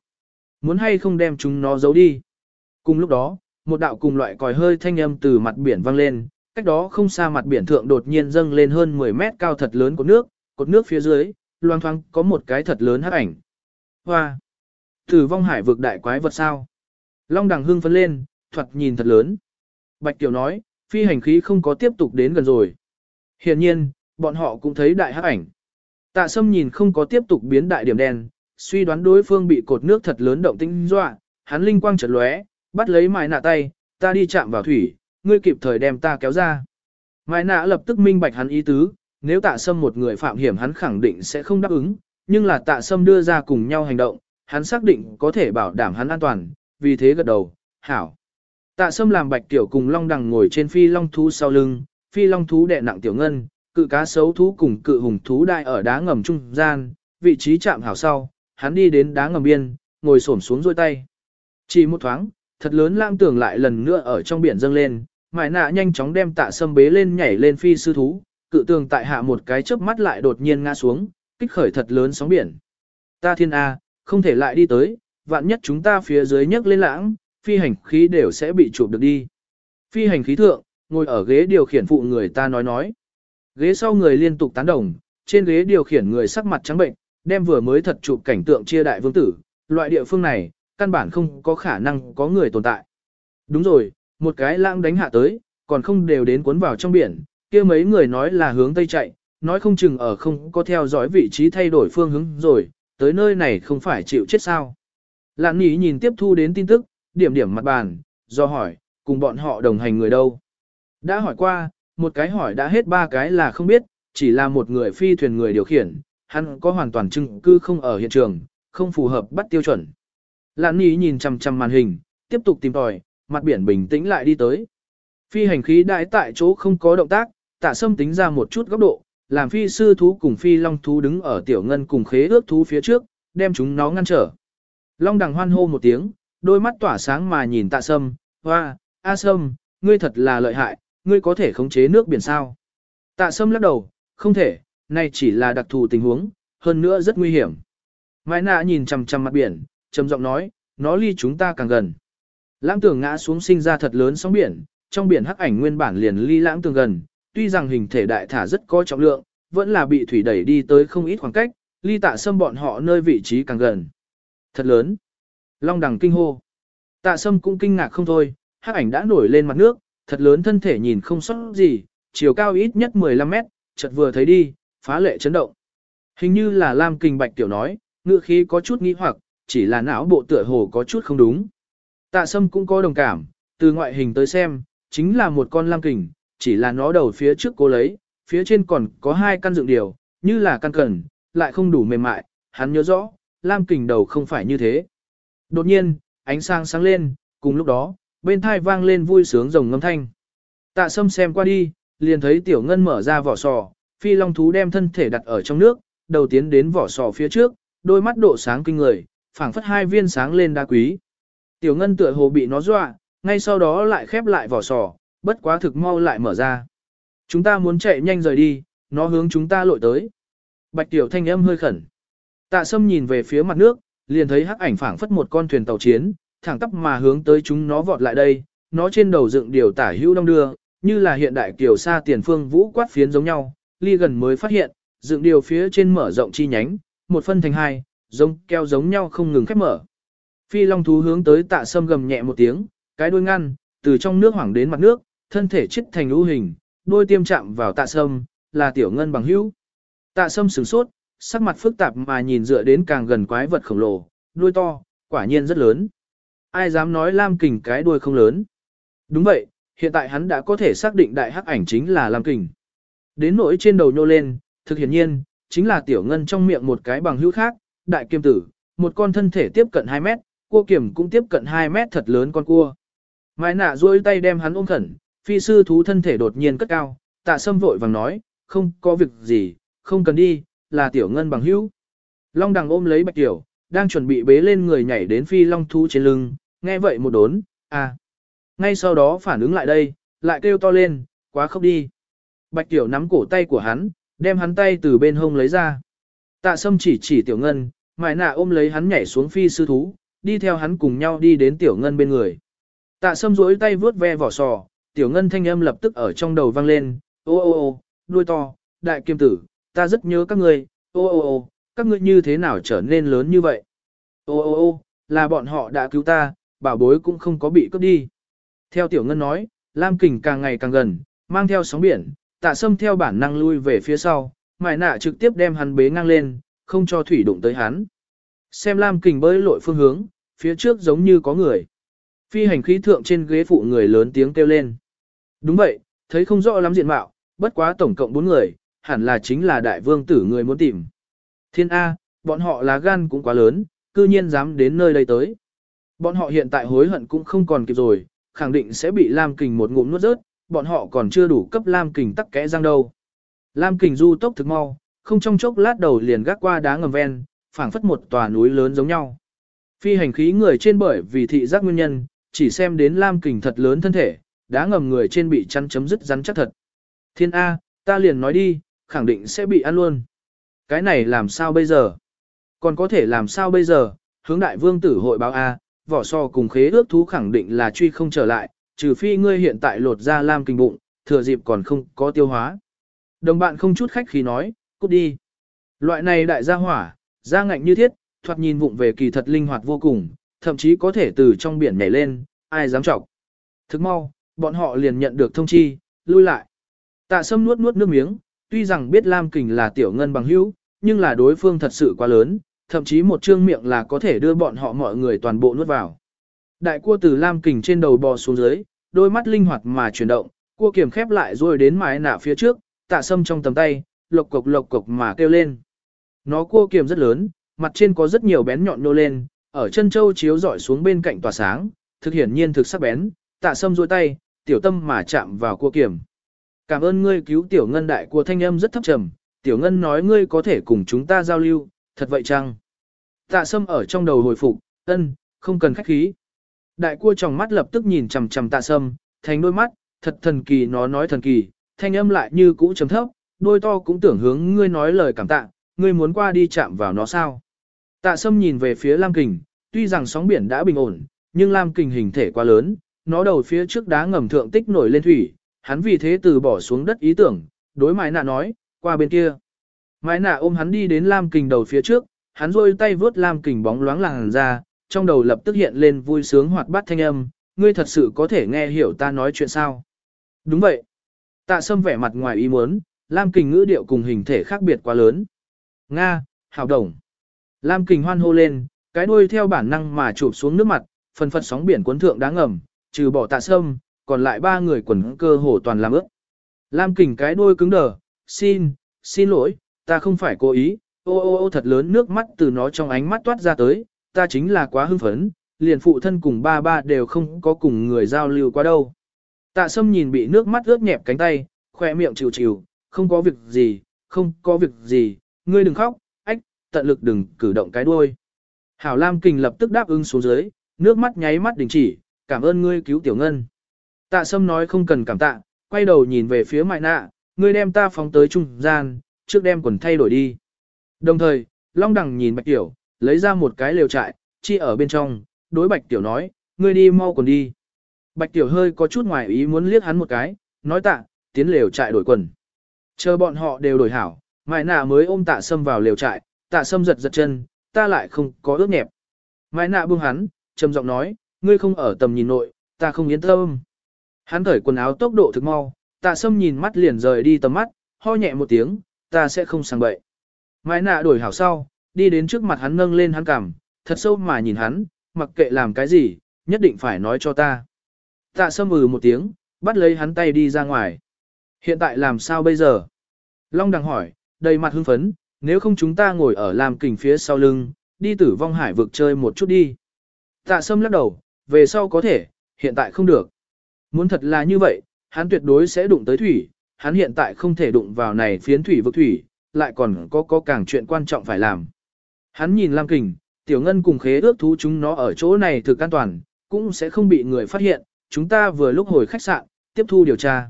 [SPEAKER 1] Muốn hay không đem chúng nó giấu đi? Cùng lúc đó, một đạo cùng loại còi hơi thanh âm từ mặt biển vang lên, cách đó không xa mặt biển thượng đột nhiên dâng lên hơn 10 mét cao thật lớn của nước, cột nước phía dưới, loang thoáng có một cái thật lớn hắc ảnh. Hoa! Tử vong hải vực đại quái vật sao? Long đằng hưng phấn lên, thuật nhìn thật lớn. Bạch Tiểu nói, phi hành khí không có tiếp tục đến gần rồi. Hiện nhiên, bọn họ cũng thấy đại hắc ảnh. Tạ sâm nhìn không có tiếp tục biến đại điểm đen, suy đoán đối phương bị cột nước thật lớn động tinh dọa, hắn linh quang chợt lóe, bắt lấy mài nạ tay, ta đi chạm vào thủy, ngươi kịp thời đem ta kéo ra. Mai nạ lập tức minh bạch hắn ý tứ, nếu tạ sâm một người phạm hiểm hắn khẳng định sẽ không đáp ứng, nhưng là tạ sâm đưa ra cùng nhau hành động, hắn xác định có thể bảo đảm hắn an toàn, vì thế gật đầu, hảo. Tạ sâm làm bạch tiểu cùng long đằng ngồi trên phi long thú sau lưng, phi long thú đè nặng tiểu ngân, cự cá sấu thú cùng cự hùng thú đại ở đá ngầm trung gian, vị trí chạm hảo sau, hắn đi đến đá ngầm biên, ngồi xổm xuống dôi tay. Chỉ một thoáng, thật lớn lang tưởng lại lần nữa ở trong biển dâng lên, mại nạ nhanh chóng đem tạ sâm bế lên nhảy lên phi sư thú, cự tường tại hạ một cái chớp mắt lại đột nhiên ngã xuống, kích khởi thật lớn sóng biển. Ta thiên A, không thể lại đi tới, vạn nhất chúng ta phía dưới nhấc lên lãng, phi hành khí đều sẽ bị chụp được đi. Phi hành khí thượng, ngồi ở ghế điều khiển phụ người ta nói nói. Ghế sau người liên tục tán đồng, trên ghế điều khiển người sắc mặt trắng bệnh, đem vừa mới thật chụp cảnh tượng chia đại vương tử, loại địa phương này, căn bản không có khả năng có người tồn tại. Đúng rồi, một cái lãng đánh hạ tới, còn không đều đến cuốn vào trong biển, kia mấy người nói là hướng tây chạy, nói không chừng ở không có theo dõi vị trí thay đổi phương hướng rồi, tới nơi này không phải chịu chết sao. Lạn Nhĩ nhìn tiếp thu đến tin tức, điểm điểm mặt bàn, do hỏi, cùng bọn họ đồng hành người đâu. Đã hỏi qua, một cái hỏi đã hết ba cái là không biết, chỉ là một người phi thuyền người điều khiển, hắn có hoàn toàn chứng cư không ở hiện trường, không phù hợp bắt tiêu chuẩn. Lạn Nhĩ nhìn chằm chằm màn hình, tiếp tục tìm tòi, mặt biển bình tĩnh lại đi tới. Phi hành khí đại tại chỗ không có động tác, tạ sâm tính ra một chút góc độ, làm phi sư thú cùng phi long thú đứng ở tiểu ngân cùng khế ước thú phía trước, đem chúng nó ngăn trở. Long đằng hoan hô một tiếng, đôi mắt tỏa sáng mà nhìn tạ sâm, hoa, a sâm, ngươi thật là lợi hại, ngươi có thể khống chế nước biển sao. Tạ sâm lắc đầu, không thể, này chỉ là đặc thù tình huống, hơn nữa rất nguy hiểm. Mai nạ nhìn chằm chằm mặt biển, trầm giọng nói, nó ly chúng ta càng gần. Lãng tường ngã xuống sinh ra thật lớn sóng biển, trong biển hắc ảnh nguyên bản liền ly lãng tường gần, tuy rằng hình thể đại thả rất có trọng lượng, vẫn là bị thủy đẩy đi tới không ít khoảng cách, ly tạ sâm bọn họ nơi vị trí càng gần. Thật lớn. Long đằng kinh hô. Tạ sâm cũng kinh ngạc không thôi, hắc ảnh đã nổi lên mặt nước, thật lớn thân thể nhìn không sót gì, chiều cao ít nhất 15 mét, chợt vừa thấy đi, phá lệ chấn động. Hình như là Lam Kinh Bạch tiểu nói, ngựa khí có chút nghi hoặc, chỉ là não bộ tựa hồ có chút không đúng. Tạ Sâm cũng có đồng cảm, từ ngoại hình tới xem, chính là một con lam kình, chỉ là nó đầu phía trước cố lấy, phía trên còn có hai căn dựng điều, như là căn cần, lại không đủ mềm mại, hắn nhớ rõ, lam kình đầu không phải như thế. Đột nhiên, ánh sáng sáng lên, cùng lúc đó, bên thai vang lên vui sướng rồng ngâm thanh. Tạ Sâm xem qua đi, liền thấy tiểu ngân mở ra vỏ sò, phi long thú đem thân thể đặt ở trong nước, đầu tiến đến vỏ sò phía trước, đôi mắt độ sáng kinh người, phảng phất hai viên sáng lên đá quý. Tiểu ngân tựa hồ bị nó dọa, ngay sau đó lại khép lại vỏ sò, bất quá thực mau lại mở ra. Chúng ta muốn chạy nhanh rời đi, nó hướng chúng ta lội tới. Bạch tiểu thanh âm hơi khẩn. Tạ sâm nhìn về phía mặt nước, liền thấy hắc ảnh phảng phất một con thuyền tàu chiến, thẳng tắp mà hướng tới chúng nó vọt lại đây, nó trên đầu dựng điều tả hữu đông đưa, như là hiện đại kiểu xa tiền phương vũ quát phiến giống nhau, ly gần mới phát hiện, dựng điều phía trên mở rộng chi nhánh, một phân thành hai, giống keo giống nhau không ngừng khép mở. Phi long thú hướng tới tạ sâm gầm nhẹ một tiếng, cái đuôi ngăn, từ trong nước hoảng đến mặt nước, thân thể chết thành ưu hình, đuôi tiêm chạm vào tạ sâm, là tiểu ngân bằng hữu. Tạ sâm sửng sốt, sắc mặt phức tạp mà nhìn dựa đến càng gần quái vật khổng lồ, đuôi to, quả nhiên rất lớn. Ai dám nói Lam Kình cái đuôi không lớn? Đúng vậy, hiện tại hắn đã có thể xác định đại hắc ảnh chính là Lam Kình. Đến nỗi trên đầu nhô lên, thực hiển nhiên, chính là tiểu ngân trong miệng một cái bằng hữu khác, đại kiêm tử, một con thân thể tiếp cận 2 mét, cua kiểm cũng tiếp cận 2 mét thật lớn con cua. Mai nạ duỗi tay đem hắn ôm khẩn, phi sư thú thân thể đột nhiên cất cao, tạ sâm vội vàng nói, không có việc gì, không cần đi, là tiểu ngân bằng hữu. Long đằng ôm lấy bạch tiểu, đang chuẩn bị bế lên người nhảy đến phi long thú trên lưng, nghe vậy một đốn, à. Ngay sau đó phản ứng lại đây, lại kêu to lên, quá khóc đi. Bạch tiểu nắm cổ tay của hắn, đem hắn tay từ bên hông lấy ra. Tạ sâm chỉ chỉ tiểu ngân, mại nạ ôm lấy hắn nhảy xuống phi sư thú, đi theo hắn cùng nhau đi đến tiểu ngân bên người. Tạ sâm rỗi tay vướt ve vỏ sò, tiểu ngân thanh âm lập tức ở trong đầu vang lên, ô ô ô, đuôi to, đại kiêm tử, ta rất nhớ các ngươi, ô ô ô, các ngươi như thế nào trở nên lớn như vậy? Ô ô ô, là bọn họ đã cứu ta, bảo bối cũng không có bị cướp đi. Theo tiểu ngân nói, Lam Kình càng ngày càng gần, mang theo sóng biển, tạ sâm theo bản năng lui về phía sau, mài nạ trực tiếp đem hắn bế ngang lên, không cho thủy đụng tới hắn. Xem Lam Kình bơi lội phương hướng, phía trước giống như có người. Phi hành khí thượng trên ghế phụ người lớn tiếng kêu lên. Đúng vậy, thấy không rõ lắm diện mạo, bất quá tổng cộng 4 người, hẳn là chính là đại vương tử người muốn tìm. Thiên A, bọn họ là gan cũng quá lớn, cư nhiên dám đến nơi đây tới. Bọn họ hiện tại hối hận cũng không còn kịp rồi, khẳng định sẽ bị Lam Kình một ngụm nuốt rớt, bọn họ còn chưa đủ cấp Lam Kình tắc kẽ răng đâu. Lam Kình du tốc thực mau, không trong chốc lát đầu liền gác qua đá ngầm ven, phảng phất một tòa núi lớn giống nhau. Phi hành khí người trên bởi vì thị giác nguyên nhân, chỉ xem đến Lam Kình thật lớn thân thể, đá ngầm người trên bị chăn chấm dứt rắn chắc thật. Thiên A, ta liền nói đi, khẳng định sẽ bị ăn luôn. Cái này làm sao bây giờ? Còn có thể làm sao bây giờ? Hướng đại vương tử hội báo A, vỏ so cùng khế ước thú khẳng định là truy không trở lại, trừ phi ngươi hiện tại lột ra Lam Kình bụng, thừa dịp còn không có tiêu hóa. Đồng bạn không chút khách khí nói, cút đi. Loại này đại gia hỏa, da ngạnh như thiết, thoạt nhìn vụng về kỳ thật linh hoạt vô cùng, thậm chí có thể từ trong biển nhảy lên, ai dám chọc. Thức mau, bọn họ liền nhận được thông chi, lui lại. Tạ sâm nuốt nuốt nước miếng, tuy rằng biết Lam Kình là tiểu ngân bằng hữu, nhưng là đối phương thật sự quá lớn, thậm chí một trương miệng là có thể đưa bọn họ mọi người toàn bộ nuốt vào. Đại cua từ Lam Kình trên đầu bò xuống dưới, đôi mắt linh hoạt mà chuyển động, cua kiểm khép lại rồi đến mái nạ phía trước, tạ sâm trong tầm tay, lộc cục lộc cục mà kêu lên. Nó cua kiềm rất lớn, mặt trên có rất nhiều bén nhọn nô lên, ở chân châu chiếu dọi xuống bên cạnh tòa sáng, thực hiển nhiên thực sắc bén, tạ sâm duỗi tay, tiểu tâm mà chạm vào cua kiểm. Cảm ơn ngươi cứu tiểu ngân đại của thanh âm rất thấp trầm, tiểu ngân nói ngươi có thể cùng chúng ta giao lưu, thật vậy chăng? Tạ sâm ở trong đầu hồi phục, ân, không cần khách khí. Đại cua trong mắt lập tức nhìn chằm chằm tạ sâm, thành đôi mắt, thật thần kỳ nó nói thần kỳ, thanh âm lại như cũ chấm thấp, đôi to cũng tưởng hướng ngươi nói lời cảm tạ, ngươi muốn qua đi chạm vào nó sao. Tạ sâm nhìn về phía Lam Kình, tuy rằng sóng biển đã bình ổn, nhưng Lam Kình hình thể quá lớn, nó đầu phía trước đá ngầm thượng tích nổi lên thủy, hắn vì thế từ bỏ xuống đất ý tưởng, đối mái nạ nói, qua bên kia. Mái nạ ôm hắn đi đến Lam Kình đầu phía trước, hắn rôi tay vướt Lam Kình bóng loáng làng ra, trong đầu lập tức hiện lên vui sướng hoạt bát thanh âm, ngươi thật sự có thể nghe hiểu ta nói chuyện sao. Đúng vậy. Tạ sâm vẻ mặt ngoài ý muốn, Lam Kình ngữ điệu cùng hình thể khác biệt quá lớn. Nga, hào đồng. Lam Kình hoan hô lên, cái đuôi theo bản năng mà chụp xuống nước mặt, phần phật sóng biển cuốn thượng đá ngầm, trừ bỏ tạ sâm, còn lại ba người quần cơ hồ toàn làm ướt. Lam Kình cái đuôi cứng đờ, xin, xin lỗi, ta không phải cố ý, ô ô ô thật lớn nước mắt từ nó trong ánh mắt toát ra tới, ta chính là quá hưng phấn, liền phụ thân cùng ba ba đều không có cùng người giao lưu qua đâu. Tạ sâm nhìn bị nước mắt ướt nhẹp cánh tay, khoe miệng chịu chịu, không có việc gì, không có việc gì, ngươi đừng khóc, tận lực đừng cử động cái đuôi. Hảo Lam Kình lập tức đáp ứng xuống dưới, nước mắt nháy mắt đình chỉ, cảm ơn ngươi cứu tiểu ngân. Tạ sâm nói không cần cảm tạ, quay đầu nhìn về phía mại nạ, ngươi đem ta phóng tới trung gian, trước đem quần thay đổi đi. Đồng thời, Long Đằng nhìn Bạch Tiểu, lấy ra một cái lều trại, chi ở bên trong, đối Bạch Tiểu nói, ngươi đi mau quần đi. Bạch Tiểu hơi có chút ngoài ý muốn liếc hắn một cái, nói tạ, tiến lều trại đổi quần. Chờ bọn họ đều đổi hảo, Mai nạ mới ôm tạ sâm vào lều trại, tạ sâm giật giật chân, ta lại không có ước nhẹp. Mai nạ buông hắn, trầm giọng nói, ngươi không ở tầm nhìn nội, ta không yên tâm. Hắn thởi quần áo tốc độ thực mau, tạ sâm nhìn mắt liền rời đi tầm mắt, ho nhẹ một tiếng, ta sẽ không sang bậy. Mai nạ đổi hảo sau, đi đến trước mặt hắn nâng lên hắn cằm, thật sâu mà nhìn hắn, mặc kệ làm cái gì, nhất định phải nói cho ta. Tạ sâm ừ một tiếng, bắt lấy hắn tay đi ra ngoài. Hiện tại làm sao bây giờ? Long đằng hỏi, đầy mặt hưng phấn, nếu không chúng ta ngồi ở làm kình phía sau lưng, đi tử vong hải vực chơi một chút đi. Tạ sâm lắc đầu, về sau có thể, hiện tại không được. Muốn thật là như vậy, hắn tuyệt đối sẽ đụng tới thủy, hắn hiện tại không thể đụng vào này phiến thủy vực thủy, lại còn có có càng chuyện quan trọng phải làm. Hắn nhìn Lam Kình, Tiểu Ngân cùng khế ước thú chúng nó ở chỗ này thực an toàn, cũng sẽ không bị người phát hiện, chúng ta vừa lúc hồi khách sạn, tiếp thu điều tra.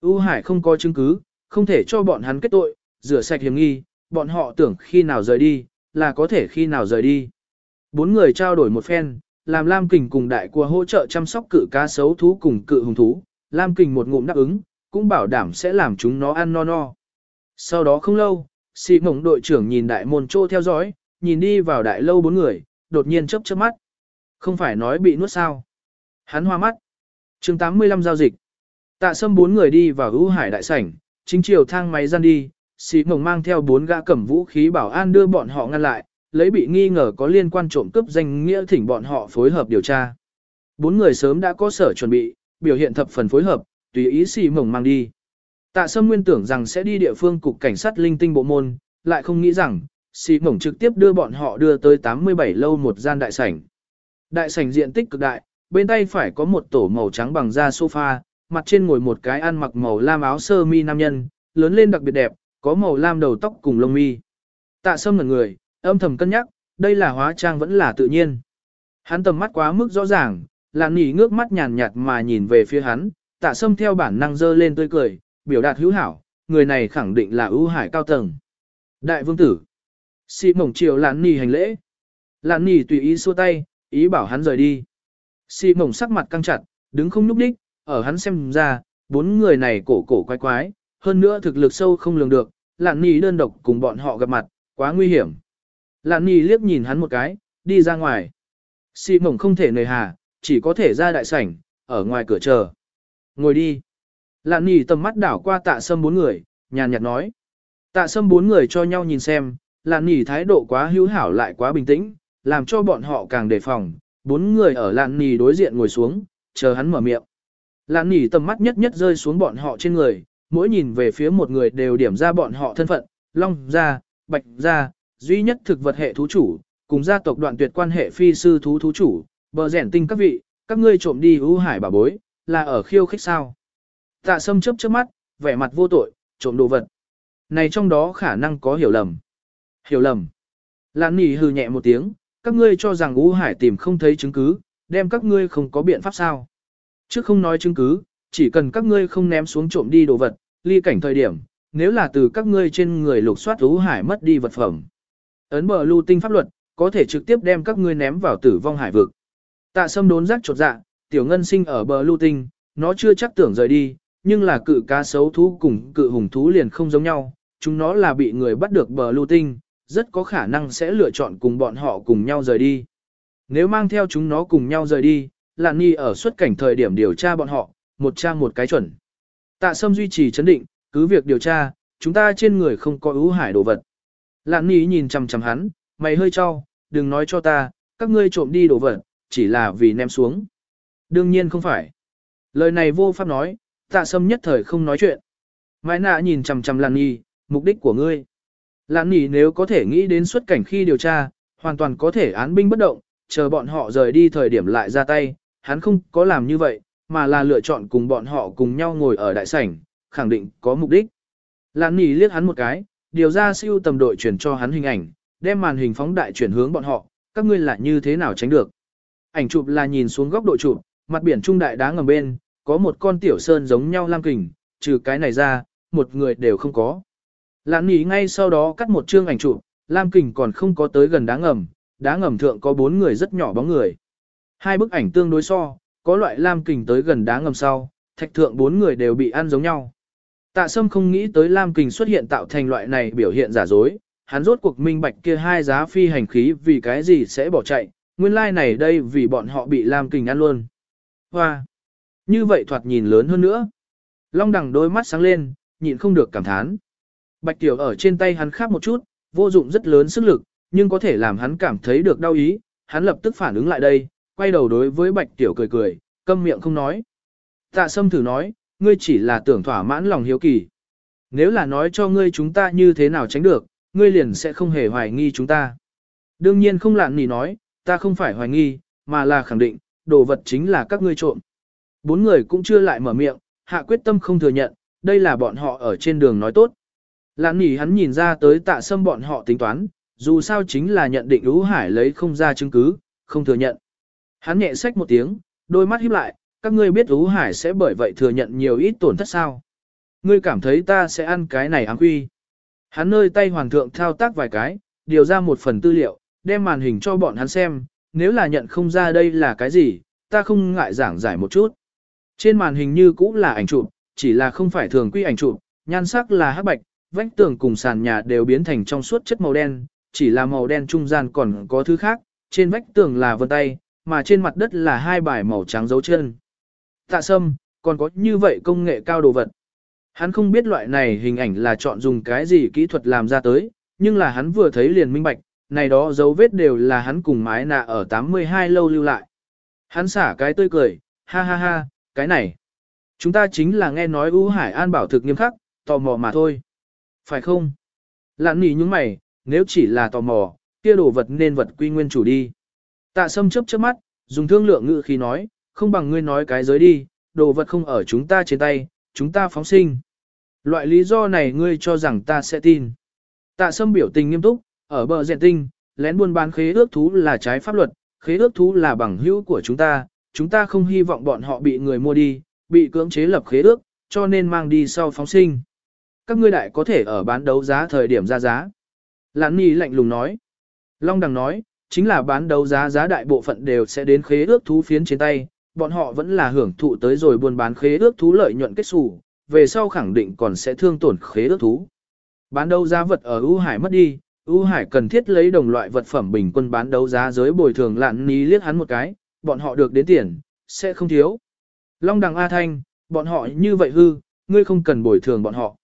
[SPEAKER 1] U Hải không có chứng cứ, không thể cho bọn hắn kết tội, rửa sạch hiểm nghi, bọn họ tưởng khi nào rời đi, là có thể khi nào rời đi. Bốn người trao đổi một phen, làm Lam Kình cùng đại của hỗ trợ chăm sóc cự cá sấu thú cùng cự hùng thú. Lam Kình một ngụm đáp ứng, cũng bảo đảm sẽ làm chúng nó ăn no no. Sau đó không lâu, sĩ mộng đội trưởng nhìn đại môn trô theo dõi, nhìn đi vào đại lâu bốn người, đột nhiên chớp chớp mắt. Không phải nói bị nuốt sao. Hắn hoa mắt. chương 85 giao dịch. Tạ sâm bốn người đi vào ưu hải đại sảnh, chính chiều thang máy gian đi, xì mồng mang theo bốn gã cầm vũ khí bảo an đưa bọn họ ngăn lại, lấy bị nghi ngờ có liên quan trộm cướp danh nghĩa thỉnh bọn họ phối hợp điều tra. Bốn người sớm đã có sở chuẩn bị, biểu hiện thập phần phối hợp, tùy ý xì mồng mang đi. Tạ Sâm nguyên tưởng rằng sẽ đi địa phương cục cảnh sát linh tinh bộ môn, lại không nghĩ rằng, xì mồng trực tiếp đưa bọn họ đưa tới 87 lâu một gian đại sảnh. Đại sảnh diện tích cực đại, bên tay phải có một tổ màu trắng bằng da sofa, mặt trên ngồi một cái ăn mặc màu lam áo sơ mi nam nhân, lớn lên đặc biệt đẹp, có màu lam đầu tóc cùng lông mi. Tạ Sâm ngẩn người, âm thầm cân nhắc, đây là hóa trang vẫn là tự nhiên. Hắn tầm mắt quá mức rõ ràng, lạn nỉ ngước mắt nhàn nhạt mà nhìn về phía hắn, tạ sâm theo bản năng dơ lên tươi cười, biểu đạt hữu hảo, người này khẳng định là ưu hải cao tầng. Đại vương tử. Xị mỏng chiều lạn nỉ hành lễ. Lạn nỉ tùy ý xua tay, ý bảo hắn rời đi. Xị mỏng sắc mặt căng chặt, đứng không nhúc đích, ở hắn xem ra, bốn người này cổ cổ quái quái, hơn nữa thực lực sâu không lường được, lạn nỉ đơn độc cùng bọn họ gặp mặt, quá nguy hiểm. Lạn nỉ liếc nhìn hắn một cái, đi ra ngoài. Xị Mộng không thể nề hà, chỉ có thể ra đại sảnh, ở ngoài cửa chờ. Ngồi đi. Lạn nỉ tầm mắt đảo qua tạ sâm bốn người, nhàn nhạt nói. Tạ sâm bốn người cho nhau nhìn xem, lạn nỉ thái độ quá hữu hảo lại quá bình tĩnh, làm cho bọn họ càng đề phòng. Bốn người ở lạn nỉ đối diện ngồi xuống, chờ hắn mở miệng. Lạn nỉ tầm mắt nhất nhất rơi xuống bọn họ trên người, mỗi nhìn về phía một người đều điểm ra bọn họ thân phận, long gia, bạch gia, duy nhất thực vật hệ thú chủ, cùng gia tộc đoạn tuyệt quan hệ phi sư thú thú chủ, bờ rẻn tinh các vị, các ngươi trộm đi ưu hải bà bối, là ở khiêu khích sao. Tạ sâm chớp chớp mắt, vẻ mặt vô tội, trộm đồ vật. Này trong đó khả năng có hiểu lầm. Hiểu lầm. Lãn nỉ hừ nhẹ một tiếng, các ngươi cho rằng ưu hải tìm không thấy chứng cứ, đem các ngươi không có biện pháp sao. Chứ không nói chứng cứ, chỉ cần các ngươi không ném xuống trộm đi đồ vật, ly cảnh thời điểm, nếu là từ các ngươi trên người lục soát thú hải mất đi vật phẩm. Ấn bờ lưu tinh pháp luật, có thể trực tiếp đem các ngươi ném vào tử vong hải vực. Tạ sâm đốn rắc chột dạ, tiểu ngân sinh ở bờ lưu tinh, nó chưa chắc tưởng rời đi, nhưng là cự cá sấu thú cùng cự hùng thú liền không giống nhau, chúng nó là bị người bắt được bờ lưu tinh, rất có khả năng sẽ lựa chọn cùng bọn họ cùng nhau rời đi. Nếu mang theo chúng nó cùng nhau rời đi, Lạn Nhi ở xuất cảnh thời điểm điều tra bọn họ, một cha một cái chuẩn. Tạ Sâm duy trì chấn định, cứ việc điều tra, chúng ta trên người không có ưu hải đồ vật. Lạn Nhi nhìn chằm chằm hắn, mày hơi cho, đừng nói cho ta, các ngươi trộm đi đồ vật, chỉ là vì ném xuống. Đương nhiên không phải. Lời này vô pháp nói, tạ sâm nhất thời không nói chuyện. Mai nạ nhìn chằm chằm Lan Nhi, mục đích của ngươi. Lan Nhi nếu có thể nghĩ đến xuất cảnh khi điều tra, hoàn toàn có thể án binh bất động, chờ bọn họ rời đi thời điểm lại ra tay, hắn không có làm như vậy, mà là lựa chọn cùng bọn họ cùng nhau ngồi ở đại sảnh, khẳng định có mục đích. Lan Nhi liếc hắn một cái, điều ra siêu tầm đội chuyển cho hắn hình ảnh, đem màn hình phóng đại chuyển hướng bọn họ, các ngươi là như thế nào tránh được. Ảnh chụp là nhìn xuống góc độ chụp, mặt biển trung đại đá ngầm bên, có một con tiểu sơn giống nhau lam kình, trừ cái này ra, một người đều không có. Lan nỉ ngay sau đó cắt một chương ảnh chụp, lam kình còn không có tới gần đá ngầm, đá ngầm thượng có bốn người rất nhỏ bóng người. Hai bức ảnh tương đối so, có loại lam kình tới gần đá ngầm sau, thạch thượng bốn người đều bị ăn giống nhau. Tạ Sâm không nghĩ tới lam kình xuất hiện tạo thành loại này biểu hiện giả dối, hắn rốt cuộc minh bạch kia hai giá phi hành khí vì cái gì sẽ bỏ chạy, nguyên lai like này đây vì bọn họ bị Lam Kình ăn luôn. Hoa! Như vậy thoạt nhìn lớn hơn nữa. Long đằng đôi mắt sáng lên, nhịn không được cảm thán. Bạch Tiểu ở trên tay hắn khắp một chút, vô dụng rất lớn sức lực, nhưng có thể làm hắn cảm thấy được đau ý, hắn lập tức phản ứng lại đây, quay đầu đối với Bạch Tiểu cười cười, câm miệng không nói. Tạ Sâm thử nói, ngươi chỉ là tưởng thỏa mãn lòng hiếu kỳ. Nếu là nói cho ngươi chúng ta như thế nào tránh được, ngươi liền sẽ không hề hoài nghi chúng ta. Đương nhiên không lạn nỉ nói, ta không phải hoài nghi, mà là khẳng định, đồ vật chính là các ngươi trộm. Bốn người cũng chưa lại mở miệng, hạ quyết tâm không thừa nhận, đây là bọn họ ở trên đường nói tốt. Lạn nỉ hắn nhìn ra tới tạ sâm bọn họ tính toán, dù sao chính là nhận định Ú Hải lấy không ra chứng cứ, không thừa nhận. Hắn nhẹ sách một tiếng, đôi mắt híp lại, các ngươi biết Ú Hải sẽ bởi vậy thừa nhận nhiều ít tổn thất sao. Ngươi cảm thấy ta sẽ ăn cái này áng quy. Hắn nơi tay hoàng thượng thao tác vài cái, điều ra một phần tư liệu, đem màn hình cho bọn hắn xem, nếu là nhận không ra đây là cái gì, ta không ngại giảng giải một chút. Trên màn hình như cũng là ảnh chụp, chỉ là không phải thường quy ảnh chụp, nhan sắc là hắc bạch, vách tường cùng sàn nhà đều biến thành trong suốt chất màu đen, chỉ là màu đen trung gian còn có thứ khác, trên vách tường là vân tay, mà trên mặt đất là hai bài màu trắng dấu chân. Tạ sâm, còn có như vậy công nghệ cao đồ vật. Hắn không biết loại này hình ảnh là chọn dùng cái gì kỹ thuật làm ra tới, nhưng là hắn vừa thấy liền minh bạch, này đó dấu vết đều là hắn cùng mái nạ ở 82 lâu lưu lại. Hắn xả cái tươi cười, ha ha ha, cái này. Chúng ta chính là nghe nói U Hải An bảo thực nghiêm khắc, tò mò mà thôi. Phải không? Lạn nỉ những mày, nếu chỉ là tò mò, kia đồ vật nên vật quy nguyên chủ đi. Tạ sâm chớp chớp mắt, dùng thương lượng ngữ khi nói, không bằng ngươi nói cái giới đi, đồ vật không ở chúng ta trên tay, chúng ta phóng sinh. Loại lý do này ngươi cho rằng ta sẽ tin. Tạ sâm biểu tình nghiêm túc, ở bờ rèn tinh, lén buôn bán khế ước thú là trái pháp luật, khế ước thú là bằng hữu của chúng ta, chúng ta không hy vọng bọn họ bị người mua đi, bị cưỡng chế lập khế ước, cho nên mang đi sau phóng sinh. Các ngươi đại có thể ở bán đấu giá thời điểm ra giá. Lãn Nhi lạnh lùng nói. Long Đằng nói, chính là bán đấu giá giá đại bộ phận đều sẽ đến khế ước thú phiến trên tay, bọn họ vẫn là hưởng thụ tới rồi buôn bán khế ước thú lợi nhuận kết xù, về sau khẳng định còn sẽ thương tổn khế ước thú. Bán đấu giá vật ở U Hải mất đi, U Hải cần thiết lấy đồng loại vật phẩm bình quân bán đấu giá giới bồi thường lạn ní liếc hắn một cái, bọn họ được đến tiền, sẽ không thiếu. Long đằng A Thanh, bọn họ như vậy hư, ngươi không cần bồi thường bọn họ.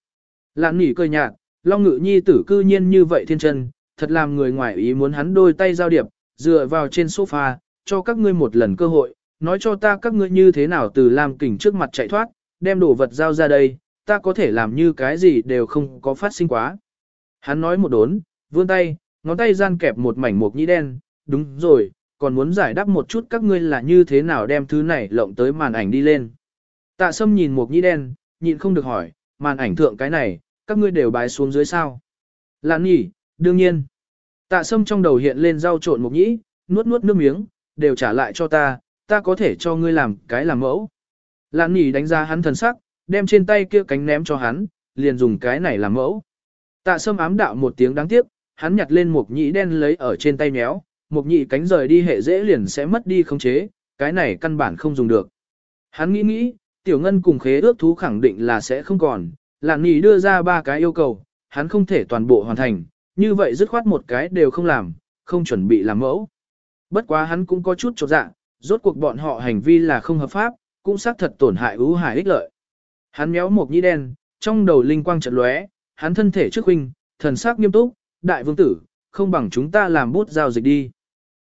[SPEAKER 1] Lạn nỉ cười nhạt, Long ngự nhi tử cư nhiên như vậy thiên chân, thật làm người ngoài ý muốn hắn đôi tay giao điệp, dựa vào trên sofa, cho các ngươi một lần cơ hội, nói cho ta các ngươi như thế nào từ Lam Kình trước mặt chạy thoát, đem đồ vật giao ra đây, ta có thể làm như cái gì đều không có phát sinh quá. Hắn nói một đốn, vươn tay, ngón tay gian kẹp một mảnh mộc nhĩ đen, đúng rồi, còn muốn giải đáp một chút các ngươi là như thế nào đem thứ này lộng tới màn ảnh đi lên. Tạ sâm nhìn mộc nhĩ đen, nhịn không được hỏi, màn ảnh thượng cái này, các ngươi đều bái xuống dưới sao. Lan nhỉ, đương nhiên. Tạ sâm trong đầu hiện lên rau trộn mục nhĩ, nuốt nuốt nước miếng, đều trả lại cho ta, ta có thể cho ngươi làm cái làm mẫu. Lan nỉ đánh ra hắn thần sắc, đem trên tay kia cánh ném cho hắn, liền dùng cái này làm mẫu. Tạ sâm ám đạo một tiếng đáng tiếc, hắn nhặt lên mục nhĩ đen lấy ở trên tay méo, mục nhĩ cánh rời đi hệ dễ liền sẽ mất đi khống chế, cái này căn bản không dùng được. Hắn nghĩ nghĩ, tiểu ngân cùng khế ước thú khẳng định là sẽ không còn, Lan nhị đưa ra ba cái yêu cầu, hắn không thể toàn bộ hoàn thành, như vậy dứt khoát một cái đều không làm, không chuẩn bị làm mẫu. Bất quá hắn cũng có chút chột dạ, rốt cuộc bọn họ hành vi là không hợp pháp, cũng xác thật tổn hại ưu hải ích lợi. Hắn méo một nhĩ đen, trong đầu linh quang trận lóe, hắn thân thể trước huynh, thần sắc nghiêm túc, đại vương tử, không bằng chúng ta làm bút giao dịch đi.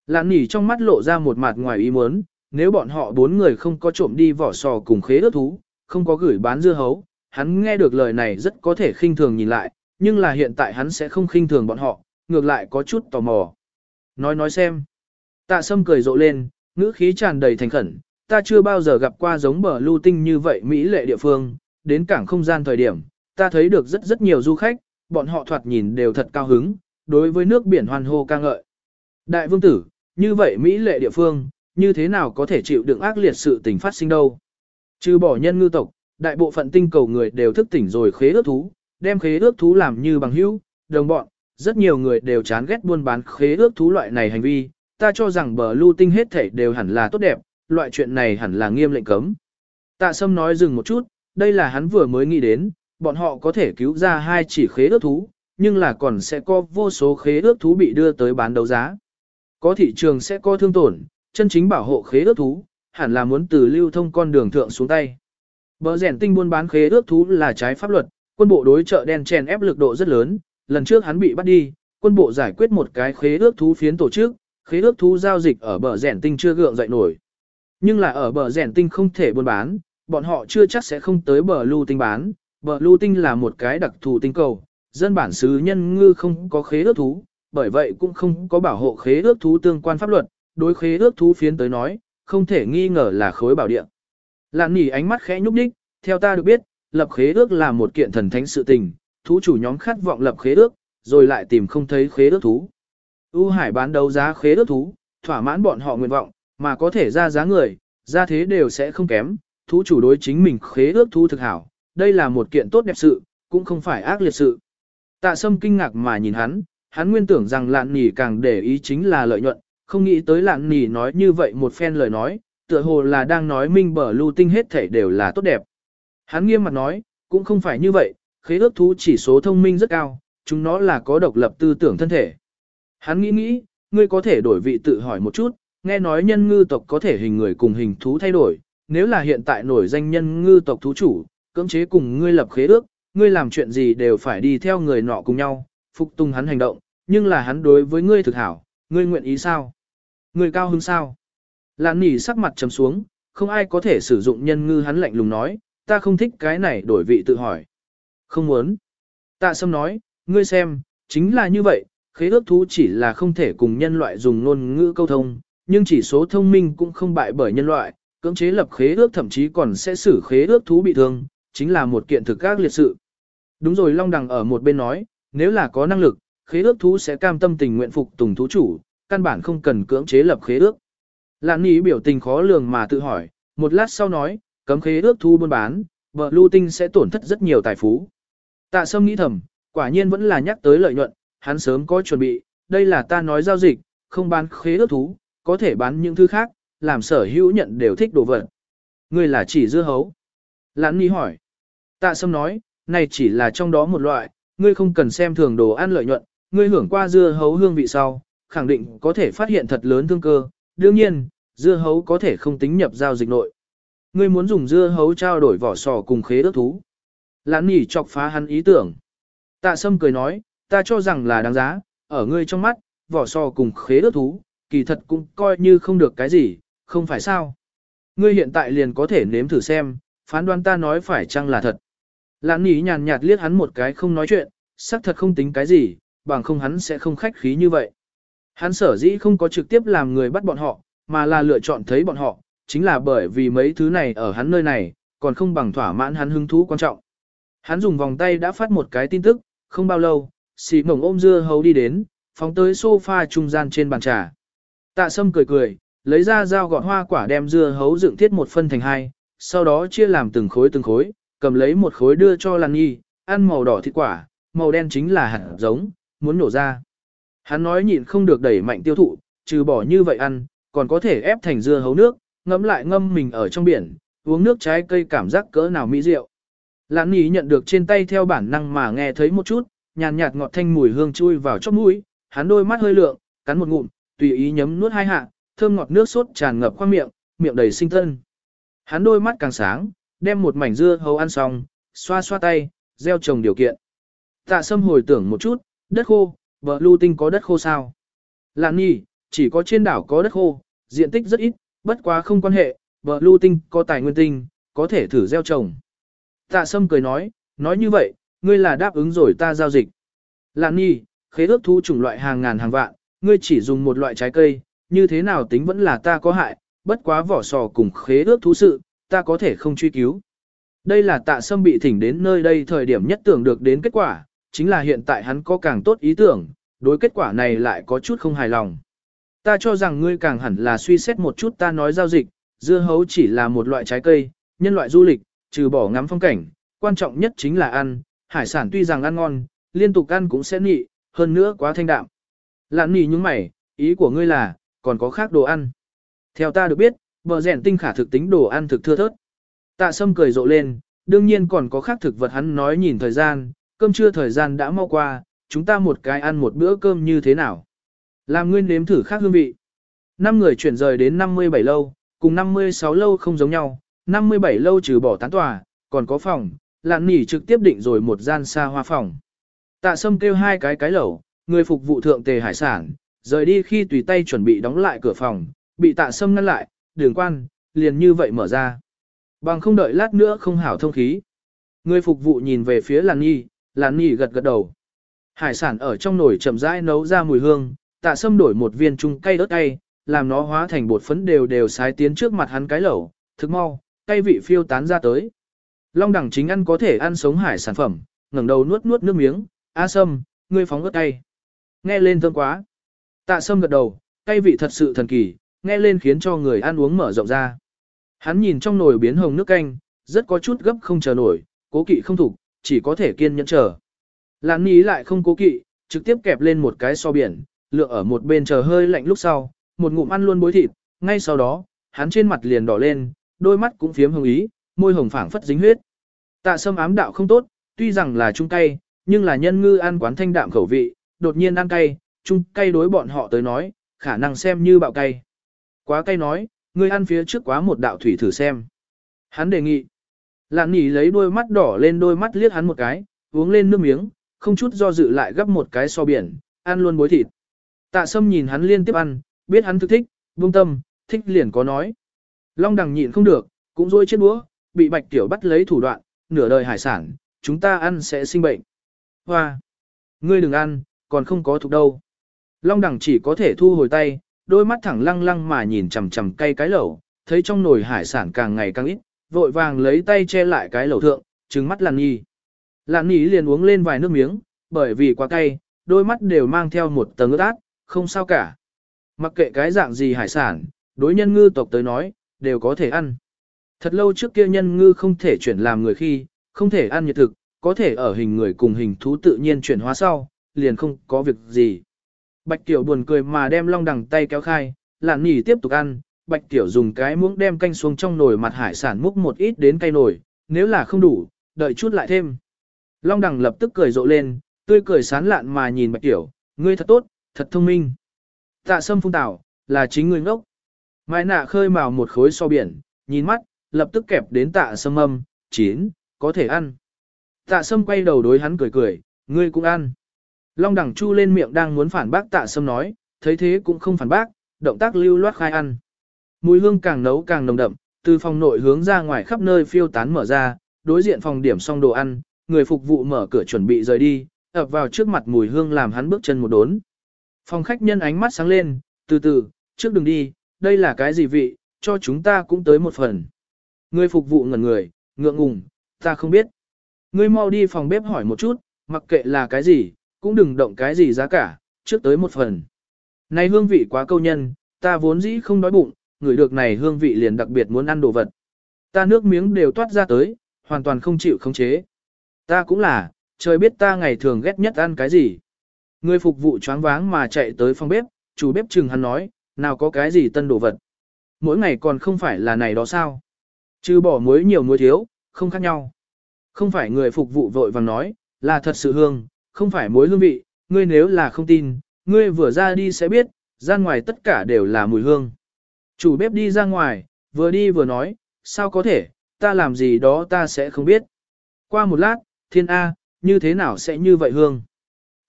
[SPEAKER 1] Lạn nỉ trong mắt lộ ra một mặt ngoài ý muốn, nếu bọn họ bốn người không có trộm đi vỏ sò cùng khế ước thú, không có gửi bán dưa hấu, hắn nghe được lời này rất có thể khinh thường nhìn lại, nhưng là hiện tại hắn sẽ không khinh thường bọn họ, ngược lại có chút tò mò. Nói nói xem. Tạ sâm cười rộ lên, ngữ khí tràn đầy thành khẩn, ta chưa bao giờ gặp qua giống bờ lưu tinh như vậy Mỹ lệ địa phương, đến cảng không gian thời điểm, ta thấy được rất rất nhiều du khách, bọn họ thoạt nhìn đều thật cao hứng, đối với nước biển hoan hô ca ngợi. Đại vương tử, như vậy Mỹ lệ địa phương, như thế nào có thể chịu đựng ác liệt sự tình phát sinh đâu. Trừ bỏ nhân ngư tộc, đại bộ phận tinh cầu người đều thức tỉnh rồi khế ước thú, đem khế ước thú làm như bằng hữu, đồng bọn, rất nhiều người đều chán ghét buôn bán khế ước thú loại này hành vi, ta cho rằng bờ lưu tinh hết thể đều hẳn là tốt đẹp, loại chuyện này hẳn là nghiêm lệnh cấm. Tạ Sâm nói dừng một chút, đây là hắn vừa mới nghĩ đến, bọn họ có thể cứu ra hai chỉ khế ước thú, nhưng là còn sẽ có vô số khế ước thú bị đưa tới bán đấu giá. Có thị trường sẽ có thương tổn, chân chính bảo hộ khế ước thú, hẳn là muốn từ lưu thông con đường thượng xuống tay. Bờ rèn tinh buôn bán khế ước thú là trái pháp luật, quân bộ đối chợ đen chèn ép lực độ rất lớn, lần trước hắn bị bắt đi, quân bộ giải quyết một cái khế ước thú phiến tổ chức, khế ước thú giao dịch ở bờ rèn tinh chưa gượng dậy nổi. Nhưng là ở bờ rèn tinh không thể buôn bán, bọn họ chưa chắc sẽ không tới bờ lưu tinh bán, bờ lưu tinh là một cái đặc thù tinh cầu, dân bản xứ nhân ngư không có khế ước thú, bởi vậy cũng không có bảo hộ khế ước thú tương quan pháp luật, đối khế ước thú phiến tới nói, không thể nghi ngờ là khối bảo địa. Lạn nỉ ánh mắt khẽ nhúc nhích, theo ta được biết, lập khế ước là một kiện thần thánh sự tình, thú chủ nhóm khát vọng lập khế ước, rồi lại tìm không thấy khế ước thú. U Hải bán đấu giá khế ước thú, thỏa mãn bọn họ nguyện vọng, mà có thể ra giá người, ra thế đều sẽ không kém, thú chủ đối chính mình khế ước thú thực hảo, đây là một kiện tốt đẹp sự, cũng không phải ác liệt sự. Tạ Sâm kinh ngạc mà nhìn hắn, hắn nguyên tưởng rằng lạn nhỉ càng để ý chính là lợi nhuận, không nghĩ tới lạn nhỉ nói như vậy một phen lời nói, tựa hồ là đang nói minh bờ lưu tinh hết thể đều là tốt đẹp. Hắn nghiêm mặt nói, cũng không phải như vậy, khế ước thú chỉ số thông minh rất cao, chúng nó là có độc lập tư tưởng thân thể. Hắn nghĩ nghĩ, ngươi có thể đổi vị tự hỏi một chút, nghe nói nhân ngư tộc có thể hình người cùng hình thú thay đổi, nếu là hiện tại nổi danh nhân ngư tộc thú chủ, cưỡng chế cùng ngươi lập khế ước, ngươi làm chuyện gì đều phải đi theo người nọ cùng nhau, phục tùng hắn hành động, nhưng là hắn đối với ngươi thực hảo, ngươi nguyện ý sao? Ngươi cao hứng sao? Lạn nỉ sắc mặt trầm xuống, không ai có thể sử dụng nhân ngư hắn lạnh lùng nói, ta không thích cái này đổi vị tự hỏi. Không muốn. Tạ sâm nói, ngươi xem, chính là như vậy, khế ước thú chỉ là không thể cùng nhân loại dùng ngôn ngữ câu thông, nhưng chỉ số thông minh cũng không bại bởi nhân loại, cưỡng chế lập khế ước thậm chí còn sẽ xử khế ước thú bị thương, chính là một kiện thực các liệt sự. Đúng rồi Long Đằng ở một bên nói, nếu là có năng lực, khế ước thú sẽ cam tâm tình nguyện phục tùng thú chủ, căn bản không cần cưỡng chế lập khế ước. Lạn Nghị biểu tình khó lường mà tự hỏi, một lát sau nói, cấm khế ước thu buôn bán, vợ lưu tinh sẽ tổn thất rất nhiều tài phú. Tạ Sâm nghĩ thầm, quả nhiên vẫn là nhắc tới lợi nhuận, hắn sớm có chuẩn bị, đây là ta nói giao dịch, không bán khế ước thú, có thể bán những thứ khác, làm sở hữu nhận đều thích đồ vật. Ngươi là chỉ dưa hấu. Lãn Nhi hỏi. Tạ Sâm nói, này chỉ là trong đó một loại, ngươi không cần xem thường đồ ăn lợi nhuận, ngươi hưởng qua dưa hấu hương vị sau, khẳng định có thể phát hiện thật lớn thương cơ. Đương nhiên, dưa hấu có thể không tính nhập giao dịch nội. Ngươi muốn dùng dưa hấu trao đổi vỏ sò cùng khế ước thú. Lãn nỉ chọc phá hắn ý tưởng. Tạ Sâm cười nói, ta cho rằng là đáng giá, ở ngươi trong mắt, vỏ sò cùng khế ước thú, kỳ thật cũng coi như không được cái gì, không phải sao. Ngươi hiện tại liền có thể nếm thử xem, phán đoán ta nói phải chăng là thật. Lãn nỉ nhàn nhạt liếc hắn một cái không nói chuyện, xác thật không tính cái gì, bằng không hắn sẽ không khách khí như vậy. Hắn sở dĩ không có trực tiếp làm người bắt bọn họ, mà là lựa chọn thấy bọn họ, chính là bởi vì mấy thứ này ở hắn nơi này, còn không bằng thỏa mãn hắn hứng thú quan trọng. Hắn dùng vòng tay đã phát một cái tin tức, không bao lâu, xì mỏng ôm dưa hấu đi đến, phóng tới sofa trung gian trên bàn trà. Tạ sâm cười cười, lấy ra dao gọt hoa quả đem dưa hấu dựng thiết một phân thành hai, sau đó chia làm từng khối từng khối, cầm lấy một khối đưa cho Lan Nhi, ăn màu đỏ thịt quả, màu đen chính là hạt giống, muốn nổ ra. Hắn nói nhịn không được đẩy mạnh tiêu thụ, trừ bỏ như vậy ăn, còn có thể ép thành dưa hấu nước, ngẫm lại ngâm mình ở trong biển, uống nước trái cây cảm giác cỡ nào mỹ diệu. Lãn Nhi nhận được trên tay theo bản năng mà nghe thấy một chút, nhàn nhạt ngọt thanh mùi hương chui vào chóp mũi, hắn đôi mắt hơi lượng, cắn một ngụm, tùy ý nhấm nuốt hai hạ, thơm ngọt nước sốt tràn ngập qua miệng, miệng đầy sinh tân. Hắn đôi mắt càng sáng, đem một mảnh dưa hấu ăn xong, xoa xoa tay, gieo trồng điều kiện. Tạ sâm hồi tưởng một chút, đất khô, vợ lưu tinh có đất khô sao? Lạn nhi, chỉ có trên đảo có đất khô, diện tích rất ít, bất quá không quan hệ, vợ lưu tinh có tài nguyên tinh, có thể thử gieo trồng. Tạ sâm cười nói, nói như vậy, ngươi là đáp ứng rồi ta giao dịch. Lạn nhi, khế ước thu chủng loại hàng ngàn hàng vạn, ngươi chỉ dùng một loại trái cây, như thế nào tính vẫn là ta có hại, bất quá vỏ sò cùng khế ước thú sự, ta có thể không truy cứu. Đây là tạ sâm bị thỉnh đến nơi đây thời điểm nhất tưởng được đến kết quả, chính là hiện tại hắn có càng tốt ý tưởng, đối kết quả này lại có chút không hài lòng. Ta cho rằng ngươi càng hẳn là suy xét một chút ta nói giao dịch, dưa hấu chỉ là một loại trái cây, nhân loại du lịch, trừ bỏ ngắm phong cảnh, quan trọng nhất chính là ăn, hải sản tuy rằng ăn ngon, liên tục ăn cũng sẽ nị, hơn nữa quá thanh đạm. Lạn nị những mày, ý của ngươi là, còn có khác đồ ăn. Theo ta được biết, bờ rèn tinh khả thực tính đồ ăn thực thưa thớt. Tạ sâm cười rộ lên, đương nhiên còn có khác thực vật hắn nói nhìn thời gian, cơm trưa thời gian đã mau qua, chúng ta một cái ăn một bữa cơm như thế nào. Làm nguyên nếm thử khác hương vị. Năm người chuyển rời đến 57 lâu, cùng 56 lâu không giống nhau, 57 lâu trừ bỏ tán tòa, còn có phòng, lạn nỉ trực tiếp định rồi một gian xa hoa phòng. Tạ sâm kêu hai cái cái lẩu, người phục vụ thượng tề hải sản, rời đi khi tùy tay chuẩn bị đóng lại cửa phòng, bị tạ sâm ngăn lại, đường quan, liền như vậy mở ra. Bằng không đợi lát nữa không hảo thông khí. Người phục vụ nhìn về phía lạn nhi, lạn nhi gật gật đầu. Hải sản ở trong nồi chậm rãi nấu ra mùi hương, tạ sâm đổi một viên chung cay ớt cay, làm nó hóa thành bột phấn đều đều sái tiến trước mặt hắn cái lẩu, thức mau, cay vị phiêu tán ra tới. Long đẳng chính ăn có thể ăn sống hải sản phẩm, ngẩng đầu nuốt nuốt nước miếng, a sâm, ngươi phóng ớt cay. Nghe lên thơm quá. Tạ sâm gật đầu, cay vị thật sự thần kỳ, nghe lên khiến cho người ăn uống mở rộng ra. Hắn nhìn trong nồi biến hồng nước canh, rất có chút gấp không chờ nổi, cố kỵ không thủ, chỉ có thể kiên nhẫn chờ. Lãn ní lại không cố kỵ, trực tiếp kẹp lên một cái so biển, lựa ở một bên chờ hơi lạnh lúc sau, một ngụm ăn luôn bối thịt, ngay sau đó, hắn trên mặt liền đỏ lên, đôi mắt cũng phiếm hồng ý, môi hồng phảng phất dính huyết. Tạ sâm ám đạo không tốt, tuy rằng là trung cay, nhưng là nhân ngư ăn quán thanh đạm khẩu vị, đột nhiên ăn cay, trung cay đối bọn họ tới nói, khả năng xem như bạo cay. Quá cay nói, ngươi ăn phía trước quá một đạo thủy thử xem. Hắn đề nghị. Lạn nỉ lấy đôi mắt đỏ lên đôi mắt liếc hắn một cái, uống lên nước miếng, không chút do dự lại gấp một cái so biển, ăn luôn bối thịt. Tạ sâm nhìn hắn liên tiếp ăn, biết hắn thức thích, buông tâm, thích liền có nói. Long đằng nhịn không được, cũng rôi chết đũa, bị bạch tiểu bắt lấy thủ đoạn, nửa đời hải sản, chúng ta ăn sẽ sinh bệnh. Hoa! Ngươi đừng ăn, còn không có thuộc đâu. Long Đằng chỉ có thể thu hồi tay, đôi mắt thẳng lăng lăng mà nhìn chằm chằm cây cái lẩu, thấy trong nồi hải sản càng ngày càng ít, vội vàng lấy tay che lại cái lẩu thượng, trừng mắt làn nhì. Làn nhì liền uống lên vài nước miếng, bởi vì quá cay, đôi mắt đều mang theo một tầng ướt át, không sao cả. Mặc kệ cái dạng gì hải sản, đối nhân ngư tộc tới nói, đều có thể ăn. Thật lâu trước kia nhân ngư không thể chuyển làm người khi, không thể ăn nhiệt thực, có thể ở hình người cùng hình thú tự nhiên chuyển hóa sau, liền không có việc gì. Bạch Tiểu buồn cười mà đem long đằng tay kéo khai, lạn nhỉ tiếp tục ăn, Bạch Tiểu dùng cái muỗng đem canh xuống trong nồi mặt hải sản múc một ít đến cây nồi, nếu là không đủ, đợi chút lại thêm. Long đằng lập tức cười rộ lên, tươi cười sán lạn mà nhìn Bạch Tiểu, ngươi thật tốt, thật thông minh. Tạ sâm phung tảo, là chính người ngốc. Mai nạ khơi mào một khối so biển, nhìn mắt, lập tức kẹp đến tạ sâm âm, chín, có thể ăn. Tạ sâm quay đầu đối hắn cười cười, ngươi cũng ăn. Long đẳng chu lên miệng đang muốn phản bác tạ sâm nói, thấy thế cũng không phản bác, động tác lưu loát khai ăn. Mùi hương càng nấu càng nồng đậm, từ phòng nội hướng ra ngoài khắp nơi phiêu tán mở ra, đối diện phòng điểm xong đồ ăn, người phục vụ mở cửa chuẩn bị rời đi, ập vào trước mặt mùi hương làm hắn bước chân một đốn. Phòng khách nhân ánh mắt sáng lên, từ từ, trước đừng đi, đây là cái gì vị, cho chúng ta cũng tới một phần. Người phục vụ ngẩn người, ngượng ngùng, ta không biết. Ngươi mau đi phòng bếp hỏi một chút, mặc kệ là cái gì, cũng đừng động cái gì giá cả, trước tới một phần. Này hương vị quá câu nhân, ta vốn dĩ không đói bụng, người được này hương vị liền đặc biệt muốn ăn đồ vật. Ta nước miếng đều toát ra tới, hoàn toàn không chịu khống chế. Ta cũng là, trời biết ta ngày thường ghét nhất ăn cái gì. Người phục vụ choáng váng mà chạy tới phòng bếp, chủ bếp chừng hắn nói, nào có cái gì tân đồ vật. Mỗi ngày còn không phải là này đó sao. Chứ bỏ muối nhiều muối thiếu, không khác nhau. Không phải người phục vụ vội vàng nói, là thật sự hương, không phải muối hương vị, ngươi nếu là không tin, ngươi vừa ra đi sẽ biết, ra ngoài tất cả đều là mùi hương. Chủ bếp đi ra ngoài, vừa đi vừa nói, sao có thể, ta làm gì đó ta sẽ không biết. Qua một lát, thiên A, như thế nào sẽ như vậy hương?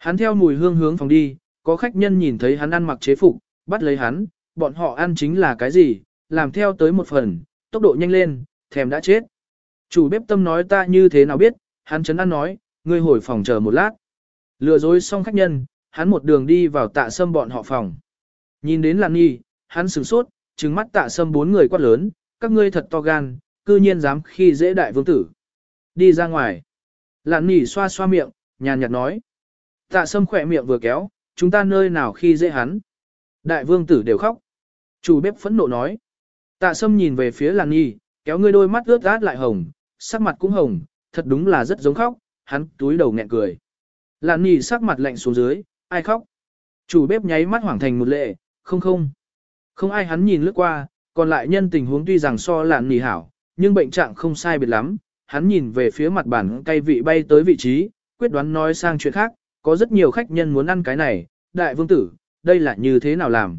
[SPEAKER 1] Hắn theo mùi hương hướng phòng đi, có khách nhân nhìn thấy hắn ăn mặc chế phục, bắt lấy hắn, bọn họ ăn chính là cái gì, làm theo tới một phần, tốc độ nhanh lên, thèm đã chết. Chủ bếp tâm nói ta như thế nào biết, hắn chấn ăn nói, ngươi hồi phòng chờ một lát. Lừa dối xong khách nhân, hắn một đường đi vào tạ sâm bọn họ phòng. Nhìn đến làn nghi, hắn sửng sốt, trừng mắt tạ sâm bốn người quát lớn, các ngươi thật to gan, cư nhiên dám khi dễ đại vương tử. Đi ra ngoài. lạn Nhi xoa xoa miệng, nhàn nhạt nói. Tạ sâm khỏe miệng vừa kéo, chúng ta nơi nào khi dễ hắn. Đại vương tử đều khóc. Chủ bếp phẫn nộ nói. Tạ sâm nhìn về phía làng Nhi, kéo ngươi đôi mắt ướt át lại hồng, sắc mặt cũng hồng, thật đúng là rất giống khóc, hắn túi đầu nghẹn cười. Lạn Nhi sắc mặt lạnh xuống dưới, ai khóc? Chủ bếp nháy mắt hoảng thành một lệ, không không. Không ai hắn nhìn lướt qua, còn lại nhân tình huống tuy rằng so lạn Nhi hảo, nhưng bệnh trạng không sai biệt lắm. Hắn nhìn về phía mặt bản cây vị bay tới vị trí, quyết đoán nói sang chuyện khác, có rất nhiều khách nhân muốn ăn cái này, đại vương tử, đây là như thế nào làm?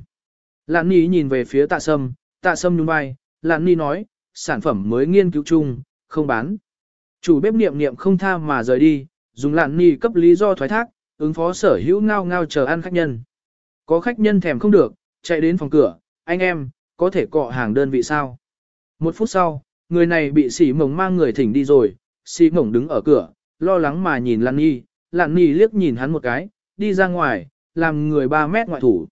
[SPEAKER 1] Lạn Nhi nhìn về phía tạ sâm, tạ sâm nhún vai, lạn Nhi nói, sản phẩm mới nghiên cứu chung, không bán. Chủ bếp niệm niệm không tha mà rời đi, dùng lạn Nhi cấp lý do thoái thác, ứng phó sở hữu ngao ngao chờ ăn khách nhân. Có khách nhân thèm không được, chạy đến phòng cửa, anh em, có thể cọ hàng đơn vị sao? Một phút sau, người này bị sỉ mộng mang người thỉnh đi rồi, sỉ mộng đứng ở cửa, lo lắng mà nhìn lạn Nhi lạn nỉ liếc nhìn hắn một cái, đi ra ngoài, làm người 3 mét ngoại thủ.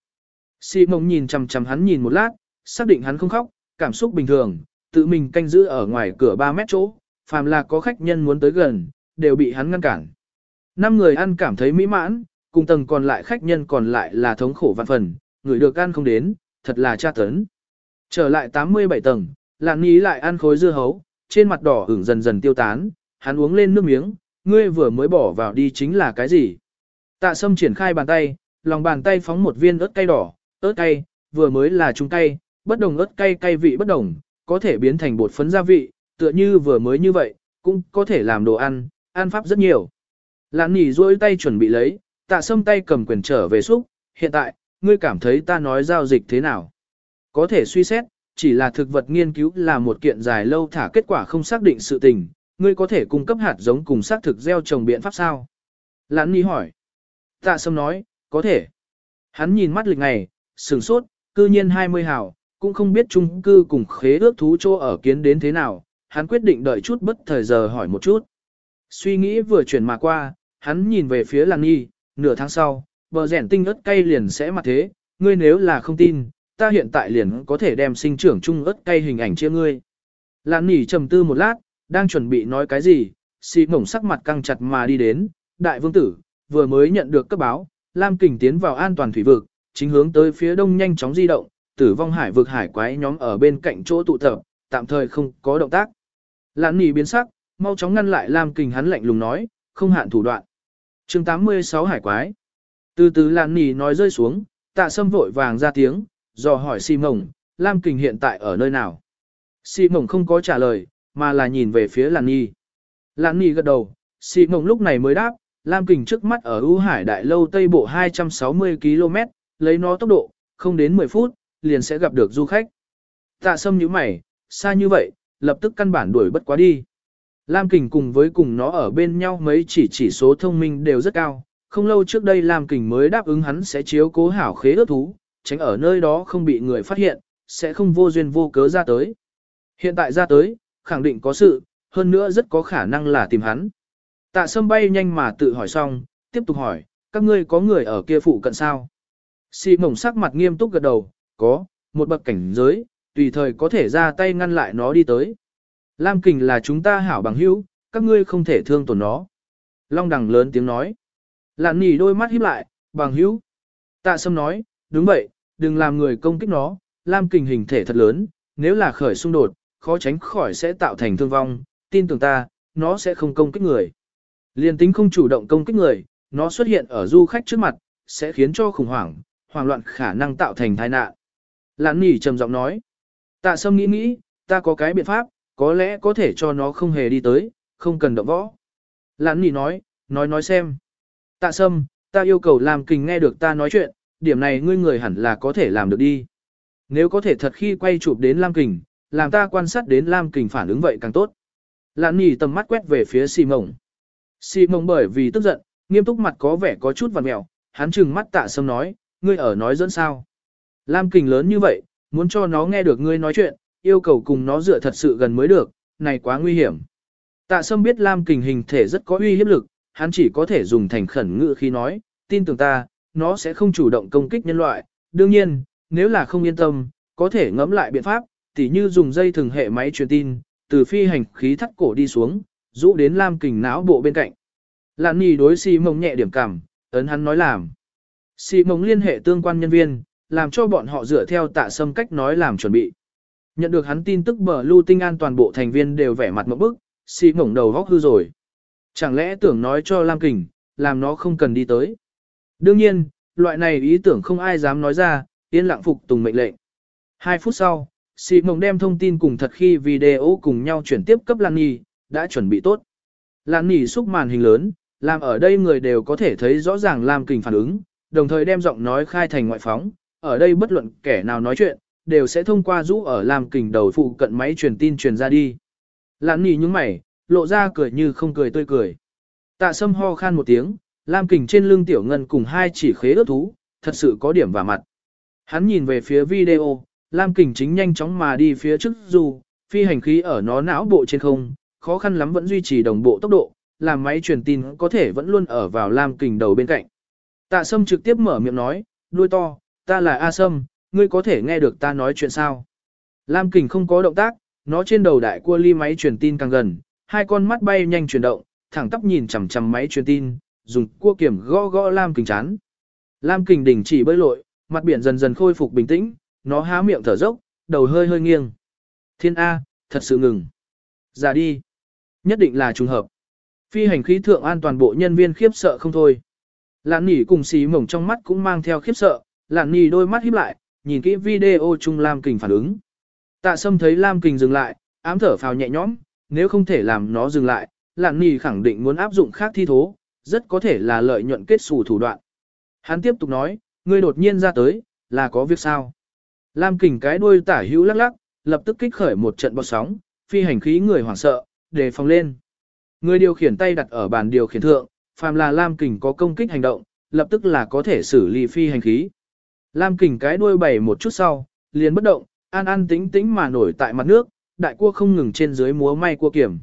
[SPEAKER 1] Si mộng nhìn chằm chằm hắn nhìn một lát, xác định hắn không khóc, cảm xúc bình thường, tự mình canh giữ ở ngoài cửa 3 mét chỗ, phàm là có khách nhân muốn tới gần, đều bị hắn ngăn cản. Năm người ăn cảm thấy mỹ mãn, cùng tầng còn lại khách nhân còn lại là thống khổ vạn phần, người được ăn không đến, thật là tra tấn. Trở lại 87 tầng, lạn ní lại ăn khối dưa hấu, trên mặt đỏ ửng dần dần tiêu tán, hắn uống lên nước miếng, ngươi vừa mới bỏ vào đi chính là cái gì? Tạ sâm triển khai bàn tay, lòng bàn tay phóng một viên ớt cay đỏ, ớt cay, vừa mới là trung cay, bất đồng ớt cay cay vị bất đồng, có thể biến thành bột phấn gia vị, tựa như vừa mới như vậy, cũng có thể làm đồ ăn, ăn pháp rất nhiều. Lãn nỉ duỗi tay chuẩn bị lấy, tạ sâm tay cầm quyền trở về xúc, hiện tại, ngươi cảm thấy ta nói giao dịch thế nào? Có thể suy xét, chỉ là thực vật nghiên cứu là một kiện dài lâu thả kết quả không xác định sự tình, ngươi có thể cung cấp hạt giống cùng xác thực gieo trồng biện pháp sao? Lãn Nhi hỏi. Tạ sâm nói, có thể. Hắn nhìn mắt lịch ngày, sừng sốt, cư nhiên 20 hào, cũng không biết chung cư cùng khế ước thú chỗ ở kiến đến thế nào, hắn quyết định đợi chút bất thời giờ hỏi một chút. Suy nghĩ vừa chuyển mà qua, hắn nhìn về phía Lan Nhi, nửa tháng sau, bờ rẻn tinh ớt cay liền sẽ mặt thế, ngươi nếu là không tin, ta hiện tại liền có thể đem sinh trưởng chung ớt cay hình ảnh chia ngươi. Lan Nhi trầm tư một lát, đang chuẩn bị nói cái gì, xì mổng sắc mặt căng chặt mà đi đến, đại vương tử, vừa mới nhận được cấp báo, Lam Kình tiến vào an toàn thủy vực, chính hướng tới phía đông nhanh chóng di động, tử vong hải vực hải quái nhóm ở bên cạnh chỗ tụ tập, tạm thời không có động tác. Lãn nỉ biến sắc, mau chóng ngăn lại Lam Kình hắn lạnh lùng nói, không hạn thủ đoạn. chương 86 hải quái. Từ từ Lãn nỉ nói rơi xuống, tạ sâm vội vàng ra tiếng, dò hỏi Si mổng, Lam Kình hiện tại ở nơi nào. Si Mộng không có trả lời, mà là nhìn về phía Lan Nhi. Lan Nhi gật đầu, xì Mộng lúc này mới đáp, Lam Kình trước mắt ở U Hải Đại Lâu Tây Bộ 260 km, lấy nó tốc độ, không đến 10 phút, liền sẽ gặp được du khách. Tạ sâm như mày, xa như vậy, lập tức căn bản đuổi bất quá đi. Lam Kình cùng với cùng nó ở bên nhau mấy chỉ chỉ số thông minh đều rất cao. Không lâu trước đây Lam Kình mới đáp ứng hắn sẽ chiếu cố hảo khế ước thú, tránh ở nơi đó không bị người phát hiện, sẽ không vô duyên vô cớ ra tới. Hiện tại ra tới, khẳng định có sự, hơn nữa rất có khả năng là tìm hắn. Tạ sâm bay nhanh mà tự hỏi xong, tiếp tục hỏi, các ngươi có người ở kia phụ cận sao? Xì mổng sắc mặt nghiêm túc gật đầu, có, một bậc cảnh giới, tùy thời có thể ra tay ngăn lại nó đi tới. Lam kình là chúng ta hảo bằng hữu, các ngươi không thể thương tổn nó. Long đằng lớn tiếng nói. Lạn nỉ đôi mắt híp lại, bằng hữu. Tạ sâm nói, đúng vậy, đừng làm người công kích nó, Lam kình hình thể thật lớn, nếu là khởi xung đột, khó tránh khỏi sẽ tạo thành thương vong, tin tưởng ta, nó sẽ không công kích người. Liên tính không chủ động công kích người, nó xuất hiện ở du khách trước mặt, sẽ khiến cho khủng hoảng, hoảng loạn khả năng tạo thành tai nạn. lãn nỉ trầm giọng nói. Tạ sâm nghĩ nghĩ, ta có cái biện pháp, có lẽ có thể cho nó không hề đi tới, không cần động võ. Lãn nỉ nói, nói nói xem. Tạ sâm, ta yêu cầu làm kình nghe được ta nói chuyện, điểm này ngươi người hẳn là có thể làm được đi. Nếu có thể thật khi quay chụp đến Lam Kình, làm ta quan sát đến Lam Kình phản ứng vậy càng tốt. Lãn nỉ tầm mắt quét về phía Xì Mộng. Xì Mộng bởi vì tức giận, nghiêm túc mặt có vẻ có chút vằn mẹo, hắn trừng mắt tạ sâm nói, ngươi ở nói dẫn sao. Lam Kình lớn như vậy, muốn cho nó nghe được ngươi nói chuyện, yêu cầu cùng nó dựa thật sự gần mới được, này quá nguy hiểm. Tạ Sâm biết Lam Kình hình thể rất có uy hiếp lực, hắn chỉ có thể dùng thành khẩn ngữ khi nói, tin tưởng ta, nó sẽ không chủ động công kích nhân loại. Đương nhiên, nếu là không yên tâm, có thể ngẫm lại biện pháp, tỉ như dùng dây thường hệ máy truyền tin, từ phi hành khí thắt cổ đi xuống, rũ đến Lam Kình não bộ bên cạnh. Lạn Nhi đối xì Mông nhẹ điểm cảm, ấn hắn nói làm. xì Mông liên hệ tương quan nhân viên, làm cho bọn họ dựa theo tạ sâm cách nói làm chuẩn bị. Nhận được hắn tin tức bờ lưu tinh an toàn bộ thành viên đều vẻ mặt một bức, xì mông đầu góc hư rồi. Chẳng lẽ tưởng nói cho Lam Kình, làm nó không cần đi tới. Đương nhiên, loại này ý tưởng không ai dám nói ra, yên lặng phục tùng mệnh lệnh. Hai phút sau, Sĩ mộng đem thông tin cùng thật khi video cùng nhau chuyển tiếp cấp Lan Nhi, đã chuẩn bị tốt. Lan Nhi xúc màn hình lớn, làm ở đây người đều có thể thấy rõ ràng Lam Kình phản ứng, đồng thời đem giọng nói khai thành ngoại phóng, ở đây bất luận kẻ nào nói chuyện, đều sẽ thông qua rũ ở Lam Kình đầu phụ cận máy truyền tin truyền ra đi. Lan Nhi nhúng mày, lộ ra cười như không cười tươi cười. Tạ sâm ho khan một tiếng, Lam Kình trên lưng tiểu ngân cùng hai chỉ khế ước thú, thật sự có điểm và mặt. Hắn nhìn về phía video, Lam Kình chính nhanh chóng mà đi phía trước dù, phi hành khí ở nó não bộ trên không, khó khăn lắm vẫn duy trì đồng bộ tốc độ, làm máy truyền tin có thể vẫn luôn ở vào Lam Kình đầu bên cạnh. Tạ Sâm trực tiếp mở miệng nói, đuôi to, ta là A Sâm, ngươi có thể nghe được ta nói chuyện sao? Lam Kình không có động tác, nó trên đầu đại cua ly máy truyền tin càng gần, hai con mắt bay nhanh chuyển động, thẳng tắp nhìn chằm chằm máy truyền tin, dùng cua kiểm gõ gõ Lam Kình chán. Lam Kình đình chỉ bơi lội, mặt biển dần dần khôi phục bình tĩnh, nó há miệng thở dốc, đầu hơi hơi nghiêng. Thiên A, thật sự ngừng. Ra đi. Nhất định là trùng hợp. Phi hành khí thượng an toàn bộ nhân viên khiếp sợ không thôi. Lạn nỉ cùng xí mỏng trong mắt cũng mang theo khiếp sợ, lạn nỉ đôi mắt híp lại, nhìn kỹ video chung Lam Kình phản ứng. Tạ Sâm thấy Lam Kình dừng lại, ám thở phào nhẹ nhõm, nếu không thể làm nó dừng lại, Lạn nỉ khẳng định muốn áp dụng khác thi thố, rất có thể là lợi nhuận kết xù thủ đoạn. Hắn tiếp tục nói, ngươi đột nhiên ra tới, là có việc sao? Lam Kình cái đuôi tả hữu lắc lắc, lập tức kích khởi một trận bọt sóng, phi hành khí người hoảng sợ, đề phòng lên. Người điều khiển tay đặt ở bàn điều khiển thượng, phàm là Lam Kình có công kích hành động, lập tức là có thể xử lý phi hành khí. Lam kình cái đuôi bảy một chút sau, liền bất động, an an tĩnh tĩnh mà nổi tại mặt nước, đại cua không ngừng trên dưới múa may cua kiểm.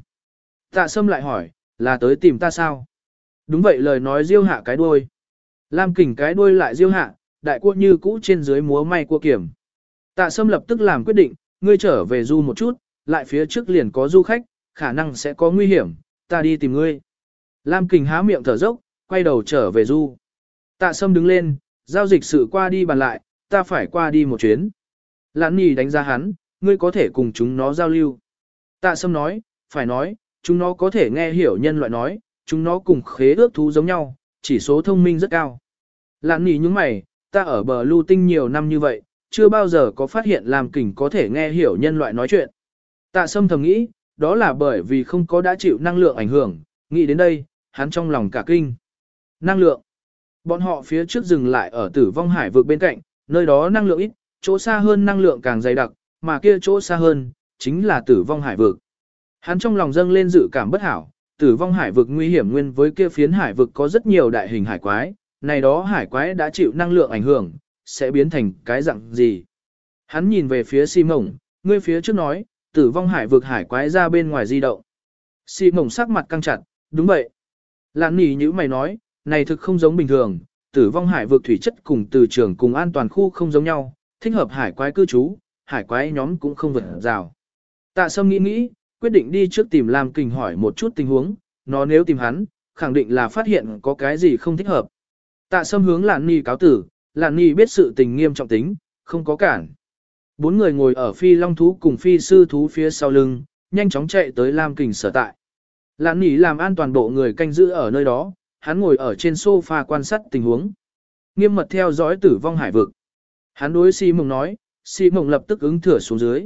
[SPEAKER 1] Tạ sâm lại hỏi, Là tới tìm ta sao? Đúng vậy lời nói diêu hạ cái đuôi. Lam kình cái đuôi lại diêu hạ, đại cua như cũ trên dưới múa may cua kiểm. Tạ sâm lập tức làm quyết định, ngươi trở về du một chút, lại phía trước liền có du khách, khả năng sẽ có nguy hiểm, ta đi tìm ngươi. Lam kình há miệng thở dốc, quay đầu trở về du. Tạ sâm đứng lên, giao dịch sự qua đi bàn lại, ta phải qua đi một chuyến. Lãn Nhi đánh giá hắn, ngươi có thể cùng chúng nó giao lưu. Tạ sâm nói, phải nói, chúng nó có thể nghe hiểu nhân loại nói, chúng nó cùng khế ước thú giống nhau, chỉ số thông minh rất cao. Lãn Nhi nhướng mày, ta ở bờ lưu tinh nhiều năm như vậy, chưa bao giờ có phát hiện làm kình có thể nghe hiểu nhân loại nói chuyện. Tạ sâm thầm nghĩ, đó là bởi vì không có đã chịu năng lượng ảnh hưởng, nghĩ đến đây, hắn trong lòng cả kinh. Năng lượng. Bọn họ phía trước dừng lại ở tử vong hải vực bên cạnh, nơi đó năng lượng ít, chỗ xa hơn năng lượng càng dày đặc, mà kia chỗ xa hơn, chính là tử vong hải vực. Hắn trong lòng dâng lên dự cảm bất hảo, tử vong hải vực nguy hiểm nguyên với kia phiến hải vực có rất nhiều đại hình hải quái, này đó hải quái đã chịu năng lượng ảnh hưởng, sẽ biến thành cái dạng gì. Hắn nhìn về phía si mộng, ngươi phía trước nói, tử vong hải vực hải quái ra bên ngoài di động. Si mộng sắc mặt căng chặt, đúng vậy. Lạn nỉ như mày nói, này thực không giống bình thường, tử vong hải vực thủy chất cùng từ trường cùng an toàn khu không giống nhau, thích hợp hải quái cư trú, hải quái nhóm cũng không vượt rào. Tạ sâm nghĩ nghĩ, quyết định đi trước tìm Lam Kình hỏi một chút tình huống, nó nếu tìm hắn, khẳng định là phát hiện có cái gì không thích hợp. Tạ sâm hướng Lạn nỉ cáo tử, Lạn Nhi biết sự tình nghiêm trọng tính, không có cản. Bốn người ngồi ở phi long thú cùng phi sư thú phía sau lưng, nhanh chóng chạy tới Lam Kình sở tại. Lạn Nhi làm an toàn bộ người canh giữ ở nơi đó, hắn ngồi ở trên sofa quan sát tình huống. Nghiêm mật theo dõi tử vong hải vực. Hắn đối Si Mộng nói, Si Mộng lập tức ứng thừa xuống dưới.